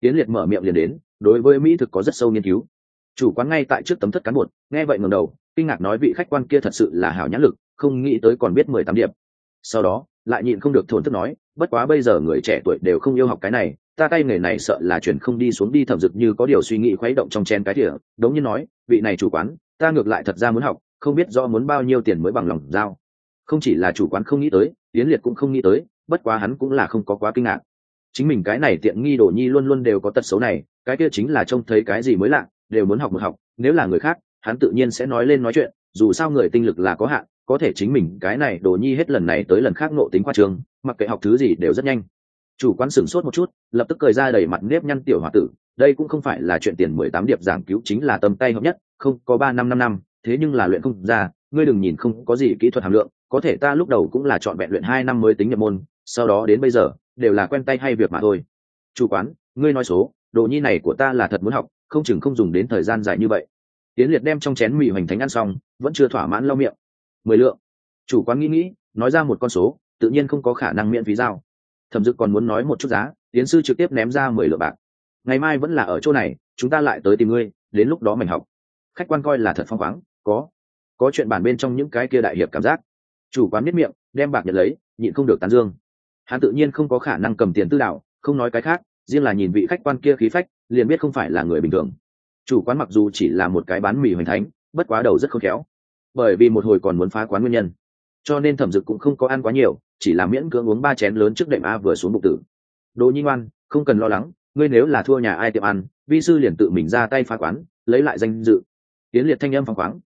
Tiến liệt mở miệng liền đến, đối với mỹ thực có rất sâu nghiên cứu. Chủ quán ngay tại trước tấm thất cán bột, nghe vậy ngầm đầu kinh ngạc nói vị khách quan kia thật sự là hảo nhãn lực, không nghĩ tới còn biết mười tám điệp sau đó, lại nhịn không được thổn thức nói, bất quá bây giờ người trẻ tuổi đều không yêu học cái này, ta tay nghề này sợ là chuyển không đi xuống đi thẩm dực như có điều suy nghĩ khuấy động trong chen cái thỉa đống như nói, vị này chủ quán, ta ngược lại thật ra muốn học, không biết do muốn bao nhiêu tiền mới bằng lòng giao. Không chỉ là chủ quán không nghĩ tới tiến liệt cũng không nghĩ tới, bất quá hắn cũng là không có quá kinh ngạc. Chính mình cái này tiện nghi đồ nhi luôn luôn đều có tật xấu này, cái kia chính là trông thấy cái gì mới lạ, đều muốn học một học, nếu là người khác hắn tự nhiên sẽ nói lên nói chuyện, dù sao người tinh lực là có hạn, có thể chính mình cái này đồ nhi hết lần này tới lần khác nộ tính qua trường, mặc kệ học thứ gì đều rất nhanh. Chủ quán sửng sốt một chút, lập tức cười ra đầy mặt nếp nhăn tiểu h o a tử, đây cũng không phải là chuyện tiền mười tám điệp giảng cứu chính là tầm tay hợp nhất, không, có ba năm năm năm, thế nhưng là luyện không ra, ngươi đừng nhìn không có gì kỹ thuật hàm lượng, có thể ta lúc đầu cũng là chọn vẹn luyện hai năm mới tính nhập môn, sau đó đến bây giờ, đều là quen tay hay việc mà thôi. Chủ quán, ngươi nói số, đồ nhi này của ta là thật muốn học, không chừng không dùng đến thời gian dài như vậy tiến liệt đem trong chén mì hoành thánh ăn xong, vẫn chưa thỏa mãn lau miệng. Mười lượng. Chủ quán nghĩ nghĩ, nói ra một con số, tự nhiên không có khả năng miễn phí giao. Thẩm dực còn muốn nói một chút giá tiến sư trực tiếp ném ra mười lượng bạc. Ngày mai vẫn là ở chỗ này, chúng ta lại tới tìm ngươi, đến lúc đó mình học. Khách quan coi là thật phong khoáng, có. Có chuyện bản bên trong những cái kia đại hiệp cảm giác. Chủ quán biết miệng, đem bạc nhận lấy, nhịn không được tán dương. Hắn tự nhiên không có khả năng cầm tiền tư đạo, không nói cái khác, riêng là nhìn vị khách quan kia khí phách, liền biết không phải là người bình thường chủ quán mặc dù chỉ là một cái bán mì hoành thánh, bất quá đầu rất khôn khéo. Bởi vì một hồi còn muốn phá quán nguyên nhân. Cho nên thẩm dực cũng không có ăn quá nhiều, chỉ là miễn cưỡng uống ba chén lớn trước đệm a vừa xuống bụng tử. Đồ nhi ngoan, không cần lo lắng, ngươi nếu là thua nhà ai tiệm ăn, vi sư liền tự mình ra tay phá quán, lấy lại danh dự. Tiến liệt thanh âm phăng khoáng.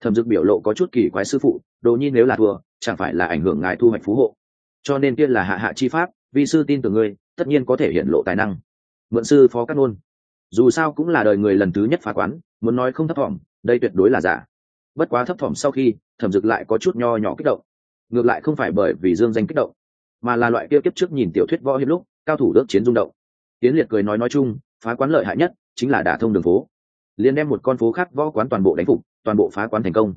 Thẩm dực biểu lộ có chút kỳ quái sư phụ đồ nhi nếu là thua, chẳng phải là ảnh hưởng ngài thu hoạch phú hộ. Cho nên kia là hạ hạ chi pháp, vi sư tin tưởng ngươi, tất nhiên có thể hiện lộ tài năng. Mượn sư phó cát ngôn dù sao cũng là đời người lần thứ nhất phá quán, muốn nói không thấp thỏm, đây tuyệt đối là giả. Bất quá thấp thỏm sau khi, thẩm dực lại có chút nho nhỏ kích động. Ngược lại không phải bởi vì dương danh kích động, mà là loại kia kiếp trước nhìn tiểu thuyết võ hiệp lúc, cao thủ đớt chiến rung động. Tiến liệt cười nói nói chung, phá quán lợi hại nhất chính là đả thông đường phố. Liền đem một con phố khác võ quán toàn bộ đánh phục, toàn bộ phá quán thành công.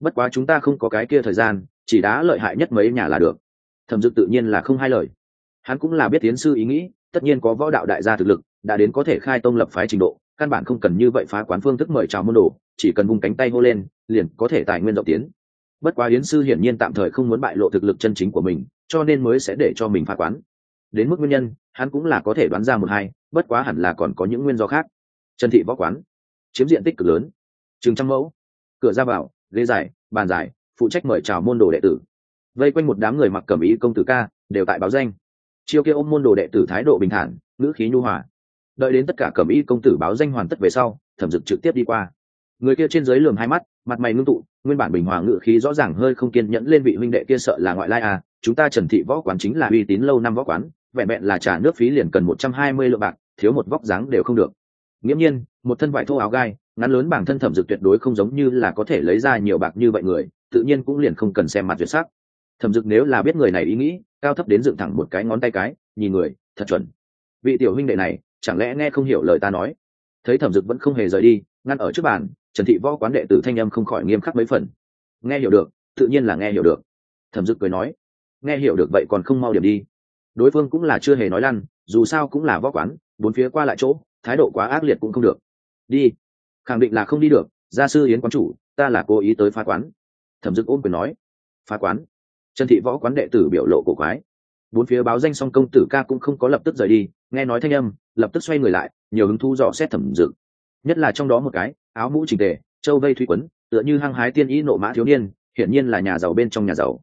Bất quá chúng ta không có cái kia thời gian, chỉ đá lợi hại nhất mấy nhà là được. Thẩm dực tự nhiên là không hai lời. Hắn cũng là biết tiến sư ý nghĩ, tất nhiên có võ đạo đại gia thực lực đã đến có thể khai tông lập phái trình độ, căn bản không cần như vậy phá quán phương thức mời chào môn đồ, chỉ cần vùng cánh tay hô lên, liền có thể tài nguyên rộng tiến. Bất quá yến sư hiển nhiên tạm thời không muốn bại lộ thực lực chân chính của mình, cho nên mới sẽ để cho mình phá quán. Đến mức nguyên nhân, hắn cũng là có thể đoán ra một hai, bất quá hẳn là còn có những nguyên do khác. Trần thị võ quán, chiếm diện tích cực lớn. Chừng trăm mẫu, cửa ra vào, ghế dài, bàn dài, phụ trách mời chào môn đồ đệ tử. Vây quanh một đám người mặc cẩm ý công tử ca, đều tại báo danh. Chiêu kia ôm môn đồ đệ tử thái độ bình thản, ngữ khí nhu hòa đợi đến tất cả cẩm y công tử báo danh hoàn tất về sau, thẩm dực trực tiếp đi qua. Người kia trên dưới lường hai mắt, mặt mày ngưng tụ, nguyên bản bình hòa ngự khí rõ ràng hơi không kiên nhẫn lên vị huynh đệ kia sợ là ngoại lai à chúng ta trần thị võ quán chính là uy tín lâu năm võ quán, vẹn vẹn là trả nước phí liền cần một trăm hai mươi lượng bạc, thiếu một vóc dáng đều không được. Nghiễm nhiên, một thân vải thô áo gai, ngắn lớn bản thân thẩm dực tuyệt đối không giống như là có thể lấy ra nhiều bạc như vậy người, tự nhiên cũng liền không cần xem mặt duyệt sắc. Thẩm dực nếu là biết người này ý nghĩ, cao thấp đến dựng thẳng một cái ngón tay cái, nhìn người, thật chuẩn. Vị tiểu huynh đệ này chẳng lẽ nghe không hiểu lời ta nói? Thấy thẩm dực vẫn không hề rời đi, ngăn ở trước bàn, trần thị võ quán đệ tử thanh âm không khỏi nghiêm khắc mấy phần. Nghe hiểu được, tự nhiên là nghe hiểu được. Thẩm dực cười nói, nghe hiểu được vậy còn không mau điểm đi. Đối phương cũng là chưa hề nói lăn, dù sao cũng là võ quán, bốn phía qua lại chỗ, thái độ quá ác liệt cũng không được. Đi. Khẳng định là không đi được, gia sư yến quán chủ, ta là cố ý tới phá quán. Thẩm dực ôm quyền nói, phá quán. Trần thị võ quán đệ tử biểu lộ cổ quái. Bốn phía báo danh song công tử ca cũng không có lập tức rời đi, nghe nói thanh âm lập tức xoay người lại, nhiều hứng thu dò xét thẩm dực nhất là trong đó một cái, áo mũ trình tề, châu vây thủy quấn, tựa như hăng hái tiên ý nộ mã thiếu niên, hiển nhiên là nhà giàu bên trong nhà giàu.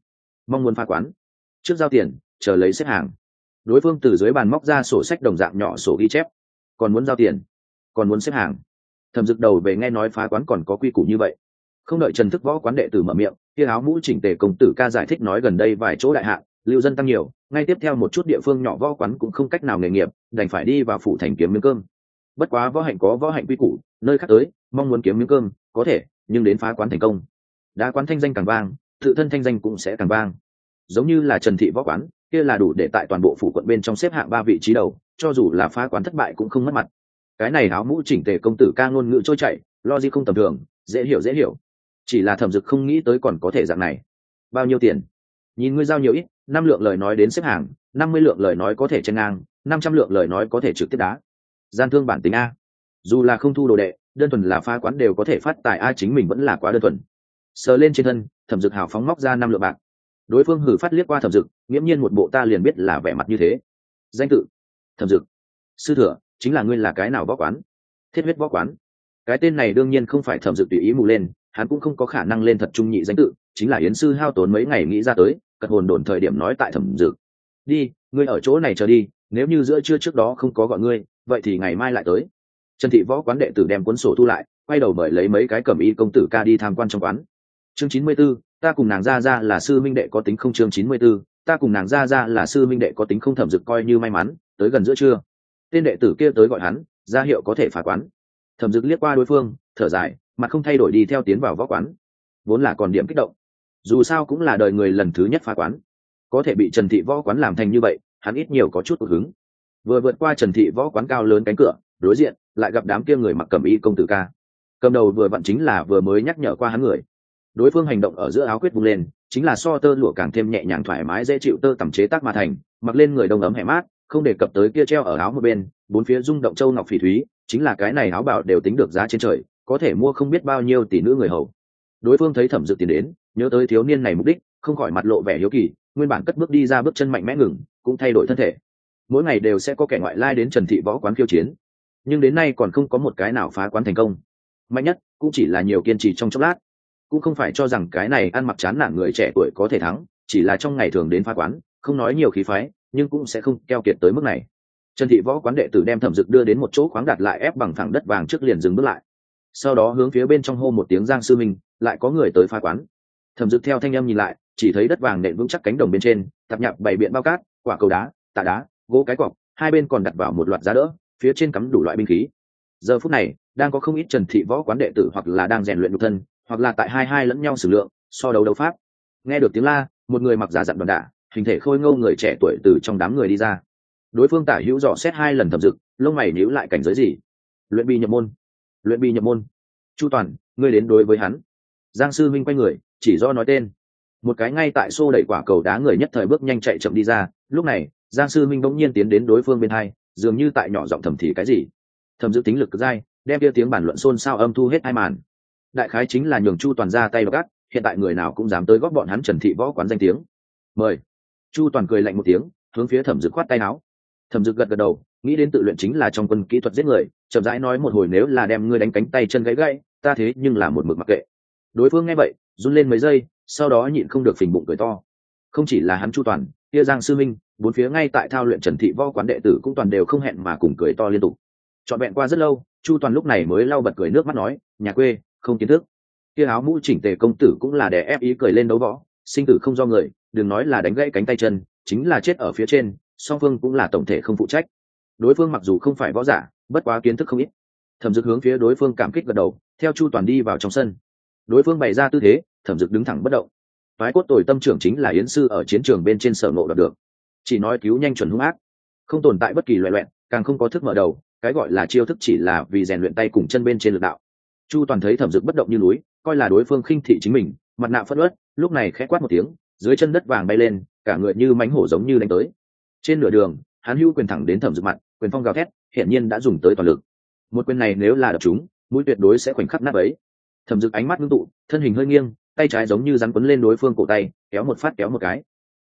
Mong muốn phá quán. Trước giao tiền, chờ lấy xếp hàng. Đối phương từ dưới bàn móc ra sổ sách đồng dạng nhỏ sổ ghi chép. Còn muốn giao tiền, còn muốn xếp hàng. Thẩm dực đầu về nghe nói phá quán còn có quy củ như vậy. Không đợi trần thức võ quán đệ tử mở miệng, kia áo mũ chỉnh tề công tử ca giải thích nói gần đây vài chỗ đại hạ lưu dân tăng nhiều, ngay tiếp theo một chút địa phương nhỏ võ quán cũng không cách nào nghề nghiệp, đành phải đi vào phủ thành kiếm miếng cơm. Bất quá võ hạnh có võ hạnh quy củ, nơi khác tới, mong muốn kiếm miếng cơm, có thể, nhưng đến phá quán thành công. Đá quán thanh danh càng vang, tự thân thanh danh cũng sẽ càng vang. Giống như là trần thị võ quán, kia là đủ để tại toàn bộ phủ quận bên trong xếp hạng ba vị trí đầu, cho dù là phá quán thất bại cũng không mất mặt. Cái này áo mũ chỉnh tề công tử ca ngôn ngữ trôi chảy lo gì không tầm thường, dễ hiểu dễ hiểu. Chỉ là thẩm dực không nghĩ tới còn có thể dạng này. Bao nhiêu tiền? Nhìn ngươi giao nhiều ít, năm lượng lời nói đến xếp hàng, năm mươi lượng lời nói có thể chen ngang, năm trăm lượng lời nói có thể trực tiếp đá. Gian thương bản tính a. Dù là không thu đồ đệ, đơn thuần là pha quán đều có thể phát tài a chính mình vẫn là quá đơn thuần. Sờ lên trên thân, thẩm dực hào phóng móc ra năm lượng bạc. Đối phương hử phát liếc qua thẩm dực, nghiễm nhiên một bộ ta liền biết là vẻ mặt như thế. Danh tự. Thẩm dực. Sư thừa chính là ngươi là cái nào võ quán? Thiết huyết võ quán. Cái tên này đương nhiên không phải thẩm dực tùy ý mù lên, hắn cũng không có khả năng lên thật trung nhị danh tự, chính là yến sư hao tốn mấy ngày nghĩ ra tới cật hồn đồn thời điểm nói tại thẩm dực đi ngươi ở chỗ này chờ đi nếu như giữa trưa trước đó không có gọi ngươi vậy thì ngày mai lại tới. Trần thị võ quán đệ tử đem cuốn sổ thu lại quay đầu mời lấy mấy cái cẩm y công tử ca đi tham quan trong quán. Chương chín mươi 94, ta cùng nàng ra ra là sư minh đệ có tính không chương chín mươi 94, ta cùng nàng ra ra là sư minh đệ có tính không thẩm dực coi như may mắn tới gần giữa trưa. Tên đệ tử kia tới gọi hắn ra hiệu có thể phá quán. Thẩm dực liếc qua đối phương thở dài mà không thay đổi đi theo tiến vào võ quán. Vốn là còn điểm kích động dù sao cũng là đời người lần thứ nhất phá quán. Có thể bị trần thị võ quán làm thành như vậy, hắn ít nhiều có chút cực hứng. Vừa vượt qua trần thị võ quán cao lớn cánh cửa, đối diện, lại gặp đám kia người mặc cầm y công tử ca. Cầm đầu vừa vặn chính là vừa mới nhắc nhở qua hắn người. Đối phương hành động ở giữa áo quyết vung lên, chính là so tơ lụa càng thêm nhẹ nhàng thoải mái dễ chịu tơ tầm chế tác mà thành, mặc lên người đông ấm hẻ mát, không đề cập tới kia treo ở áo một bên, bốn phía rung động châu ngọc phỉ thúy, chính là cái này áo bảo đều tính được giá trên trời, có thể mua không biết bao nhiêu tỷ nữ người hầu. Đối phương thấy thẩm dự tiền đến nhớ tới thiếu niên này mục đích, không khỏi mặt lộ vẻ hiếu kỳ, nguyên bản cất bước đi ra bước chân mạnh mẽ ngừng, cũng thay đổi thân thể. Mỗi ngày đều sẽ có kẻ ngoại lai đến trần thị võ quán khiêu chiến. Nhưng đến nay còn không có một cái nào phá quán thành công. Mạnh nhất cũng chỉ là nhiều kiên trì trong chốc lát. Cũng không phải cho rằng cái này ăn mặc chán nản người trẻ tuổi có thể thắng, chỉ là trong ngày thường đến phá quán, không nói nhiều khí phái, nhưng cũng sẽ không keo kiệt tới mức này. Trần thị võ quán đệ tử đem thẩm dực đưa đến một chỗ khoáng đặt lại ép bằng thẳng đất vàng trước liền dừng bước lại. Sau đó hướng phía bên trong hô một tiếng giang sư minh, lại có người tới phá quán thẩm dực theo thanh âm nhìn lại, chỉ thấy đất vàng nện vững chắc cánh đồng bên trên, tạp nhạp bảy biện bao cát, quả cầu đá, tạ đá, gỗ cái cọc hai bên còn đặt vào một loạt giá đỡ, phía trên cắm đủ loại binh khí. Giờ phút này, đang có không ít trần thị võ quán đệ tử hoặc là đang rèn luyện nhục thân, hoặc là tại hai hai lẫn nhau sử lượng, so đấu đấu pháp. Nghe được tiếng la, một người mặc giả dặn đòn đả, hình thể khôi ngâu người trẻ tuổi từ trong đám người đi ra. Đối phương tả hữu dò xét hai lần thẩm dực lông mày níu lại cảnh giới gì? Luyện bi nhập môn. Luyện bi nhập môn. Chu toàn, ngươi đến đối với hắn. Giang sư minh quay người chỉ do nói tên. Một cái ngay tại xô đẩy quả cầu đá người nhất thời bước nhanh chạy chậm đi ra, lúc này, giang sư minh bỗng nhiên tiến đến đối phương bên hai, dường như tại nhỏ giọng thầm thì cái gì. Thầm giữ tính lực dai, đem kia tiếng bản luận xôn xao âm thu hết hai màn. Đại khái chính là nhường chu toàn ra tay gắt, hiện tại người nào cũng dám tới góp bọn hắn trần thị võ quán danh tiếng. Mời. Chu toàn cười lạnh một tiếng, hướng phía thẩm dực khoát tay áo. Thẩm dực gật gật đầu, nghĩ đến tự luyện chính là trong quân kỹ thuật giết người, chậm rãi nói một hồi nếu là đem ngươi đánh cánh tay chân gãy gãy, ta thế nhưng là một mực mặc kệ. Đối phương nghe vậy run lên mấy giây, sau đó nhịn không được phình bụng cười to. Không chỉ là hắn chu toàn kia giang sư minh, bốn phía ngay tại thao luyện trần thị võ quán đệ tử cũng toàn đều không hẹn mà cùng cười to liên tục. Trọn vẹn qua rất lâu, chu toàn lúc này mới lau bật cười nước mắt nói, nhà quê, không kiến thức. Kia áo mũ chỉnh tề công tử cũng là để ép ý cười lên đấu võ, sinh tử không do người, đừng nói là đánh gãy cánh tay chân, chính là chết ở phía trên, song phương cũng là tổng thể không phụ trách. Đối phương mặc dù không phải võ giả, bất quá kiến thức không ít. Thẩm dực hướng phía đối phương cảm kích gật đầu, theo chu toàn đi vào trong sân đối phương bày ra tư thế, thẩm dực đứng thẳng bất động. Phái cốt tồi tâm trưởng chính là yến sư ở chiến trường bên trên sở nộ đạt được. Chỉ nói cứu nhanh chuẩn hung ác. Không tồn tại bất kỳ loại loẹn, càng không có thức mở đầu, cái gọi là chiêu thức chỉ là vì rèn luyện tay cùng chân bên trên lực đạo. Chu toàn thấy thẩm dực bất động như núi, coi là đối phương khinh thị chính mình, mặt nạ phất ớt lúc này khẽ quát một tiếng, dưới chân đất vàng bay lên, cả người như mánh hổ giống như đánh tới. Trên nửa đường, hắn hữu quyền thẳng đến thẩm dực mặt, quyền phong gào thét, hiển nhiên đã dùng tới toàn lực. Một quyền này nếu là đập chúng, mũi tuyệt đối sẽ khoảnh khắc nát ấy thẩm dực ánh mắt ngưng tụ, thân hình hơi nghiêng, tay trái giống như rắn quấn lên đối phương cổ tay, kéo một phát kéo một cái.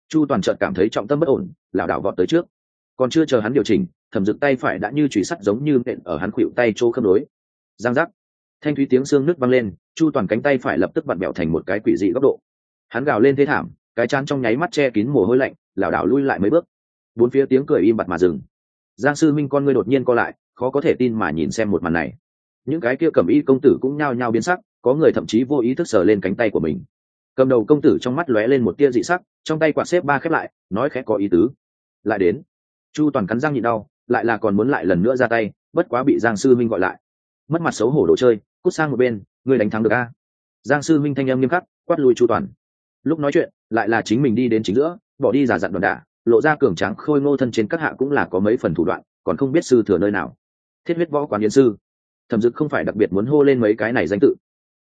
Chu toàn trợt cảm thấy trọng tâm bất ổn, lảo đảo vọt tới trước. Còn chưa chờ hắn điều chỉnh, thẩm dực tay phải đã như chùy sắt giống như nện ở hắn khuỵu tay chỗ khớp nối. Giang giác. Thanh thúy tiếng xương nước văng lên, chu toàn cánh tay phải lập tức vặn bẹo thành một cái quỷ dị góc độ. Hắn gào lên thế thảm, cái chán trong nháy mắt che kín mồ hôi lạnh, lảo đảo lui lại mấy bước. Bốn phía tiếng cười im bặt mà dừng. Giang sư minh con ngươi đột nhiên co lại, khó có thể tin mà nhìn xem một màn này những cái kia cầm y công tử cũng nhao nhao biến sắc, có người thậm chí vô ý thức sờ lên cánh tay của mình. Cầm đầu công tử trong mắt lóe lên một tia dị sắc, trong tay quạt xếp ba khép lại, nói khẽ có ý tứ. Lại đến. Chu toàn cắn răng nhịn đau, lại là còn muốn lại lần nữa ra tay, bất quá bị giang sư minh gọi lại. Mất mặt xấu hổ đồ chơi, cút sang một bên ngươi đánh thắng được a. Giang sư minh thanh âm nghiêm khắc, quát lui chu toàn. Lúc nói chuyện, lại là chính mình đi đến chính giữa, bỏ đi giả dặn đòn đả, lộ ra cường tráng khôi ngô thân trên các hạ cũng là có mấy phần thủ đoạn, còn không biết sư thừa nơi nào. Thiết huyết võ quán yến sư thẩm dực không phải đặc biệt muốn hô lên mấy cái này danh tự.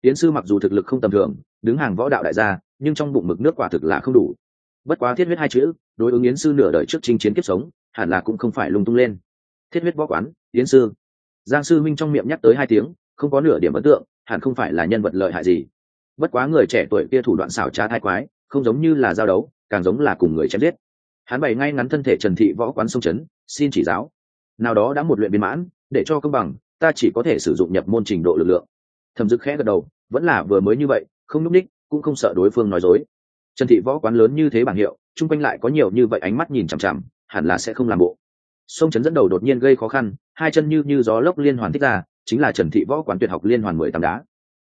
Yến sư mặc dù thực lực không tầm thường, đứng hàng võ đạo đại gia, nhưng trong bụng mực nước quả thực là không đủ. Bất quá thiết huyết hai chữ, đối ứng yến sư nửa đời trước chinh chiến kiếp sống, hẳn là cũng không phải lung tung lên. Thiết huyết võ quán, yến sư. Giang sư minh trong miệng nhắc tới hai tiếng, không có nửa điểm ấn tượng, hẳn không phải là nhân vật lợi hại gì. Bất quá người trẻ tuổi kia thủ đoạn xảo trá thai quái, không giống như là giao đấu, càng giống là cùng người chém giết. Hắn bày ngay ngắn thân thể trần thị võ quán sông trấn xin chỉ giáo. Nào đó đã một luyện viên mãn, để cho công bằng ta chỉ có thể sử dụng nhập môn trình độ lực lượng. Thẩm dực khẽ gật đầu, vẫn là vừa mới như vậy, không nhúc ních cũng không sợ đối phương nói dối. Trần thị võ quán lớn như thế bảng hiệu, chung quanh lại có nhiều như vậy ánh mắt nhìn chằm chằm, hẳn là sẽ không làm bộ. Sông trấn dẫn đầu đột nhiên gây khó khăn, hai chân như như gió lốc liên hoàn thích ra, chính là trần thị võ quán tuyệt học liên hoàn mười tám đá.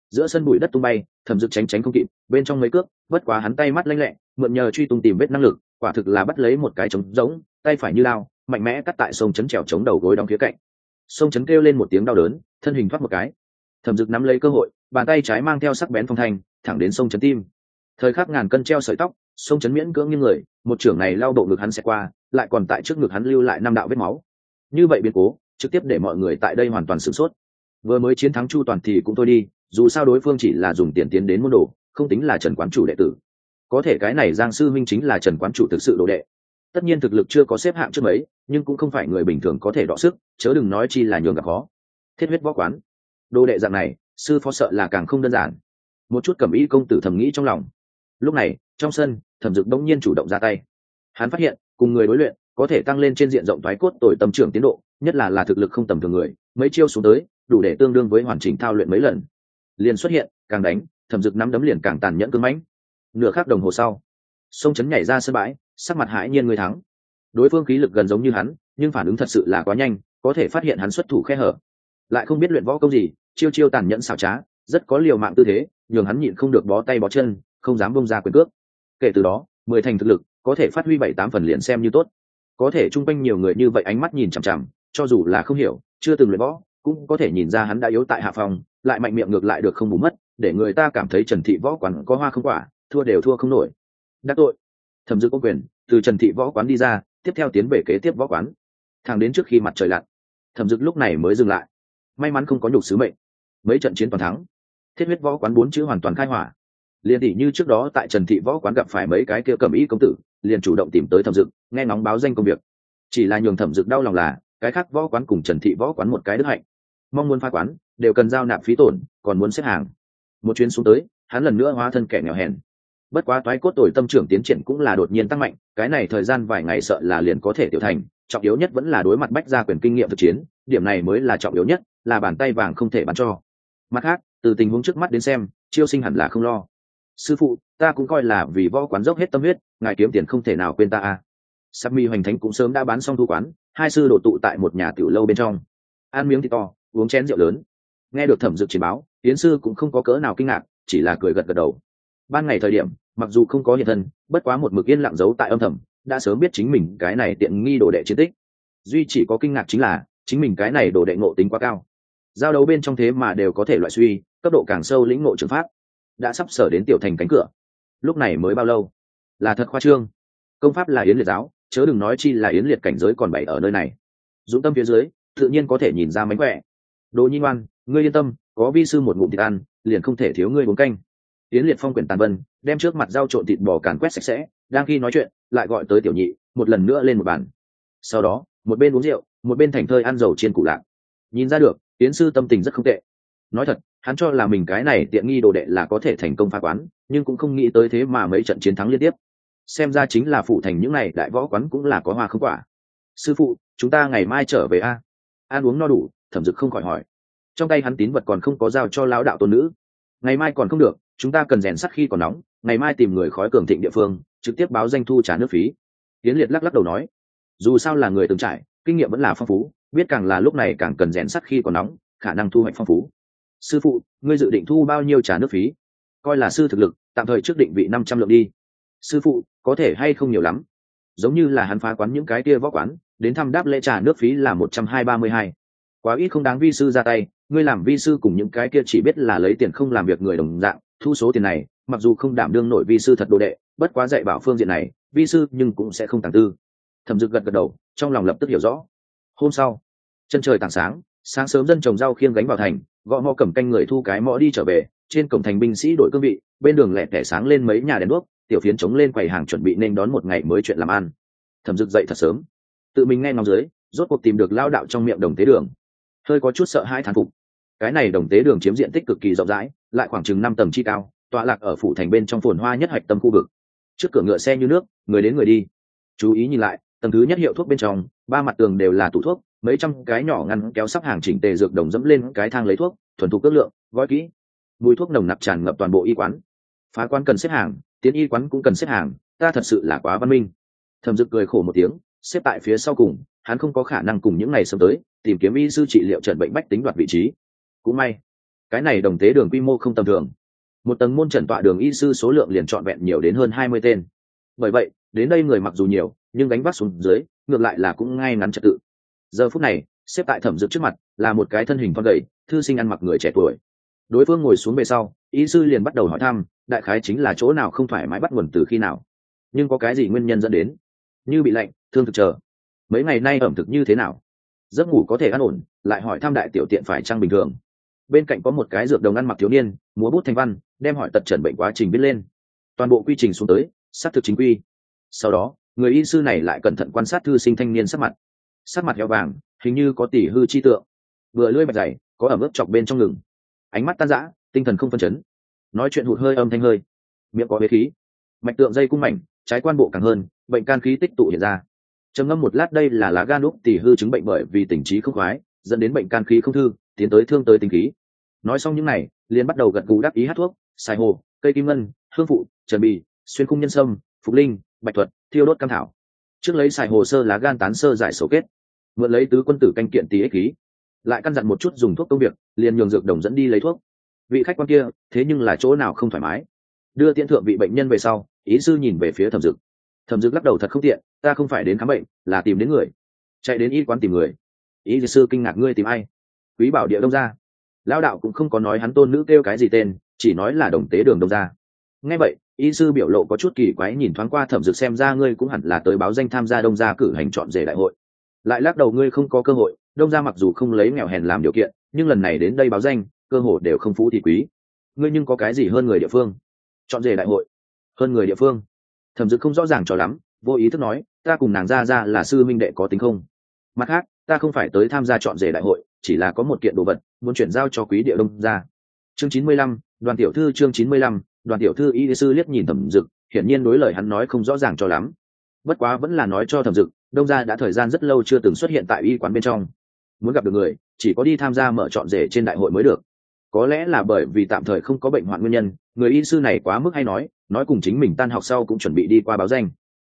Giữa sân bụi đất tung bay, thẩm dực tránh tránh không kịp, bên trong mấy cước, bất quá hắn tay mắt lanh lẹ, mượn nhờ truy tung tìm vết năng lực, quả thực là bắt lấy một cái trống giống tay phải như lao mạnh mẽ cắt tại sông chấn trèo chống đầu gối đóng phía cạnh sông chấn kêu lên một tiếng đau đớn, thân hình thoát một cái. Thẩm dực nắm lấy cơ hội, bàn tay trái mang theo sắc bén phong thanh, thẳng đến sông chấn tim. Thời khắc ngàn cân treo sợi tóc, sông chấn miễn cưỡng như người, một trưởng này lao bộ ngực hắn sẽ qua, lại còn tại trước ngực hắn lưu lại năm đạo vết máu. Như vậy biến cố, trực tiếp để mọi người tại đây hoàn toàn sửng sốt. Vừa mới chiến thắng chu toàn thì cũng thôi đi, dù sao đối phương chỉ là dùng tiền tiến đến môn đồ, không tính là trần quán chủ đệ tử. Có thể cái này giang sư minh chính là trần quán chủ thực sự đồ đệ tất nhiên thực lực chưa có xếp hạng trước mấy, nhưng cũng không phải người bình thường có thể đọ sức, chớ đừng nói chi là nhường gặp khó. Thiết huyết võ quán. Đồ đệ dạng này, sư phó sợ là càng không đơn giản. Một chút cầm ý công tử thầm nghĩ trong lòng. Lúc này, trong sân, thẩm dực đông nhiên chủ động ra tay. Hắn phát hiện, cùng người đối luyện, có thể tăng lên trên diện rộng thoái cốt tội tâm trưởng tiến độ, nhất là là thực lực không tầm thường người, mấy chiêu xuống tới, đủ để tương đương với hoàn chỉnh thao luyện mấy lần. Liền xuất hiện, càng đánh, thẩm dực nắm đấm liền càng tàn nhẫn cứng mãnh. Nửa khắc đồng hồ sau sông chấn nhảy ra sân bãi, sắc mặt hãi nhiên người thắng. Đối phương khí lực gần giống như hắn, nhưng phản ứng thật sự là quá nhanh, có thể phát hiện hắn xuất thủ khe hở. Lại không biết luyện võ công gì, chiêu chiêu tàn nhẫn xảo trá, rất có liều mạng tư thế, nhường hắn nhịn không được bó tay bó chân, không dám bông ra quyền cước. Kể từ đó, mười thành thực lực, có thể phát huy bảy tám phần liền xem như tốt. Có thể chung quanh nhiều người như vậy ánh mắt nhìn chằm chằm, cho dù là không hiểu, chưa từng luyện võ, cũng có thể nhìn ra hắn đã yếu tại hạ phòng, lại mạnh miệng ngược lại được không bù mất, để người ta cảm thấy trần thị võ quán có hoa không quả, thua đều thua không nổi đắc tội. Thẩm Dực có quyền, từ trần thị võ quán đi ra, tiếp theo tiến về kế tiếp võ quán. Thẳng đến trước khi mặt trời lặn, thẩm dực lúc này mới dừng lại. May mắn không có nhục sứ mệnh. Mấy trận chiến toàn thắng. Thiết huyết võ quán bốn chữ hoàn toàn khai hỏa. Liền tỷ như trước đó tại trần thị võ quán gặp phải mấy cái kia cầm ý công tử, liền chủ động tìm tới thẩm dực, nghe ngóng báo danh công việc. Chỉ là nhường thẩm dực đau lòng là, cái khác võ quán cùng trần thị võ quán một cái đức hạnh. Mong muốn pha quán, đều cần giao nạp phí tổn, còn muốn xếp hàng. Một chuyến xuống tới, hắn lần nữa hóa thân kẻ nghèo hèn bất quá toái cốt tồi tâm trưởng tiến triển cũng là đột nhiên tăng mạnh, cái này thời gian vài ngày sợ là liền có thể tiểu thành, trọng yếu nhất vẫn là đối mặt bách gia quyền kinh nghiệm thực chiến, điểm này mới là trọng yếu nhất, là bàn tay vàng không thể bắn cho. Mặt khác, từ tình huống trước mắt đến xem, chiêu sinh hẳn là không lo. Sư phụ, ta cũng coi là vì võ quán dốc hết tâm huyết, ngài kiếm tiền không thể nào quên ta à. a sắc mi hoành thánh cũng sớm đã bán xong thu quán, hai sư đổ tụ tại một nhà tiểu lâu bên trong. Ăn miếng thịt to, uống chén rượu lớn. Nghe được thẩm dực chỉ báo, tiến sư cũng không có cỡ nào kinh ngạc, chỉ là cười gật gật đầu. Ban ngày thời điểm mặc dù không có hiện thân, bất quá một mực yên lặng giấu tại âm thầm, đã sớm biết chính mình cái này tiện nghi đồ đệ chiến tích. Duy chỉ có kinh ngạc chính là, chính mình cái này đồ đệ ngộ tính quá cao. Giao đấu bên trong thế mà đều có thể loại suy, cấp độ càng sâu lĩnh ngộ trường pháp, đã sắp sở đến tiểu thành cánh cửa. Lúc này mới bao lâu? Là thật khoa trương. Công pháp là yến liệt giáo, chớ đừng nói chi là yến liệt cảnh giới còn bảy ở nơi này. Dũng tâm phía dưới, tự nhiên có thể nhìn ra mánh khỏe. Đồ nhi ngoan, ngươi yên tâm, có vi sư một ngụm thịt ăn, liền không thể thiếu ngươi uống canh yến liệt phong quyển tàn vân đem trước mặt dao trộn thịt bò càn quét sạch sẽ, đang khi nói chuyện, lại gọi tới tiểu nhị, một lần nữa lên một bàn. Sau đó, một bên uống rượu, một bên thành thơi ăn dầu trên củ lạc. Nhìn ra được, yến sư tâm tình rất không tệ. Nói thật, hắn cho là mình cái này tiện nghi đồ đệ là có thể thành công phá quán, nhưng cũng không nghĩ tới thế mà mấy trận chiến thắng liên tiếp. Xem ra chính là phụ thành những n à y đại võ quán cũng là có hoa không quả. Sư phụ, chúng ta ngày mai trở về a? Ăn uống no đủ, thẩm dực không khỏi hỏi. Trong tay hắn tín vật còn không có giao cho lão đạo tôn nữ. Ngày mai còn không được chúng ta cần rèn sắt khi còn nóng, ngày mai tìm người khói cường thịnh địa phương, trực tiếp báo danh thu trả nước phí. Tiến liệt lắc lắc đầu nói. Dù sao là người từng trải, kinh nghiệm vẫn là phong phú, biết càng là lúc này càng cần rèn sắt khi còn nóng, khả năng thu hoạch phong phú. Sư phụ, ngươi dự định thu bao nhiêu trả nước phí? Coi là sư thực lực, tạm thời trước định vị năm trăm lượng đi. Sư phụ, có thể hay không nhiều lắm? Giống như là hắn phá quán những cái kia võ quán, đến thăm đáp lễ trả nước phí là một trăm hai ba mươi hai. Quá ít không đáng vi sư ra tay, ngươi làm vi sư cùng những cái kia chỉ biết là lấy tiền không làm việc người đồng dạng thu số tiền này, mặc dù không đảm đương nổi vi sư thật đồ đệ, bất quá dạy bảo phương diện này, vi sư nhưng cũng sẽ không tàng tư. Thẩm dực gật gật đầu, trong lòng lập tức hiểu rõ. Hôm sau, chân trời tảng sáng sáng sớm dân trồng rau khiêng gánh vào thành, gõ mò cầm canh người thu cái mõ đi trở về, trên cổng thành binh sĩ đội cương vị, bên đường lẹ tẻ sáng lên mấy nhà đèn đuốc, tiểu phiến chống lên quầy hàng chuẩn bị nên đón một ngày mới chuyện làm ăn. Thẩm dực dậy thật sớm. Tự mình nghe ngóng dưới, rốt cuộc tìm được lao đạo trong miệng đồng tế đường. Hơi có chút sợ hai thán phục. Cái này đồng tế đường chiếm diện tích cực kỳ rộng rãi lại khoảng chừng năm tầng chi cao, tọa lạc ở phủ thành bên trong phồn hoa nhất hạch tâm khu vực. Trước cửa ngựa xe như nước, người đến người đi. Chú ý nhìn lại, tầng thứ nhất hiệu thuốc bên trong, ba mặt tường đều là tủ thuốc, mấy trăm cái nhỏ ngăn kéo sắp hàng chỉnh tề dược đồng dẫm lên cái thang lấy thuốc, thuần thục cước lượng, gói kỹ. Mùi thuốc nồng nặc tràn ngập toàn bộ y quán. Phá quan cần xếp hàng, tiến y quán cũng cần xếp hàng, ta thật sự là quá văn minh. Thẩm dực cười khổ một tiếng, xếp tại phía sau cùng, hắn không có khả năng cùng những ngày sớm tới, tìm kiếm y sư trị liệu trận bệnh bách tính đoạt vị trí. Cũng may cái này đồng tế đường quy mô không tầm thường. Một tầng môn trần tọa đường y sư số lượng liền trọn vẹn nhiều đến hơn hai mươi tên. Bởi vậy, đến đây người mặc dù nhiều, nhưng đánh vác xuống dưới, ngược lại là cũng ngay ngắn trật tự. Giờ phút này, xếp tại thẩm dực trước mặt, là một cái thân hình con gầy, thư sinh ăn mặc người trẻ tuổi. Đối phương ngồi xuống về sau, y sư liền bắt đầu hỏi thăm, đại khái chính là chỗ nào không thoải mái bắt nguồn từ khi nào. Nhưng có cái gì nguyên nhân dẫn đến? Như bị lạnh, thương thực chờ. Mấy ngày nay ẩm thực như thế nào? Giấc ngủ có thể ăn ổn, lại hỏi thăm đại tiểu tiện phải trăng bình thường bên cạnh có một cái dược đồng ăn mặc thiếu niên, múa bút thanh văn, đem hỏi tật trần bệnh quá trình viết lên. Toàn bộ quy trình xuống tới, xác thực chính quy. Sau đó, người y sư này lại cẩn thận quan sát thư sinh thanh niên sắc mặt. Sắc mặt heo vàng, hình như có tỷ hư chi tượng. Vừa lưỡi bạch dày, có ẩm ướt chọc bên trong ngừng. Ánh mắt tan rã, tinh thần không phân chấn. Nói chuyện hụt hơi âm thanh hơi. Miệng có bế khí. Mạch tượng dây cung mảnh, trái quan bộ càng hơn, bệnh can khí tích tụ hiện ra. Trầm ngâm một lát đây là lá gan úc tỷ hư chứng bệnh bởi vì tình trí không khoái, dẫn đến bệnh can khí không thư, tiến tới thương tới tình khí nói xong những này, liền bắt đầu gật gù đáp ý hát thuốc, xài hồ, cây kim ngân, hương phụ, trần bì, xuyên khung nhân sâm, phục linh, bạch thuật, thiêu đốt cam thảo. Trước lấy xài hồ sơ lá gan tán sơ giải sổ kết. Mượn lấy tứ quân tử canh kiện tí ích khí. Lại căn dặn một chút dùng thuốc công việc, liền nhường dược đồng dẫn đi lấy thuốc. Vị khách quan kia, thế nhưng là chỗ nào không thoải mái. Đưa tiễn thượng vị bệnh nhân về sau, ý sư nhìn về phía thẩm dực thẩm dực lắc đầu thật không tiện, ta không phải đến khám bệnh, là tìm đến người. Chạy đến y quán tìm người. Ý sư kinh ngạc, ngươi tìm ai? Quý bảo địa đông ra lao đạo cũng không có nói hắn tôn nữ kêu cái gì tên, chỉ nói là đồng tế đường đông gia. Nghe vậy, y sư biểu lộ có chút kỳ quái nhìn thoáng qua thẩm dực xem ra ngươi cũng hẳn là tới báo danh tham gia đông gia cử hành chọn rể đại hội. Lại lắc đầu ngươi không có cơ hội, đông gia mặc dù không lấy nghèo hèn làm điều kiện, nhưng lần này đến đây báo danh, cơ hội đều không phú thì quý. Ngươi nhưng có cái gì hơn người địa phương? Chọn rể đại hội. Hơn người địa phương. Thẩm dực không rõ ràng cho lắm, vô ý thức nói, ta cùng nàng ra ra là sư minh đệ có tính không? Mặt khác, ta không phải tới tham gia chọn rể đại hội, chỉ là có một kiện đồ vật muốn chuyển giao cho quý địa đông ra. Chương chín mươi lăm, đoàn tiểu thư chương chín mươi lăm, đoàn tiểu thư y sư liếc nhìn thẩm dực, hiển nhiên đối lời hắn nói không rõ ràng cho lắm. Bất quá vẫn là nói cho thẩm dực, đông gia đã thời gian rất lâu chưa từng xuất hiện tại y quán bên trong. Muốn gặp được người, chỉ có đi tham gia mở chọn rể trên đại hội mới được. Có lẽ là bởi vì tạm thời không có bệnh hoạn nguyên nhân, người y sư này quá mức hay nói nói cùng chính mình tan học sau cũng chuẩn bị đi qua báo danh.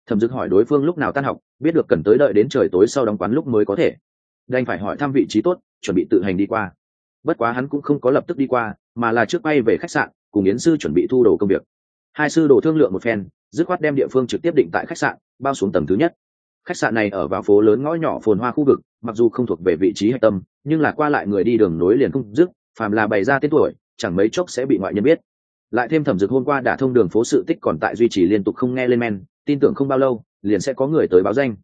Thẩm dực hỏi đối phương lúc nào tan học, biết được cần tới đợi đến trời tối sau đóng quán lúc mới có thể. Đành phải hỏi thăm vị trí tốt, chuẩn bị tự hành đi qua bất quá hắn cũng không có lập tức đi qua, mà là trước bay về khách sạn, cùng yến sư chuẩn bị thu đồ công việc. Hai sư đồ thương lượng một phen, dứt khoát đem địa phương trực tiếp định tại khách sạn, bao xuống tầng thứ nhất. Khách sạn này ở vào phố lớn ngõ nhỏ phồn hoa khu vực, mặc dù không thuộc về vị trí hạch tâm, nhưng là qua lại người đi đường nối liền không dứt, phàm là bày ra tên tuổi, chẳng mấy chốc sẽ bị ngoại nhân biết. Lại thêm thẩm dực hôm qua đã thông đường phố sự tích còn tại duy trì liên tục không nghe lên men, tin tưởng không bao lâu, liền sẽ có người tới báo danh.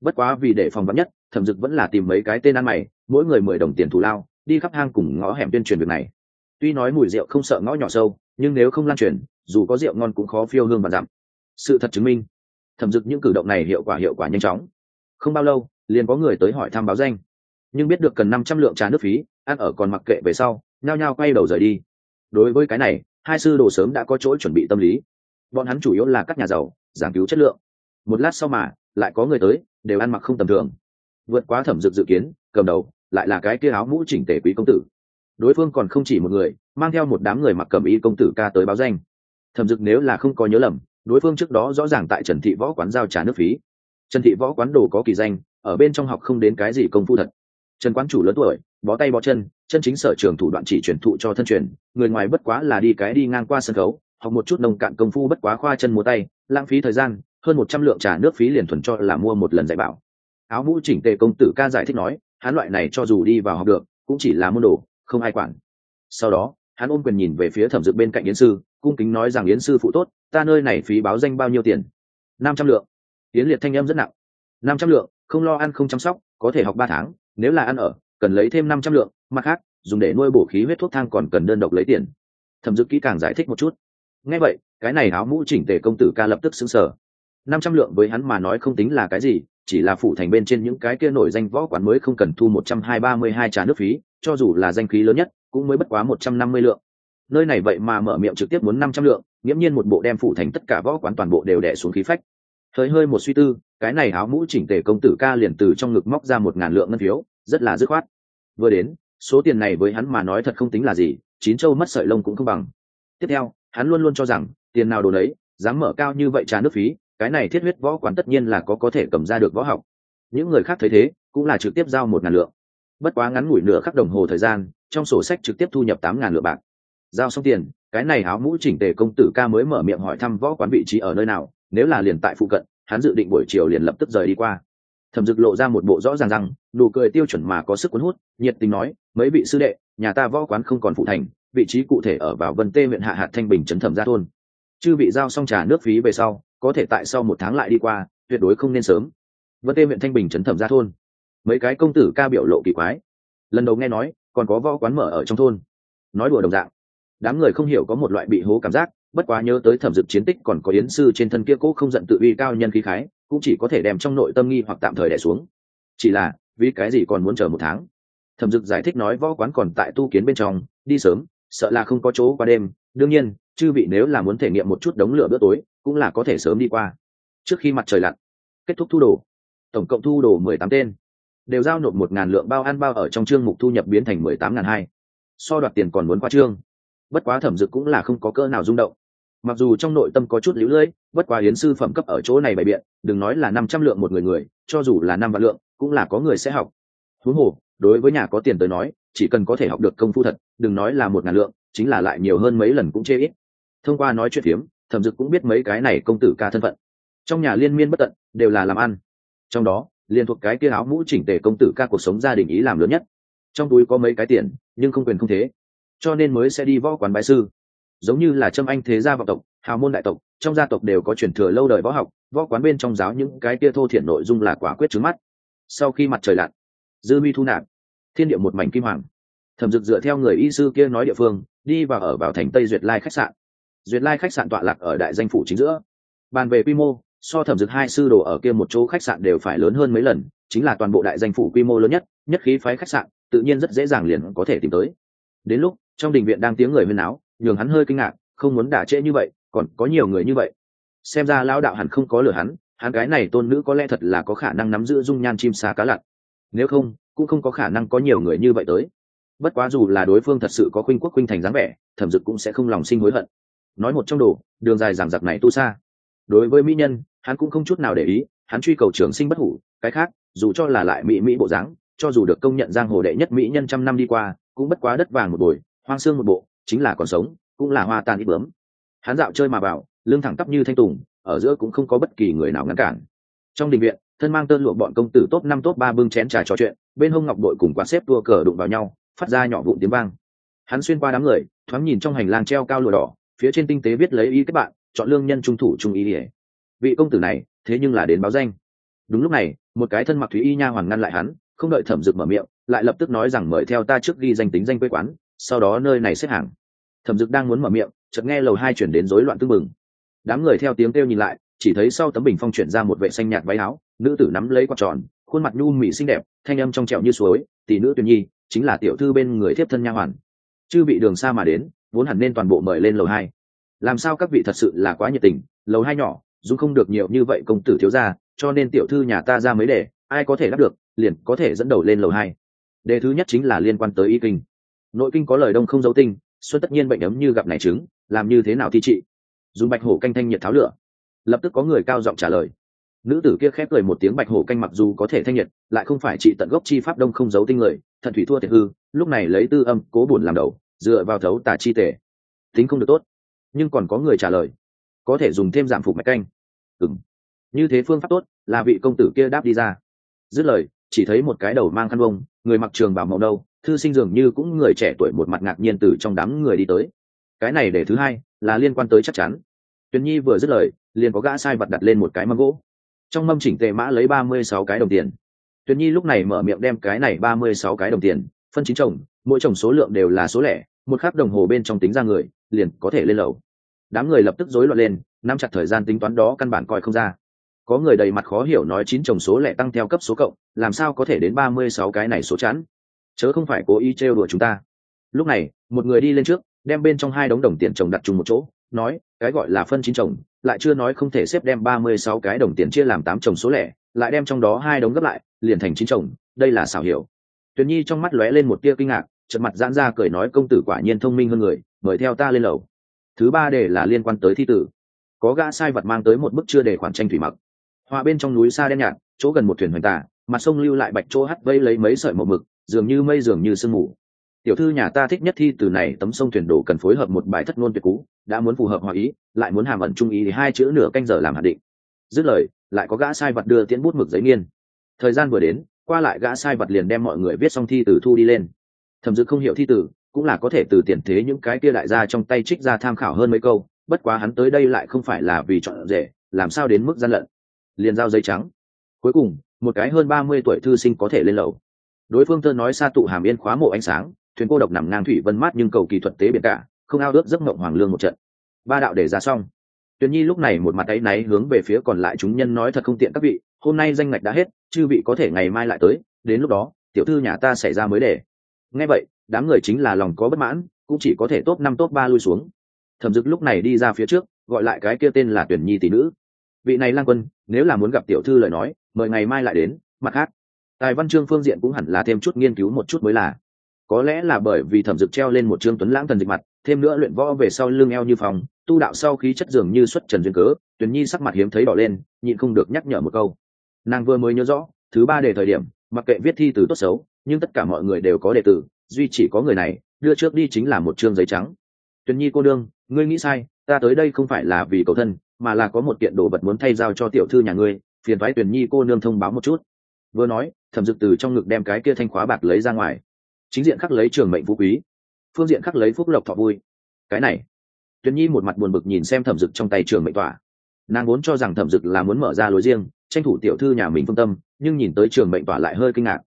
Bất quá vì để phòng vắn nhất, thẩm dực vẫn là tìm mấy cái tên ăn mày, mỗi người mười đồng tiền thù lao đi khắp hang cùng ngõ hẻm tuyên truyền việc này. Tuy nói mùi rượu không sợ ngõ nhỏ sâu, nhưng nếu không lan truyền, dù có rượu ngon cũng khó phiêu hương và dặm sự thật chứng minh, thẩm dực những cử động này hiệu quả hiệu quả nhanh chóng. Không bao lâu, liền có người tới hỏi thăm báo danh. Nhưng biết được cần năm trăm lượng trà nước phí, ăn ở còn mặc kệ về sau, nhao nhao quay đầu rời đi. Đối với cái này, hai sư đồ sớm đã có chỗ chuẩn bị tâm lý. Bọn hắn chủ yếu là các nhà giàu, giảng cứu chất lượng. Một lát sau mà, lại có người tới, đều ăn mặc không tầm thường. Vượt quá thẩm dực dự kiến, cầm đầu lại là cái kia áo mũ chỉnh tề quý công tử. Đối phương còn không chỉ một người, mang theo một đám người mặc cầm y công tử ca tới báo danh. Thẩm dực nếu là không có nhớ lầm, đối phương trước đó rõ ràng tại trần thị võ quán giao trả nước phí. Trần thị võ quán đồ có kỳ danh, ở bên trong học không đến cái gì công phu thật. Trần quán chủ lớn tuổi, bó tay bó chân chân chính sở trường thủ đoạn chỉ truyền thụ cho thân truyền, người ngoài bất quá là đi cái đi ngang qua sân khấu, học một chút nông cạn công phu bất quá khoa chân múa tay, lãng phí thời gian, hơn một trăm lượng trả nước phí liền thuần cho là mua một lần dạy bảo. Áo mũ chỉnh tề công tử ca giải thích nói hắn loại này cho dù đi vào học được, cũng chỉ là môn đồ, không ai quản. Sau đó, hắn ôm quyền nhìn về phía thẩm dực bên cạnh yến sư, cung kính nói rằng, yến sư phụ tốt, ta nơi này phí báo danh bao nhiêu tiền? Năm trăm lượng. Yến liệt thanh âm rất nặng. Năm trăm lượng, không lo ăn không chăm sóc, có thể học ba tháng, nếu là ăn ở, cần lấy thêm năm trăm lượng, mặt khác, dùng để nuôi bổ khí huyết thuốc thang còn cần đơn độc lấy tiền. Thẩm dực kỹ càng giải thích một chút. Nghe vậy, cái này áo mũ chỉnh tề công tử ca lập tức xứng sở năm trăm lượng với hắn mà nói không tính là cái gì chỉ là phủ thành bên trên những cái kia nổi danh võ quán mới không cần thu một trăm hai ba mươi hai trà nước phí, cho dù là danh khí lớn nhất, cũng mới bất quá một trăm năm mươi lượng. Nơi này vậy mà mở miệng trực tiếp muốn năm trăm lượng, nghiễm nhiên một bộ đem phủ thành tất cả võ quán toàn bộ đều đẻ xuống khí phách. Hơi hơi một suy tư, cái này áo mũ chỉnh tề công tử ca liền từ trong ngực móc ra một ngàn lượng ngân phiếu, rất là dứt khoát. Vừa đến, số tiền này với hắn mà nói thật không tính là gì, chín châu mất sợi lông cũng không bằng. Tiếp theo, hắn luôn luôn cho rằng, tiền nào đồ đấy dám mở cao như vậy trà nước phí cái này thiết huyết võ quán tất nhiên là có có thể cầm ra được võ học. Những người khác thấy thế, cũng là trực tiếp giao một ngàn lượng. Bất quá ngắn ngủi nửa khắc đồng hồ thời gian, trong sổ sách trực tiếp thu nhập tám ngàn lượng bạc. Giao xong tiền, cái này áo mũ chỉnh tề công tử ca mới mở miệng hỏi thăm võ quán vị trí ở nơi nào, nếu là liền tại phụ cận, hắn dự định buổi chiều liền lập tức rời đi qua. Thẩm dực lộ ra một bộ rõ ràng rằng, nụ cười tiêu chuẩn mà có sức cuốn hút, nhiệt tình nói, mấy vị sư đệ, nhà ta võ quán không còn phụ thành, vị trí cụ thể ở vào vân tê huyện hạ hạt thanh bình trấn thẩm gia thôn. Chư vị giao xong trả nước phí về sau có thể tại sau một tháng lại đi qua, tuyệt đối không nên sớm. Vân tê huyện thanh bình trấn thẩm ra thôn. Mấy cái công tử ca biểu lộ kỳ quái. Lần đầu nghe nói, còn có võ quán mở ở trong thôn. Nói đùa đồng dạng. Đám người không hiểu có một loại bị hố cảm giác, bất quá nhớ tới thẩm dực chiến tích còn có yến sư trên thân kia cố không giận tự uy cao nhân khí khái, cũng chỉ có thể đem trong nội tâm nghi hoặc tạm thời đẻ xuống. Chỉ là, vì cái gì còn muốn chờ một tháng? Thẩm dực giải thích nói võ quán còn tại tu kiến bên trong, đi sớm, sợ là không có chỗ qua đêm. Đương nhiên chư vị nếu là muốn thể nghiệm một chút đống lửa bữa tối, cũng là có thể sớm đi qua. Trước khi mặt trời lặn, kết thúc thu đồ. Tổng cộng thu đồ mười tám tên. Đều giao nộp một ngàn lượng bao ăn bao ở trong chương mục thu nhập biến thành mười tám ngàn hai. So đoạt tiền còn muốn qua chương. Bất quá thẩm dực cũng là không có cơ nào rung động. Mặc dù trong nội tâm có chút lũ lưỡi bất quá hiến sư phẩm cấp ở chỗ này bày biện, đừng nói là năm trăm lượng một người người, cho dù là năm vạn lượng, cũng là có người sẽ học. Huống hồ, đối với nhà có tiền tới nói, chỉ cần có thể học được công phu thật, đừng nói là một ngàn lượng, chính là lại nhiều hơn mấy lần cũng chê ít thông qua nói chuyện phiếm, thẩm dực cũng biết mấy cái này công tử ca thân phận. Trong nhà liên miên bất tận, đều là làm ăn. Trong đó liên thuộc cái kia áo mũ chỉnh tề công tử ca cuộc sống gia đình ý làm lớn nhất. Trong túi có mấy cái tiền, nhưng không quyền không thế. Cho nên mới sẽ đi võ quán bái sư. Giống như là trâm anh thế gia vọng tộc, hào môn đại tộc, trong gia tộc đều có truyền thừa lâu đời võ học, võ quán bên trong giáo những cái kia thô thiện nội dung là quả quyết trứng mắt. Sau khi mặt trời lặn, dư vi thu nạp, thiên địa một mảnh kim hoàng. Thẩm dực dựa theo người y sư kia nói địa phương, đi và ở vào thành tây duyệt lai khách sạn duyệt lai khách sạn tọa lạc ở đại danh phủ chính giữa. Bàn về quy mô, so thẩm dực hai sư đồ ở kia một chỗ khách sạn đều phải lớn hơn mấy lần, chính là toàn bộ đại danh phủ quy mô lớn nhất nhất khí phái khách sạn, tự nhiên rất dễ dàng liền có thể tìm tới. Đến lúc, trong đình viện đang tiếng người huyên áo nhường hắn hơi kinh ngạc, không muốn đả trễ như vậy, còn có nhiều người như vậy. Xem ra lão đạo hẳn không có lừa hắn hắn gái này tôn nữ có lẽ thật là có khả năng nắm giữ dung nhan chim xá cá lặn. Nếu không, cũng không có khả năng có nhiều người như vậy tới. Bất quá dù là đối phương thật sự có khuynh quốc khuynh thành dáng vẻ, thẩm dực cũng sẽ không lòng sinh hối hận nói một trong đồ, đường dài giảng giặc này tu xa đối với mỹ nhân, hắn cũng không chút nào để ý, hắn truy cầu trường sinh bất hủ, cái khác, dù cho là lại mỹ mỹ bộ dáng, cho dù được công nhận giang hồ đệ nhất mỹ nhân trăm năm đi qua, cũng bất quá đất vàng một bồi, hoang xương một bộ, chính là còn sống, cũng là hoa tàn ít bướm. Hắn dạo chơi mà vào, lưng thẳng tắp như thanh tùng, ở giữa cũng không có bất kỳ người nào ngăn cản. Trong đình viện, thân mang tơn lụa bọn công tử top năm top ba bưng chén trà trò chuyện, bên hông ngọc đội cùng quán xếp tua cờ đụng vào nhau, phát ra nhỏ vụn tiếng vang. Hắn xuyên qua đám người, thoáng nhìn trong hành lang treo cao lụa đỏ phía trên tinh tế viết lấy ý các bạn, chọn lương nhân trung thủ trung ý ỉa vị công tử này, thế nhưng là đến báo danh. Đúng lúc này, một cái thân mặc thúy y nha hoàn ngăn lại hắn, không đợi thẩm dực mở miệng, lại lập tức nói rằng mời theo ta trước ghi danh tính danh quê quán, sau đó nơi này xếp hàng. Thẩm dực đang muốn mở miệng, chợt nghe lầu hai chuyển đến rối loạn tưng bừng. Đám người theo tiếng kêu nhìn lại, chỉ thấy sau tấm bình phong chuyển ra một vệ xanh nhạt váy áo, nữ tử nắm lấy quạt tròn, khuôn mặt nhu mỹ xinh đẹp, thanh âm trong trẻo như suối, tỷ nữ tuyền nhi, chính là tiểu thư bên người thiếp thân nha hoàn. Chư bị đường xa mà đến vốn hẳn nên toàn bộ mời lên lầu hai. Làm sao các vị thật sự là quá nhiệt tình, lầu hai nhỏ, dù không được nhiều như vậy công tử thiếu gia, cho nên tiểu thư nhà ta ra mới để ai có thể đáp được, liền có thể dẫn đầu lên lầu hai. Đề thứ nhất chính là liên quan tới y kinh. Nội kinh có lời đông không dấu tinh, xuân tất nhiên bệnh ấm như gặp nảy trứng, làm như thế nào thi trị? Dùng bạch hổ canh thanh nhiệt tháo lửa. Lập tức có người cao giọng trả lời. Nữ tử kia khép cười một tiếng bạch hổ canh mặc dù có thể thanh nhiệt, lại không phải trị tận gốc chi pháp đông không giấu tinh người, thận thủy thua thiệt hư, lúc này lấy tư âm cố buồn làm đầu dựa vào thấu tà chi tể. Tính không được tốt, nhưng còn có người trả lời. Có thể dùng thêm giảm phục mạch canh. Ừng như thế phương pháp tốt là vị công tử kia đáp đi ra. Dứt lời, chỉ thấy một cái đầu mang khăn bông, người mặc trường bảo màu đâu thư sinh dường như cũng người trẻ tuổi một mặt ngạc nhiên từ trong đám người đi tới. Cái này để thứ hai là liên quan tới chắc chắn. Tuyền nhi vừa dứt lời, liền có gã sai vật đặt lên một cái mâm gỗ. Trong mâm chỉnh tề mã lấy ba mươi sáu cái đồng tiền. Tuyền nhi lúc này mở miệng đem cái này ba mươi sáu cái đồng tiền, phân chín chồng, mỗi chồng số lượng đều là số lẻ một khắc đồng hồ bên trong tính ra người, liền có thể lên lầu. Đám người lập tức rối loạn lên, nắm chặt thời gian tính toán đó căn bản coi không ra. Có người đầy mặt khó hiểu nói chín chồng số lẻ tăng theo cấp số cộng, làm sao có thể đến ba mươi sáu cái này số chẵn? Chớ không phải cố ý trêu đùa chúng ta. Lúc này, một người đi lên trước, đem bên trong hai đống đồng tiền chồng đặt chung một chỗ, nói, cái gọi là phân chín chồng, lại chưa nói không thể xếp đem ba mươi sáu cái đồng tiền chia làm tám chồng số lẻ, lại đem trong đó hai đống gấp lại, liền thành chín chồng, đây là xảo hiểu. Tuyền nhi trong mắt lóe lên một tia kinh ngạc trận mặt giãn ra cười nói công tử quả nhiên thông minh hơn người, mời theo ta lên lầu. Thứ ba đề là liên quan tới thi tử. Có gã sai vật mang tới một bức chưa để khoản tranh thủy mặc. Họa bên trong núi xa đen nhạt, chỗ gần một thuyền hoành tả mặt sông lưu lại bạch chỗ hắt vây lấy mấy sợi màu mực, dường như mây dường như sương mù. Tiểu thư nhà ta thích nhất thi từ này, tấm sông thuyền đổ cần phối hợp một bài thất ngôn tuyệt cú, đã muốn phù hợp hòa ý, lại muốn hàm ẩn trung ý thì hai chữ nửa canh giờ làm hạt định. Dứt lời, lại có gã sai vật đưa tiễn bút mực giấy nghiên. Thời gian vừa đến, qua lại gã sai vật liền đem mọi người viết xong thi từ thu đi lên thẩm dực không hiểu thi tử, cũng là có thể từ tiền thế những cái kia đại gia trong tay trích ra tham khảo hơn mấy câu, bất quá hắn tới đây lại không phải là vì chọn rể, làm sao đến mức gian lận. Liền giao giấy trắng. Cuối cùng, một cái hơn ba mươi tuổi thư sinh có thể lên lầu. Đối phương thơ nói xa tụ hàm yên khóa mộ ánh sáng, thuyền cô độc nằm ngang thủy vân mát nhưng cầu kỳ thuật tế biển cả, không ao ước giấc mộng hoàng lương một trận. Ba đạo để ra xong. Tuyền nhi lúc này một mặt ấy náy hướng về phía còn lại chúng nhân nói thật không tiện các vị, hôm nay danh ngạch đã hết, chư vị có thể ngày mai lại tới, đến lúc đó, tiểu thư nhà ta xảy ra mới để nghe vậy, đám người chính là lòng có bất mãn, cũng chỉ có thể top năm top ba lui xuống. Thẩm dực lúc này đi ra phía trước, gọi lại cái kia tên là tuyển nhi tỷ nữ. Vị này lang quân, nếu là muốn gặp tiểu thư lời nói, mời ngày mai lại đến, mặt khác. Tài văn chương phương diện cũng hẳn là thêm chút nghiên cứu một chút mới là. Có lẽ là bởi vì thẩm dực treo lên một chương tuấn lãng thần dịch mặt, thêm nữa luyện võ về sau lưng eo như phòng, tu đạo sau khí chất dường như xuất trần duyên cớ, tuyển nhi sắc mặt hiếm thấy đỏ lên, nhịn không được nhắc nhở một câu. Nàng vừa mới nhớ rõ, thứ ba đề thời điểm, mặc kệ viết thi từ tốt xấu nhưng tất cả mọi người đều có đệ tử, duy chỉ có người này, đưa trước đi chính là một chương giấy trắng. Tuyền nhi cô đương, ngươi nghĩ sai, ta tới đây không phải là vì cầu thân, mà là có một kiện đồ vật muốn thay giao cho tiểu thư nhà ngươi, phiền thoái tuyền nhi cô nương thông báo một chút. Vừa nói, thẩm dực từ trong ngực đem cái kia thanh khóa bạc lấy ra ngoài. Chính diện khắc lấy trường mệnh vũ quý, phương diện khắc lấy phúc lộc thọ vui. Cái này tuyền nhi một mặt buồn bực nhìn xem thẩm dực trong tay trường mệnh tỏa nàng vốn cho rằng thẩm dực là muốn mở ra lối riêng, tranh thủ tiểu thư nhà mình phương tâm, nhưng nhìn tới trường mệnh tỏa lại hơi kinh ngạc.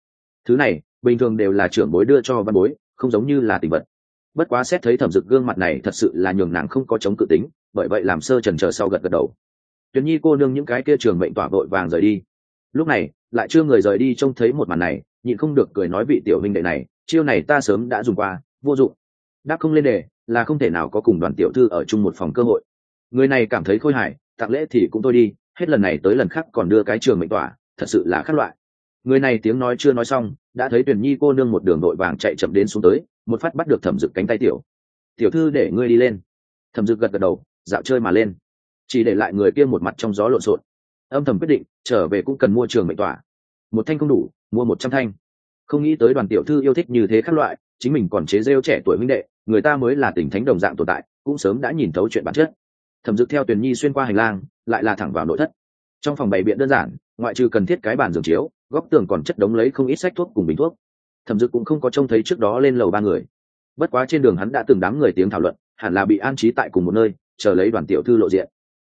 Thứ này bình thường đều là trưởng bối đưa cho văn bối, không giống như là tình vật. Bất quá xét thấy thẩm dực gương mặt này thật sự là nhường nàng không có chống cự tính, bởi vậy làm sơ trần trờ sau gật gật đầu. Tuyến nhi cô nương những cái kia trường mệnh tỏa vội vàng rời đi. Lúc này, lại chưa người rời đi trông thấy một màn này, nhịn không được cười nói vị tiểu huynh đệ này, chiêu này ta sớm đã dùng qua, vô dụng. Đáp không lên đề, là không thể nào có cùng đoàn tiểu thư ở chung một phòng cơ hội. Người này cảm thấy khôi hài, tặng lễ thì cũng thôi đi, hết lần này tới lần khác còn đưa cái trường mệnh tỏa, thật sự là khác loại. Người này tiếng nói chưa nói xong đã thấy tuyển nhi cô nương một đường đội vàng chạy chậm đến xuống tới, một phát bắt được thẩm dực cánh tay tiểu. Tiểu thư để ngươi đi lên. Thẩm dực gật gật đầu, dạo chơi mà lên. Chỉ để lại người kia một mặt trong gió lộn xộn. Âm thầm quyết định, trở về cũng cần mua trường mệnh tỏa. Một thanh không đủ, mua một trăm thanh. Không nghĩ tới đoàn tiểu thư yêu thích như thế các loại, chính mình còn chế rêu trẻ tuổi huynh đệ, người ta mới là tỉnh thánh đồng dạng tồn tại, cũng sớm đã nhìn thấu chuyện bản chất. Thẩm dực theo tuyển nhi xuyên qua hành lang, lại là thẳng vào nội thất. Trong phòng bày biện đơn giản, ngoại trừ cần thiết cái bàn giường chiếu góc tường còn chất đống lấy không ít sách thuốc cùng bình thuốc. Thẩm dực cũng không có trông thấy trước đó lên lầu ba người. Bất quá trên đường hắn đã từng đám người tiếng thảo luận hẳn là bị an trí tại cùng một nơi chờ lấy đoàn tiểu thư lộ diện.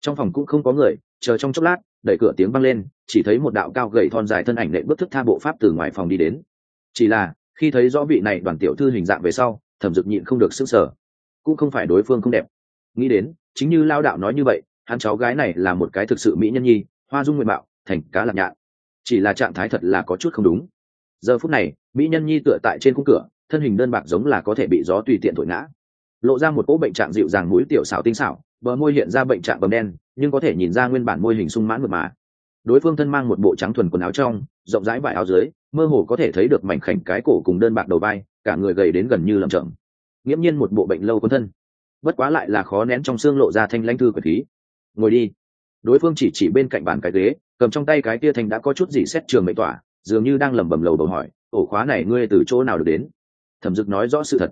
Trong phòng cũng không có người chờ trong chốc lát đẩy cửa tiếng văng lên chỉ thấy một đạo cao gầy thon dài thân ảnh nệ bước thức tha bộ pháp từ ngoài phòng đi đến. Chỉ là khi thấy rõ vị này đoàn tiểu thư hình dạng về sau thẩm dực nhịn không được sức sở cũng không phải đối phương không đẹp. Nghĩ đến chính như lao đạo nói như vậy hắn cháu gái này là một cái thực sự mỹ nhân nhi hoa dung nguyện bạo, thành cá lạc nhạn chỉ là trạng thái thật là có chút không đúng. Giờ phút này, mỹ nhân nhi tựa tại trên khung cửa, thân hình đơn bạc giống là có thể bị gió tùy tiện thổi ngã. Lộ ra một cỗ bệnh trạng dịu dàng mũi tiểu xảo tinh xảo, bờ môi hiện ra bệnh trạng bầm đen, nhưng có thể nhìn ra nguyên bản môi hình sung mãn mượt mà. Đối phương thân mang một bộ trắng thuần quần áo trong, rộng rãi vải áo dưới, mơ hồ có thể thấy được mảnh khảnh cái cổ cùng đơn bạc đầu vai, cả người gầy đến gần như lầm chậm nghiễm nhiên một bộ bệnh lâu quân thân. Bất quá lại là khó nén trong xương lộ ra thanh lãnh thư quyền khí. Ngồi đi. Đối phương chỉ chỉ bên cạnh bàn cái ghế cầm trong tay cái tia thành đã có chút gì xét trường mệnh tỏa, dường như đang lẩm bẩm lầu đầu hỏi, ổ khóa này ngươi từ chỗ nào được đến? Thẩm dực nói rõ sự thật.